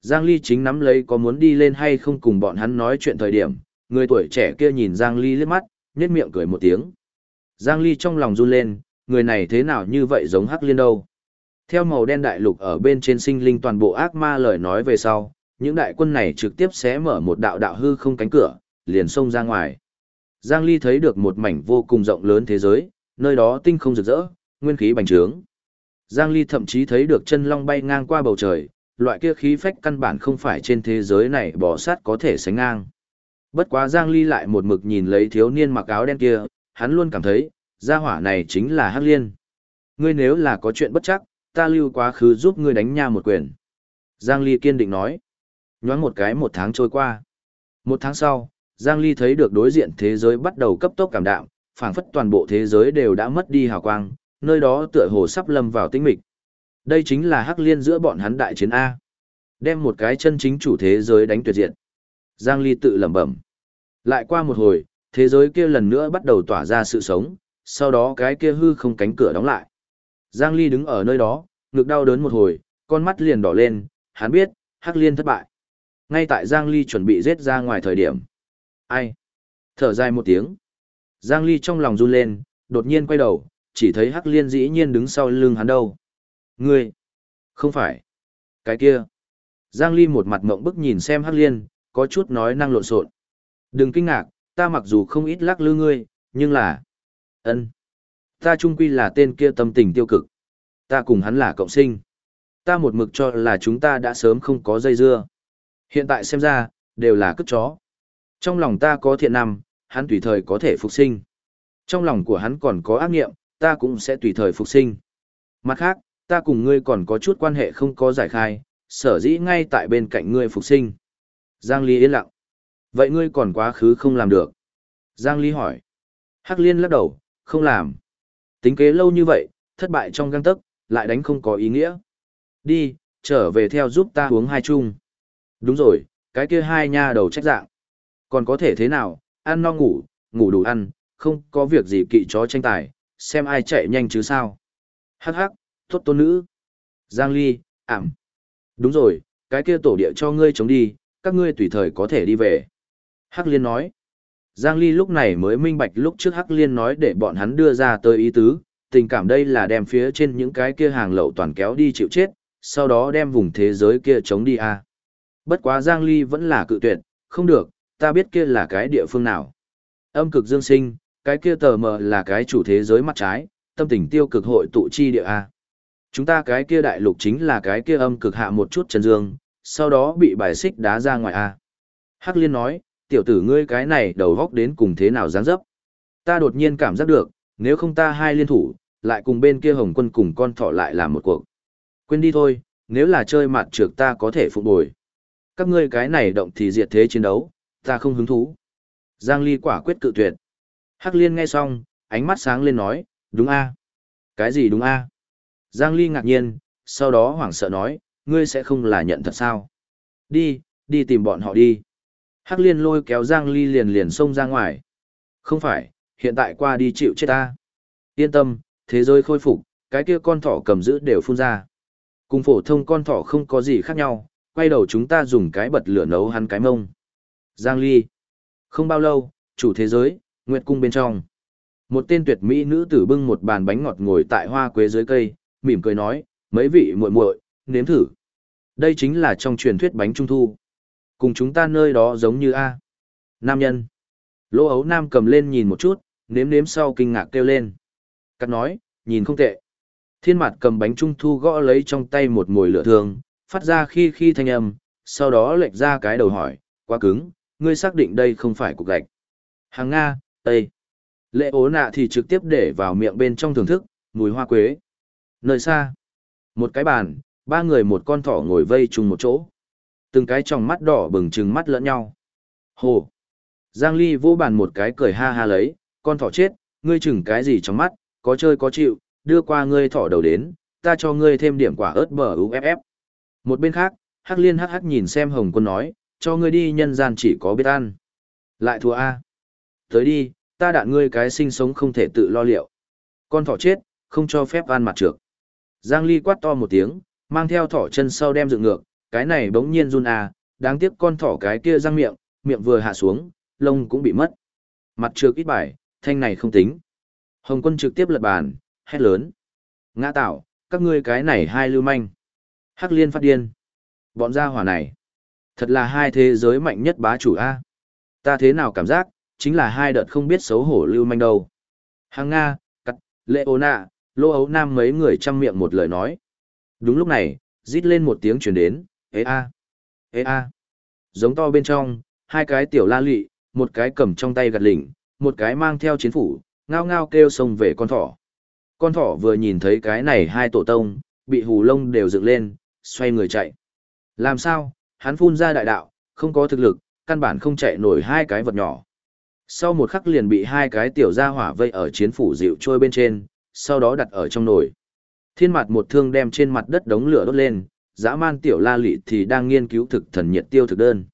Speaker 1: Giang Ly chính nắm lấy có muốn đi lên hay không cùng bọn hắn nói chuyện thời điểm, người tuổi trẻ kia nhìn Giang Ly liếc mắt, nhếch miệng cười một tiếng. Giang Ly trong lòng run lên, người này thế nào như vậy giống Hắc Liên đâu. Theo màu đen đại lục ở bên trên sinh linh toàn bộ ác ma lời nói về sau, những đại quân này trực tiếp sẽ mở một đạo đạo hư không cánh cửa, liền xông ra ngoài. Giang Ly thấy được một mảnh vô cùng rộng lớn thế giới, nơi đó tinh không rực rỡ, nguyên khí bành trướng. Giang Ly thậm chí thấy được chân long bay ngang qua bầu trời, loại kia khí phách căn bản không phải trên thế giới này bỏ sát có thể sánh ngang. Bất quá Giang Ly lại một mực nhìn lấy thiếu niên mặc áo đen kia, hắn luôn cảm thấy, gia hỏa này chính là Hắc Liên. Ngươi nếu là có chuyện bất chắc, ta lưu quá khứ giúp ngươi đánh nha một quyền. Giang Ly kiên định nói. Nhoáng một cái một tháng trôi qua. Một tháng sau, Giang Ly thấy được đối diện thế giới bắt đầu cấp tốc cảm đạm, phảng phất toàn bộ thế giới đều đã mất đi hào quang, nơi đó tựa hồ sắp lâm vào tĩnh mịch. Đây chính là hắc liên giữa bọn hắn đại chiến A. Đem một cái chân chính chủ thế giới đánh tuyệt diện. Giang Ly tự lẩm bẩm. Lại qua một hồi, thế giới kia lần nữa bắt đầu tỏa ra sự sống, sau đó cái kia hư không cánh cửa đóng lại. Giang Ly đứng ở nơi đó, ngực đau đớn một hồi, con mắt liền đỏ lên, hắn biết, Hắc Liên thất bại. Ngay tại Giang Ly chuẩn bị giết ra ngoài thời điểm. Ai? Thở dài một tiếng. Giang Ly trong lòng run lên, đột nhiên quay đầu, chỉ thấy Hắc Liên dĩ nhiên đứng sau lưng hắn đâu. Ngươi! Không phải! Cái kia! Giang Ly một mặt mộng bức nhìn xem Hắc Liên, có chút nói năng lộn xộn. Đừng kinh ngạc, ta mặc dù không ít lắc lư ngươi, nhưng là... ân, Ta trung quy là tên kia tâm tình tiêu cực. Ta cùng hắn là cộng sinh. Ta một mực cho là chúng ta đã sớm không có dây dưa. Hiện tại xem ra, đều là cất chó. Trong lòng ta có thiện nằm, hắn tùy thời có thể phục sinh. Trong lòng của hắn còn có ác nghiệm, ta cũng sẽ tùy thời phục sinh. Mặt khác, ta cùng ngươi còn có chút quan hệ không có giải khai, sở dĩ ngay tại bên cạnh ngươi phục sinh. Giang Ly yên lặng. Vậy ngươi còn quá khứ không làm được. Giang Ly hỏi. Hắc Liên lắc đầu, không làm. Tính kế lâu như vậy, thất bại trong găng tấc, lại đánh không có ý nghĩa. Đi, trở về theo giúp ta uống hai chung. Đúng rồi, cái kia hai nha đầu trách dạng. Còn có thể thế nào, ăn no ngủ, ngủ đủ ăn, không có việc gì kỵ chó tranh tài, xem ai chạy nhanh chứ sao. Hắc hắc, tốt tôn nữ. Giang Ly, ảm. Đúng rồi, cái kia tổ địa cho ngươi chống đi, các ngươi tùy thời có thể đi về. Hắc Liên nói. Giang Ly lúc này mới minh bạch lúc trước Hắc Liên nói để bọn hắn đưa ra tới ý tứ, tình cảm đây là đem phía trên những cái kia hàng lậu toàn kéo đi chịu chết, sau đó đem vùng thế giới kia chống đi à. Bất quá Giang Ly vẫn là cự tuyệt, không được, ta biết kia là cái địa phương nào. Âm cực dương sinh, cái kia tờ mờ là cái chủ thế giới mặt trái, tâm tình tiêu cực hội tụ chi địa A. Chúng ta cái kia đại lục chính là cái kia âm cực hạ một chút chân dương, sau đó bị bài xích đá ra ngoài a. Hắc Liên nói, tiểu tử ngươi cái này đầu góc đến cùng thế nào dáng dấp. Ta đột nhiên cảm giác được, nếu không ta hai liên thủ, lại cùng bên kia hồng quân cùng con thỏ lại làm một cuộc. Quên đi thôi, nếu là chơi mặt trược ta có thể phục bồi. Các ngươi cái này động thì diệt thế chiến đấu, ta không hứng thú. Giang Ly quả quyết cự tuyệt. Hắc Liên nghe xong, ánh mắt sáng lên nói, đúng a Cái gì đúng a Giang Ly ngạc nhiên, sau đó hoảng sợ nói, ngươi sẽ không là nhận thật sao? Đi, đi tìm bọn họ đi. Hắc liên lôi kéo Giang Ly liền liền xông ra ngoài. Không phải, hiện tại qua đi chịu chết ta. Yên tâm, thế giới khôi phục, cái kia con thỏ cầm giữ đều phun ra. Cùng phổ thông con thỏ không có gì khác nhau, quay đầu chúng ta dùng cái bật lửa nấu hắn cái mông. Giang Ly. Không bao lâu, chủ thế giới, Nguyệt Cung bên trong. Một tên tuyệt mỹ nữ tử bưng một bàn bánh ngọt ngồi tại hoa quế dưới cây, mỉm cười nói, mấy vị muội muội, nếm thử. Đây chính là trong truyền thuyết bánh trung thu. Cùng chúng ta nơi đó giống như A. Nam nhân. Lỗ ấu nam cầm lên nhìn một chút, nếm nếm sau kinh ngạc kêu lên. Cắt nói, nhìn không tệ. Thiên mặt cầm bánh trung thu gõ lấy trong tay một mồi lửa thường, phát ra khi khi thanh âm, sau đó lệch ra cái đầu hỏi, quá cứng, ngươi xác định đây không phải cục gạch. Hàng Nga, Tây. Lệ ố nạ thì trực tiếp để vào miệng bên trong thưởng thức, mùi hoa quế. Nơi xa, một cái bàn, ba người một con thỏ ngồi vây chung một chỗ. Từng cái tròng mắt đỏ bừng trừng mắt lẫn nhau. Hồ! Giang Ly vô bàn một cái cười ha ha lấy, con thỏ chết, ngươi chừng cái gì trong mắt, có chơi có chịu, đưa qua ngươi thỏ đầu đến, ta cho ngươi thêm điểm quả ớt bờ UFF. Một bên khác, Hắc Liên hắc hắc nhìn xem Hồng Quân nói, cho ngươi đi nhân gian chỉ có biết ăn. Lại thua A. Tới đi, ta đạn ngươi cái sinh sống không thể tự lo liệu. Con thỏ chết, không cho phép ăn mặt trược. Giang Ly quát to một tiếng, mang theo thỏ chân sau đem dựng ngược, cái này bỗng nhiên run à, đáng tiếc con thỏ cái kia răng miệng, miệng vừa hạ xuống, lông cũng bị mất. Mặt trược ít bài, thanh này không tính. Hồng quân trực tiếp lật bàn, hét lớn. Ngã tạo, các ngươi cái này hai lưu manh. Hắc liên phát điên. Bọn gia hỏa này. Thật là hai thế giới mạnh nhất bá chủ A. Ta thế nào cảm giác, chính là hai đợt không biết xấu hổ lưu manh đâu. Hàng Nga, cắt, lệ ô nạ, lô ấu nam mấy người chăm miệng một lời nói. Đúng lúc này, rít lên một tiếng truyền đến, ê a, ê a. Giống to bên trong, hai cái tiểu la lị, một cái cầm trong tay gạt lỉnh, một cái mang theo chiến phủ, ngao ngao kêu xông về con thỏ. Con thỏ vừa nhìn thấy cái này hai tổ tông, bị hù lông đều dựng lên, xoay người chạy. Làm sao, hắn phun ra đại đạo, không có thực lực, căn bản không chạy nổi hai cái vật nhỏ. Sau một khắc liền bị hai cái tiểu gia hỏa vây ở chiến phủ dịu trôi bên trên, sau đó đặt ở trong nồi. Thiên mặt một thương đem trên mặt đất đống lửa đốt lên, dã man tiểu la lị thì đang nghiên cứu thực thần nhiệt tiêu thực đơn.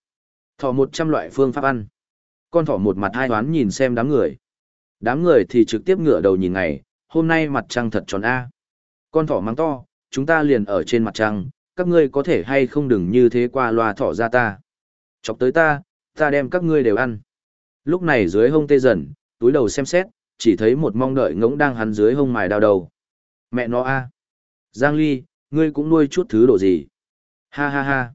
Speaker 1: Thỏ một trăm loại phương pháp ăn. Con thỏ một mặt hai hoán nhìn xem đám người. Đám người thì trực tiếp ngửa đầu nhìn ngày, hôm nay mặt trăng thật tròn A. Con thỏ mang to, chúng ta liền ở trên mặt trăng, các ngươi có thể hay không đừng như thế qua loa thỏ ra ta. Chọc tới ta, ta đem các ngươi đều ăn. Lúc này dưới hông tê dần, túi đầu xem xét, chỉ thấy một mong đợi ngỗng đang hắn dưới hông mài đau đầu. Mẹ nó a Giang Ly, ngươi cũng nuôi chút thứ đồ gì? Ha ha ha.